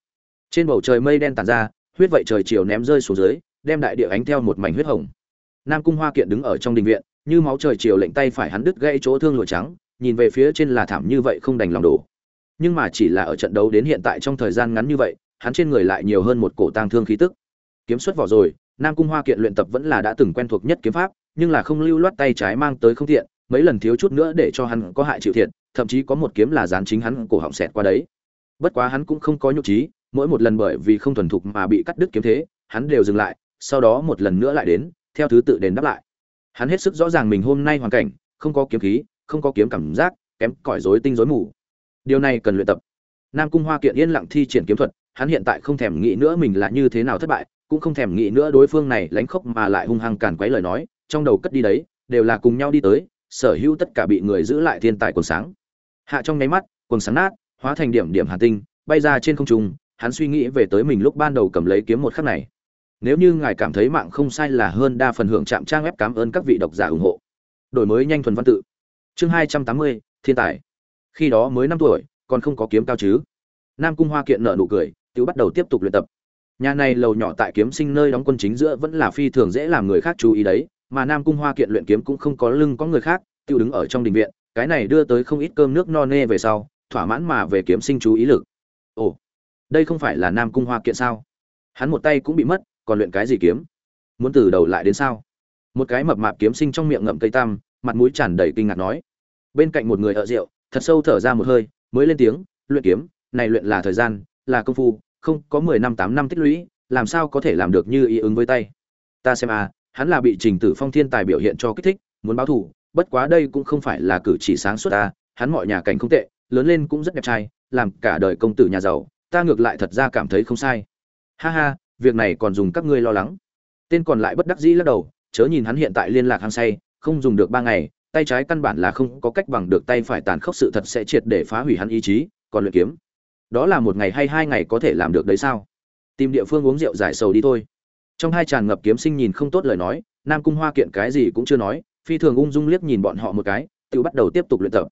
Trên bầu trời mây đen tàn ra, huyết vậy trời chiều ném rơi xuống dưới, đem đại địa ánh theo một mảnh huyết hồng. Nam cung hoa kiện đứng ở trong đình viện như máu trời chiều lệnh tay phải hắn đứt gãy chỗ thương lụa trắng, nhìn về phía trên là thảm như vậy không đành lòng đổ. Nhưng mà chỉ là ở trận đấu đến hiện tại trong thời gian ngắn như vậy, hắn trên người lại nhiều hơn một cổ tang thương khí tức. Kiếm xuất vỏ rồi, nam cung hoa kiện luyện tập vẫn là đã từng quen thuộc nhất kiếm pháp, nhưng là không lưu loát tay trái mang tới không thiện mấy lần thiếu chút nữa để cho hắn có hại chịu thiệt, thậm chí có một kiếm là dán chính hắn cổ họng xẹt qua đấy. Bất quá hắn cũng không có nhục trí, mỗi một lần bởi vì không thuần thục mà bị cắt đứt kiếm thế, hắn đều dừng lại, sau đó một lần nữa lại đến, theo thứ tự đền đáp lại hắn hết sức rõ ràng mình hôm nay hoàn cảnh, không có kiếm khí, không có kiếm cảm giác, kém cỏi rối tinh rối mù. Điều này cần luyện tập. Nam cung hoa kiện yên lặng thi triển kiếm thuật, hắn hiện tại không thèm nghĩ nữa mình là như thế nào thất bại, cũng không thèm nghĩ nữa đối phương này lánh khóc mà lại hung hăng càn quấy lời nói, trong đầu cất đi đấy, đều là cùng nhau đi tới, sở hữu tất cả bị người giữ lại thiên tài quần sáng. Hạ trong nháy mắt, quần sáng nát, hóa thành điểm điểm hà tinh, bay ra trên không trung, hắn suy nghĩ về tới mình lúc ban đầu cầm lấy kiếm một khắc này nếu như ngài cảm thấy mạng không sai là hơn đa phần hưởng chạm trang web cảm ơn các vị độc giả ủng hộ. Đổi mới nhanh thuần văn tự. Chương hai trăm tám mươi, thiên tài. Khi đó mới năm tuổi, còn không có kiếm cao chứ. Nam cung hoa kiện nợ nụ cười, tự bắt đầu tiếp tục luyện tập. Nhà này lầu nhỏ tại kiếm sinh nơi đóng quân chính giữa vẫn là phi thường dễ làm người khác chú ý đấy, mà nam cung hoa kiện luyện kiếm cũng không có lưng có người khác, tự đứng ở trong đình viện, cái này đưa tới không ít cơm nước no nê về sau, thỏa mãn mà về kiếm sinh chú ý lực. Ồ, đây không phải là nam cung hoa kiện sao? Hắn một tay cũng bị mất còn luyện cái gì kiếm? Muốn từ đầu lại đến sao? Một cái mập mạp kiếm sinh trong miệng ngậm cây tam mặt mũi tràn đầy kinh ngạc nói. Bên cạnh một người ở rượu, thật sâu thở ra một hơi, mới lên tiếng, luyện kiếm, này luyện là thời gian, là công phu, không có mười năm, tám năm tích lũy, làm sao có thể làm được như ý ứng với tay? Ta xem à hắn là bị trình tử phong thiên tài biểu hiện cho kích thích, muốn báo thù, bất quá đây cũng không phải là cử chỉ sáng suốt ta hắn mọi nhà cảnh không tệ, lớn lên cũng rất đẹp trai, làm cả đời công tử nhà giàu, ta ngược lại thật ra cảm thấy không sai. Ha ha việc này còn dùng các ngươi lo lắng. Tên còn lại bất đắc dĩ lắc đầu, chớ nhìn hắn hiện tại liên lạc hăng say, không dùng được ba ngày, tay trái căn bản là không có cách bằng được tay phải tàn khốc sự thật sẽ triệt để phá hủy hắn ý chí, còn luyện kiếm. Đó là một ngày hay hai ngày có thể làm được đấy sao? Tìm địa phương uống rượu giải sầu đi thôi. Trong hai tràn ngập kiếm sinh nhìn không tốt lời nói, nam cung hoa kiện cái gì cũng chưa nói, phi thường ung dung liếc nhìn bọn họ một cái, tự bắt đầu tiếp tục luyện tập.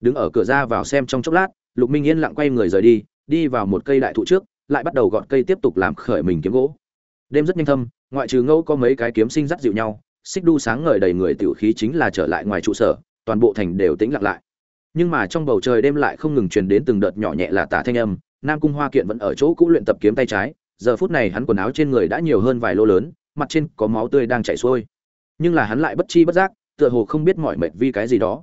Đứng ở cửa ra vào xem trong chốc lát, lục minh yên lặng quay người rời đi đi vào một cây đại thụ trước lại bắt đầu gọt cây tiếp tục làm khởi mình kiếm gỗ. Đêm rất nhanh thâm, ngoại trừ ngẫu có mấy cái kiếm sinh dắt dịu nhau, xích đu sáng ngời đầy người tiểu khí chính là trở lại ngoài trụ sở, toàn bộ thành đều tĩnh lặng lại. Nhưng mà trong bầu trời đêm lại không ngừng truyền đến từng đợt nhỏ nhẹ là tả thanh âm, nam cung hoa kiện vẫn ở chỗ cũ luyện tập kiếm tay trái, giờ phút này hắn quần áo trên người đã nhiều hơn vài lô lớn, mặt trên có máu tươi đang chảy xuôi. Nhưng là hắn lại bất chi bất giác, tựa hồ không biết mọi mệt vì cái gì đó.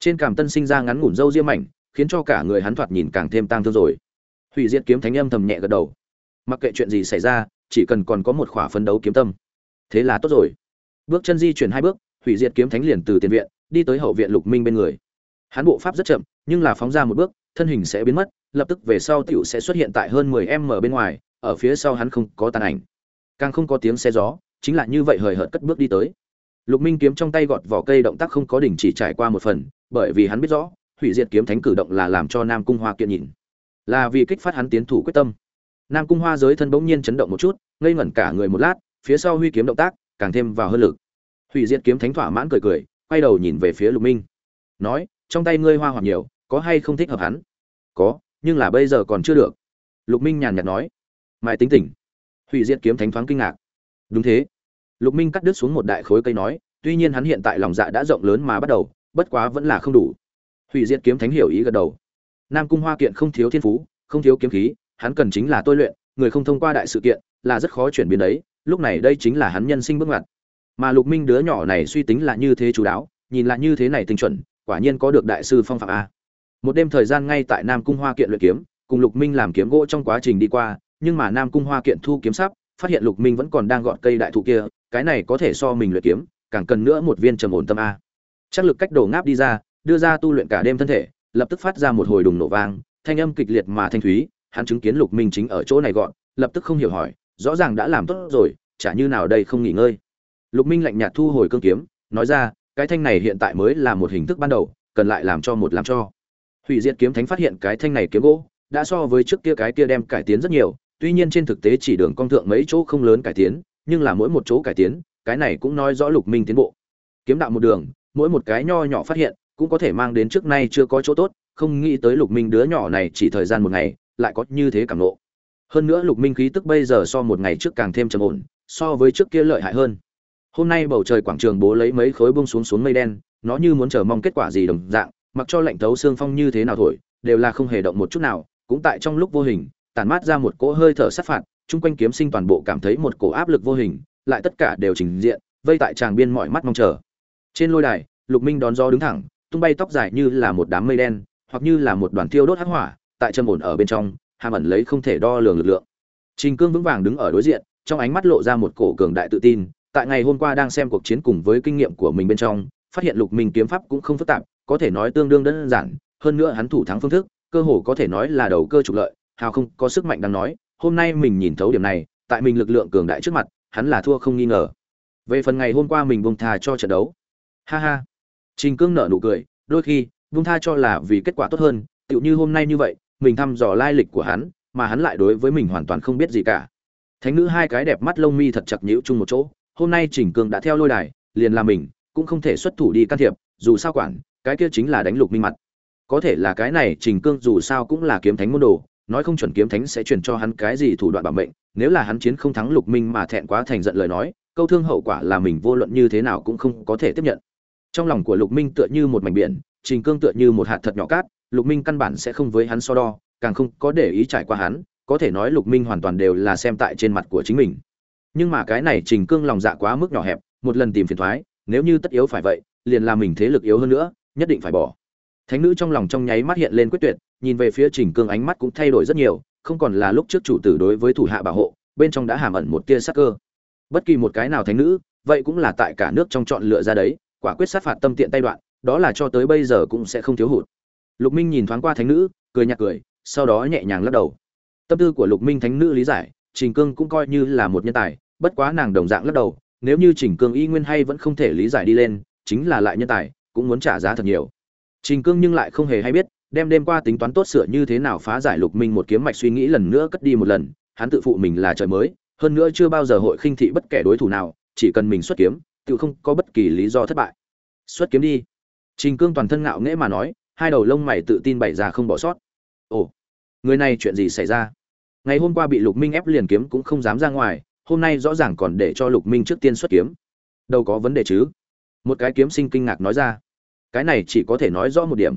Trên cảm tân sinh ra ngắn ngủn râu diêm mảnh, khiến cho cả người hắn thoạt nhìn càng thêm tang thương rồi hủy diệt kiếm thánh âm thầm nhẹ gật đầu. Mặc kệ chuyện gì xảy ra, chỉ cần còn có một khỏa phấn đấu kiếm tâm. Thế là tốt rồi. Bước chân di chuyển hai bước, hủy diệt kiếm thánh liền từ tiền viện, đi tới hậu viện lục minh bên người. Hắn bộ pháp rất chậm, nhưng là phóng ra một bước, thân hình sẽ biến mất, lập tức về sau tiểu sẽ xuất hiện tại hơn mười m bên ngoài, ở phía sau hắn không có tàn ảnh. Càng không có tiếng xe gió, chính là như vậy hời hợt cất bước đi tới. Lục minh kiếm trong tay gọt vỏ cây động tác không có đỉnh chỉ trải qua một phần, bởi vì hắn biết rõ, hủy diệt kiếm thánh cử động là làm cho nam cung hoa kiện nhìn là vì kích phát hắn tiến thủ quyết tâm. Nam cung hoa giới thân bỗng nhiên chấn động một chút, ngây ngẩn cả người một lát, phía sau huy kiếm động tác càng thêm vào hơn lực. Hủy diệt kiếm thánh thỏa mãn cười cười, quay đầu nhìn về phía lục minh. Nói, trong tay ngươi hoa hoặc nhiều, có hay không thích hợp hắn? Có, nhưng là bây giờ còn chưa được. Lục minh nhàn nhạt nói. Mãi tính tỉnh hủy diệt kiếm thánh thoáng kinh ngạc. Đúng thế. Lục minh cắt đứt xuống một đại khối cây nói, tuy nhiên hắn hiện tại lòng dạ đã rộng lớn mà bắt đầu, bất quá vẫn là không đủ. Hủy diệt kiếm thánh hiểu ý gật đầu nam cung hoa kiện không thiếu thiên phú, không thiếu kiếm khí, hắn cần chính là tôi luyện, người không thông qua đại sự kiện là rất khó chuyển biến đấy, lúc này đây chính là hắn nhân sinh bước ngoặt. Mà lục minh đứa nhỏ này suy tính là như thế chú đáo, nhìn là như thế này tinh chuẩn, quả nhiên có được đại sư phong phạm a. Một đêm thời gian ngay tại nam cung hoa kiện luyện kiếm, cùng lục minh làm kiếm gỗ trong quá trình đi qua, nhưng mà nam cung hoa kiện thu kiếm sắp, phát hiện lục minh vẫn còn đang gọn cây đại thụ kia, cái này có thể so mình luyện kiếm, càng cần nữa một viên trầm ổn tâm a. Chắc lực cách đổ ngáp đi ra, đưa ra tu luyện cả đêm thân thể lập tức phát ra một hồi đùng nổ vang, thanh âm kịch liệt mà thanh thúy, hắn chứng kiến lục minh chính ở chỗ này gọn lập tức không hiểu hỏi, rõ ràng đã làm tốt rồi, chả như nào đây không nghỉ ngơi. Lục minh lạnh nhạt thu hồi cương kiếm, nói ra, cái thanh này hiện tại mới là một hình thức ban đầu, cần lại làm cho một làm cho. Hủy diệt kiếm thánh phát hiện cái thanh này kiếm gỗ, đã so với trước kia cái kia đem cải tiến rất nhiều, tuy nhiên trên thực tế chỉ đường cong thượng mấy chỗ không lớn cải tiến, nhưng là mỗi một chỗ cải tiến, cái này cũng nói rõ lục minh tiến bộ. Kiếm đạo một đường, mỗi một cái nho nhỏ phát hiện cũng có thể mang đến trước nay chưa có chỗ tốt, không nghĩ tới lục minh đứa nhỏ này chỉ thời gian một ngày, lại có như thế cảm nộ hơn nữa lục minh khí tức bây giờ so một ngày trước càng thêm trầm ổn, so với trước kia lợi hại hơn. Hôm nay bầu trời quảng trường bố lấy mấy khối bông xuống xuống mây đen, nó như muốn chờ mong kết quả gì đồng dạng, mặc cho lạnh thấu xương phong như thế nào thổi, đều là không hề động một chút nào, cũng tại trong lúc vô hình, tản mát ra một cỗ hơi thở sát phạt, chung quanh kiếm sinh toàn bộ cảm thấy một cổ áp lực vô hình, lại tất cả đều trình diện, vây tại tràng biên mọi mắt mong chờ. Trên lôi đài, lục minh đón gió đứng thẳng tung bay tóc dài như là một đám mây đen, hoặc như là một đoàn thiêu đốt hắc hỏa, tại chân ổn ở bên trong, hàm ẩn lấy không thể đo lường lực lượng. Trình cương vững vàng đứng ở đối diện, trong ánh mắt lộ ra một cổ cường đại tự tin, tại ngày hôm qua đang xem cuộc chiến cùng với kinh nghiệm của mình bên trong, phát hiện lục minh kiếm pháp cũng không phức tạp, có thể nói tương đương đơn giản, hơn nữa hắn thủ thắng phương thức, cơ hồ có thể nói là đầu cơ trục lợi, hào không có sức mạnh đang nói, hôm nay mình nhìn thấu điểm này, tại mình lực lượng cường đại trước mặt, hắn là thua không nghi ngờ. Về phần ngày hôm qua mình buông thà cho trận đấu. Ha ha trình cương nở nụ cười, đôi khi buông tha cho là vì kết quả tốt hơn, tựu như hôm nay như vậy, mình thăm dò lai lịch của hắn, mà hắn lại đối với mình hoàn toàn không biết gì cả. Thánh nữ hai cái đẹp mắt lông mi thật chặt nhíu chung một chỗ, hôm nay trình cương đã theo lôi đài, liền là mình, cũng không thể xuất thủ đi can thiệp, dù sao quản, cái kia chính là đánh lục minh mặt. Có thể là cái này trình cương dù sao cũng là kiếm thánh môn đồ, nói không chuẩn kiếm thánh sẽ truyền cho hắn cái gì thủ đoạn bảo mệnh, nếu là hắn chiến không thắng lục minh mà thẹn quá thành giận lời nói, câu thương hậu quả là mình vô luận như thế nào cũng không có thể tiếp nhận trong lòng của lục minh tựa như một mảnh biển, trình cương tựa như một hạt thật nhỏ cát, lục minh căn bản sẽ không với hắn so đo, càng không có để ý trải qua hắn, có thể nói lục minh hoàn toàn đều là xem tại trên mặt của chính mình. Nhưng mà cái này trình cương lòng dạ quá mức nhỏ hẹp, một lần tìm phiền thoái, nếu như tất yếu phải vậy, liền làm mình thế lực yếu hơn nữa, nhất định phải bỏ. Thánh nữ trong lòng trong nháy mắt hiện lên quyết tuyệt, nhìn về phía trình cương ánh mắt cũng thay đổi rất nhiều, không còn là lúc trước chủ tử đối với thủ hạ bảo hộ, bên trong đã hàm ẩn một tia sắc cơ. Bất kỳ một cái nào thánh nữ, vậy cũng là tại cả nước trong chọn lựa ra đấy quả quyết sát phạt tâm tiện tay đoạn, đó là cho tới bây giờ cũng sẽ không thiếu hụt. Lục minh nhìn thoáng qua thánh nữ, cười nhạt cười, sau đó nhẹ nhàng lắc đầu. Tâm tư của lục minh thánh nữ lý giải, trình cương cũng coi như là một nhân tài, bất quá nàng đồng dạng lắc đầu, nếu như trình cương y nguyên hay vẫn không thể lý giải đi lên, chính là lại nhân tài, cũng muốn trả giá thật nhiều. Trình cương nhưng lại không hề hay biết, đem đêm qua tính toán tốt sửa như thế nào phá giải lục minh một kiếm mạch suy nghĩ lần nữa cất đi một lần, hắn tự phụ mình là trời mới, hơn nữa chưa bao giờ hội khinh thị bất kể đối thủ nào, chỉ cần mình xuất kiếm tự không có bất kỳ lý do thất bại. Xuất kiếm đi. Trình cương toàn thân ngạo nghễ mà nói, hai đầu lông mày tự tin bày ra không bỏ sót. Ồ, người này chuyện gì xảy ra? Ngày hôm qua bị lục minh ép liền kiếm cũng không dám ra ngoài, hôm nay rõ ràng còn để cho lục minh trước tiên xuất kiếm. Đâu có vấn đề chứ? Một cái kiếm sinh kinh ngạc nói ra. Cái này chỉ có thể nói rõ một điểm.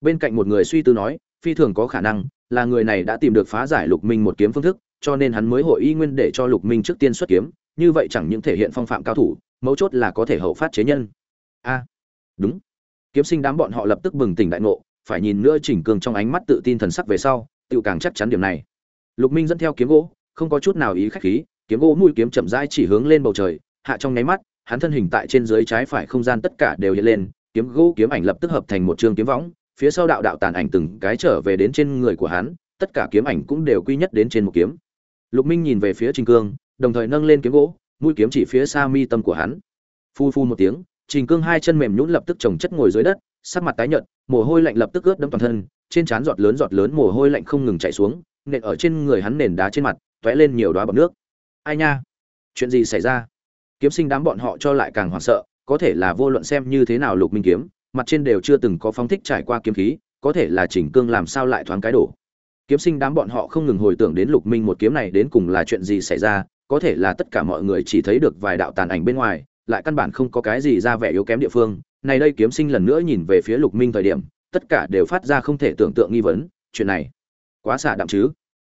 Bên cạnh một người suy tư nói, phi thường có khả năng là người này đã tìm được phá giải lục minh một kiếm phương thức, cho nên hắn mới hội y nguyên để cho lục minh trước tiên xuất kiếm, như vậy chẳng những thể hiện phong phạm cao thủ mấu chốt là có thể hậu phát chế nhân. A, đúng. Kiếm sinh đám bọn họ lập tức bừng tỉnh đại ngộ, phải nhìn nữa chỉnh cường trong ánh mắt tự tin thần sắc về sau tự càng chắc chắn điểm này. Lục minh dẫn theo kiếm gỗ, không có chút nào ý khách khí, kiếm gỗ mũi kiếm chậm rãi chỉ hướng lên bầu trời, hạ trong nháy mắt, hắn thân hình tại trên dưới trái phải không gian tất cả đều hiện lên, kiếm gỗ kiếm ảnh lập tức hợp thành một trường kiếm võng, phía sau đạo đạo tàn ảnh từng cái trở về đến trên người của hắn, tất cả kiếm ảnh cũng đều quy nhất đến trên một kiếm. Lục minh nhìn về phía trình cương đồng thời nâng lên kiếm gỗ mũi kiếm chỉ phía xa mi tâm của hắn. Phu phu một tiếng, trình cương hai chân mềm nhũn lập tức chồng chất ngồi dưới đất, sắc mặt tái nhợt, mồ hôi lạnh lập tức ướt đẫm toàn thân, trên trán giọt lớn giọt lớn mồ hôi lạnh không ngừng chảy xuống, nện ở trên người hắn nền đá trên mặt, tóe lên nhiều đóa bọt nước. Ai nha? Chuyện gì xảy ra? Kiếm sinh đám bọn họ cho lại càng hoảng sợ, có thể là vô luận xem như thế nào lục minh kiếm, mặt trên đều chưa từng có phóng thích trải qua kiếm khí, có thể là chỉnh cương làm sao lại thoáng cái đổ. Kiếm sinh đám bọn họ không ngừng hồi tưởng đến lục minh một kiếm này đến cùng là chuyện gì xảy ra có thể là tất cả mọi người chỉ thấy được vài đạo tàn ảnh bên ngoài, lại căn bản không có cái gì ra vẻ yếu kém địa phương. Này đây kiếm sinh lần nữa nhìn về phía lục minh thời điểm, tất cả đều phát ra không thể tưởng tượng nghi vấn, chuyện này quá xả đạm chứ.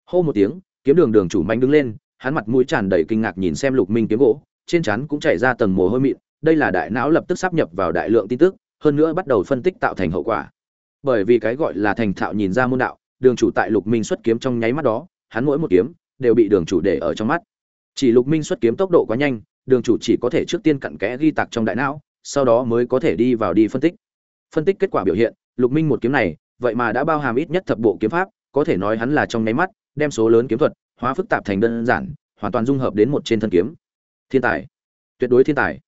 Hô một tiếng, kiếm đường đường chủ mạnh đứng lên, hắn mặt mũi tràn đầy kinh ngạc nhìn xem lục minh kiếm gỗ, trên trán cũng chảy ra tầng mồ hôi mịn, đây là đại não lập tức sắp nhập vào đại lượng tin tức, hơn nữa bắt đầu phân tích tạo thành hậu quả. Bởi vì cái gọi là thành thạo nhìn ra môn đạo, đường chủ tại lục minh xuất kiếm trong nháy mắt đó, hắn mỗi một kiếm đều bị đường chủ để ở trong mắt chỉ lục minh xuất kiếm tốc độ quá nhanh, đường chủ chỉ có thể trước tiên cặn kẽ ghi tạc trong đại não, sau đó mới có thể đi vào đi phân tích. Phân tích kết quả biểu hiện, lục minh một kiếm này, vậy mà đã bao hàm ít nhất thập bộ kiếm pháp, có thể nói hắn là trong nháy mắt, đem số lớn kiếm thuật, hóa phức tạp thành đơn giản, hoàn toàn dung hợp đến một trên thân kiếm. Thiên tài. Tuyệt đối thiên tài.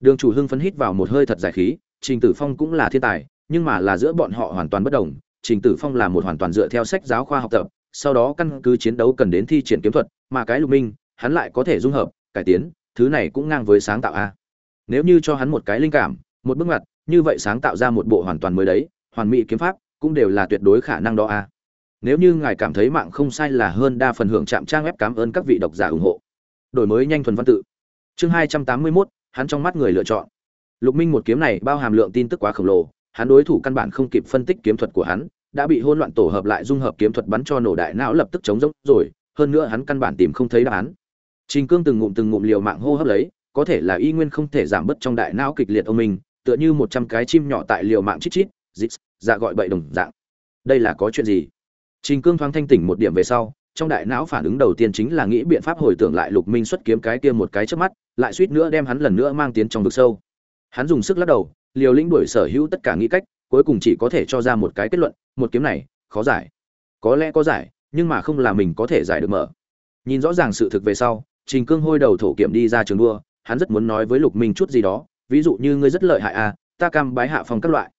Đường chủ hưng phấn hít vào một hơi thật dài khí, trình tử phong cũng là thiên tài, nhưng mà là giữa bọn họ hoàn toàn bất đồng. Trình tử phong là một hoàn toàn dựa theo sách giáo khoa học tập, sau đó căn cứ chiến đấu cần đến thi triển kiếm thuật, mà cái lục minh hắn lại có thể dung hợp cải tiến thứ này cũng ngang với sáng tạo a. Nếu như cho hắn một cái linh cảm một bước ngoặt như vậy sáng tạo ra một bộ hoàn toàn mới đấy hoàn mỹ kiếm pháp cũng đều là tuyệt đối khả năng đó a. Nếu như ngài cảm thấy mạng không sai là hơn đa phần hưởng chạm trang web cảm ơn các vị độc giả ủng hộ. Đổi mới nhanh thuần văn tự. Chương hai trăm tám mươi 281, hắn trong mắt người lựa chọn. Lục minh một kiếm này bao hàm lượng tin tức quá khổng lồ hắn đối thủ căn bản không kịp phân tích kiếm thuật của hắn đã bị hỗn loạn tổ hợp lại dung hợp kiếm thuật bắn cho nổ đại não lập tức chống rỗng rồi hơn nữa hắn căn bản tìm không thấy đáp án trình cương từng ngụm từng ngụm liều mạng hô hấp lấy, có thể là y nguyên không thể giảm bớt trong đại não kịch liệt ông mình, tựa như một trăm cái chim nhỏ tại liều mạng chít chít, dít dạ gọi bậy đồng dạng. Đây là có chuyện gì? Trình cương thoáng thanh tỉnh một điểm về sau, trong đại não phản ứng đầu tiên chính là nghĩ biện pháp hồi tưởng lại lục minh xuất kiếm cái kia một cái trước mắt, lại suýt nữa đem hắn lần nữa mang tiến trong vực sâu. Hắn dùng sức lắc đầu, liều lĩnh đuổi sở hữu tất cả nghĩ cách, cuối cùng chỉ có thể cho ra một cái kết luận, một kiếm này, khó giải. Có lẽ có giải, nhưng mà không là mình có thể giải được mở. Nhìn rõ ràng sự thực về sau trình cương hôi đầu thổ kiểm đi ra trường đua, hắn rất muốn nói với lục minh chút gì đó, ví dụ như ngươi rất lợi hại à ta cam bái hạ phong các loại.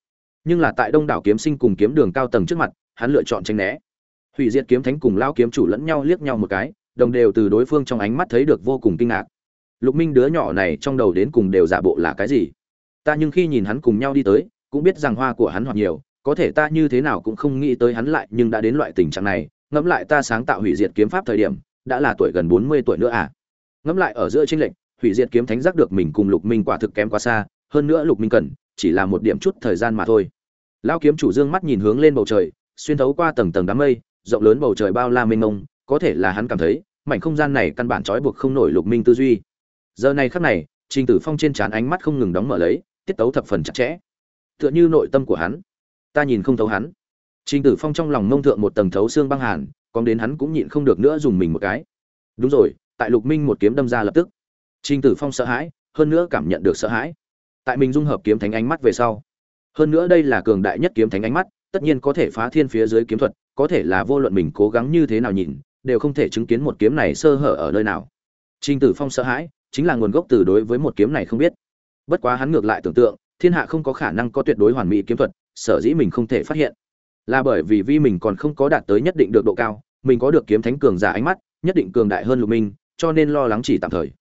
Nhưng là tại đông đảo kiếm sinh cùng kiếm đường cao tầng trước mặt, hắn lựa chọn tránh né. Hủy diệt kiếm thánh cùng lao kiếm chủ lẫn nhau liếc nhau một cái, đồng đều từ đối phương trong ánh mắt thấy được vô cùng kinh ngạc. Lục minh đứa nhỏ này trong đầu đến cùng đều giả bộ là cái gì? Ta nhưng khi nhìn hắn cùng nhau đi tới, cũng biết rằng hoa của hắn hoặc nhiều, có thể ta như thế nào cũng không nghĩ tới hắn lại nhưng đã đến loại tình trạng này, ngẫm lại ta sáng tạo hủy diệt kiếm pháp thời điểm, đã là tuổi gần bốn mươi tuổi nữa à? Ngẫm lại ở giữa chênh lệch, hủy diệt kiếm thánh giác được mình cùng lục minh quả thực kém quá xa, hơn nữa lục minh cần, chỉ là một điểm chút thời gian mà thôi. Lao kiếm chủ dương mắt nhìn hướng lên bầu trời, xuyên thấu qua tầng tầng đám mây, rộng lớn bầu trời bao la mênh mông, có thể là hắn cảm thấy, mảnh không gian này căn bản trói buộc không nổi lục minh tư duy. Giờ này khắc này, trình tử phong trên trán ánh mắt không ngừng đóng mở lấy, tiết tấu thập phần chặt chẽ. Tựa như nội tâm của hắn, ta nhìn không thấu hắn. Trình tử phong trong lòng mông thượng một tầng thấu xương băng hàn còn đến hắn cũng nhịn không được nữa dùng mình một cái. Đúng rồi tại lục minh một kiếm đâm ra lập tức. Trình tử phong sợ hãi, hơn nữa cảm nhận được sợ hãi. Tại mình dung hợp kiếm thánh ánh mắt về sau, hơn nữa đây là cường đại nhất kiếm thánh ánh mắt, tất nhiên có thể phá thiên phía dưới kiếm thuật, có thể là vô luận mình cố gắng như thế nào nhìn, đều không thể chứng kiến một kiếm này sơ hở ở nơi nào. Trình tử phong sợ hãi, chính là nguồn gốc từ đối với một kiếm này không biết. Bất quá hắn ngược lại tưởng tượng, thiên hạ không có khả năng có tuyệt đối hoàn mỹ kiếm thuật, sở dĩ mình không thể phát hiện. Là bởi vì vi mình còn không có đạt tới nhất định được độ cao, mình có được kiếm thánh cường giả ánh mắt, nhất định cường đại hơn lục minh cho nên lo lắng chỉ tạm thời.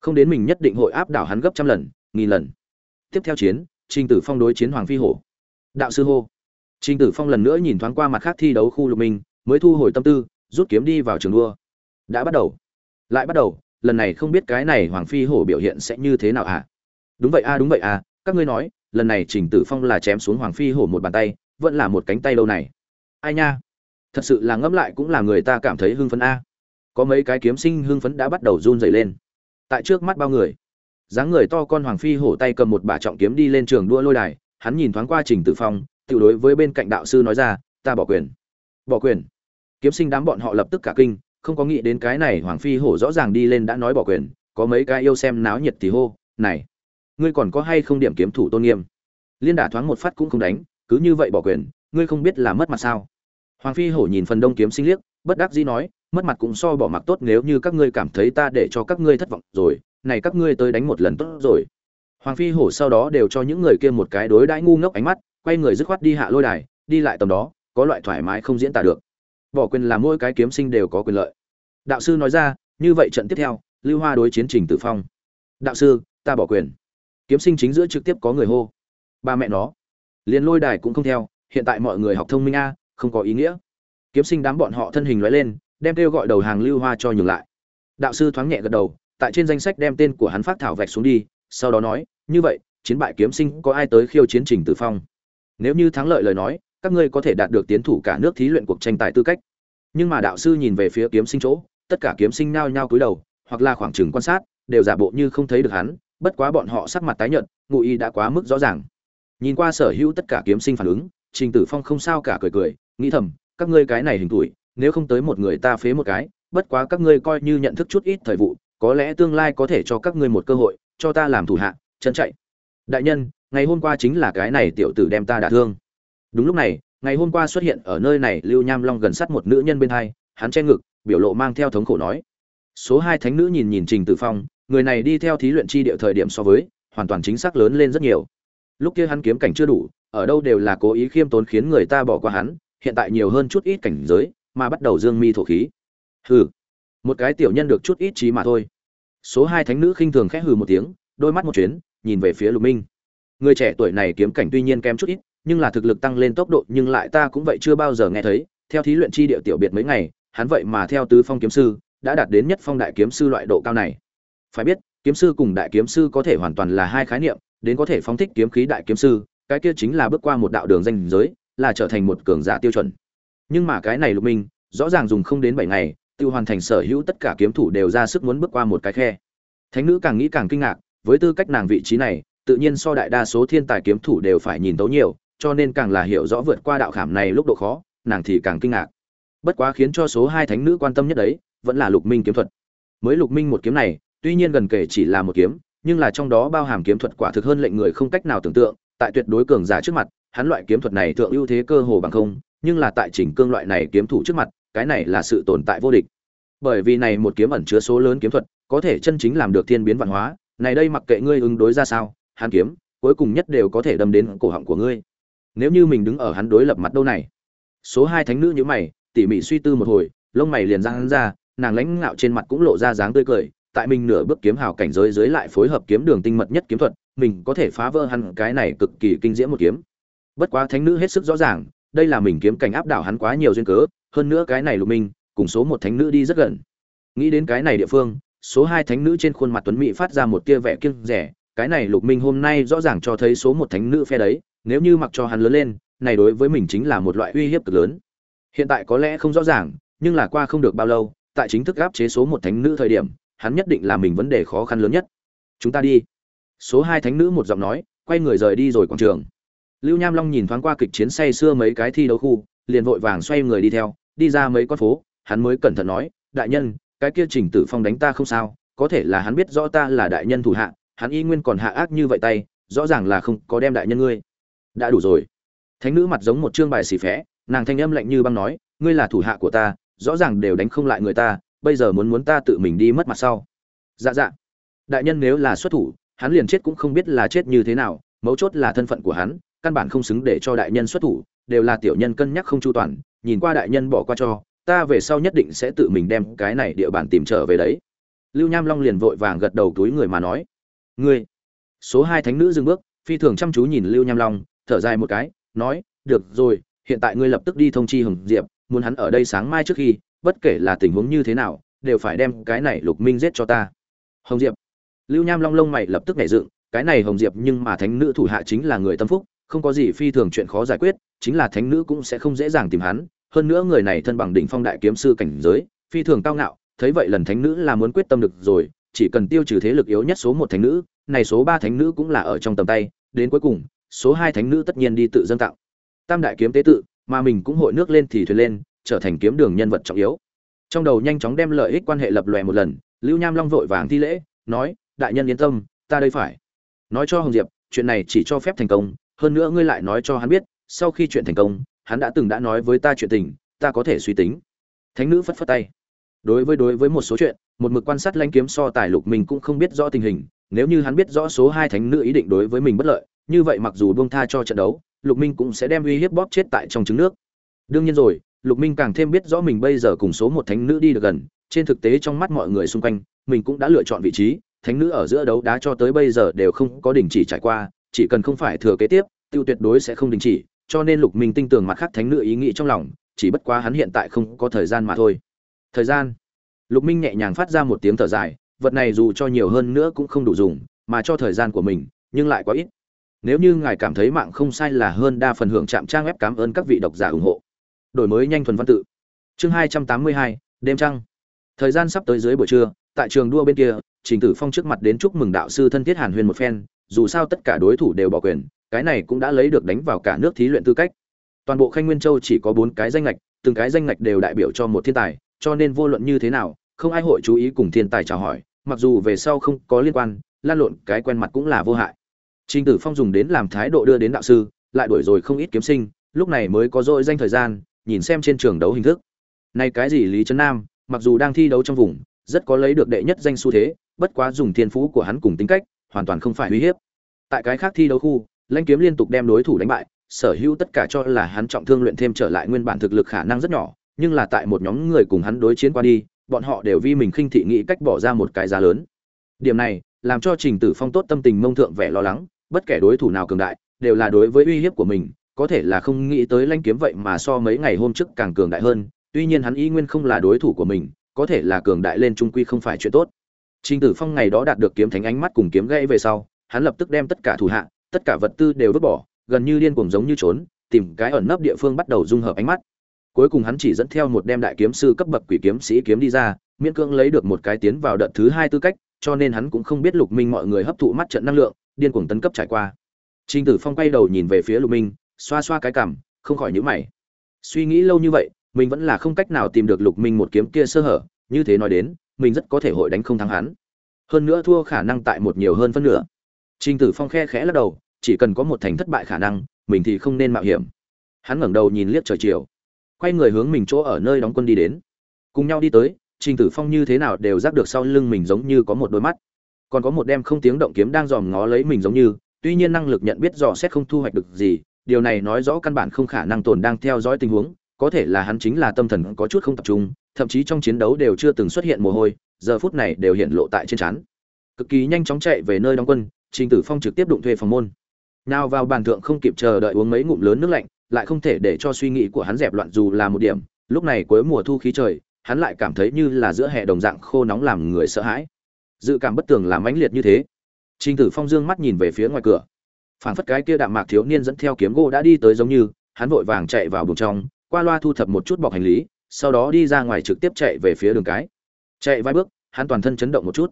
Không đến mình nhất định hội áp đảo hắn gấp trăm lần, nghìn lần. Tiếp theo chiến, trình tử phong đối chiến hoàng phi hổ. Đạo sư hô. Trình tử phong lần nữa nhìn thoáng qua mặt khác thi đấu khu lục minh, mới thu hồi tâm tư, rút kiếm đi vào trường đua. Đã bắt đầu. Lại bắt đầu, lần này không biết cái này hoàng phi hổ biểu hiện sẽ như thế nào à đúng vậy a đúng vậy a các ngươi nói, lần này trình tử phong là chém xuống hoàng phi hổ một bàn tay, vẫn là một cánh tay lâu này. Ai nha. Thật sự là ngẫm lại cũng là người ta cảm thấy hưng phấn a có mấy cái kiếm sinh hưng phấn đã bắt đầu run dày lên. Tại trước mắt bao người, dáng người to con hoàng phi hổ tay cầm một bả trọng kiếm đi lên trường đua lôi đài, hắn nhìn thoáng qua trình tử phong, tự đối với bên cạnh đạo sư nói ra, ta bỏ quyền bỏ quyền. Kiếm sinh đám bọn họ lập tức cả kinh, không có nghĩ đến cái này hoàng phi hổ rõ ràng đi lên đã nói bỏ quyền, có mấy cái yêu xem náo nhiệt thì hô, này, ngươi còn có hay không điểm kiếm thủ tôn nghiêm? Liên đả thoáng một phát cũng không đánh, cứ như vậy bỏ quyền, ngươi không biết là mất mặt sao? Hoàng phi hổ nhìn phần đông kiếm sinh liếc bất đắc dĩ nói, mất mặt cũng so bỏ mặc tốt nếu như các ngươi cảm thấy ta để cho các ngươi thất vọng rồi, này các ngươi tới đánh một lần tốt rồi. Hoàng phi hổ sau đó đều cho những người kia một cái đối đãi ngu ngốc ánh mắt, quay người dứt khoát đi hạ lôi đài, đi lại tầm đó, có loại thoải mái không diễn tả được. Bỏ quyền là mỗi cái kiếm sinh đều có quyền lợi. Đạo sư nói ra, như vậy trận tiếp theo, lưu hoa đối chiến trình tử phong. Đạo sư, ta bỏ quyền. Kiếm sinh chính giữa trực tiếp có người hô. Ba mẹ nó. Liền lôi đài cũng không theo, hiện tại mọi người học thông minh a, không có ý nghĩa kiếm sinh đám bọn họ thân hình lóe lên, đem kêu gọi đầu hàng lưu hoa cho nhường lại. Đạo sư thoáng nhẹ gật đầu, tại trên danh sách đem tên của hắn phát thảo vạch xuống đi, sau đó nói, như vậy, chiến bại kiếm sinh có ai tới khiêu chiến trình tử phong? Nếu như thắng lợi lời nói, các ngươi có thể đạt được tiến thủ cả nước thí luyện cuộc tranh tài tư cách. Nhưng mà đạo sư nhìn về phía kiếm sinh chỗ, tất cả kiếm sinh nao nhao cúi đầu, hoặc là khoảng trừng quan sát, đều giả bộ như không thấy được hắn, bất quá bọn họ sắc mặt tái nhợt, ngụ ý đã quá mức rõ ràng. Nhìn qua sở hữu tất cả kiếm sinh phản ứng, trình tử phong không sao cả cười cười, nghĩ thầm các ngươi cái này hình tuổi, nếu không tới một người ta phế một cái, bất quá các ngươi coi như nhận thức chút ít thời vụ, có lẽ tương lai có thể cho các ngươi một cơ hội, cho ta làm thủ hạ chân chạy. Đại nhân, ngày hôm qua chính là cái này tiểu tử đem ta đả thương. Đúng lúc này, ngày hôm qua xuất hiện ở nơi này lưu nham long gần sát một nữ nhân bên hai, hắn che ngực, biểu lộ mang theo thống khổ nói. Số hai thánh nữ nhìn nhìn trình tử phong, người này đi theo thí luyện chi địa thời điểm so với, hoàn toàn chính xác lớn lên rất nhiều. Lúc kia hắn kiếm cảnh chưa đủ, ở đâu đều là cố ý khiêm tốn khiến người ta bỏ qua hắn hiện tại nhiều hơn chút ít cảnh giới, mà bắt đầu dương mi thổ khí. Hừ, một cái tiểu nhân được chút ít trí mà thôi. Số hai thánh nữ khinh thường khẽ hừ một tiếng, đôi mắt một chuyến, nhìn về phía lục minh. Người trẻ tuổi này kiếm cảnh tuy nhiên kém chút ít, nhưng là thực lực tăng lên tốc độ, nhưng lại ta cũng vậy chưa bao giờ nghe thấy. Theo thí luyện chi địa tiểu biệt mấy ngày, hắn vậy mà theo tứ phong kiếm sư, đã đạt đến nhất phong đại kiếm sư loại độ cao này. Phải biết, kiếm sư cùng đại kiếm sư có thể hoàn toàn là hai khái niệm, đến có thể phóng thích kiếm khí đại kiếm sư, cái kia chính là bước qua một đạo đường danh giới là trở thành một cường giả tiêu chuẩn. Nhưng mà cái này lục minh, rõ ràng dùng không đến bảy ngày tiêu hoàn thành sở hữu tất cả kiếm thủ đều ra sức muốn bước qua một cái khe. Thánh nữ càng nghĩ càng kinh ngạc, với tư cách nàng vị trí này, tự nhiên so đại đa số thiên tài kiếm thủ đều phải nhìn tấu nhiều, cho nên càng là hiểu rõ vượt qua đạo khảm này lúc độ khó, nàng thì càng kinh ngạc. Bất quá khiến cho số hai thánh nữ quan tâm nhất đấy, vẫn là lục minh kiếm thuật. Mới lục minh một kiếm này, tuy nhiên gần kể chỉ là một kiếm, nhưng là trong đó bao hàm kiếm thuật quả thực hơn lệnh người không cách nào tưởng tượng, tại tuyệt đối cường giả trước mặt hắn loại kiếm thuật này thượng ưu thế cơ hồ bằng không, nhưng là tại chỉnh cương loại này kiếm thủ trước mặt, cái này là sự tồn tại vô địch. Bởi vì này một kiếm ẩn chứa số lớn kiếm thuật, có thể chân chính làm được thiên biến vạn hóa, này đây mặc kệ ngươi ứng đối ra sao, hắn kiếm, cuối cùng nhất đều có thể đâm đến cổ họng của ngươi. Nếu như mình đứng ở hắn đối lập mặt đâu này. Số hai thánh nữ như mày, tỉ mỉ suy tư một hồi, lông mày liền giãn hắn ra, nàng lãnh ngạo trên mặt cũng lộ ra dáng tươi cười, tại mình nửa bước kiếm hào cảnh giới dưới lại phối hợp kiếm đường tinh mật nhất kiếm thuật, mình có thể phá vỡ hắn cái này cực kỳ kinh diễm một kiếm bất quá thánh nữ hết sức rõ ràng, đây là mình kiếm cảnh áp đảo hắn quá nhiều duyên cớ, hơn nữa cái này lục minh, cùng số một thánh nữ đi rất gần. Nghĩ đến cái này địa phương, số hai thánh nữ trên khuôn mặt tuấn mỹ phát ra một tia vẻ kiêng rẻ, cái này lục minh hôm nay rõ ràng cho thấy số một thánh nữ phe đấy, nếu như mặc cho hắn lớn lên, này đối với mình chính là một loại uy hiếp cực lớn. Hiện tại có lẽ không rõ ràng, nhưng là qua không được bao lâu, tại chính thức áp chế số một thánh nữ thời điểm, hắn nhất định là mình vấn đề khó khăn lớn nhất. Chúng ta đi. Số hai thánh nữ một giọng nói, quay người rời đi rồi quảng trường lưu nham long nhìn thoáng qua kịch chiến say xưa mấy cái thi đấu khu, liền vội vàng xoay người đi theo, đi ra mấy con phố, hắn mới cẩn thận nói, đại nhân, cái kia trình tử phong đánh ta không sao, có thể là hắn biết rõ ta là đại nhân thủ hạ, hắn y nguyên còn hạ ác như vậy tay, rõ ràng là không có đem đại nhân ngươi. Đã đủ rồi. Thánh nữ mặt giống một chương bài xì phé, nàng thanh âm lạnh như băng nói, ngươi là thủ hạ của ta, rõ ràng đều đánh không lại người ta, bây giờ muốn muốn ta tự mình đi mất mặt sau. Dạ dạ. Đại nhân nếu là xuất thủ, hắn liền chết cũng không biết là chết như thế nào, mấu chốt là thân phận của hắn căn bản không xứng để cho đại nhân xuất thủ, đều là tiểu nhân cân nhắc không chu toàn, nhìn qua đại nhân bỏ qua cho, ta về sau nhất định sẽ tự mình đem cái này địa bàn tìm trở về đấy. Lưu nham long liền vội vàng gật đầu túi người mà nói, ngươi. Số hai thánh nữ dừng bước, phi thường chăm chú nhìn lưu nham long, thở dài một cái, nói, được rồi, hiện tại ngươi lập tức đi thông chi hồng diệp, muốn hắn ở đây sáng mai trước khi, bất kể là tình huống như thế nào, đều phải đem cái này lục minh giết cho ta. Hồng diệp. Lưu nham long lông mày lập tức nhảy dựng, cái này hồng diệp nhưng mà thánh nữ thủ hạ chính là người tâm phúc không có gì phi thường chuyện khó giải quyết, chính là thánh nữ cũng sẽ không dễ dàng tìm hắn. Hơn nữa người này thân bằng đỉnh phong đại kiếm sư cảnh giới, phi thường cao ngạo, thấy vậy lần thánh nữ là muốn quyết tâm được rồi, chỉ cần tiêu trừ thế lực yếu nhất số một thánh nữ, này số ba thánh nữ cũng là ở trong tầm tay, đến cuối cùng, số hai thánh nữ tất nhiên đi tự dâng tạo tam đại kiếm tế tự, mà mình cũng hội nước lên thì thuyền lên, trở thành kiếm đường nhân vật trọng yếu. Trong đầu nhanh chóng đem lợi ích quan hệ lập lòe một lần, lưu nham long vội vàng thi lễ, nói, đại nhân yên tâm, ta đây phải. Nói cho hồng diệp, chuyện này chỉ cho phép thành công hơn nữa ngươi lại nói cho hắn biết, sau khi chuyện thành công, hắn đã từng đã nói với ta chuyện tình, ta có thể suy tính. Thánh nữ phất phất tay. Đối với đối với một số chuyện, một mực quan sát lanh kiếm so tài lục mình cũng không biết rõ tình hình, nếu như hắn biết rõ số hai thánh nữ ý định đối với mình bất lợi, như vậy mặc dù buông tha cho trận đấu, lục minh cũng sẽ đem uy hiếp bóp chết tại trong trứng nước. Đương nhiên rồi, lục minh càng thêm biết rõ mình bây giờ cùng số một thánh nữ đi được gần, trên thực tế trong mắt mọi người xung quanh, mình cũng đã lựa chọn vị trí, thánh nữ ở giữa đấu đá cho tới bây giờ đều không có đình chỉ trải qua chỉ cần không phải thừa kế tiếp, tiêu tuyệt đối sẽ không đình chỉ, cho nên lục minh tin tưởng mặt khác thánh nữ ý nghĩ trong lòng, chỉ bất quá hắn hiện tại không có thời gian mà thôi. Thời gian? Lục minh nhẹ nhàng phát ra một tiếng thở dài, vật này dù cho nhiều hơn nữa cũng không đủ dùng, mà cho thời gian của mình, nhưng lại quá ít. Nếu như ngài cảm thấy mạng không sai là hơn đa phần hưởng chạm trang web cảm ơn các vị độc giả ủng hộ. Đổi mới nhanh thuần văn tự. Chương hai trăm tám mươi hai, đêm trăng. Thời gian sắp tới dưới buổi trưa, tại trường đua bên kia, trình tử phong trước mặt đến chúc mừng đạo sư thân thiết hàn huyền một phen dù sao tất cả đối thủ đều bỏ quyền cái này cũng đã lấy được đánh vào cả nước thí luyện tư cách. Toàn bộ khanh nguyên châu chỉ có bốn cái danh ngạch, từng cái danh ngạch đều đại biểu cho một thiên tài cho nên vô luận như thế nào không ai hội chú ý cùng thiên tài chào hỏi mặc dù về sau không có liên quan lan lộn cái quen mặt cũng là vô hại. Trình tử phong dùng đến làm thái độ đưa đến đạo sư lại đuổi rồi không ít kiếm sinh lúc này mới có dội danh thời gian nhìn xem trên trường đấu hình thức. Này cái gì lý trấn nam mặc dù đang thi đấu trong vùng rất có lấy được đệ nhất danh xu thế bất quá dùng thiên phú của hắn cùng tính cách hoàn toàn không phải uy hiếp. Tại cái khác thi đấu khu, lãnh kiếm liên tục đem đối thủ đánh bại, sở hữu tất cả cho là hắn trọng thương luyện thêm trở lại nguyên bản thực lực khả năng rất nhỏ, nhưng là tại một nhóm người cùng hắn đối chiến qua đi, bọn họ đều vì mình khinh thị nghĩ cách bỏ ra một cái giá lớn. Điểm này, làm cho trình tử phong tốt tâm tình mông thượng vẻ lo lắng, bất kể đối thủ nào cường đại, đều là đối với uy hiếp của mình, có thể là không nghĩ tới lãnh kiếm vậy mà so mấy ngày hôm trước càng cường đại hơn, tuy nhiên hắn ý nguyên không là đối thủ của mình, có thể là cường đại lên trung quy không phải chuyện tốt trình tử phong ngày đó đạt được kiếm thánh ánh mắt cùng kiếm gãy về sau hắn lập tức đem tất cả thủ hạ tất cả vật tư đều vứt bỏ gần như điên cuồng giống như trốn tìm cái ẩn nấp địa phương bắt đầu dung hợp ánh mắt cuối cùng hắn chỉ dẫn theo một đem đại kiếm sư cấp bậc quỷ kiếm sĩ kiếm đi ra miễn cưỡng lấy được một cái tiến vào đợt thứ hai tư cách cho nên hắn cũng không biết lục minh mọi người hấp thụ mắt trận năng lượng điên cuồng tấn cấp trải qua Trình Tử Phong quay đầu nhìn về phía Lục Minh, xoa xoa cái cằm, không khỏi nhíu mày. Suy nghĩ lâu như vậy, mình vẫn là không cách nào tìm được Lục Minh một kiếm kia sơ hở, như thế nói đến, mình rất có thể hội đánh không thắng hắn. Hơn nữa thua khả năng tại một nhiều hơn phân nửa. Trình Tử Phong khe khẽ lắc đầu, chỉ cần có một thành thất bại khả năng, mình thì không nên mạo hiểm. Hắn ngẩng đầu nhìn liếc trời chiều, quay người hướng mình chỗ ở nơi đóng quân đi đến. Cùng nhau đi tới, Trình Tử Phong như thế nào đều giác được sau lưng mình giống như có một đôi mắt, còn có một đem không tiếng động kiếm đang dòm ngó lấy mình giống như, tuy nhiên năng lực nhận biết dò xét không thu hoạch được gì, điều này nói rõ căn bản không khả năng tồn đang theo dõi tình huống, có thể là hắn chính là tâm thần có chút không tập trung, thậm chí trong chiến đấu đều chưa từng xuất hiện mồ hôi, giờ phút này đều hiện lộ tại trên trán. Cực kỳ nhanh chóng chạy về nơi đóng quân, Trình Tử Phong trực tiếp đụng thuê phòng môn. Nào vào bàn thượng không kịp chờ đợi uống mấy ngụm lớn nước lạnh, lại không thể để cho suy nghĩ của hắn dẹp loạn dù là một điểm, lúc này cuối mùa thu khí trời, hắn lại cảm thấy như là giữa hè đồng dạng khô nóng làm người sợ hãi. Dự cảm bất tường làm mãnh liệt như thế, Trình Tử Phong dương mắt nhìn về phía ngoài cửa. Phản phất cái kia đạm mạc thiếu niên dẫn theo kiếm gỗ đã đi tới giống như, hắn vội vàng chạy vào buồng trong, qua loa thu thập một chút bọc hành lý, sau đó đi ra ngoài trực tiếp chạy về phía đường cái. Chạy vài bước, hắn toàn thân chấn động một chút,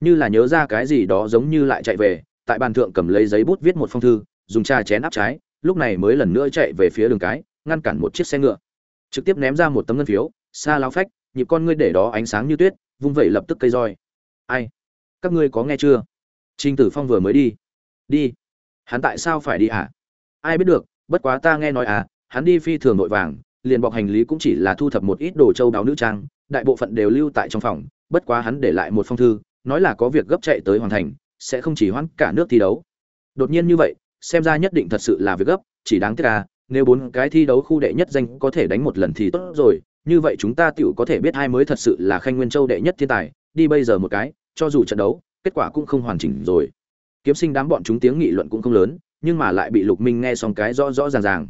như là nhớ ra cái gì đó giống như lại chạy về, tại bàn thượng cầm lấy giấy bút viết một phong thư, dùng trà chén áp trái, lúc này mới lần nữa chạy về phía đường cái, ngăn cản một chiếc xe ngựa. Trực tiếp ném ra một tấm ngân phiếu, xa lao phách, nhịp con ngươi để đó ánh sáng như tuyết, vung vẩy lập tức cây roi. Ai? Các ngươi có nghe chưa? Trinh Tử Phong vừa mới đi. Đi. Hắn tại sao phải đi hả? Ai biết được, bất quá ta nghe nói à, hắn đi phi thường nội vàng, liền bọc hành lý cũng chỉ là thu thập một ít đồ châu đáo nữ trang, đại bộ phận đều lưu tại trong phòng, bất quá hắn để lại một phong thư, nói là có việc gấp chạy tới hoàn thành, sẽ không chỉ hoãn cả nước thi đấu. Đột nhiên như vậy, xem ra nhất định thật sự là việc gấp, chỉ đáng tiếc à, nếu bốn cái thi đấu khu đệ nhất danh có thể đánh một lần thì tốt rồi, như vậy chúng ta tiểu có thể biết hai mới thật sự là Khanh Nguyên Châu đệ nhất thiên tài, đi bây giờ một cái, cho dù trận đấu, kết quả cũng không hoàn chỉnh rồi kiếm sinh đám bọn chúng tiếng nghị luận cũng không lớn nhưng mà lại bị lục minh nghe xong cái rõ rõ ràng ràng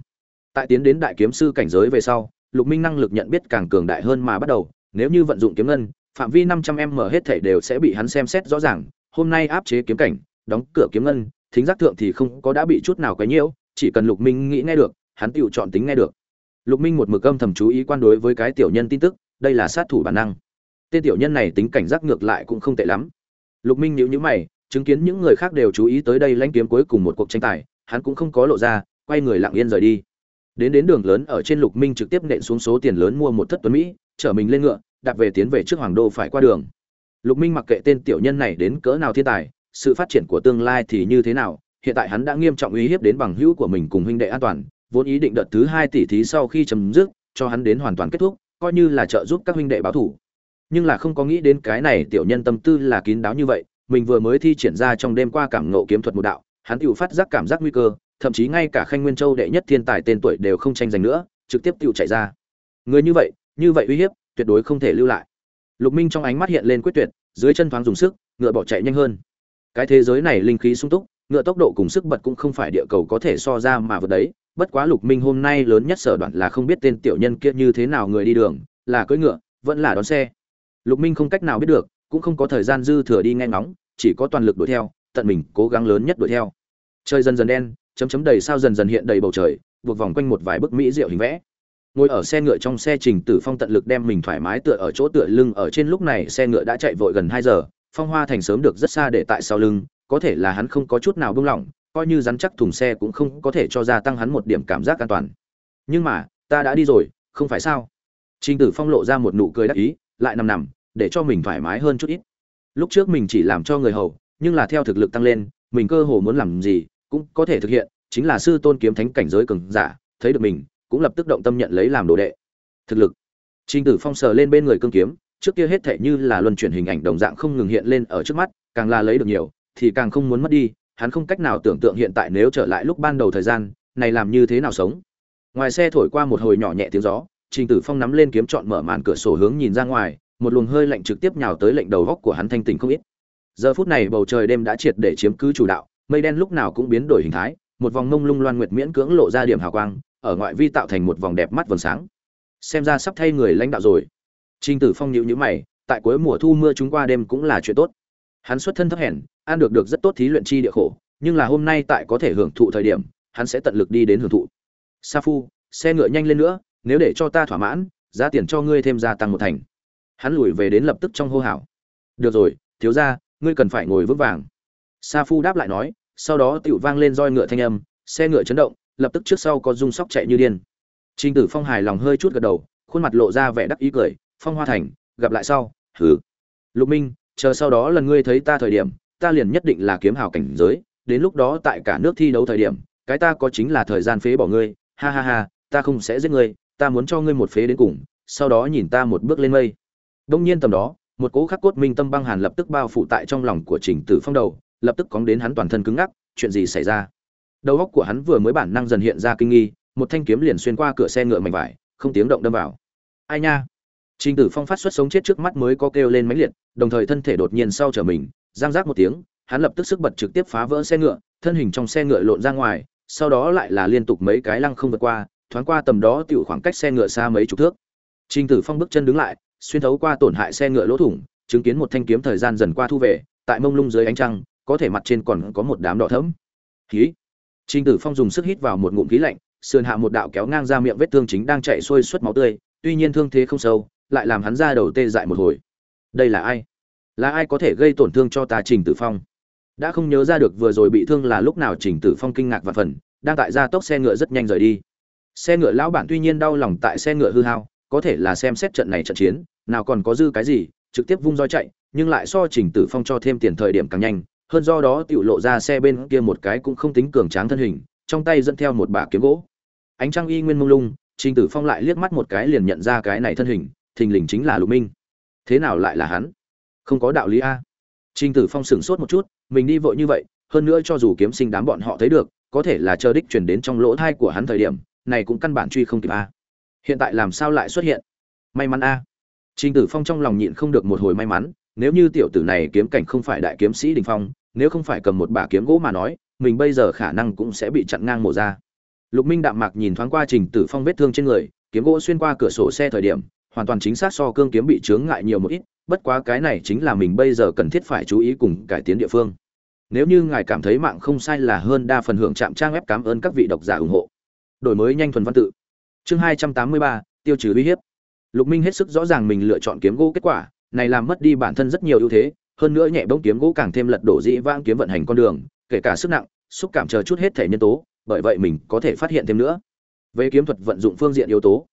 tại tiến đến đại kiếm sư cảnh giới về sau, lục minh năng lực nhận biết càng cường đại hơn mà bắt đầu, nếu như vận dụng kiếm ngân, phạm vi năm trăm m hết thể đều sẽ bị hắn xem xét rõ ràng, hôm nay áp chế kiếm cảnh, đóng cửa kiếm ngân, thính giác thượng thì không có đã bị chút nào quấy nhiễu, chỉ cần lục minh nghĩ nghe được, hắn tự chọn tính nghe được. Lục minh một mực âm thầm chú ý quan đối với cái tiểu nhân tin tức, đây là sát thủ bản năng. Tên tiểu nhân này tính cảnh giác ngược lại cũng không tệ lắm. Lục minh nhíu nhíu mày, chứng kiến những người khác đều chú ý tới đây lãnh kiếm cuối cùng một cuộc tranh tài, hắn cũng không có lộ ra, quay người lặng yên rời đi đến đến đường lớn ở trên lục minh trực tiếp nện xuống số tiền lớn mua một thất tuấn mỹ, chở mình lên ngựa, đạp về tiến về trước hoàng đô phải qua đường. Lục minh mặc kệ tên tiểu nhân này đến cỡ nào thiên tài, sự phát triển của tương lai thì như thế nào, hiện tại hắn đã nghiêm trọng uy hiếp đến bằng hữu của mình cùng huynh đệ an toàn, vốn ý định đợt thứ hai tỷ thí sau khi chấm dứt, cho hắn đến hoàn toàn kết thúc, coi như là trợ giúp các huynh đệ báo thủ. Nhưng là không có nghĩ đến cái này tiểu nhân tâm tư là kín đáo như vậy, mình vừa mới thi triển ra trong đêm qua cảm ngộ kiếm thuật một đạo, hắn tự phát giác cảm giác nguy cơ thậm chí ngay cả khanh nguyên châu đệ nhất thiên tài tên tuổi đều không tranh giành nữa, trực tiếp tự chạy ra. Người như vậy như vậy uy hiếp, tuyệt đối không thể lưu lại. Lục minh trong ánh mắt hiện lên quyết tuyệt, dưới chân thoáng dùng sức, ngựa bỏ chạy nhanh hơn. Cái thế giới này linh khí sung túc, ngựa tốc độ cùng sức bật cũng không phải địa cầu có thể so ra mà vượt đấy. Bất quá lục minh hôm nay lớn nhất sở đoạn là không biết tên tiểu nhân kia như thế nào người đi đường, là cưỡi ngựa, vẫn là đón xe. Lục minh không cách nào biết được, cũng không có thời gian dư thừa đi nghe ngóng, chỉ có toàn lực đuổi theo, tận mình cố gắng lớn nhất đuổi theo. Chơi dần dần đen chấm chấm đầy sao dần dần hiện đầy bầu trời buộc vòng quanh một vài bức mỹ rượu hình vẽ. Ngồi ở xe ngựa trong xe trình tử phong tận lực đem mình thoải mái tựa ở chỗ tựa lưng ở trên lúc này xe ngựa đã chạy vội gần hai giờ phong hoa thành sớm được rất xa để tại sau lưng có thể là hắn không có chút nào buông lỏng coi như rắn chắc thùng xe cũng không có thể cho gia tăng hắn một điểm cảm giác an toàn. Nhưng mà ta đã đi rồi không phải sao? Trình Tử Phong lộ ra một nụ cười đắc ý, lại nằm nằm, để cho mình thoải mái hơn chút ít. Lúc trước mình chỉ làm cho người hầu, nhưng là theo thực lực tăng lên, mình cơ hồ muốn làm gì cũng có thể thực hiện, chính là sư tôn kiếm thánh cảnh giới cường giả, thấy được mình, cũng lập tức động tâm nhận lấy làm đồ đệ. Thực lực. Trình Tử Phong sờ lên bên người cương kiếm, trước kia hết thảy như là luân chuyển hình ảnh đồng dạng không ngừng hiện lên ở trước mắt, càng là lấy được nhiều, thì càng không muốn mất đi, hắn không cách nào tưởng tượng hiện tại nếu trở lại lúc ban đầu thời gian, này làm như thế nào sống. Ngoài xe thổi qua một hồi nhỏ nhẹ tiếng gió, Trình Tử Phong nắm lên kiếm chọn mở màn cửa sổ hướng nhìn ra ngoài, một luồng hơi lạnh trực tiếp nhào tới lệnh đầu góc của hắn thanh tỉnh không ít. Giờ phút này bầu trời đêm đã triệt để chiếm cứ chủ đạo, mây đen lúc nào cũng biến đổi hình thái, một vòng mông lung loan nguyệt miễn cưỡng lộ ra điểm hào quang, ở ngoại vi tạo thành một vòng đẹp mắt vầng sáng. Xem ra sắp thay người lãnh đạo rồi. Trình Tử Phong nhíu nhữ mày, tại cuối mùa thu mưa chúng qua đêm cũng là chuyện tốt. Hắn xuất thân thấp hèn, ăn được được rất tốt thí luyện chi địa khổ, nhưng là hôm nay tại có thể hưởng thụ thời điểm, hắn sẽ tận lực đi đến hưởng thụ. Sa Phu, xe ngựa nhanh lên nữa, nếu để cho ta thỏa mãn giá tiền cho ngươi thêm gia tăng một thành hắn lùi về đến lập tức trong hô hào được rồi thiếu ra ngươi cần phải ngồi vững vàng sa phu đáp lại nói sau đó tựu vang lên roi ngựa thanh âm xe ngựa chấn động lập tức trước sau có rung sóc chạy như điên Trình Tử Phong hài lòng hơi chút gật đầu, khuôn mặt lộ ra vẻ đắc ý cười, "Phong Hoa Thành, gặp lại sau." "Hừ." Lục Minh, chờ sau đó lần ngươi thấy ta thời điểm, ta liền nhất định là kiếm hào cảnh giới, đến lúc đó tại cả nước thi đấu thời điểm, cái ta có chính là thời gian phế bỏ ngươi, ha ha ha, ta không sẽ giết ngươi, ta muốn cho ngươi một phế đến cùng sau đó nhìn ta một bước lên mây đông nhiên tầm đó một cỗ khắc cốt minh tâm băng hàn lập tức bao phủ tại trong lòng của trình tử phong đầu lập tức cóng đến hắn toàn thân cứng ngắc chuyện gì xảy ra? Đầu óc của hắn vừa mới bản năng dần hiện ra kinh nghi một thanh kiếm liền xuyên qua cửa xe ngựa mảnh vải không tiếng động đâm vào. Ai nha? Trình tử phong phát xuất sống chết trước mắt mới có kêu lên mãnh liệt đồng thời thân thể đột nhiên sau trở mình giang giác một tiếng hắn lập tức sức bật trực tiếp phá vỡ xe ngựa thân hình trong xe ngựa lộn ra ngoài sau đó lại là liên tục mấy cái lăng không vượt qua thoáng qua tầm đó tiểu khoảng cách xe ngựa xa mấy chục thước. Trình Tử Phong bước chân đứng lại, xuyên thấu qua tổn hại xe ngựa lỗ thủng, chứng kiến một thanh kiếm thời gian dần qua thu về, tại mông lung dưới ánh trăng, có thể mặt trên còn có một đám đỏ thẫm. Khí. Trình Tử Phong dùng sức hít vào một ngụm khí lạnh, sườn hạ một đạo kéo ngang ra miệng vết thương chính đang chảy xuôi suốt máu tươi, tuy nhiên thương thế không sâu, lại làm hắn ra đầu tê dại một hồi. Đây là ai? Là ai có thể gây tổn thương cho ta Trình Tử Phong? Đã không nhớ ra được vừa rồi bị thương là lúc nào Trình Tử Phong kinh ngạc và phần, đang tại gia tốc xe ngựa rất nhanh rời đi xe ngựa lão bản tuy nhiên đau lòng tại xe ngựa hư hao có thể là xem xét trận này trận chiến nào còn có dư cái gì trực tiếp vung roi chạy nhưng lại so trình tử phong cho thêm tiền thời điểm càng nhanh hơn do đó tiểu lộ ra xe bên kia một cái cũng không tính cường tráng thân hình, trong tay dẫn theo một bả kiếm gỗ. Ánh trăng y nguyên mông lung, trình tử phong lại liếc mắt một cái liền nhận ra cái này thân hình, thình lình chính là lục minh. Thế nào lại là hắn? Không có đạo lý a. Trình tử phong sửng sốt một chút, mình đi vội như vậy, hơn nữa cho dù kiếm sinh đám bọn họ thấy được, có thể là chờ đích truyền đến trong lỗ thai của hắn thời điểm, này cũng căn bản truy không kịp a. Hiện tại làm sao lại xuất hiện? May mắn a. Trình tử phong trong lòng nhịn không được một hồi may mắn nếu như tiểu tử này kiếm cảnh không phải đại kiếm sĩ đình phong, nếu không phải cầm một bả kiếm gỗ mà nói, mình bây giờ khả năng cũng sẽ bị chặn ngang mổ ra. Lục minh đạm mạc nhìn thoáng qua trình tử phong vết thương trên người, kiếm gỗ xuyên qua cửa sổ xe thời điểm, hoàn toàn chính xác so cương kiếm bị chướng ngại nhiều một ít, bất quá cái này chính là mình bây giờ cần thiết phải chú ý cùng cải tiến địa phương. Nếu như ngài cảm thấy mạng không sai là hơn đa phần hưởng chạm trang web cảm ơn các vị độc giả ủng hộ. Đổi mới nhanh thuần văn tự. Chương hai trăm tám mươi ba, tiêu trừ uy hiếp. Lục minh hết sức rõ ràng mình lựa chọn kiếm gỗ kết quả này làm mất đi bản thân rất nhiều ưu thế, hơn nữa nhẹ bông kiếm gỗ càng thêm lật đổ dĩ vãng kiếm vận hành con đường, kể cả sức nặng, xúc cảm chờ chút hết thể nhân tố, bởi vậy mình có thể phát hiện thêm nữa. Về kiếm thuật vận dụng phương diện yếu tố,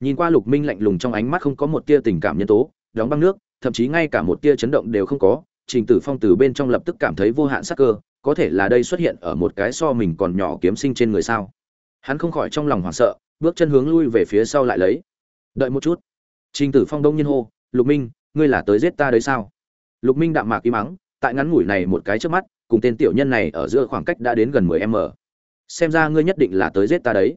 nhìn qua lục minh lạnh lùng trong ánh mắt không có một tia tình cảm nhân tố, đóng băng nước, thậm chí ngay cả một tia chấn động đều không có, trình tử phong từ bên trong lập tức cảm thấy vô hạn sắc cơ, có thể là đây xuất hiện ở một cái so mình còn nhỏ kiếm sinh trên người sao? Hắn không khỏi trong lòng hoảng sợ, bước chân hướng lui về phía sau lại lấy. Đợi một chút. Trình tử phong đông nhiên hô, lục minh ngươi là tới giết ta đấy sao? Lục minh đạm mạc im mắng tại ngắn ngủi này một cái trước mắt cùng tên tiểu nhân này ở giữa khoảng cách đã đến gần mười m xem ra ngươi nhất định là tới giết ta đấy.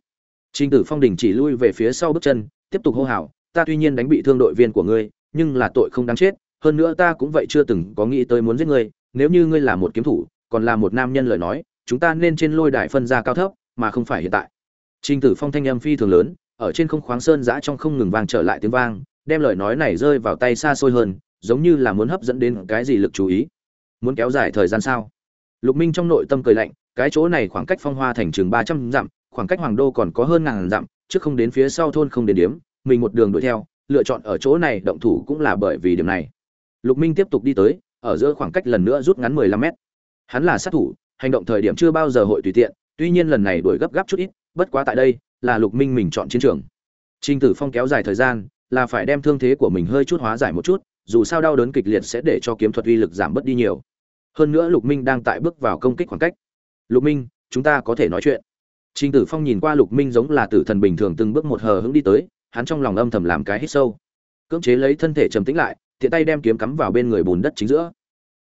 Trình tử phong đình chỉ lui về phía sau bước chân tiếp tục hô hào ta tuy nhiên đánh bị thương đội viên của ngươi nhưng là tội không đáng chết hơn nữa ta cũng vậy chưa từng có nghĩ tới muốn giết ngươi nếu như ngươi là một kiếm thủ còn là một nam nhân lời nói chúng ta nên trên lôi đài phân ra cao thấp mà không phải hiện tại. Trình Tử Phong thanh âm phi thường lớn, ở trên không khoáng sơn giã trong không ngừng vang trở lại tiếng vang, đem lời nói này rơi vào tay xa xôi hơn, giống như là muốn hấp dẫn đến cái gì lực chú ý. Muốn kéo dài thời gian sao? Lục Minh trong nội tâm cười lạnh, cái chỗ này khoảng cách Phong Hoa thành chừng 300 dặm, khoảng cách Hoàng Đô còn có hơn ngàn dặm, trước không đến phía sau thôn không đến điểm, mình một đường đuổi theo, lựa chọn ở chỗ này động thủ cũng là bởi vì điểm này. Lục Minh tiếp tục đi tới, ở giữa khoảng cách lần nữa rút ngắn 15 mét. Hắn là sát thủ, hành động thời điểm chưa bao giờ hội tùy tiện tuy nhiên lần này đuổi gấp gáp chút ít bất quá tại đây là lục minh mình chọn chiến trường Trình Tử Phong kéo dài thời gian, là phải đem thương thế của mình hơi chút hóa giải một chút, dù sao đau đớn kịch liệt sẽ để cho kiếm thuật uy lực giảm bớt đi nhiều. Hơn nữa Lục Minh đang tại bước vào công kích khoảng cách. "Lục Minh, chúng ta có thể nói chuyện." Trình Tử Phong nhìn qua Lục Minh giống là tử thần bình thường từng bước một hờ hững đi tới, hắn trong lòng âm thầm làm cái hít sâu. Cưỡng chế lấy thân thể trầm tĩnh lại, tiện tay đem kiếm cắm vào bên người bùn đất chính giữa.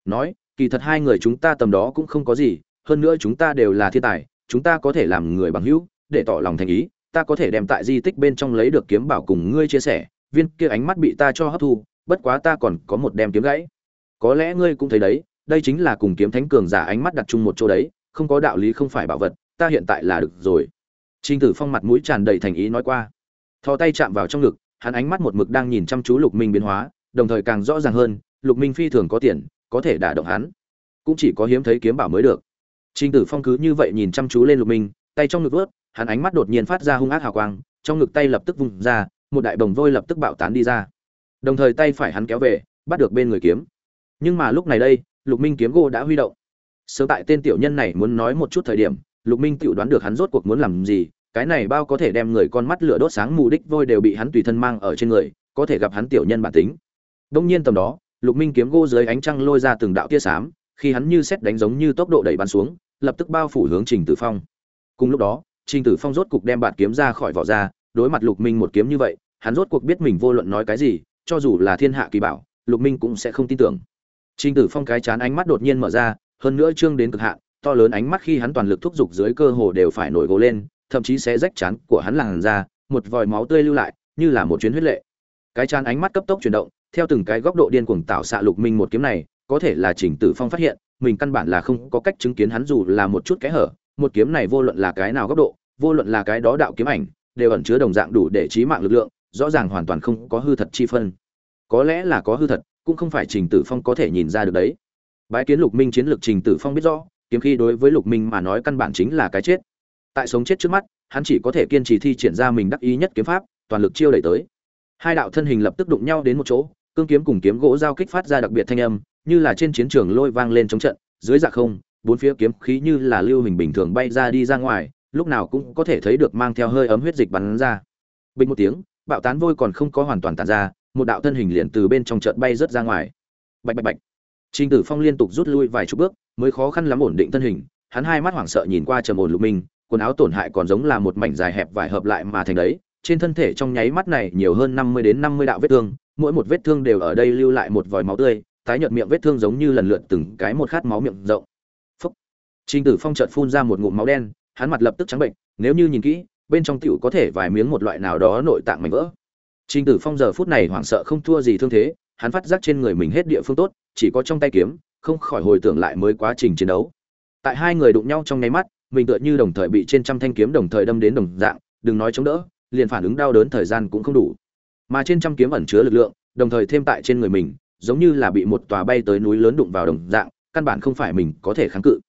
Nói, kỳ thật hai người chúng ta tầm đó cũng không có gì, hơn nữa chúng ta đều là thiên tài, chúng ta có thể làm người bằng hữu, để tỏ lòng thành ý, ta có thể đem tại di tích bên trong lấy được kiếm bảo cùng ngươi chia sẻ viên kia ánh mắt bị ta cho hấp thu bất quá ta còn có một đem kiếm gãy có lẽ ngươi cũng thấy đấy đây chính là cùng kiếm thánh cường giả ánh mắt đặt chung một chỗ đấy không có đạo lý không phải bảo vật ta hiện tại là được rồi Trình Tử Phong mặt mũi tràn đầy thành ý nói qua. Thò tay chạm vào trong ngực, hắn ánh mắt một mực đang nhìn chăm chú Lục Minh biến hóa, đồng thời càng rõ ràng hơn, Lục Minh phi thường có tiền, có thể đả động hắn. Cũng chỉ có hiếm thấy kiếm bảo mới được. Trình Tử Phong cứ như vậy nhìn chăm chú lên Lục Minh, tay trong ngực vớt, hắn ánh mắt đột nhiên phát ra hung ác hào quang, trong ngực tay lập tức vùng ra, một đại bồng vôi lập tức bạo tán đi ra. Đồng thời tay phải hắn kéo về, bắt được bên người kiếm. Nhưng mà lúc này đây, Lục Minh kiếm gỗ đã huy động. Sớm tại tên tiểu nhân này muốn nói một chút thời điểm, Lục Minh tự đoán được hắn rốt cuộc muốn làm gì, cái này bao có thể đem người con mắt lửa đốt sáng mù đích vôi đều bị hắn tùy thân mang ở trên người, có thể gặp hắn tiểu nhân bản tính. Đông nhiên tầm đó, Lục Minh kiếm gỗ dưới ánh trăng lôi ra từng đạo tia sám khi hắn như xét đánh giống như tốc độ đẩy bắn xuống, lập tức bao phủ hướng Trình Tử Phong. Cùng lúc đó, Trình Tử Phong rốt cục đem bạn kiếm ra khỏi vỏ ra, đối mặt Lục Minh một kiếm như vậy, hắn rốt cuộc biết mình vô luận nói cái gì, cho dù là thiên hạ kỳ bảo, Lục Minh cũng sẽ không tin tưởng. Trình Tử Phong cái chán ánh mắt đột nhiên mở ra, hơn nữa trương đến cực hạn, to lớn ánh mắt khi hắn toàn lực thúc giục dưới cơ hồ đều phải nổi gồ lên, thậm chí sẽ rách chán của hắn làn ra, một vòi máu tươi lưu lại, như là một chuyến huyết lệ. Cái chán ánh mắt cấp tốc chuyển động, theo từng cái góc độ điên cuồng tạo xạ Lục Minh một kiếm này, có thể là Trình Tử Phong phát hiện, mình căn bản là không có cách chứng kiến hắn dù là một chút kẽ hở, một kiếm này vô luận là cái nào góc độ, vô luận là cái đó đạo kiếm ảnh, đều ẩn chứa đồng dạng đủ để chí mạng lực lượng, rõ ràng hoàn toàn không có hư thật chi phân. Có lẽ là có hư thật, cũng không phải Trình Tử Phong có thể nhìn ra được đấy. Bái kiến Lục Minh chiến lược Trình Tử Phong biết rõ, kiếm khí đối với Lục Minh mà nói căn bản chính là cái chết. Tại sống chết trước mắt, hắn chỉ có thể kiên trì thi triển ra mình đắc ý nhất kiếm pháp, toàn lực chiêu đẩy tới. Hai đạo thân hình lập tức đụng nhau đến một chỗ, cương kiếm cùng kiếm gỗ giao kích phát ra đặc biệt thanh âm, như là trên chiến trường lôi vang lên chống trận, dưới dạ không, bốn phía kiếm khí như là lưu hình bình thường bay ra đi ra ngoài, lúc nào cũng có thể thấy được mang theo hơi ấm huyết dịch bắn ra. Bình một tiếng, bạo tán vôi còn không có hoàn toàn tàn ra, một đạo thân hình liền từ bên trong trận bay rất ra ngoài. Bạch bạch bạch. Trình Tử Phong liên tục rút lui vài chục bước, mới khó khăn lắm ổn định thân hình, hắn hai mắt hoảng sợ nhìn qua trầm ổn Lục Minh, quần áo tổn hại còn giống là một mảnh dài hẹp vải hợp lại mà thành đấy, trên thân thể trong nháy mắt này nhiều hơn 50 đến 50 đạo vết thương, mỗi một vết thương đều ở đây lưu lại một vòi máu tươi, tái nhợt miệng vết thương giống như lần lượt từng cái một khát máu miệng rộng. Phúc. Trình Tử Phong chợt phun ra một ngụm máu đen, hắn mặt lập tức trắng bệnh, nếu như nhìn kỹ, bên trong tiểu có thể vài miếng một loại nào đó nội tạng mảnh vỡ. Trình Tử Phong giờ phút này hoảng sợ không thua gì thương thế, hắn phát giác trên người mình hết địa phương tốt, chỉ có trong tay kiếm, không khỏi hồi tưởng lại mới quá trình chiến đấu. Tại hai người đụng nhau trong nháy mắt, mình tựa như đồng thời bị trên trăm thanh kiếm đồng thời đâm đến đồng dạng, đừng nói chống đỡ, liền phản ứng đau đớn thời gian cũng không đủ. Mà trên trăm kiếm ẩn chứa lực lượng, đồng thời thêm tại trên người mình, giống như là bị một tòa bay tới núi lớn đụng vào đồng dạng, căn bản không phải mình có thể kháng cự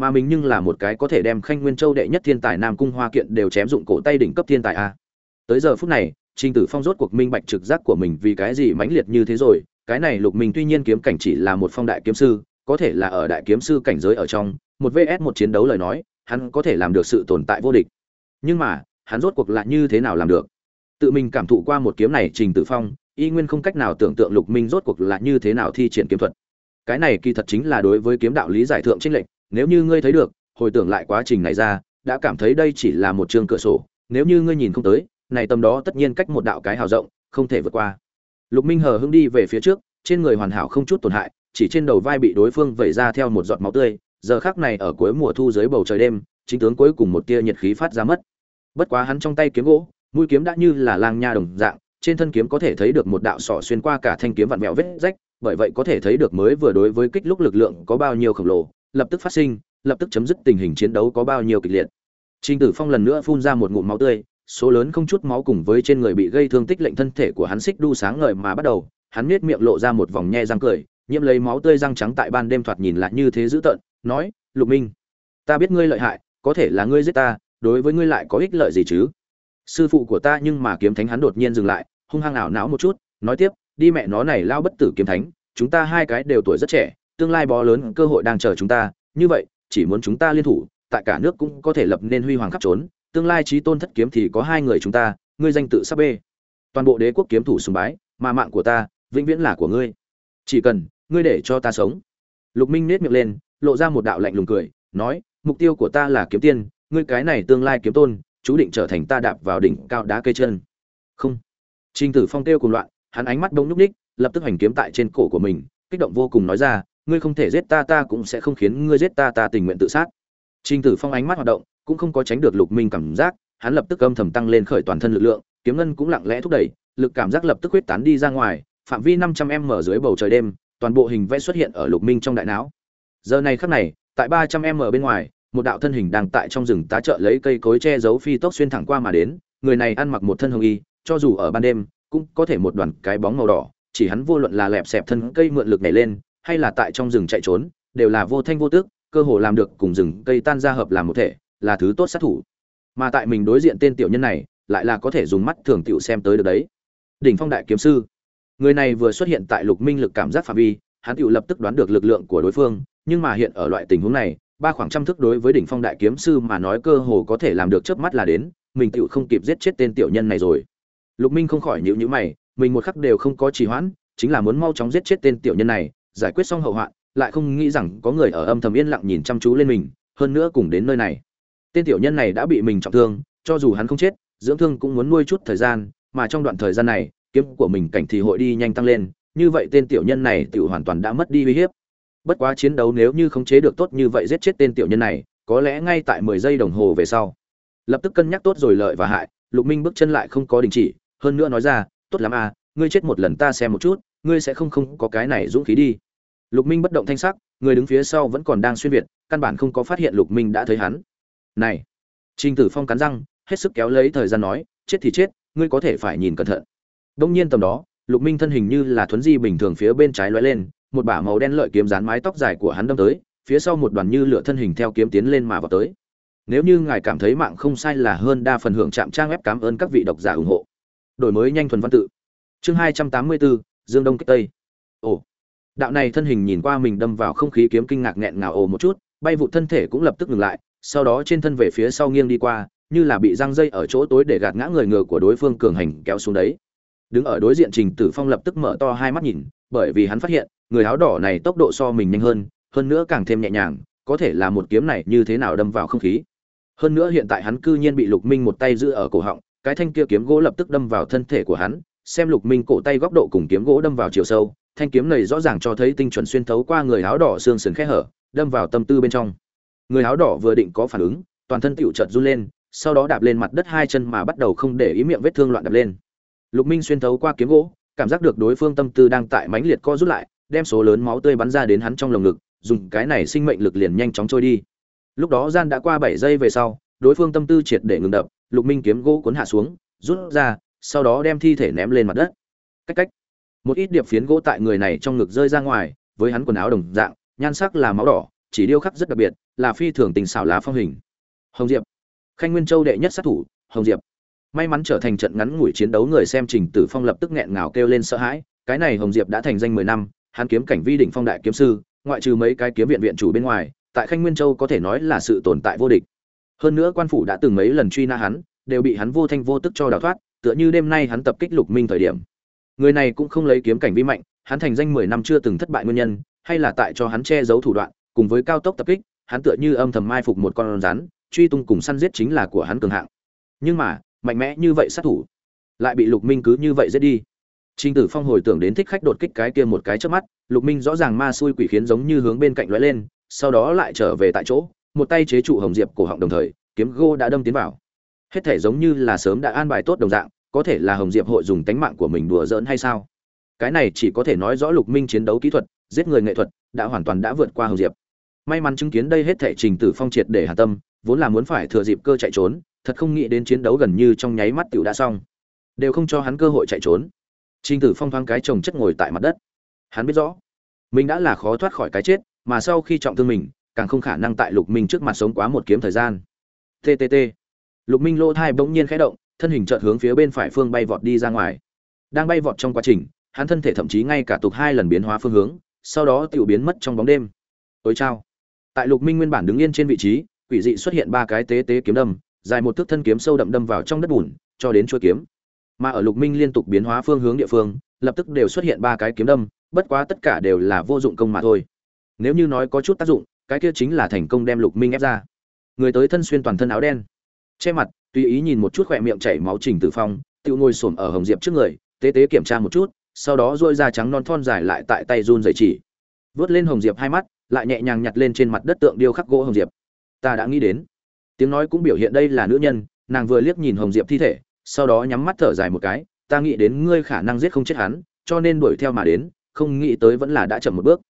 mà mình nhưng là một cái có thể đem khanh nguyên châu đệ nhất thiên tài nam cung hoa kiện đều chém dụng cổ tay đỉnh cấp thiên tài a. Tới giờ phút này, trình tử phong rốt cuộc minh bạch trực giác của mình vì cái gì mãnh liệt như thế rồi, cái này lục minh tuy nhiên kiếm cảnh chỉ là một phong đại kiếm sư, có thể là ở đại kiếm sư cảnh giới ở trong, một vs một chiến đấu lời nói, hắn có thể làm được sự tồn tại vô địch. Nhưng mà, hắn rốt cuộc lại như thế nào làm được? Tự mình cảm thụ qua một kiếm này, trình tử phong, y nguyên không cách nào tưởng tượng lục minh rốt cuộc là như thế nào thi triển kiếm thuật. Cái này kỳ thật chính là đối với kiếm đạo lý giải thượng trinh lệnh nếu như ngươi thấy được, hồi tưởng lại quá trình này ra, đã cảm thấy đây chỉ là một trường cửa sổ. Nếu như ngươi nhìn không tới, này tầm đó tất nhiên cách một đạo cái hào rộng, không thể vượt qua. Lục minh hờ hững đi về phía trước, trên người hoàn hảo không chút tổn hại, chỉ trên đầu vai bị đối phương vẩy ra theo một giọt máu tươi. Giờ khác này ở cuối mùa thu dưới bầu trời đêm, chính tướng cuối cùng một tia nhiệt khí phát ra mất. Bất quá hắn trong tay kiếm gỗ, mũi kiếm đã như là lang nha đồng dạng, trên thân kiếm có thể thấy được một đạo sỏ xuyên qua cả thanh kiếm vặn vẹo vết rách, bởi vậy có thể thấy được mới vừa đối với kích lúc lực lượng có bao nhiêu khổng lồ lập tức phát sinh, lập tức chấm dứt tình hình chiến đấu có bao nhiêu kịch liệt. Trình Tử Phong lần nữa phun ra một ngụm máu tươi, số lớn không chút máu cùng với trên người bị gây thương tích lệnh thân thể của hắn xích đu sáng ngời mà bắt đầu, hắn nhếch miệng lộ ra một vòng nhe răng cười, nhiễm lấy máu tươi răng trắng tại ban đêm thoạt nhìn lại như thế dữ tợn, nói: "Lục Minh, ta biết ngươi lợi hại, có thể là ngươi giết ta, đối với ngươi lại có ích lợi gì chứ?" Sư phụ của ta nhưng mà kiếm thánh hắn đột nhiên dừng lại, hung hăng ảo não một chút, nói tiếp: "Đi mẹ nó này lao bất tử kiếm thánh, chúng ta hai cái đều tuổi rất trẻ, tương lai bó lớn cơ hội đang chờ chúng ta, như vậy, chỉ muốn chúng ta liên thủ, tại cả nước cũng có thể lập nên huy hoàng khắp trốn tương lai trí tôn thất kiếm thì có hai người chúng ta, ngươi danh tự sắp bê. Toàn bộ đế quốc kiếm thủ sùng bái, mà mạng của ta, vĩnh viễn là của ngươi. Chỉ cần, ngươi để cho ta sống. Lục minh nết miệng lên, lộ ra một đạo lạnh lùng cười, nói, mục tiêu của ta là kiếm tiên, ngươi cái này tương lai kiếm tôn, chú định trở thành ta đạp vào đỉnh cao đá cây chân. Không. Trinh tử phong kêu cùng loạn, hắn ánh mắt đông nhúc ních lập tức hành kiếm tại trên cổ của mình, kích động vô cùng nói ra ngươi không thể giết ta ta cũng sẽ không khiến ngươi giết ta ta tình nguyện tự sát. Trình tử phong ánh mắt hoạt động, cũng không có tránh được lục minh cảm giác, hắn lập tức âm thầm tăng lên khởi toàn thân lực lượng, kiếm ngân cũng lặng lẽ thúc đẩy, lực cảm giác lập tức huyết tán đi ra ngoài, phạm vi năm trăm m dưới bầu trời đêm, toàn bộ hình vẽ xuất hiện ở lục minh trong đại não. Giờ này khắc này, tại ba trăm m bên ngoài, một đạo thân hình đang tại trong rừng tá trợ lấy cây cối che giấu phi tốc xuyên thẳng qua mà đến, người này ăn mặc một thân hồng y, cho dù ở ban đêm, cũng có thể một đoàn cái bóng màu đỏ, chỉ hắn vô luận là lẹp xẹp thân cây mượn lực nhảy lên hay là tại trong rừng chạy trốn, đều là vô thanh vô tước cơ hồ làm được cùng rừng cây tan ra hợp làm một thể, là thứ tốt sát thủ. Mà tại mình đối diện tên tiểu nhân này, lại là có thể dùng mắt thường tiểu xem tới được đấy. Đỉnh phong đại kiếm sư. Người này vừa xuất hiện tại lục minh lực cảm giác phạm vi, hắn tiểu lập tức đoán được lực lượng của đối phương, nhưng mà hiện ở loại tình huống này, ba khoảng trăm thước đối với đỉnh phong đại kiếm sư mà nói cơ hồ có thể làm được chớp mắt là đến, mình tiểu không kịp giết chết tên tiểu nhân này rồi. Lục minh không khỏi nhíu nhíu mày, mình một khắc đều không có trì hoãn, chính là muốn mau chóng giết chết tên tiểu nhân này giải quyết xong hậu hoạn, lại không nghĩ rằng có người ở âm thầm yên lặng nhìn chăm chú lên mình, hơn nữa cùng đến nơi này. Tên tiểu nhân này đã bị mình trọng thương, cho dù hắn không chết, dưỡng thương cũng muốn nuôi chút thời gian, mà trong đoạn thời gian này, kiếm của mình cảnh thì hội đi nhanh tăng lên, như vậy tên tiểu nhân này tự hoàn toàn đã mất đi uy hiếp. Bất quá chiến đấu nếu như khống chế được tốt như vậy giết chết tên tiểu nhân này, có lẽ ngay tại mười giây đồng hồ về sau. Lập tức cân nhắc tốt rồi lợi và hại, lục minh bước chân lại không có đình chỉ, hơn nữa nói ra, tốt lắm à ngươi chết một lần ta xem một chút, ngươi sẽ không không có cái này dũng khí đi lục minh bất động thanh sắc, người đứng phía sau vẫn còn đang xuyên việt, căn bản không có phát hiện lục minh đã thấy hắn. Này! Trình tử phong cắn răng, hết sức kéo lấy thời gian nói, chết thì chết, ngươi có thể phải nhìn cẩn thận. Đông nhiên tầm đó, lục minh thân hình như là thuấn di bình thường phía bên trái lóe lên, một bả màu đen lợi kiếm dán mái tóc dài của hắn đâm tới, phía sau một đoàn như lửa thân hình theo kiếm tiến lên mà vào tới. Nếu như ngài cảm thấy mạng không sai là hơn đa phần hưởng chạm trang web cảm ơn các vị độc giả ủng hộ. Đổi mới nhanh thuần văn tự. Chương hai trăm tám mươi bốn dương đông kích tây. Ồ! Đạo này thân hình nhìn qua mình đâm vào không khí kiếm kinh ngạc nghẹn ngào ồ một chút, bay vụ thân thể cũng lập tức ngừng lại, sau đó trên thân về phía sau nghiêng đi qua, như là bị răng dây ở chỗ tối để gạt ngã người ngựa của đối phương cường hành kéo xuống đấy. Đứng ở đối diện trình tử phong lập tức mở to hai mắt nhìn, bởi vì hắn phát hiện, người áo đỏ này tốc độ so mình nhanh hơn hơn nữa càng thêm nhẹ nhàng, có thể là một kiếm này như thế nào đâm vào không khí. Hơn nữa hiện tại hắn cư nhiên bị lục minh một tay giữ ở cổ họng, cái thanh kia kiếm gỗ lập tức đâm vào thân thể của hắn xem lục minh cổ tay góc độ cùng kiếm gỗ đâm vào chiều sâu, thanh kiếm này rõ ràng cho thấy tinh chuẩn xuyên thấu qua người áo đỏ xương sườn khe hở, đâm vào tâm tư bên trong. Người áo đỏ vừa định có phản ứng, toàn thân tựu chợt run lên, sau đó đạp lên mặt đất hai chân mà bắt đầu không để ý miệng vết thương loạn đập lên. Lục minh xuyên thấu qua kiếm gỗ, cảm giác được đối phương tâm tư đang tại mãnh liệt co rút lại, đem số lớn máu tươi bắn ra đến hắn trong lồng ngực, dùng cái này sinh mệnh lực liền nhanh chóng trôi đi. Lúc đó gian đã qua bảy giây về sau, đối phương tâm tư triệt để ngừng đập, lục minh kiếm gỗ cuốn hạ xuống, rút ra sau đó đem thi thể ném lên mặt đất. Cách cách. Một ít điệp phiến gỗ tại người này trong ngực rơi ra ngoài, với hắn quần áo đồng dạng, nhan sắc là máu đỏ, chỉ điêu khắc rất đặc biệt, là phi thường tình xảo lá phong hình. Hồng diệp. Khanh nguyên châu đệ nhất sát thủ, hồng diệp. May mắn trở thành trận ngắn ngủi chiến đấu người xem trình tử phong lập tức nghẹn ngào kêu lên sợ hãi, cái này hồng diệp đã thành danh mười năm, hắn kiếm cảnh vi đỉnh phong đại kiếm sư, ngoại trừ mấy cái kiếm viện viện chủ bên ngoài, tại khanh nguyên châu có thể nói là sự tồn tại vô địch. Hơn nữa quan phủ đã từng mấy lần truy nã hắn, đều bị hắn vô thanh vô tức cho đào thoát tựa như đêm nay hắn tập kích lục minh thời điểm. Người này cũng không lấy kiếm cảnh vi mạnh hắn thành danh mười năm chưa từng thất bại nguyên nhân hay là tại cho hắn che giấu thủ đoạn cùng với cao tốc tập kích hắn tựa như âm thầm mai phục một con rắn truy tung cùng săn giết chính là của hắn cường hạng. Nhưng mà mạnh mẽ như vậy sát thủ lại bị lục minh cứ như vậy giết đi. Trình Tử Phong hồi tưởng đến thích khách đột kích cái kia một cái chớp mắt, Lục Minh rõ ràng ma xui quỷ khiến giống như hướng bên cạnh lóe lên, sau đó lại trở về tại chỗ, một tay chế trụ Hồng Diệp cổ họng đồng thời, kiếm gô đã đâm tiến vào. Hết thể giống như là sớm đã an bài tốt đồng dạng, có thể là Hồng Diệp hội dùng tánh mạng của mình đùa giỡn hay sao? Cái này chỉ có thể nói rõ Lục Minh chiến đấu kỹ thuật, giết người nghệ thuật đã hoàn toàn đã vượt qua Hồng Diệp. May mắn chứng kiến đây hết thể Trình Tử Phong triệt để hạ tâm, vốn là muốn phải thừa dịp cơ chạy trốn, thật không nghĩ đến chiến đấu gần như trong nháy mắt tiểu đã xong. Đều không cho hắn cơ hội chạy trốn Trình Tử Phong thoáng cái chồng chất ngồi tại mặt đất. Hắn biết rõ, mình đã là khó thoát khỏi cái chết, mà sau khi trọng thương mình, càng không khả năng tại Lục Minh trước mặt sống quá một kiếm thời gian. TTT. Lục Minh lỗ thai bỗng nhiên khẽ động, thân hình chợt hướng phía bên phải phương bay vọt đi ra ngoài. Đang bay vọt trong quá trình, hắn thân thể thậm chí ngay cả tục hai lần biến hóa phương hướng, sau đó tiểu biến mất trong bóng đêm. Ôi chao. tại lục minh nguyên bản đứng yên trên vị trí quỷ dị xuất hiện ba cái tế tế kiếm đâm dài một thước thân kiếm sâu đậm đâm vào trong đất bùn cho đến chuôi kiếm mà ở lục minh liên tục biến hóa phương hướng địa phương lập tức đều xuất hiện ba cái kiếm đâm bất quá tất cả đều là vô dụng công mà thôi nếu như nói có chút tác dụng cái kia chính là thành công đem lục minh ép ra người tới thân xuyên toàn thân áo đen che mặt, tùy ý nhìn một chút khỏe miệng chảy máu trình tử phong tự ngồi xổm ở hồng diệp trước người, tế tế kiểm tra một chút, sau đó dôi da trắng non thon dài lại tại tay run dày chỉ. Vớt lên hồng diệp hai mắt, lại nhẹ nhàng nhặt lên trên mặt đất tượng điêu khắc gỗ hồng diệp. Ta đã nghĩ đến. Tiếng nói cũng biểu hiện đây là nữ nhân, nàng vừa liếc nhìn hồng diệp thi thể, sau đó nhắm mắt thở dài một cái, ta nghĩ đến ngươi khả năng giết không chết hắn, cho nên đuổi theo mà đến, không nghĩ tới vẫn là đã chậm một bước.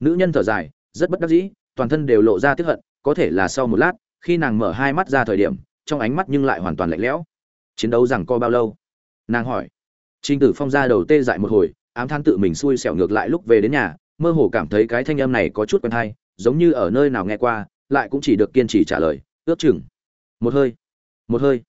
Nữ nhân thở dài, rất bất đắc dĩ, toàn thân đều lộ ra tiếp hận, có thể là sau một lát, khi nàng mở hai mắt ra thời điểm trong ánh mắt nhưng lại hoàn toàn lạnh lẽo. Chiến đấu rằng co bao lâu? Nàng hỏi. Trinh tử phong ra đầu tê dại một hồi, ám than tự mình xui xẻo ngược lại lúc về đến nhà, mơ hồ cảm thấy cái thanh âm này có chút quen hay, giống như ở nơi nào nghe qua, lại cũng chỉ được kiên trì trả lời, ước chừng. Một hơi. Một hơi.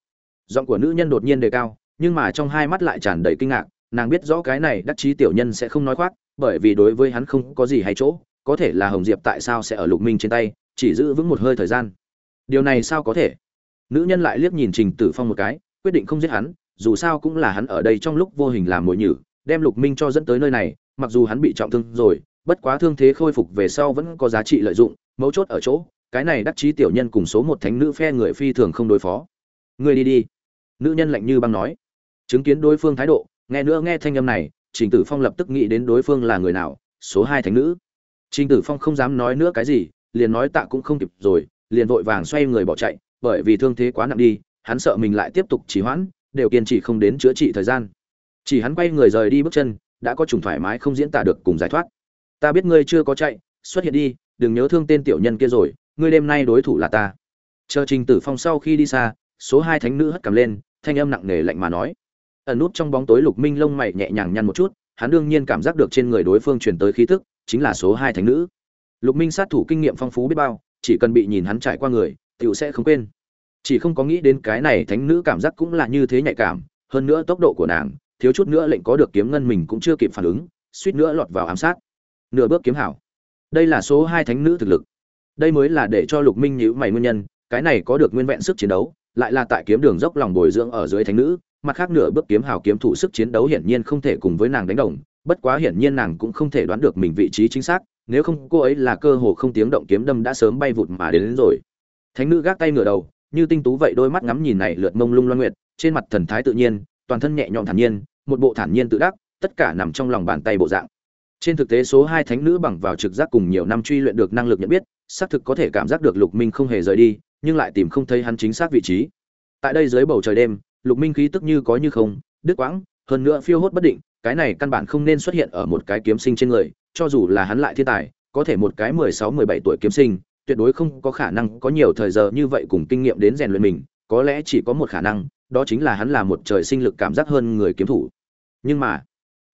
Giọng của nữ nhân đột nhiên đề cao, nhưng mà trong hai mắt lại tràn đầy kinh ngạc, nàng biết rõ cái này đắc chí tiểu nhân sẽ không nói khoác, bởi vì đối với hắn không có gì hay chỗ, có thể là hồng diệp tại sao sẽ ở lục minh trên tay, chỉ giữ vững một hơi thời gian. Điều này sao có thể? Nữ nhân lại liếc nhìn trình tử phong một cái, quyết định không giết hắn, dù sao cũng là hắn ở đây trong lúc vô hình làm mồi nhử, đem lục minh cho dẫn tới nơi này, mặc dù hắn bị trọng thương rồi, bất quá thương thế khôi phục về sau vẫn có giá trị lợi dụng, mấu chốt ở chỗ, cái này đắc chí tiểu nhân cùng số một thánh nữ phe người phi thường không đối phó. Người đi đi. Nữ nhân lạnh như băng nói. Chứng kiến đối phương thái độ, nghe nữa nghe thanh âm này, trình tử phong lập tức nghĩ đến đối phương là người nào, số hai thánh nữ. Trình tử phong không dám nói nữa cái gì, liền nói tạ cũng không kịp rồi, liền vội vàng xoay người bỏ chạy bởi vì thương thế quá nặng đi, hắn sợ mình lại tiếp tục trì hoãn, đều kiên trì không đến chữa trị thời gian. Chỉ hắn quay người rời đi bước chân, đã có trùng thoải mái không diễn tả được cùng giải thoát. Ta biết ngươi chưa có chạy, xuất hiện đi, đừng nhớ thương tên tiểu nhân kia rồi, ngươi đêm nay đối thủ là ta. Chờ trình tử phong sau khi đi xa, số hai thánh nữ hất cầm lên, thanh âm nặng nề lạnh mà nói. Ẩn nút trong bóng tối lục minh lông mày nhẹ nhàng nhăn một chút, hắn đương nhiên cảm giác được trên người đối phương truyền tới khí tức, chính là số hai thánh nữ. Lục minh sát thủ kinh nghiệm phong phú biết bao, chỉ cần bị nhìn hắn trải qua người tiểu sẽ không quên. Chỉ không có nghĩ đến cái này thánh nữ cảm giác cũng là như thế nhạy cảm hơn nữa tốc độ của nàng thiếu chút nữa lệnh có được kiếm ngân mình cũng chưa kịp phản ứng suýt nữa lọt vào ám sát. Nửa bước kiếm hảo. Đây là số hai thánh nữ thực lực. Đây mới là để cho lục minh nhíu mày nguyên nhân cái này có được nguyên vẹn sức chiến đấu lại là tại kiếm đường dốc lòng bồi dưỡng ở dưới thánh nữ mặt khác nửa bước kiếm hào kiếm thủ sức chiến đấu hiển nhiên không thể cùng với nàng đánh đồng bất quá hiển nhiên nàng cũng không thể đoán được mình vị trí chính xác nếu không cô ấy là cơ hồ không tiếng động kiếm đâm đã sớm bay vụt mà đến, đến rồi thánh nữ gác tay ngửa đầu, như tinh tú vậy đôi mắt ngắm nhìn này lượt mông lung loan nguyệt, trên mặt thần thái tự nhiên, toàn thân nhẹ nhõm thản nhiên, một bộ thản nhiên tự đắc, tất cả nằm trong lòng bàn tay bộ dạng. Trên thực tế số hai thánh nữ bằng vào trực giác cùng nhiều năm truy luyện được năng lực nhận biết, xác thực có thể cảm giác được lục minh không hề rời đi, nhưng lại tìm không thấy hắn chính xác vị trí. Tại đây dưới bầu trời đêm, lục minh khí tức như có như không, đứt quãng, hơn nữa phiêu hốt bất định, cái này căn bản không nên xuất hiện ở một cái kiếm sinh trên người, cho dù là hắn lại thiên tài, có thể một cái mười sáu mười bảy tuổi kiếm sinh tuyệt đối không có khả năng có nhiều thời giờ như vậy cùng kinh nghiệm đến rèn luyện mình, có lẽ chỉ có một khả năng, đó chính là hắn là một trời sinh lực cảm giác hơn người kiếm thủ. Nhưng mà,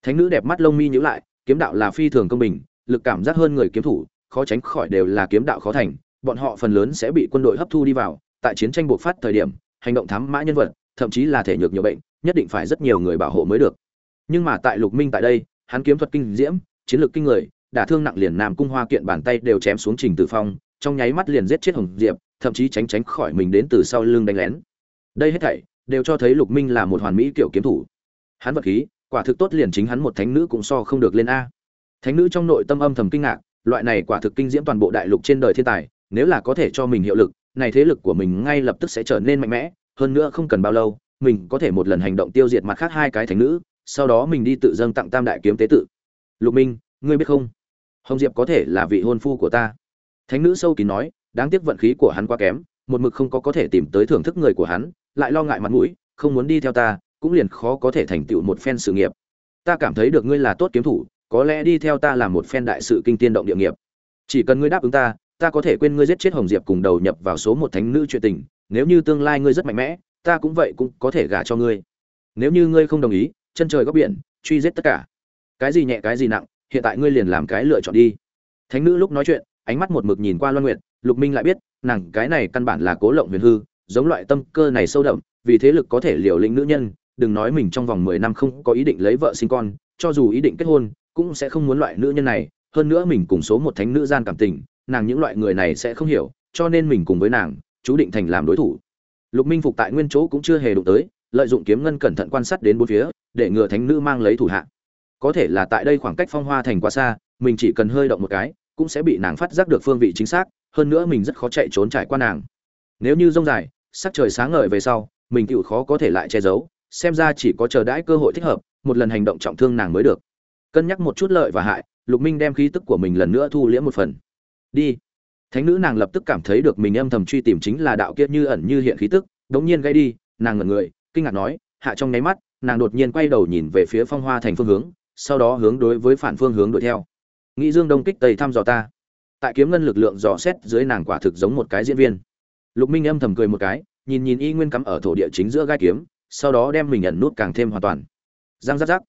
thánh nữ đẹp mắt lông mi nhíu lại, kiếm đạo là phi thường công bình, lực cảm giác hơn người kiếm thủ, khó tránh khỏi đều là kiếm đạo khó thành, bọn họ phần lớn sẽ bị quân đội hấp thu đi vào, tại chiến tranh buộc phát thời điểm, hành động thám mã nhân vật, thậm chí là thể nhược nhiều bệnh, nhất định phải rất nhiều người bảo hộ mới được. Nhưng mà tại lục minh tại đây, hắn kiếm thuật kinh diễm, chiến lược kinh người, đả thương nặng liền nam cung hoa kiện bàn tay đều chém xuống trình tử phong trong nháy mắt liền giết chết hồng diệp, thậm chí tránh tránh khỏi mình đến từ sau lưng đánh lén. Đây hết thảy đều cho thấy lục minh là một hoàn mỹ kiểu kiếm thủ. Hắn vật khí, quả thực tốt liền chính hắn một thánh nữ cũng so không được lên a. Thánh nữ trong nội tâm âm thầm kinh ngạc, loại này quả thực kinh diễm toàn bộ đại lục trên đời thiên tài, nếu là có thể cho mình hiệu lực, này thế lực của mình ngay lập tức sẽ trở nên mạnh mẽ, hơn nữa không cần bao lâu, mình có thể một lần hành động tiêu diệt mặt khác hai cái thánh nữ, sau đó mình đi tự dâng tặng tam đại kiếm tế tự. Lục minh, ngươi biết không? Hồng diệp có thể là vị hôn phu của ta thánh nữ sâu kín nói, đáng tiếc vận khí của hắn quá kém, một mực không có có thể tìm tới thưởng thức người của hắn, lại lo ngại mặt mũi, không muốn đi theo ta, cũng liền khó có thể thành tựu một phen sự nghiệp. Ta cảm thấy được ngươi là tốt kiếm thủ, có lẽ đi theo ta làm một phen đại sự kinh tiên động địa nghiệp. Chỉ cần ngươi đáp ứng ta ta có thể quên ngươi giết chết hồng diệp cùng đầu nhập vào số một thánh nữ chuyện tình, nếu như tương lai ngươi rất mạnh mẽ, ta cũng vậy cũng có thể gả cho ngươi. Nếu như ngươi không đồng ý, chân trời góc biển, truy giết tất cả. Cái gì nhẹ cái gì nặng, hiện tại ngươi liền làm cái lựa chọn đi. Thánh nữ lúc nói chuyện ánh mắt một mực nhìn qua loan nguyệt, lục minh lại biết, nàng cái này căn bản là cố lộng huyền hư, giống loại tâm cơ này sâu đậm, vì thế lực có thể liều lĩnh nữ nhân, đừng nói mình trong vòng mười năm không có ý định lấy vợ sinh con, cho dù ý định kết hôn, cũng sẽ không muốn loại nữ nhân này, hơn nữa mình cùng số một thánh nữ gian cảm tình, nàng những loại người này sẽ không hiểu, cho nên mình cùng với nàng, chú định thành làm đối thủ. Lục minh phục tại nguyên chỗ cũng chưa hề đụng tới, lợi dụng kiếm ngân cẩn thận quan sát đến bốn phía, để ngừa thánh nữ mang lấy thủ hạ. Có thể là tại đây khoảng cách phong hoa thành quá xa, mình chỉ cần hơi động một cái cũng sẽ bị nàng phát giác được phương vị chính xác, hơn nữa mình rất khó chạy trốn trải qua nàng. Nếu như rông dài, sắc trời sáng ngời về sau, mình tựu khó có thể lại che giấu, xem ra chỉ có chờ đãi cơ hội thích hợp, một lần hành động trọng thương nàng mới được. Cân nhắc một chút lợi và hại, lục minh đem khí tức của mình lần nữa thu liễm một phần. Đi. Thánh nữ nàng lập tức cảm thấy được mình âm thầm truy tìm chính là đạo kiệt như ẩn như hiện khí tức, đống nhiên gây đi, nàng ngẩn người, kinh ngạc nói, hạ trong nháy mắt, nàng đột nhiên quay đầu nhìn về phía phong hoa thành phương hướng, sau đó hướng đối với phản phương hướng đuổi theo nghĩ dương đông kích tây thăm dò ta. Tại kiếm ngân lực lượng dò xét dưới nàng quả thực giống một cái diễn viên. Lục minh âm thầm cười một cái, nhìn nhìn y nguyên cắm ở thổ địa chính giữa gai kiếm, sau đó đem mình nhận nút càng thêm hoàn toàn. Giang giáp giáp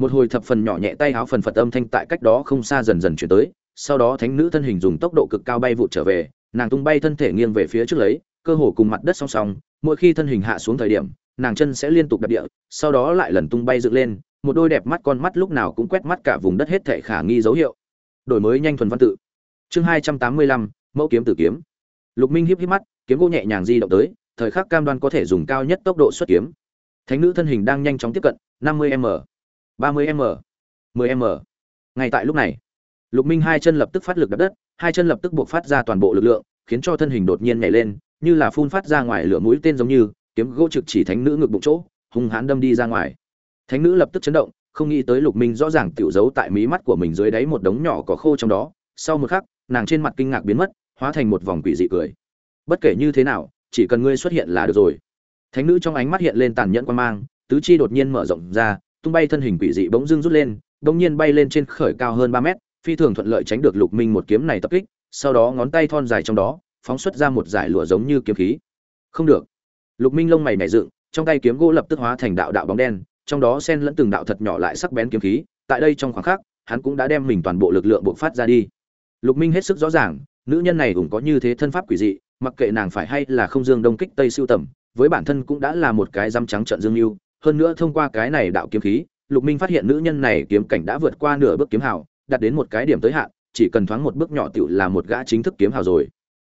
một hồi thập phần nhỏ nhẹ tay háo phần phật âm thanh tại cách đó không xa dần dần chuyển tới, sau đó thánh nữ thân hình dùng tốc độ cực cao bay vụt trở về, nàng tung bay thân thể nghiêng về phía trước lấy, cơ hồ cùng mặt đất song song, mỗi khi thân hình hạ xuống thời điểm, nàng chân sẽ liên tục đập địa, sau đó lại lần tung bay dựng lên, một đôi đẹp mắt con mắt lúc nào cũng quét mắt cả vùng đất hết thể khả nghi dấu hiệu đổi mới nhanh thuần văn tự. Chương hai trăm tám mươi lăm, mẫu kiếm tử kiếm. Lục minh híp híp mắt, kiếm gỗ nhẹ nhàng di động tới, thời khắc cam đoan có thể dùng cao nhất tốc độ xuất kiếm. Thánh nữ thân hình đang nhanh chóng tiếp cận, năm mươi m, ba mươi m, mười m. Ngay tại lúc này, lục minh hai chân lập tức phát lực đập đất, hai chân lập tức buộc phát ra toàn bộ lực lượng, khiến cho thân hình đột nhiên nhảy lên, như là phun phát ra ngoài lửa mũi tên giống như, kiếm gỗ trực chỉ thánh nữ ngực bụng chỗ, hung hãn đâm đi ra ngoài. Thánh nữ lập tức chấn động không nghĩ tới lục minh rõ ràng tiểu giấu tại mí mắt của mình dưới đáy một đống nhỏ có khô trong đó. Sau một khắc, nàng trên mặt kinh ngạc biến mất, hóa thành một vòng quỷ dị cười. Bất kể như thế nào, chỉ cần ngươi xuất hiện là được rồi. Thánh nữ trong ánh mắt hiện lên tàn nhẫn quan mang, tứ chi đột nhiên mở rộng ra, tung bay thân hình quỷ dị bỗng dưng rút lên bỗng nhiên bay lên trên khởi cao hơn ba mét, phi thường thuận lợi tránh được lục minh một kiếm này tập kích, sau đó ngón tay thon dài trong đó, phóng xuất ra một giải lụa giống như kiếm khí. Không được. Lục minh lông mày nảy dựng, trong tay kiếm gỗ lập tức hóa thành đạo đạo bóng đen trong đó xen lẫn từng đạo thật nhỏ lại sắc bén kiếm khí, tại đây trong khoảng khắc, hắn cũng đã đem mình toàn bộ lực lượng buộc phát ra đi. Lục minh hết sức rõ ràng, nữ nhân này cũng có như thế thân pháp quỷ dị, mặc kệ nàng phải hay là không dương đông kích tây siêu tầm, với bản thân cũng đã là một cái răm trắng trận dương lưu. Hơn nữa thông qua cái này đạo kiếm khí, lục minh phát hiện nữ nhân này kiếm cảnh đã vượt qua nửa bước kiếm hào, đạt đến một cái điểm tới hạn, chỉ cần thoáng một bước nhỏ tiểu là một gã chính thức kiếm hào rồi.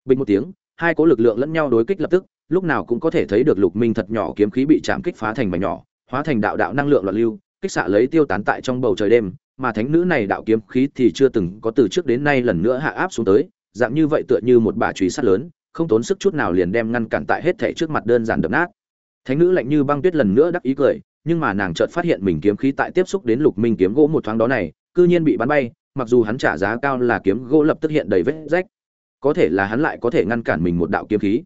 Bình một tiếng, hai cố lực lượng lẫn nhau đối kích lập tức, lúc nào cũng có thể thấy được lục minh thật nhỏ kiếm khí bị chạm kích phá thành mảnh nhỏ hóa thành đạo đạo năng lượng loạn lưu, kích xạ lấy tiêu tán tại trong bầu trời đêm, mà thánh nữ này đạo kiếm khí thì chưa từng có từ trước đến nay lần nữa hạ áp xuống tới, dạng như vậy tựa như một bà trùy sắt lớn, không tốn sức chút nào liền đem ngăn cản tại hết thể trước mặt đơn giản đập nát. Thánh nữ lạnh như băng tuyết lần nữa đắc ý cười, nhưng mà nàng chợt phát hiện mình kiếm khí tại tiếp xúc đến lục minh kiếm gỗ một thoáng đó này, cư nhiên bị bắn bay, mặc dù hắn trả giá cao là kiếm gỗ lập tức hiện đầy vết rách, có thể là hắn lại có thể ngăn cản mình một đạo kiếm khí.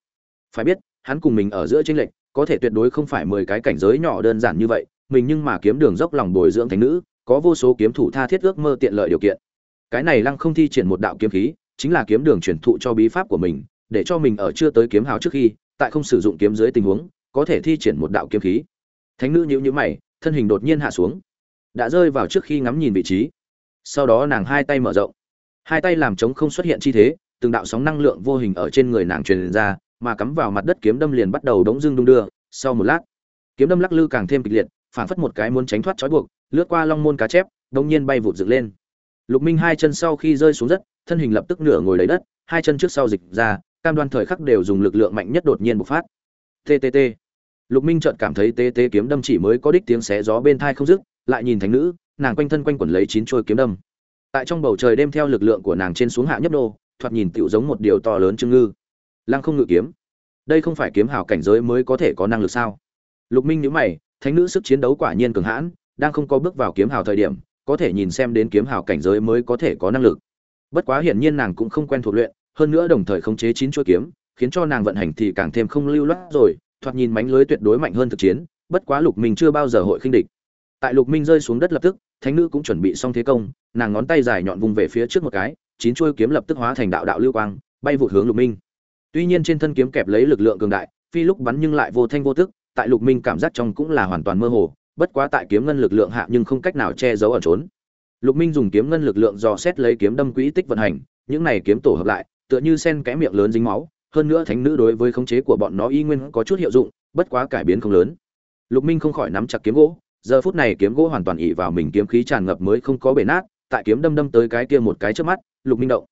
Phải biết, hắn cùng mình ở giữa tranh lệch có thể tuyệt đối không phải mười cái cảnh giới nhỏ đơn giản như vậy, mình nhưng mà kiếm đường dốc lòng bồi dưỡng thánh nữ, có vô số kiếm thủ tha thiết ước mơ tiện lợi điều kiện. Cái này lăng không thi triển một đạo kiếm khí, chính là kiếm đường truyền thụ cho bí pháp của mình, để cho mình ở chưa tới kiếm hào trước khi, tại không sử dụng kiếm dưới tình huống, có thể thi triển một đạo kiếm khí. Thánh nữ nhíu nhíu mày, thân hình đột nhiên hạ xuống. Đã rơi vào trước khi ngắm nhìn vị trí. Sau đó nàng hai tay mở rộng. Hai tay làm trống không xuất hiện chi thế, từng đạo sóng năng lượng vô hình ở trên người nàng truyền ra mà cắm vào mặt đất kiếm đâm liền bắt đầu đống dưng đung đưa. Sau một lát, kiếm đâm lắc lư càng thêm kịch liệt phản phất một cái muốn tránh thoát trói buộc, lướt qua long môn cá chép đông nhiên bay vụt dựng lên. Lục minh hai chân sau khi rơi xuống đất, thân hình lập tức nửa ngồi lấy đất, hai chân trước sau dịch ra, cam đoan thời khắc đều dùng lực lượng mạnh nhất đột nhiên bộc phát. Ttt lục minh chợt cảm thấy tê tê kiếm đâm chỉ mới có đích tiếng xé gió bên thai không dứt, lại nhìn thánh nữ, nàng quanh thân quanh quẩn lấy chín trôi kiếm đâm. Tại trong bầu trời đêm theo lực lượng của nàng trên xuống hạ nhấp đô, thoạt nhìn tựu giống một điều to lớn chưng ngư lăng không ngự kiếm. Đây không phải kiếm hào cảnh giới mới có thể có năng lực sao? Lục minh nhíu mày, thánh nữ sức chiến đấu quả nhiên cường hãn, đang không có bước vào kiếm hào thời điểm, có thể nhìn xem đến kiếm hào cảnh giới mới có thể có năng lực. Bất quá hiển nhiên nàng cũng không quen thuộc luyện, hơn nữa đồng thời khống chế chín chuôi kiếm, khiến cho nàng vận hành thì càng thêm không lưu loát rồi, thoạt nhìn mánh lưới tuyệt đối mạnh hơn thực chiến, bất quá lục minh chưa bao giờ hội khinh địch. Tại lục minh rơi xuống đất lập tức, thánh nữ cũng chuẩn bị xong thế công, nàng ngón tay dài nhọn vùng về phía trước một cái, chín chuôi kiếm lập tức hóa thành đạo đạo lưu quang, bay vụt hướng lục minh tuy nhiên trên thân kiếm kẹp lấy lực lượng cường đại, phi lúc bắn nhưng lại vô thanh vô tức, tại lục minh cảm giác trong cũng là hoàn toàn mơ hồ, bất quá tại kiếm ngân lực lượng hạ nhưng không cách nào che giấu ở trốn. Lục minh dùng kiếm ngân lực lượng dò xét lấy kiếm đâm quỹ tích vận hành, những này kiếm tổ hợp lại, tựa như sen kẽ miệng lớn dính máu, hơn nữa thánh nữ đối với khống chế của bọn nó y nguyên có chút hiệu dụng, bất quá cải biến không lớn. Lục minh không khỏi nắm chặt kiếm gỗ, giờ phút này kiếm gỗ hoàn toàn ỉ vào mình kiếm khí tràn ngập mới không có bể nát, tại kiếm đâm đâm tới cái kia một cái trước mắt, lục minh động.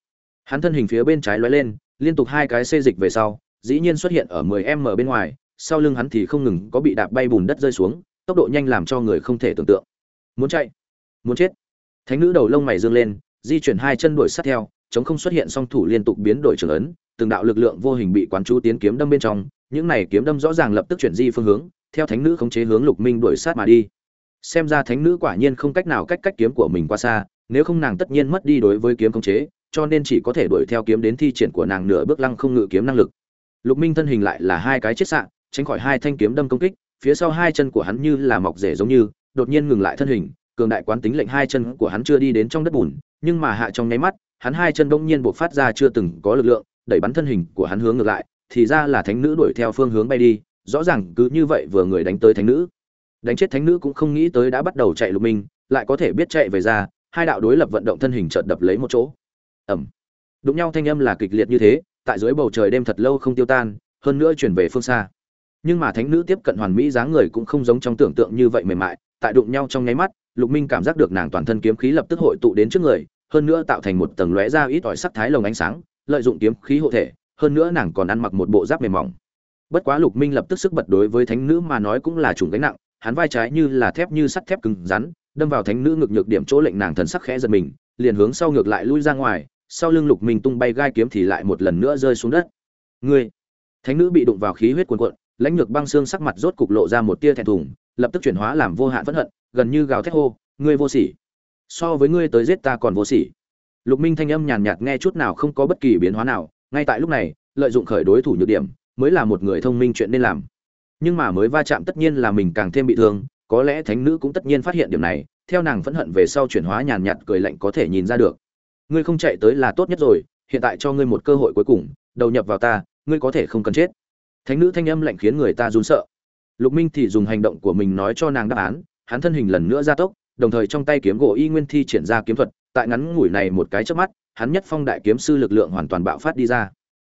Hắn thân hình phía bên trái lóe lên liên tục hai cái xê dịch về sau, dĩ nhiên xuất hiện ở 10 m bên ngoài, sau lưng hắn thì không ngừng có bị đạp bay bùn đất rơi xuống, tốc độ nhanh làm cho người không thể tưởng tượng. Muốn chạy? Muốn chết? Thánh nữ đầu lông mày dương lên, di chuyển hai chân đuổi sát theo, chống không xuất hiện song thủ liên tục biến đổi trường ấn, từng đạo lực lượng vô hình bị quán chú tiến kiếm đâm bên trong, những này kiếm đâm rõ ràng lập tức chuyển di phương hướng, theo thánh nữ khống chế hướng lục minh đuổi sát mà đi. Xem ra thánh nữ quả nhiên không cách nào cách cách kiếm của mình qua xa, nếu không nàng tất nhiên mất đi đối với kiếm khống chế cho nên chỉ có thể đuổi theo kiếm đến thi triển của nàng nửa bước lăng không ngự kiếm năng lực. Lục minh thân hình lại là hai cái chết sạn tránh khỏi hai thanh kiếm đâm công kích, phía sau hai chân của hắn như là mọc rể giống như, đột nhiên ngừng lại thân hình, cường đại quán tính lệnh hai chân của hắn chưa đi đến trong đất bùn, nhưng mà hạ trong nháy mắt, hắn hai chân bỗng nhiên buộc phát ra chưa từng có lực lượng, đẩy bắn thân hình của hắn hướng ngược lại, thì ra là thánh nữ đuổi theo phương hướng bay đi, rõ ràng cứ như vậy vừa người đánh tới thánh nữ. Đánh chết thánh nữ cũng không nghĩ tới đã bắt đầu chạy lục minh, lại có thể biết chạy về ra, hai đạo đối lập vận động thân hình chợt đập lấy một chỗ ẩm. Đụng nhau thanh âm là kịch liệt như thế, tại dưới bầu trời đêm thật lâu không tiêu tan, hơn nữa chuyển về phương xa. Nhưng mà thánh nữ tiếp cận hoàn mỹ dáng người cũng không giống trong tưởng tượng như vậy mềm mại, tại đụng nhau trong nháy mắt, lục minh cảm giác được nàng toàn thân kiếm khí lập tức hội tụ đến trước người, hơn nữa tạo thành một tầng lóe ra ít ỏi sắc thái lồng ánh sáng, lợi dụng kiếm khí hộ thể, hơn nữa nàng còn ăn mặc một bộ giáp mềm mỏng. Bất quá lục minh lập tức sức bật đối với thánh nữ mà nói cũng là chủng gánh nặng, hắn vai trái như là thép như sắt thép cứng rắn, đâm vào thánh nữ ngực nhược điểm chỗ lệnh nàng thần sắc khẽ giật mình, liền hướng sau ngược lại lui ra ngoài sau lưng lục minh tung bay gai kiếm thì lại một lần nữa rơi xuống đất. Ngươi! Thánh nữ bị đụng vào khí huyết cuồn cuộn, lãnh lược băng xương sắc mặt rốt cục lộ ra một tia thẹn thùng, lập tức chuyển hóa làm vô hạn phẫn hận, gần như gào thét hô, ngươi vô sỉ! So với ngươi tới giết ta còn vô sỉ! Lục minh thanh âm nhàn nhạt nghe chút nào không có bất kỳ biến hóa nào, ngay tại lúc này, lợi dụng khởi đối thủ nhược điểm, mới là một người thông minh chuyện nên làm. Nhưng mà mới va chạm tất nhiên là mình càng thêm bị thương, có lẽ thánh nữ cũng tất nhiên phát hiện điểm này, theo nàng phẫn hận về sau chuyển hóa nhàn nhạt cười lạnh có thể nhìn ra được ngươi không chạy tới là tốt nhất rồi, hiện tại cho ngươi một cơ hội cuối cùng, đầu nhập vào ta, ngươi có thể không cần chết. Thánh nữ thanh âm lạnh khiến người ta run sợ. Lục minh thì dùng hành động của mình nói cho nàng đáp án, hắn thân hình lần nữa gia tốc, đồng thời trong tay kiếm gỗ y nguyên thi triển ra kiếm thuật, tại ngắn ngủi này một cái chớp mắt, hắn nhất phong đại kiếm sư lực lượng hoàn toàn bạo phát đi ra.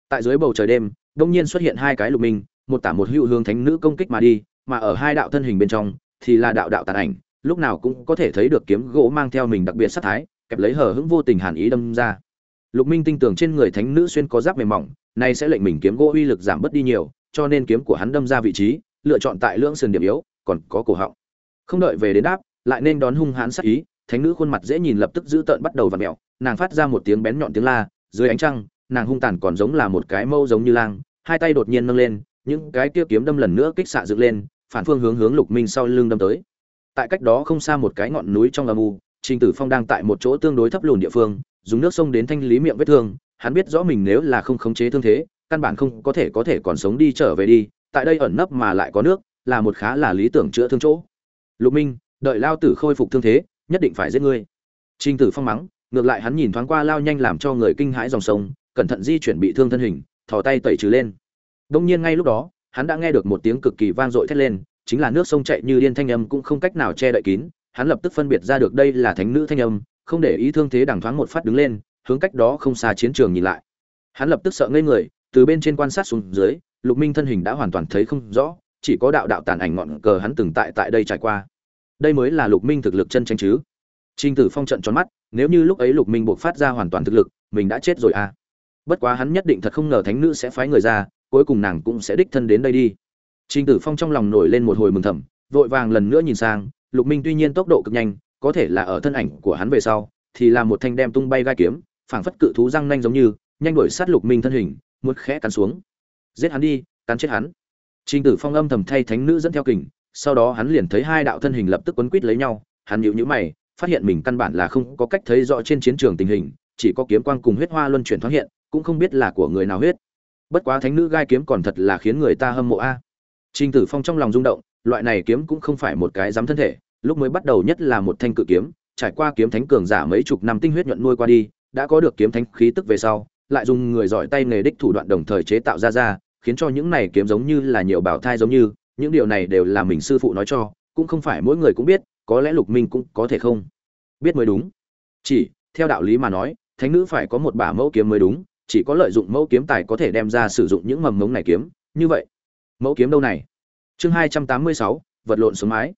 Tại dưới bầu trời đêm, đông nhiên xuất hiện hai cái lục minh, một tả một hữu hướng thánh nữ công kích mà đi, mà ở hai đạo thân hình bên trong, thì là đạo đạo tàn ảnh, lúc nào cũng có thể thấy được kiếm gỗ mang theo mình đặc biệt sát thái kẹp lấy hờ hững vô tình hàn ý đâm ra. Lục minh tin tưởng trên người thánh nữ xuyên có giáp mềm mỏng, nay sẽ lệnh mình kiếm gỗ uy lực giảm bớt đi nhiều, cho nên kiếm của hắn đâm ra vị trí, lựa chọn tại lưỡng sườn điểm yếu, còn có cổ họng. Không đợi về đến đáp, lại nên đón hung hãn sát ý, thánh nữ khuôn mặt dễ nhìn lập tức giữ tợn bắt đầu và mẹo, nàng phát ra một tiếng bén nhọn tiếng la, dưới ánh trăng, nàng hung tàn còn giống là một cái mâu giống như lang, hai tay đột nhiên nâng lên, những cái kia kiếm đâm lần nữa kích xạ dựng lên, phản phương hướng hướng lục minh sau lưng đâm tới. Tại cách đó không xa một cái ngọn núi trong âm u trình tử phong đang tại một chỗ tương đối thấp lùn địa phương, dùng nước sông đến thanh lý miệng vết thương, hắn biết rõ mình nếu là không khống chế thương thế, căn bản không có thể có thể còn sống đi trở về đi, tại đây ẩn nấp mà lại có nước, là một khá là lý tưởng chữa thương chỗ. Lục minh, đợi lao tử khôi phục thương thế, nhất định phải giết ngươi. Trình tử phong mắng, ngược lại hắn nhìn thoáng qua lao nhanh làm cho người kinh hãi dòng sông, cẩn thận di chuyển bị thương thân hình, thò tay tẩy trừ lên. Đông nhiên ngay lúc đó, hắn đã nghe được một tiếng cực kỳ vang dội thét lên, chính là nước sông chạy như điên thanh âm cũng không cách nào che đậy kín hắn lập tức phân biệt ra được đây là thánh nữ thanh âm không để ý thương thế đằng thoáng một phát đứng lên hướng cách đó không xa chiến trường nhìn lại hắn lập tức sợ ngây người từ bên trên quan sát xuống dưới lục minh thân hình đã hoàn toàn thấy không rõ chỉ có đạo đạo tàn ảnh ngọn cờ hắn từng tại tại đây trải qua đây mới là lục minh thực lực chân tranh chứ Trình Tử Phong trận tròn mắt, nếu như lúc ấy Lục Minh buộc phát ra hoàn toàn thực lực, mình đã chết rồi à. Bất quá hắn nhất định thật không ngờ thánh nữ sẽ phái người ra, cuối cùng nàng cũng sẽ đích thân đến đây đi. Trình Tử Phong trong lòng nổi lên một hồi mừng thầm, vội vàng lần nữa nhìn sang, Lục Minh tuy nhiên tốc độ cực nhanh, có thể là ở thân ảnh của hắn về sau, thì là một thanh đem tung bay gai kiếm, phảng phất cự thú răng nanh giống như, nhanh đuổi sát Lục Minh thân hình, một khẽ cắn xuống. Giết hắn đi, cắn chết hắn. Trình Tử Phong âm thầm thay thánh nữ dẫn theo kình, sau đó hắn liền thấy hai đạo thân hình lập tức quấn quít lấy nhau, hắn nhíu nhíu mày, phát hiện mình căn bản là không có cách thấy rõ trên chiến trường tình hình, chỉ có kiếm quang cùng huyết hoa luân chuyển thoáng hiện, cũng không biết là của người nào huyết. Bất quá thánh nữ gai kiếm còn thật là khiến người ta hâm mộ a. Trình Tử Phong trong lòng rung động, loại này kiếm cũng không phải một cái dám thân thể, lúc mới bắt đầu nhất là một thanh cự kiếm, trải qua kiếm thánh cường giả mấy chục năm tinh huyết nhuận nuôi qua đi, đã có được kiếm thánh khí tức về sau, lại dùng người giỏi tay nghề đích thủ đoạn đồng thời chế tạo ra ra, khiến cho những này kiếm giống như là nhiều bảo thai giống như, những điều này đều là mình sư phụ nói cho, cũng không phải mỗi người cũng biết, có lẽ Lục Minh cũng có thể không biết mới đúng. Chỉ, theo đạo lý mà nói, thánh nữ phải có một bả mẫu kiếm mới đúng, chỉ có lợi dụng mẫu kiếm tài có thể đem ra sử dụng những mầm ngống này kiếm, như vậy. Mẫu kiếm đâu này? Chương hai trăm tám mươi sáu vật lộn xuống mái.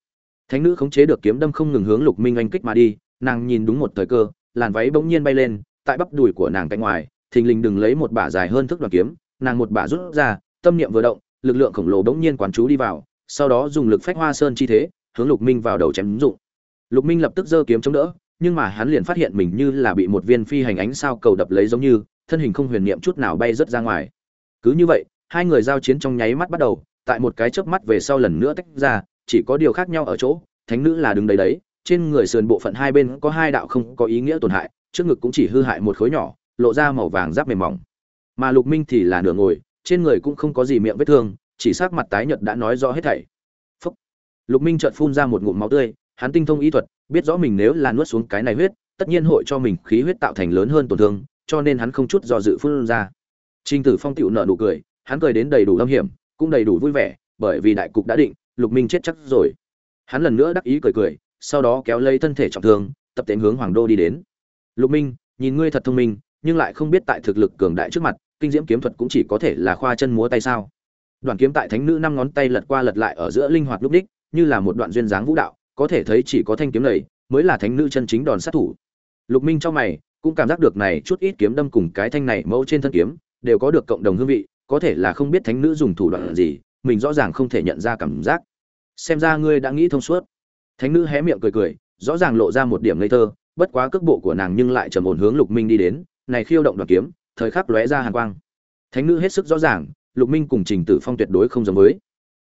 Thánh nữ khống chế được kiếm đâm không ngừng hướng Lục Minh anh kích mà đi, nàng nhìn đúng một thời cơ, làn váy bỗng nhiên bay lên, tại bắp đùi của nàng cánh ngoài, thình lình đừng lấy một bả dài hơn thức đoàn kiếm nàng một bả rút ra tâm niệm vừa động lực lượng khổng lồ bỗng nhiên quán chú đi vào sau đó dùng lực phách hoa sơn chi thế hướng lục minh vào đầu chém dụng lục minh lập tức giơ kiếm chống đỡ nhưng mà hắn liền phát hiện mình như là bị một viên phi hành ánh sao cầu đập lấy giống như thân hình không huyền niệm chút nào bay rớt ra ngoài cứ như vậy hai người giao chiến trong nháy mắt bắt đầu tại một cái chớp mắt về sau lần nữa tách ra chỉ có điều khác nhau ở chỗ thánh nữ là đứng đấy đấy trên người sườn bộ phận hai bên có hai đạo không có ý nghĩa tổn hại trước ngực cũng chỉ hư hại một khối nhỏ lộ ra màu vàng giáp mềm mỏng. Mà lục minh thì là nửa ngồi trên người cũng không có gì miệng vết thương chỉ sắc mặt tái nhợt đã nói rõ hết thảy. Phốc. lục minh chợt phun ra một ngụm máu tươi hắn tinh thông y thuật biết rõ mình nếu là nuốt xuống cái này huyết tất nhiên hội cho mình khí huyết tạo thành lớn hơn tổn thương cho nên hắn không chút do dự phun ra. Trình Tử Phong tiểu nở nụ cười, hắn cười đến đầy đủ âm hiểm, cũng đầy đủ vui vẻ, bởi vì đại cục đã định, Lục Minh chết chắc rồi. Hắn lần nữa đắc ý cười cười, sau đó kéo lấy thân thể trọng thương, tập tiến hướng Hoàng Đô đi đến. Lục Minh, nhìn ngươi thật thông minh, nhưng lại không biết tại thực lực cường đại trước mặt, kinh diễm kiếm thuật cũng chỉ có thể là khoa chân múa tay sao? Đoạn kiếm tại thánh nữ năm ngón tay lật qua lật lại ở giữa linh hoạt lúc đích, như là một đoạn duyên dáng vũ đạo, có thể thấy chỉ có thanh kiếm này mới là thánh nữ chân chính đòn sát thủ. Lục Minh trong mày, cũng cảm giác được này chút ít kiếm đâm cùng cái thanh này mẫu trên thân kiếm, đều có được cộng đồng hương vị có thể là không biết thánh nữ dùng thủ đoạn gì mình rõ ràng không thể nhận ra cảm giác. Xem ra ngươi đã nghĩ thông suốt. Thánh nữ hé miệng cười cười rõ ràng lộ ra một điểm ngây thơ bất quá cước bộ của nàng nhưng lại trầm ổn hướng lục minh đi đến này khiêu động đoàn kiếm thời khắc lóe ra hàn quang. Thánh nữ hết sức rõ ràng lục minh cùng trình tử phong tuyệt đối không giống với.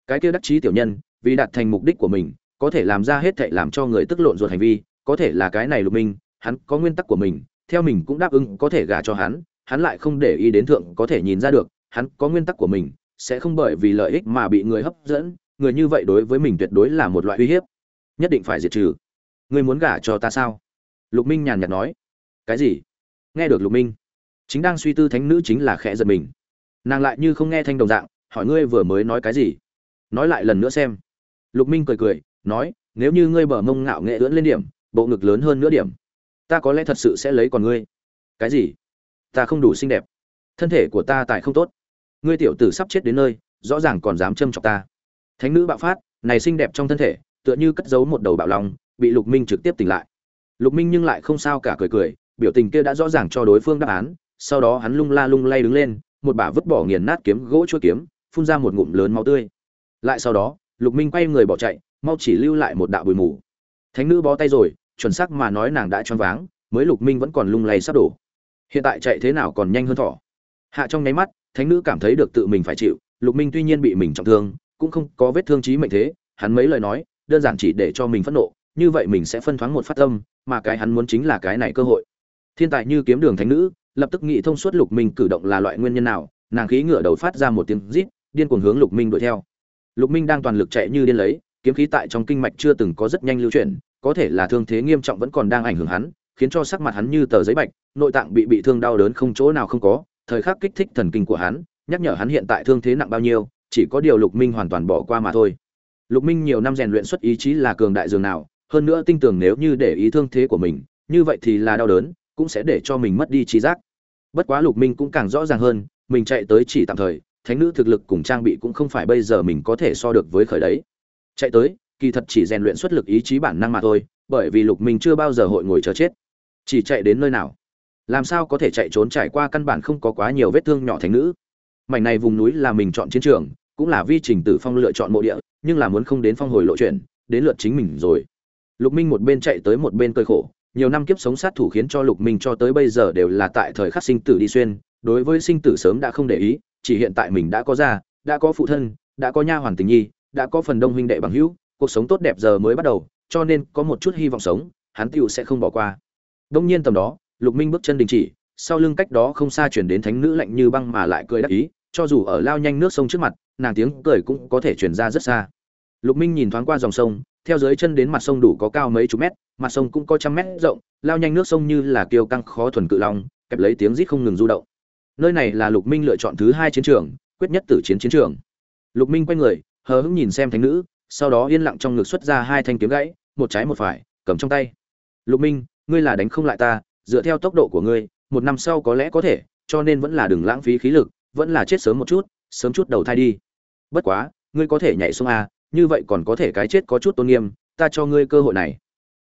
Cái kia đắc chí tiểu nhân vì đạt thành mục đích của mình có thể làm ra hết thảy làm cho người tức lộn ruột hành vi có thể là cái này lục minh hắn có nguyên tắc của mình theo mình cũng đáp ứng có thể gả cho hắn hắn lại không để ý đến thượng có thể nhìn ra được, hắn có nguyên tắc của mình, sẽ không bởi vì lợi ích mà bị người hấp dẫn, người như vậy đối với mình tuyệt đối là một loại uy hiếp. Nhất định phải diệt trừ. Ngươi muốn gả cho ta sao? Lục Minh nhàn nhạt nói. Cái gì? Nghe được Lục Minh, chính đang suy tư thánh nữ chính là khẽ giật mình. Nàng lại như không nghe thanh đồng dạng, hỏi ngươi vừa mới nói cái gì? Nói lại lần nữa xem. Lục Minh cười cười, nói, nếu như ngươi bờ mông ngạo nghệ ưỡn lên điểm, bộ ngực lớn hơn nữa điểm, ta có lẽ thật sự sẽ lấy còn ngươi. Cái gì? ta không đủ xinh đẹp thân thể của ta tại không tốt ngươi tiểu tử sắp chết đến nơi, rõ ràng còn dám châm chọc ta. Thánh nữ bạo phát, này xinh đẹp trong thân thể, tựa như cất giấu một đầu bạo lòng bị lục minh trực tiếp tỉnh lại. Lục minh nhưng lại không sao cả cười cười, biểu tình kia đã rõ ràng cho đối phương đáp án, sau đó hắn lung la lung lay đứng lên, một bả vứt bỏ nghiền nát kiếm gỗ chua kiếm, phun ra một ngụm lớn máu tươi. Lại sau đó, lục minh quay người bỏ chạy, mau chỉ lưu lại một đạo bụi mù. Thánh nữ bó tay rồi, chuẩn xác mà nói nàng đã choáng váng, mới lục minh vẫn còn lung lay sắp đổ. Hiện tại chạy thế nào còn nhanh hơn thỏ. Hạ trong nháy mắt thánh nữ cảm thấy được tự mình phải chịu lục minh tuy nhiên bị mình trọng thương cũng không có vết thương chí mệnh thế hắn mấy lời nói đơn giản chỉ để cho mình phẫn nộ như vậy mình sẽ phân thoáng một phát tâm mà cái hắn muốn chính là cái này cơ hội. Thiên tài như kiếm đường thánh nữ lập tức nghĩ thông suốt lục minh cử động là loại nguyên nhân nào nàng khí ngựa đầu phát ra một tiếng rít điên cuồng hướng lục minh đuổi theo. Lục minh đang toàn lực chạy như điên lấy kiếm khí tại trong kinh mạch chưa từng có rất nhanh lưu chuyển có thể là thương thế nghiêm trọng vẫn còn đang ảnh hưởng hắn khiến cho sắc mặt hắn như tờ giấy bạch, nội tạng bị bị thương đau đớn không chỗ nào không có, thời khắc kích thích thần kinh của hắn, nhắc nhở hắn hiện tại thương thế nặng bao nhiêu, chỉ có điều Lục Minh hoàn toàn bỏ qua mà thôi. Lục Minh nhiều năm rèn luyện xuất ý chí là cường đại dường nào, hơn nữa tin tưởng nếu như để ý thương thế của mình, như vậy thì là đau đớn, cũng sẽ để cho mình mất đi trí giác. Bất quá Lục Minh cũng càng rõ ràng hơn, mình chạy tới chỉ tạm thời, thánh nữ thực lực cùng trang bị cũng không phải bây giờ mình có thể so được với khởi đấy. Chạy tới, kỳ thật chỉ rèn luyện xuất lực ý chí bản năng mà thôi, bởi vì Lục Minh chưa bao giờ hội ngồi chờ chết chỉ chạy đến nơi nào làm sao có thể chạy trốn trải qua căn bản không có quá nhiều vết thương nhỏ thành nữ? Mảnh này vùng núi là mình chọn chiến trường cũng là vi trình tử phong lựa chọn mộ địa nhưng là muốn không đến phong hồi lộ chuyển đến lượt chính mình rồi. Lục minh một bên chạy tới một bên cơi khổ nhiều năm kiếp sống sát thủ khiến cho lục minh cho tới bây giờ đều là tại thời khắc sinh tử đi xuyên đối với sinh tử sớm đã không để ý chỉ hiện tại mình đã có gia đã có phụ thân đã có nha hoàn tình nhi đã có phần đông huynh đệ bằng hữu cuộc sống tốt đẹp giờ mới bắt đầu cho nên có một chút hy vọng sống hắn tựu sẽ không bỏ qua. Đông nhiên tầm đó, Lục Minh bước chân đình chỉ, sau lưng cách đó không xa chuyển đến thánh nữ lạnh như băng mà lại cười đắc ý, cho dù ở lao nhanh nước sông trước mặt, nàng tiếng cười cũng có thể truyền ra rất xa. Lục Minh nhìn thoáng qua dòng sông, theo dưới chân đến mặt sông đủ có cao mấy chục mét, mặt sông cũng có trăm mét rộng, lao nhanh nước sông như là kiêu căng khó thuần cự long, kẹp lấy tiếng rít không ngừng du động. Nơi này là Lục Minh lựa chọn thứ hai chiến trường, quyết nhất tử chiến chiến trường. Lục Minh quay người, hờ hững nhìn xem thánh nữ, sau đó yên lặng trong ngực xuất ra hai thanh kiếm gãy, một trái một phải, cầm trong tay. Lục Minh, ngươi là đánh không lại ta dựa theo tốc độ của ngươi, một năm sau có lẽ có thể, cho nên vẫn là đừng lãng phí khí lực, vẫn là chết sớm một chút, sớm chút đầu thai đi. Bất quá, ngươi có thể nhảy xuống a như vậy còn có thể cái chết có chút tôn nghiêm, ta cho ngươi cơ hội này.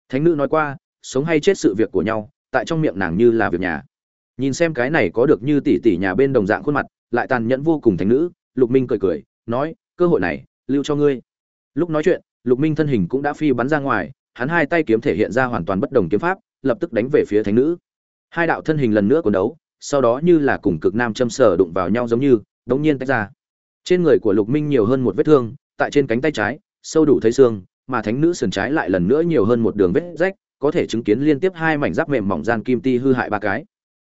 Thánh nữ nói qua, sống hay chết sự việc của nhau, tại trong miệng nàng như là việc nhà. Nhìn xem cái này có được như tỷ tỷ nhà bên đồng dạng khuôn mặt, lại tàn nhẫn vô cùng thánh nữ, lục minh cười cười, nói, cơ hội này, lưu cho ngươi. Lúc nói chuyện, lục minh thân hình cũng đã phi bắn ra ngoài, hắn hai tay kiếm thể hiện ra hoàn toàn bất đồng kiếm pháp lập tức đánh về phía thánh nữ. Hai đạo thân hình lần nữa cuốn đấu, sau đó như là cùng cực nam châm sở đụng vào nhau giống như, đống nhiên tách ra. Trên người của lục minh nhiều hơn một vết thương, tại trên cánh tay trái, sâu đủ thấy xương, mà thánh nữ sườn trái lại lần nữa nhiều hơn một đường vết rách, có thể chứng kiến liên tiếp hai mảnh giáp mềm mỏng gian kim ti hư hại ba cái.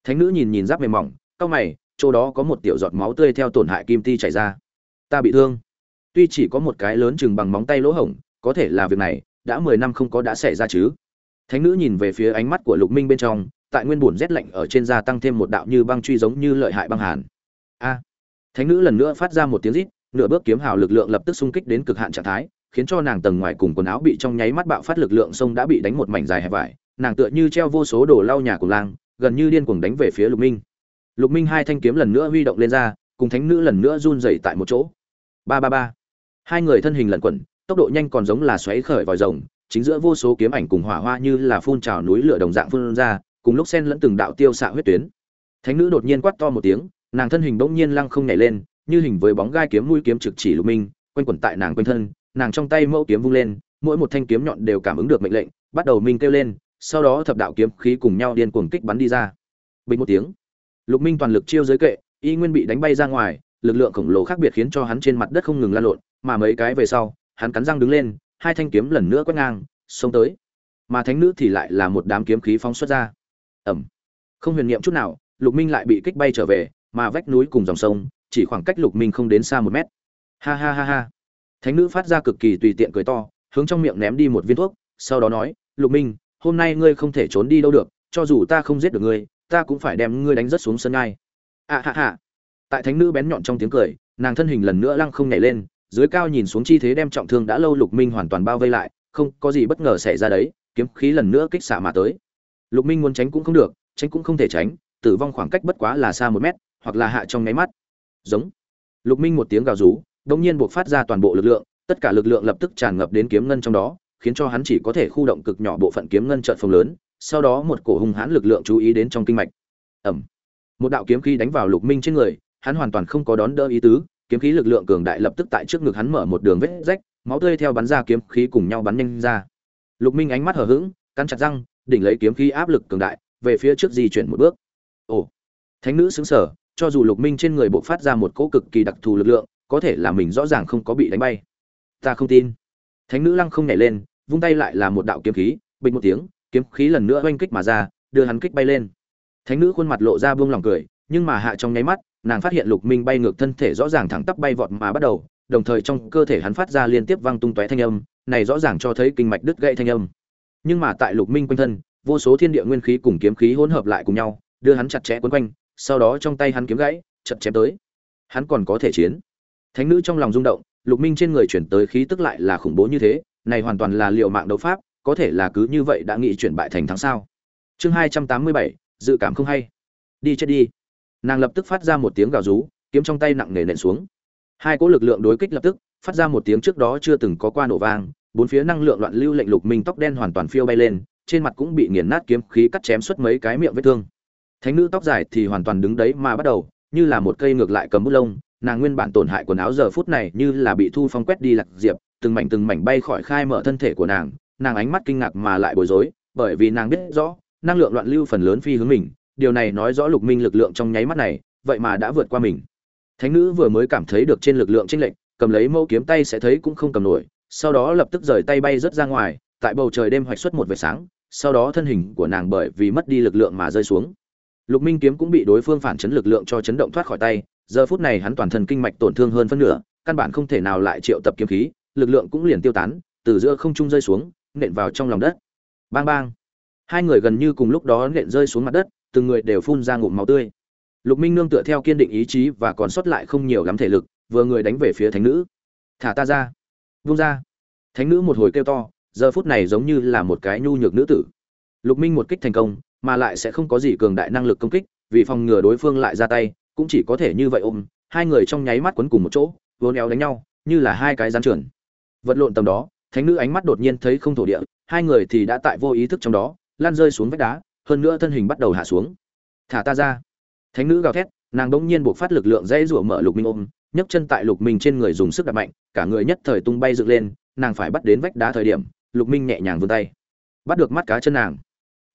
Thánh nữ nhìn nhìn giáp mềm mỏng, cau mày, chỗ đó có một tiểu giọt máu tươi theo tổn hại kim ti chảy ra. Ta bị thương. Tuy chỉ có một cái lớn chừng bằng móng tay lỗ hổng, có thể là việc này, đã mười năm không có đã xảy ra chứ thánh nữ nhìn về phía ánh mắt của lục minh bên trong, tại nguyên bùn rét lạnh ở trên da tăng thêm một đạo như băng truy giống như lợi hại băng hàn. A! Thánh nữ lần nữa phát ra một tiếng rít, nửa bước kiếm hào lực lượng lập tức xung kích đến cực hạn trạng thái, khiến cho nàng tầng ngoài cùng quần áo bị trong nháy mắt bạo phát lực lượng sông đã bị đánh một mảnh dài hẹp vải, nàng tựa như treo vô số đồ lau nhà của lang, gần như điên cuồng đánh về phía lục minh. Lục minh hai thanh kiếm lần nữa huy động lên ra, cùng thánh nữ lần nữa run rẩy tại một chỗ. Ba ba ba. Hai người thân hình lẩn quẩn, tốc độ nhanh còn giống là xoáy khởi vòi rồng chính giữa vô số kiếm ảnh cùng hỏa hoa như là phun trào núi lửa đồng dạng phun ra, cùng lúc xen lẫn từng đạo tiêu xạ huyết tuyến. Thánh nữ đột nhiên quát to một tiếng, nàng thân hình bỗng nhiên lăng không nhảy lên, như hình với bóng gai kiếm mũi kiếm trực chỉ lục minh, quanh quẩn tại nàng quanh thân, nàng trong tay mẫu kiếm vung lên, mỗi một thanh kiếm nhọn đều cảm ứng được mệnh lệnh, bắt đầu minh kêu lên, sau đó thập đạo kiếm khí cùng nhau điên cuồng kích bắn đi ra. Bình một tiếng, lục minh toàn lực chiêu giới kệ, y nguyên bị đánh bay ra ngoài, lực lượng khổng lồ khác biệt khiến cho hắn trên mặt đất không ngừng lăn lộn, mà mấy cái về sau, hắn cắn răng đứng lên hai thanh kiếm lần nữa quét ngang, xông tới. Mà thánh nữ thì lại là một đám kiếm khí phóng xuất ra. Ẩm. Không huyền niệm chút nào, lục minh lại bị kích bay trở về, mà vách núi cùng dòng sông, chỉ khoảng cách lục minh không đến xa một mét. Ha ha ha ha. Thánh nữ phát ra cực kỳ tùy tiện cười to, hướng trong miệng ném đi một viên thuốc, sau đó nói, lục minh, hôm nay ngươi không thể trốn đi đâu được, cho dù ta không giết được ngươi, ta cũng phải đem ngươi đánh rất xuống sân ngay. À ha ha. Tại thánh nữ bén nhọn trong tiếng cười, nàng thân hình lần nữa lăng không nhảy lên dưới cao nhìn xuống chi thế đem trọng thương đã lâu lục minh hoàn toàn bao vây lại, không có gì bất ngờ xảy ra đấy, kiếm khí lần nữa kích xạ mà tới. Lục minh muốn tránh cũng không được, tránh cũng không thể tránh, tử vong khoảng cách bất quá là xa một mét, hoặc là hạ trong nháy mắt. Giống. Lục minh một tiếng gào rú đông nhiên buộc phát ra toàn bộ lực lượng, tất cả lực lượng lập tức tràn ngập đến kiếm ngân trong đó, khiến cho hắn chỉ có thể khu động cực nhỏ bộ phận kiếm ngân trợn phồng lớn, sau đó một cổ hung hãn lực lượng chú ý đến trong kinh mạch. Ẩm một đạo kiếm khí đánh vào lục minh trên người, hắn hoàn toàn không có đón đỡ ý tứ kiếm khí lực lượng cường đại lập tức tại trước ngực hắn mở một đường vết rách, máu tươi theo bắn ra kiếm khí cùng nhau bắn nhanh ra. Lục minh ánh mắt hờ hững, cắn chặt răng, đỉnh lấy kiếm khí áp lực cường đại, về phía trước di chuyển một bước. Ồ, thánh nữ xứng sở cho dù lục minh trên người bộ phát ra một cỗ cực kỳ đặc thù lực lượng, có thể là mình rõ ràng không có bị đánh bay. Ta không tin. Thánh nữ lăng không nhảy lên, vung tay lại là một đạo kiếm khí, bình một tiếng, kiếm khí lần nữa oanh kích mà ra, đưa hắn kích bay lên. Thánh nữ khuôn mặt lộ ra buông lòng cười, nhưng mà hạ trong nháy mắt nàng phát hiện lục minh bay ngược thân thể rõ ràng thẳng tắp bay vọt mà bắt đầu, đồng thời trong cơ thể hắn phát ra liên tiếp vang tung tóe thanh âm, này rõ ràng cho thấy kinh mạch đứt gãy thanh âm. Nhưng mà tại lục minh quanh thân, vô số thiên địa nguyên khí cùng kiếm khí hỗn hợp lại cùng nhau, đưa hắn chặt chẽ quấn quanh, sau đó trong tay hắn kiếm gãy chật chém tới. Hắn còn có thể chiến. Thánh nữ trong lòng rung động, lục minh trên người chuyển tới khí tức lại là khủng bố như thế, này hoàn toàn là liệu mạng đấu pháp, có thể là cứ như vậy đã nghĩ chuyển bại thành thắng sao? Chương hai trăm tám mươi bảy, dự cảm không hay. Đi chết đi nàng lập tức phát ra một tiếng gào rú, kiếm trong tay nặng nề nện xuống. Hai cỗ lực lượng đối kích lập tức, phát ra một tiếng trước đó chưa từng có qua nổ vang, bốn phía năng lượng loạn lưu lệnh lục minh tóc đen hoàn toàn phiêu bay lên, trên mặt cũng bị nghiền nát kiếm khí cắt chém suốt mấy cái miệng vết thương. Thánh nữ tóc dài thì hoàn toàn đứng đấy mà bắt đầu, như là một cây ngược lại cầm bút lông, nàng nguyên bản tổn hại quần áo giờ phút này như là bị thu phong quét đi lạc diệp, từng mảnh từng mảnh bay khỏi khai mở thân thể của nàng nàng ánh mắt kinh ngạc mà lại bối rối, bởi vì nàng biết rõ, năng lượng loạn lưu phần lớn phi hướng mình điều này nói rõ lục minh lực lượng trong nháy mắt này, vậy mà đã vượt qua mình. Thánh nữ vừa mới cảm thấy được trên lực lượng chênh lệch, cầm lấy mẫu kiếm tay sẽ thấy cũng không cầm nổi, sau đó lập tức rời tay bay rất ra ngoài, tại bầu trời đêm hoạch xuất một vệt sáng, sau đó thân hình của nàng bởi vì mất đi lực lượng mà rơi xuống. Lục minh kiếm cũng bị đối phương phản chấn lực lượng cho chấn động thoát khỏi tay, giờ phút này hắn toàn thân kinh mạch tổn thương hơn phân nửa, căn bản không thể nào lại triệu tập kiếm khí, lực lượng cũng liền tiêu tán, từ giữa không trung rơi xuống, nện vào trong lòng đất. Bang bang. Hai người gần như cùng lúc đó nện rơi xuống mặt đất từng người đều phun ra ngụm máu tươi. Lục minh nương tựa theo kiên định ý chí và còn sót lại không nhiều lắm thể lực, vừa người đánh về phía thánh nữ. Thả ta ra. Vung ra. Thánh nữ một hồi kêu to, giờ phút này giống như là một cái nhu nhược nữ tử. Lục minh một kích thành công, mà lại sẽ không có gì cường đại năng lực công kích, vì phòng ngừa đối phương lại ra tay, cũng chỉ có thể như vậy ôm, hai người trong nháy mắt quấn cùng một chỗ, vốn éo đánh nhau, như là hai cái gián trườn vật lộn tầm đó, thánh nữ ánh mắt đột nhiên thấy không thổ địa, hai người thì đã tại vô ý thức trong đó lan rơi xuống vách đá hơn nữa thân hình bắt đầu hạ xuống. Thả ta ra. Thánh nữ gào thét, nàng đ ỗ n g nhiên buộc phát lực lượng dãy rủa mở lục minh ôm, nhấc chân tại lục minh trên người dùng sức đập mạnh, cả người nhất thời tung bay dựng lên, nàng phải bắt đến vách đá thời điểm, lục minh nhẹ nhàng vươn tay, bắt được mắt cá chân nàng.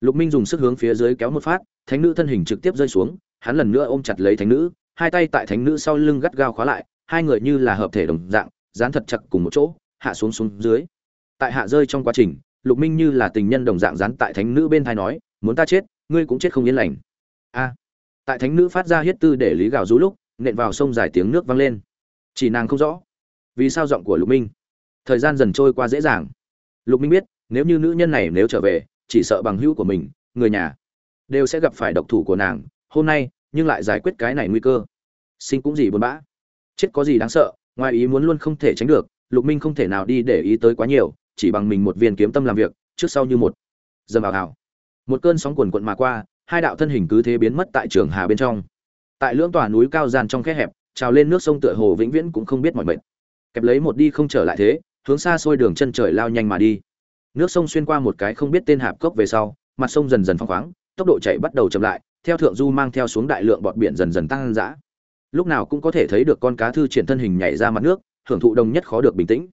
Lục minh dùng sức hướng phía dưới kéo một phát, thánh nữ thân hình trực tiếp rơi xuống, hắn lần nữa ôm chặt lấy thánh nữ, hai tay tại thánh nữ sau lưng gắt gao khóa lại, hai người như là hợp thể đồng dạng, dán thật chặt cùng một chỗ, hạ xuống xuống dưới. Tại hạ rơi trong quá trình, lục minh như là tình nhân đồng dạng dán tại thánh nữ bên thai nói muốn ta chết, ngươi cũng chết không yên lành. A. Tại thánh nữ phát ra huyết tư để lý gào rú lúc, nện vào sông dài tiếng nước vang lên. Chỉ nàng không rõ, vì sao giọng của lục minh. Thời gian dần trôi qua dễ dàng. Lục minh biết, nếu như nữ nhân này nếu trở về, chỉ sợ bằng hữu của mình, người nhà, đều sẽ gặp phải độc thủ của nàng. Hôm nay, nhưng lại giải quyết cái này nguy cơ. Sinh cũng gì buồn bã. Chết có gì đáng sợ, ngoài ý muốn luôn không thể tránh được, lục minh không thể nào đi để ý tới quá nhiều, chỉ bằng mình một viên kiếm tâm làm việc, trước sau như một. Dầm vào hào một cơn sóng cuồn cuộn mà qua, hai đạo thân hình cứ thế biến mất tại trường hà bên trong. Tại lưỡng tòa núi cao gian trong khe hẹp, trào lên nước sông tựa hồ vĩnh viễn cũng không biết mọi mệt kẹp lấy một đi không trở lại thế, hướng xa xôi đường chân trời lao nhanh mà đi. Nước sông xuyên qua một cái không biết tên hạp cốc về sau, mặt sông dần dần phăng khoáng, tốc độ chạy bắt đầu chậm lại, theo thượng du mang theo xuống đại lượng bọt biển dần dần tăng dã. Lúc nào cũng có thể thấy được con cá thư triển thân hình nhảy ra mặt nước, hưởng thụ đồng nhất khó được bình tĩnh.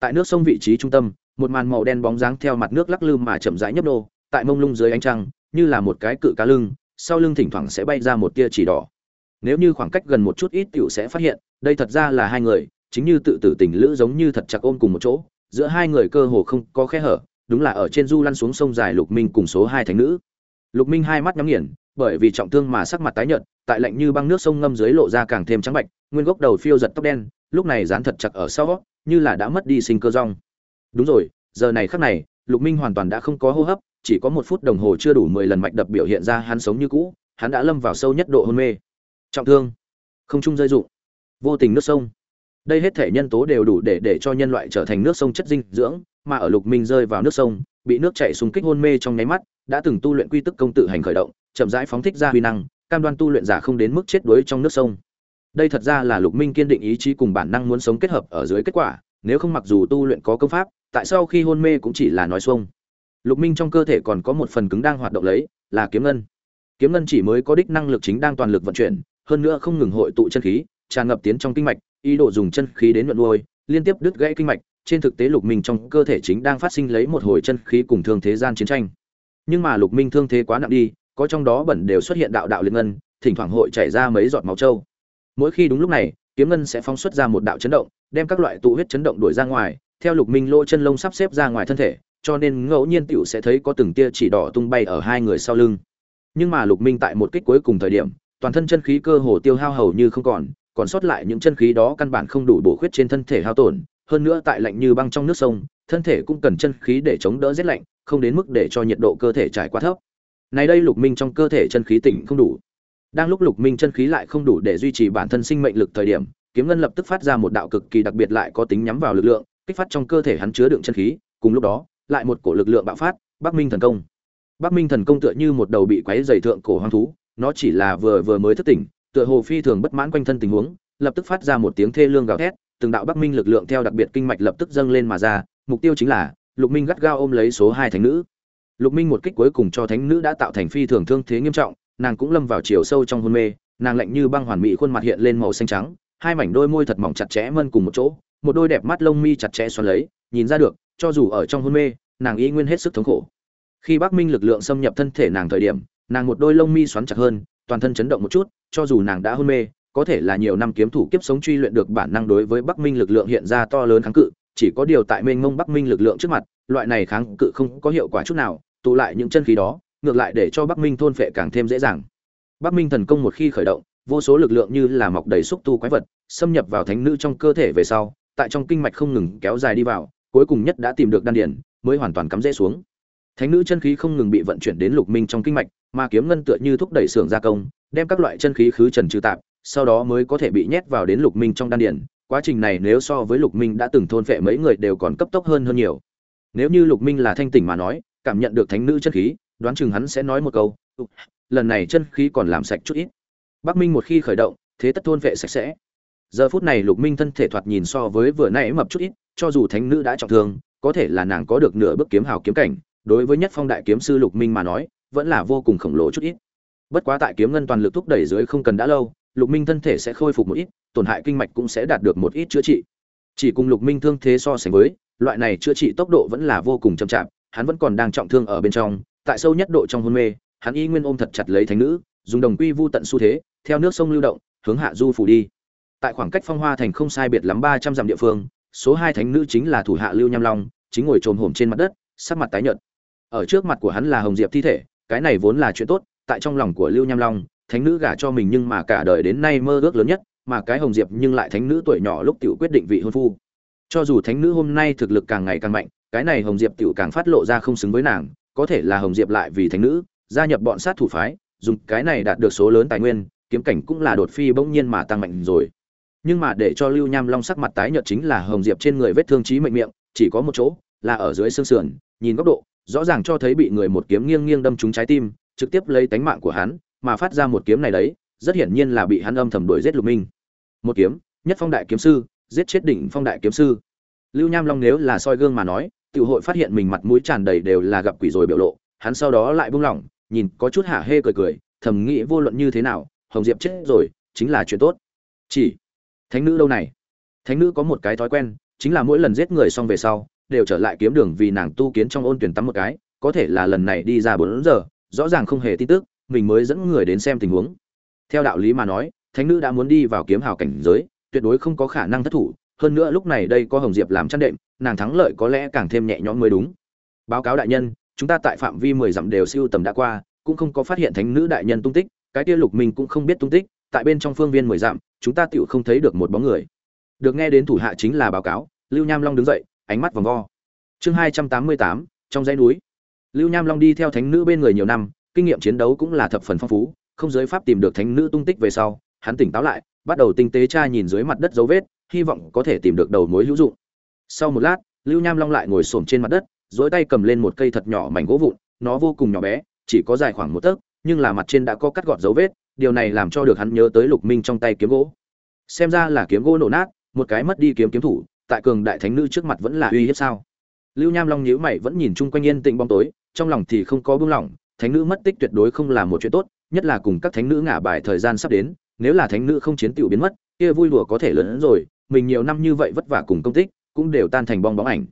Tại nước sông vị trí trung tâm, một màn màu đen bóng dáng theo mặt nước lắc lư mà chậm rãi nhấp nô tại mông lung dưới ánh trăng, như là một cái cự cá lưng, sau lưng thỉnh thoảng sẽ bay ra một tia chỉ đỏ. Nếu như khoảng cách gần một chút ít tiểu sẽ phát hiện, đây thật ra là hai người, chính như tự tử tình lữ giống như thật chặt ôm cùng một chỗ, giữa hai người cơ hồ không có khe hở, đúng là ở trên du lăn xuống sông dài lục minh cùng số hai thánh nữ. Lục minh hai mắt nhắm nghiền, bởi vì trọng thương mà sắc mặt tái nhợt, tại lạnh như băng nước sông ngâm dưới lộ ra càng thêm trắng bạch, nguyên gốc đầu phiêu giật tóc đen, lúc này dán thật chặt ở sau như là đã mất đi sinh cơ rong. Đúng rồi, giờ này khắc này, lục minh hoàn toàn đã không có hô hấp chỉ có một phút đồng hồ chưa đủ mười lần mạch đập biểu hiện ra hắn sống như cũ, hắn đã lâm vào sâu nhất độ hôn mê. Trọng thương. Không trung rơi dụng vô tình nước sông. Đây hết thể nhân tố đều đủ để để cho nhân loại trở thành nước sông chất dinh dưỡng, mà ở lục minh rơi vào nước sông, bị nước chảy xung kích hôn mê trong nháy mắt, đã từng tu luyện quy tức công tự hành khởi động, chậm rãi phóng thích ra huy năng, cam đoan tu luyện giả không đến mức chết đuối trong nước sông. Đây thật ra là lục minh kiên định ý chí cùng bản năng muốn sống kết hợp ở dưới kết quả, nếu không mặc dù tu luyện có công pháp, tại sao khi hôn mê cũng chỉ là nói xuông lục minh trong cơ thể còn có một phần cứng đang hoạt động lấy, là kiếm ngân. Kiếm ngân chỉ mới có đích năng lực chính đang toàn lực vận chuyển, hơn nữa không ngừng hội tụ chân khí, tràn ngập tiến trong kinh mạch, ý đồ dùng chân khí đến nhuận nuôi, liên tiếp đứt gãy kinh mạch. Trên thực tế lục minh trong cơ thể chính đang phát sinh lấy một hồi chân khí cùng thương thế gian chiến tranh. Nhưng mà lục minh thương thế quá nặng đi, có trong đó bẩn đều xuất hiện đạo đạo liên ngân, thỉnh thoảng hội chảy ra mấy giọt máu trâu. Mỗi khi đúng lúc này, kiếm ngân sẽ phóng xuất ra một đạo chấn động, đem các loại tụ huyết chấn động đuổi ra ngoài, theo lục minh lỗ chân lông sắp xếp ra ngoài thân thể cho nên ngẫu nhiên tiểu sẽ thấy có từng tia chỉ đỏ tung bay ở hai người sau lưng. Nhưng mà lục minh tại một kích cuối cùng thời điểm, toàn thân chân khí cơ hồ tiêu hao hầu như không còn còn sót lại những chân khí đó căn bản không đủ bổ khuyết trên thân thể hao tổn, hơn nữa tại lạnh như băng trong nước sông, thân thể cũng cần chân khí để chống đỡ rét lạnh, không đến mức để cho nhiệt độ cơ thể trải quá thấp. Này đây lục minh trong cơ thể chân khí tỉnh không đủ. Đang lúc lục minh chân khí lại không đủ để duy trì bản thân sinh mệnh lực thời điểm, kiếm ngân lập tức phát ra một đạo cực kỳ đặc biệt lại có tính nhắm vào lực lượng, kích phát trong cơ thể hắn chứa đựng chân khí, cùng lúc đó lại một cổ lực lượng bạo phát, bắc minh thần công. Bắc minh thần công tựa như một đầu bị quấy dày thượng cổ hoang thú, nó chỉ là vừa vừa mới thức tỉnh, tựa hồ phi thường bất mãn quanh thân tình huống, lập tức phát ra một tiếng thê lương gào thét, từng đạo bắc minh lực lượng theo đặc biệt kinh mạch lập tức dâng lên mà ra, mục tiêu chính là lục minh gắt gao ôm lấy số hai thánh nữ. Lục minh một kích cuối cùng cho thánh nữ đã tạo thành phi thường thương thế nghiêm trọng, nàng cũng lâm vào chiều sâu trong hôn mê, nàng lạnh như băng hoàn mỹ khuôn mặt hiện lên màu xanh trắng, hai mảnh đôi môi thật mỏng chặt chẽ mân cùng một chỗ, một đôi đẹp mắt lông mi chặt chẽ xoắn lấy, nhìn ra được cho dù ở trong hôn mê, nàng y nguyên hết sức thống khổ. Khi bắc minh lực lượng xâm nhập thân thể nàng thời điểm, nàng một đôi lông mi xoắn chặt hơn, toàn thân chấn động một chút, cho dù nàng đã hôn mê, có thể là nhiều năm kiếm thủ kiếp sống truy luyện được bản năng đối với bắc minh lực lượng hiện ra to lớn kháng cự, chỉ có điều tại mênh mông bắc minh lực lượng trước mặt, loại này kháng cự không có hiệu quả chút nào, tụ lại những chân khí đó, ngược lại để cho bắc minh thôn phệ càng thêm dễ dàng. Bắc minh thần công một khi khởi động, vô số lực lượng như là mọc đầy xúc tu quái vật, xâm nhập vào thánh nữ trong cơ thể về sau, tại trong kinh mạch không ngừng kéo dài đi vào cuối cùng nhất đã tìm được đan điền, mới hoàn toàn cắm rễ xuống. Thánh nữ chân khí không ngừng bị vận chuyển đến lục minh trong kinh mạch, mà kiếm ngân tựa như thúc đẩy xưởng gia công, đem các loại chân khí khứ trần trừ tạp, sau đó mới có thể bị nhét vào đến lục minh trong đan điền. quá trình này nếu so với lục minh đã từng thôn phệ mấy người đều còn cấp tốc hơn hơn nhiều. Nếu như lục minh là thanh tỉnh mà nói, cảm nhận được thánh nữ chân khí, đoán chừng hắn sẽ nói một câu lần này chân khí còn làm sạch chút ít. Bắc minh một khi khởi động, thế tất thôn vệ sạch sẽ. Giờ phút này lục minh thân thể thoạt nhìn so với vừa nãy mập chút ít cho dù thánh nữ đã trọng thương, có thể là nàng có được nửa bước kiếm hào kiếm cảnh, đối với nhất phong đại kiếm sư lục minh mà nói, vẫn là vô cùng khổng lồ chút ít. Bất quá tại kiếm ngân toàn lực thúc đẩy dưới không cần đã lâu, lục minh thân thể sẽ khôi phục một ít, tổn hại kinh mạch cũng sẽ đạt được một ít chữa trị. Chỉ cùng lục minh thương thế so sánh với, loại này chữa trị tốc độ vẫn là vô cùng chậm chạp, hắn vẫn còn đang trọng thương ở bên trong, tại sâu nhất độ trong hôn mê, hắn y nguyên ôm thật chặt lấy thánh nữ, dùng đồng quy vu tận xu thế, theo nước sông lưu động, hướng hạ du phủ đi. Tại khoảng cách phong hoa thành không sai biệt lắm ba trăm dặm địa phương số hai thánh nữ chính là thủ hạ lưu nham long, chính ngồi trồm hổm trên mặt đất, sắc mặt tái nhợt. Ở trước mặt của hắn là hồng diệp thi thể, cái này vốn là chuyện tốt, tại trong lòng của lưu nham long, thánh nữ gả cho mình nhưng mà cả đời đến nay mơ ước lớn nhất, mà cái hồng diệp nhưng lại thánh nữ tuổi nhỏ lúc tiểu quyết định vị hôn phu. Cho dù thánh nữ hôm nay thực lực càng ngày càng mạnh, cái này hồng diệp tiểu càng phát lộ ra không xứng với nàng, có thể là hồng diệp lại vì thánh nữ, gia nhập bọn sát thủ phái, dùng cái này đạt được số lớn tài nguyên, kiếm cảnh cũng là đột phi bỗng nhiên mà tăng mạnh rồi nhưng mà để cho lưu nham long sắc mặt tái nhợt chính là hồng diệp trên người vết thương trí mệnh miệng, chỉ có một chỗ, là ở dưới xương sườn, nhìn góc độ, rõ ràng cho thấy bị người một kiếm nghiêng nghiêng đâm trúng trái tim, trực tiếp lấy tánh mạng của hắn, mà phát ra một kiếm này đấy, rất hiển nhiên là bị hắn âm thầm đuổi giết lục minh. Một kiếm, nhất phong đại kiếm sư, giết chết đỉnh phong đại kiếm sư. Lưu nham long nếu là soi gương mà nói, tiểu hội phát hiện mình mặt mũi tràn đầy đều là gặp quỷ rồi biểu lộ, hắn sau đó lại buông lỏng, nhìn có chút hả hê cười cười, thầm nghĩ vô luận như thế nào, hồng diệp chết rồi, chính là chuyện tốt. Chỉ thánh nữ đâu này. Thánh nữ có một cái thói quen, chính là mỗi lần giết người xong về sau, đều trở lại kiếm đường vì nàng tu kiến trong ôn tuyển tắm một cái, có thể là lần này đi ra bốn giờ, rõ ràng không hề tin tức, mình mới dẫn người đến xem tình huống. Theo đạo lý mà nói, thánh nữ đã muốn đi vào kiếm hào cảnh giới, tuyệt đối không có khả năng thất thủ, hơn nữa lúc này đây có hồng diệp làm chăn đệm, nàng thắng lợi có lẽ càng thêm nhẹ nhõm mới đúng. Báo cáo đại nhân, chúng ta tại phạm vi mười dặm đều siêu tầm đã qua, cũng không có phát hiện thánh nữ đại nhân tung tích, cái kia lục minh cũng không biết tung tích, tại bên trong phương viên mười dặm chúng ta tựu không thấy được một bóng người. Được nghe đến thủ hạ chính là báo cáo, lưu nham long đứng dậy, ánh mắt vòng vo. Chương hai trăm tám mươi tám, trong dãy núi. Lưu nham long đi theo thánh nữ bên người nhiều năm, kinh nghiệm chiến đấu cũng là thập phần phong phú, không giới pháp tìm được thánh nữ tung tích về sau, hắn tỉnh táo lại, bắt đầu tinh tế tra nhìn dưới mặt đất dấu vết, hy vọng có thể tìm được đầu mối hữu dụng. Sau một lát, lưu nham long lại ngồi xổm trên mặt đất dỗi tay cầm lên một cây thật nhỏ mảnh gỗ vụn, nó vô cùng nhỏ bé, chỉ có dài khoảng một tấc, nhưng là mặt trên đã có cắt gọt dấu vết điều này làm cho được hắn nhớ tới lục minh trong tay kiếm gỗ. Xem ra là kiếm gỗ nổ nát, một cái mất đi kiếm kiếm thủ, tại cường đại thánh nữ trước mặt vẫn là uy hiếp sao? Lưu nham long nhíu mày vẫn nhìn chung quanh yên tĩnh bóng tối, trong lòng thì không có buông lỏng, thánh nữ mất tích tuyệt đối không là một chuyện tốt, nhất là cùng các thánh nữ ngả bài thời gian sắp đến, nếu là thánh nữ không chiến tiểu biến mất, kia vui đùa có thể lớn hơn rồi, mình nhiều năm như vậy vất vả cùng công tích, cũng đều tan thành bong bóng ảnh.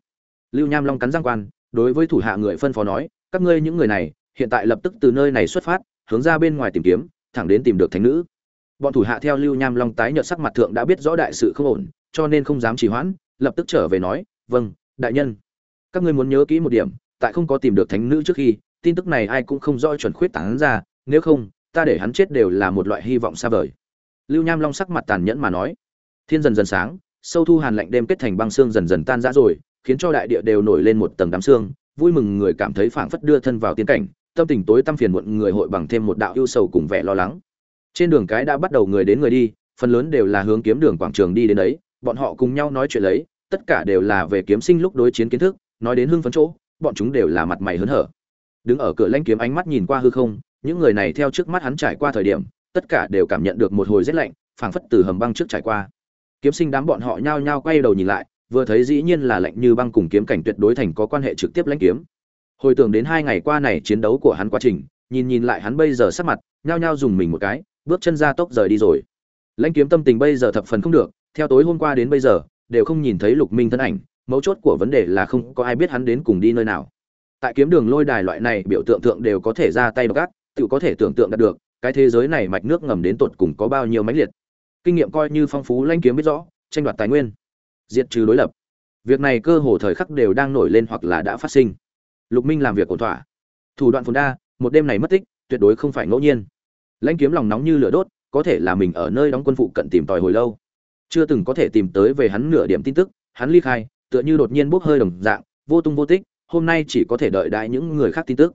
Lưu nham long cắn răng quan, đối với thủ hạ người phân phó nói, các ngươi những người này, hiện tại lập tức từ nơi này xuất phát, hướng ra bên ngoài tìm kiếm thẳng đến tìm được thánh nữ. Bọn thủ hạ theo lưu nham long tái nhợt sắc mặt thượng đã biết rõ đại sự không ổn, cho nên không dám trì hoãn, lập tức trở về nói vâng đại nhân. Các ngươi muốn nhớ kỹ một điểm, tại không có tìm được thánh nữ trước khi, tin tức này ai cũng không rõ chuẩn khuyết tán ra, nếu không, ta để hắn chết đều là một loại hy vọng xa vời. Lưu nham long sắc mặt tàn nhẫn mà nói, thiên dần dần sáng, sâu thu hàn lạnh đêm kết thành băng xương dần dần tan rã rồi, khiến cho đại địa đều nổi lên một tầng đám xương, vui mừng người cảm thấy phảng phất đưa thân vào tiên cảnh tâm tình tối tăm phiền muộn người hội bằng thêm một đạo ưu sầu cùng vẻ lo lắng. Trên đường cái đã bắt đầu người đến người đi, phần lớn đều là hướng kiếm đường quảng trường đi đến đấy, bọn họ cùng nhau nói chuyện lấy, tất cả đều là về kiếm sinh lúc đối chiến kiến thức, nói đến hưng phấn chỗ, bọn chúng đều là mặt mày hớn hở. Đứng ở cửa lanh kiếm ánh mắt nhìn qua hư không, những người này theo trước mắt hắn trải qua thời điểm, tất cả đều cảm nhận được một hồi rét lạnh, phảng phất từ hầm băng trước trải qua. Kiếm sinh đám bọn họ nhao nhao quay đầu nhìn lại, vừa thấy dĩ nhiên là lạnh như băng cùng kiếm cảnh tuyệt đối thành có quan hệ trực tiếp lãnh kiếm hồi tưởng đến hai ngày qua này chiến đấu của hắn quá trình, nhìn nhìn lại hắn bây giờ sắc mặt, nhao nhao dùng mình một cái, bước chân ra tốc rời đi rồi. Lãnh kiếm tâm tình bây giờ thập phần không được, theo tối hôm qua đến bây giờ, đều không nhìn thấy lục minh thân ảnh, mấu chốt của vấn đề là không có ai biết hắn đến cùng đi nơi nào. Tại kiếm đường lôi đài loại này, biểu tượng tượng đều có thể ra tay gắt tự có thể tưởng tượng đạt được, cái thế giới này mạch nước ngầm đến tột cùng có bao nhiêu mãnh liệt. Kinh nghiệm coi như phong phú, lãnh kiếm biết rõ, tranh đoạt tài nguyên, diệt trừ đối lập. Việc này cơ hồ thời khắc đều đang nổi lên hoặc là đã phát sinh lục minh làm việc ổn thỏa. Thủ đoạn phồn đa, một đêm này mất tích, tuyệt đối không phải ngẫu nhiên. Lãnh kiếm lòng nóng như lửa đốt, có thể là mình ở nơi đóng quân phụ cận tìm tòi hồi lâu. Chưa từng có thể tìm tới về hắn nửa điểm tin tức, hắn ly khai, tựa như đột nhiên bốc hơi đồng dạng, vô tung vô tích, hôm nay chỉ có thể đợi đại những người khác tin tức.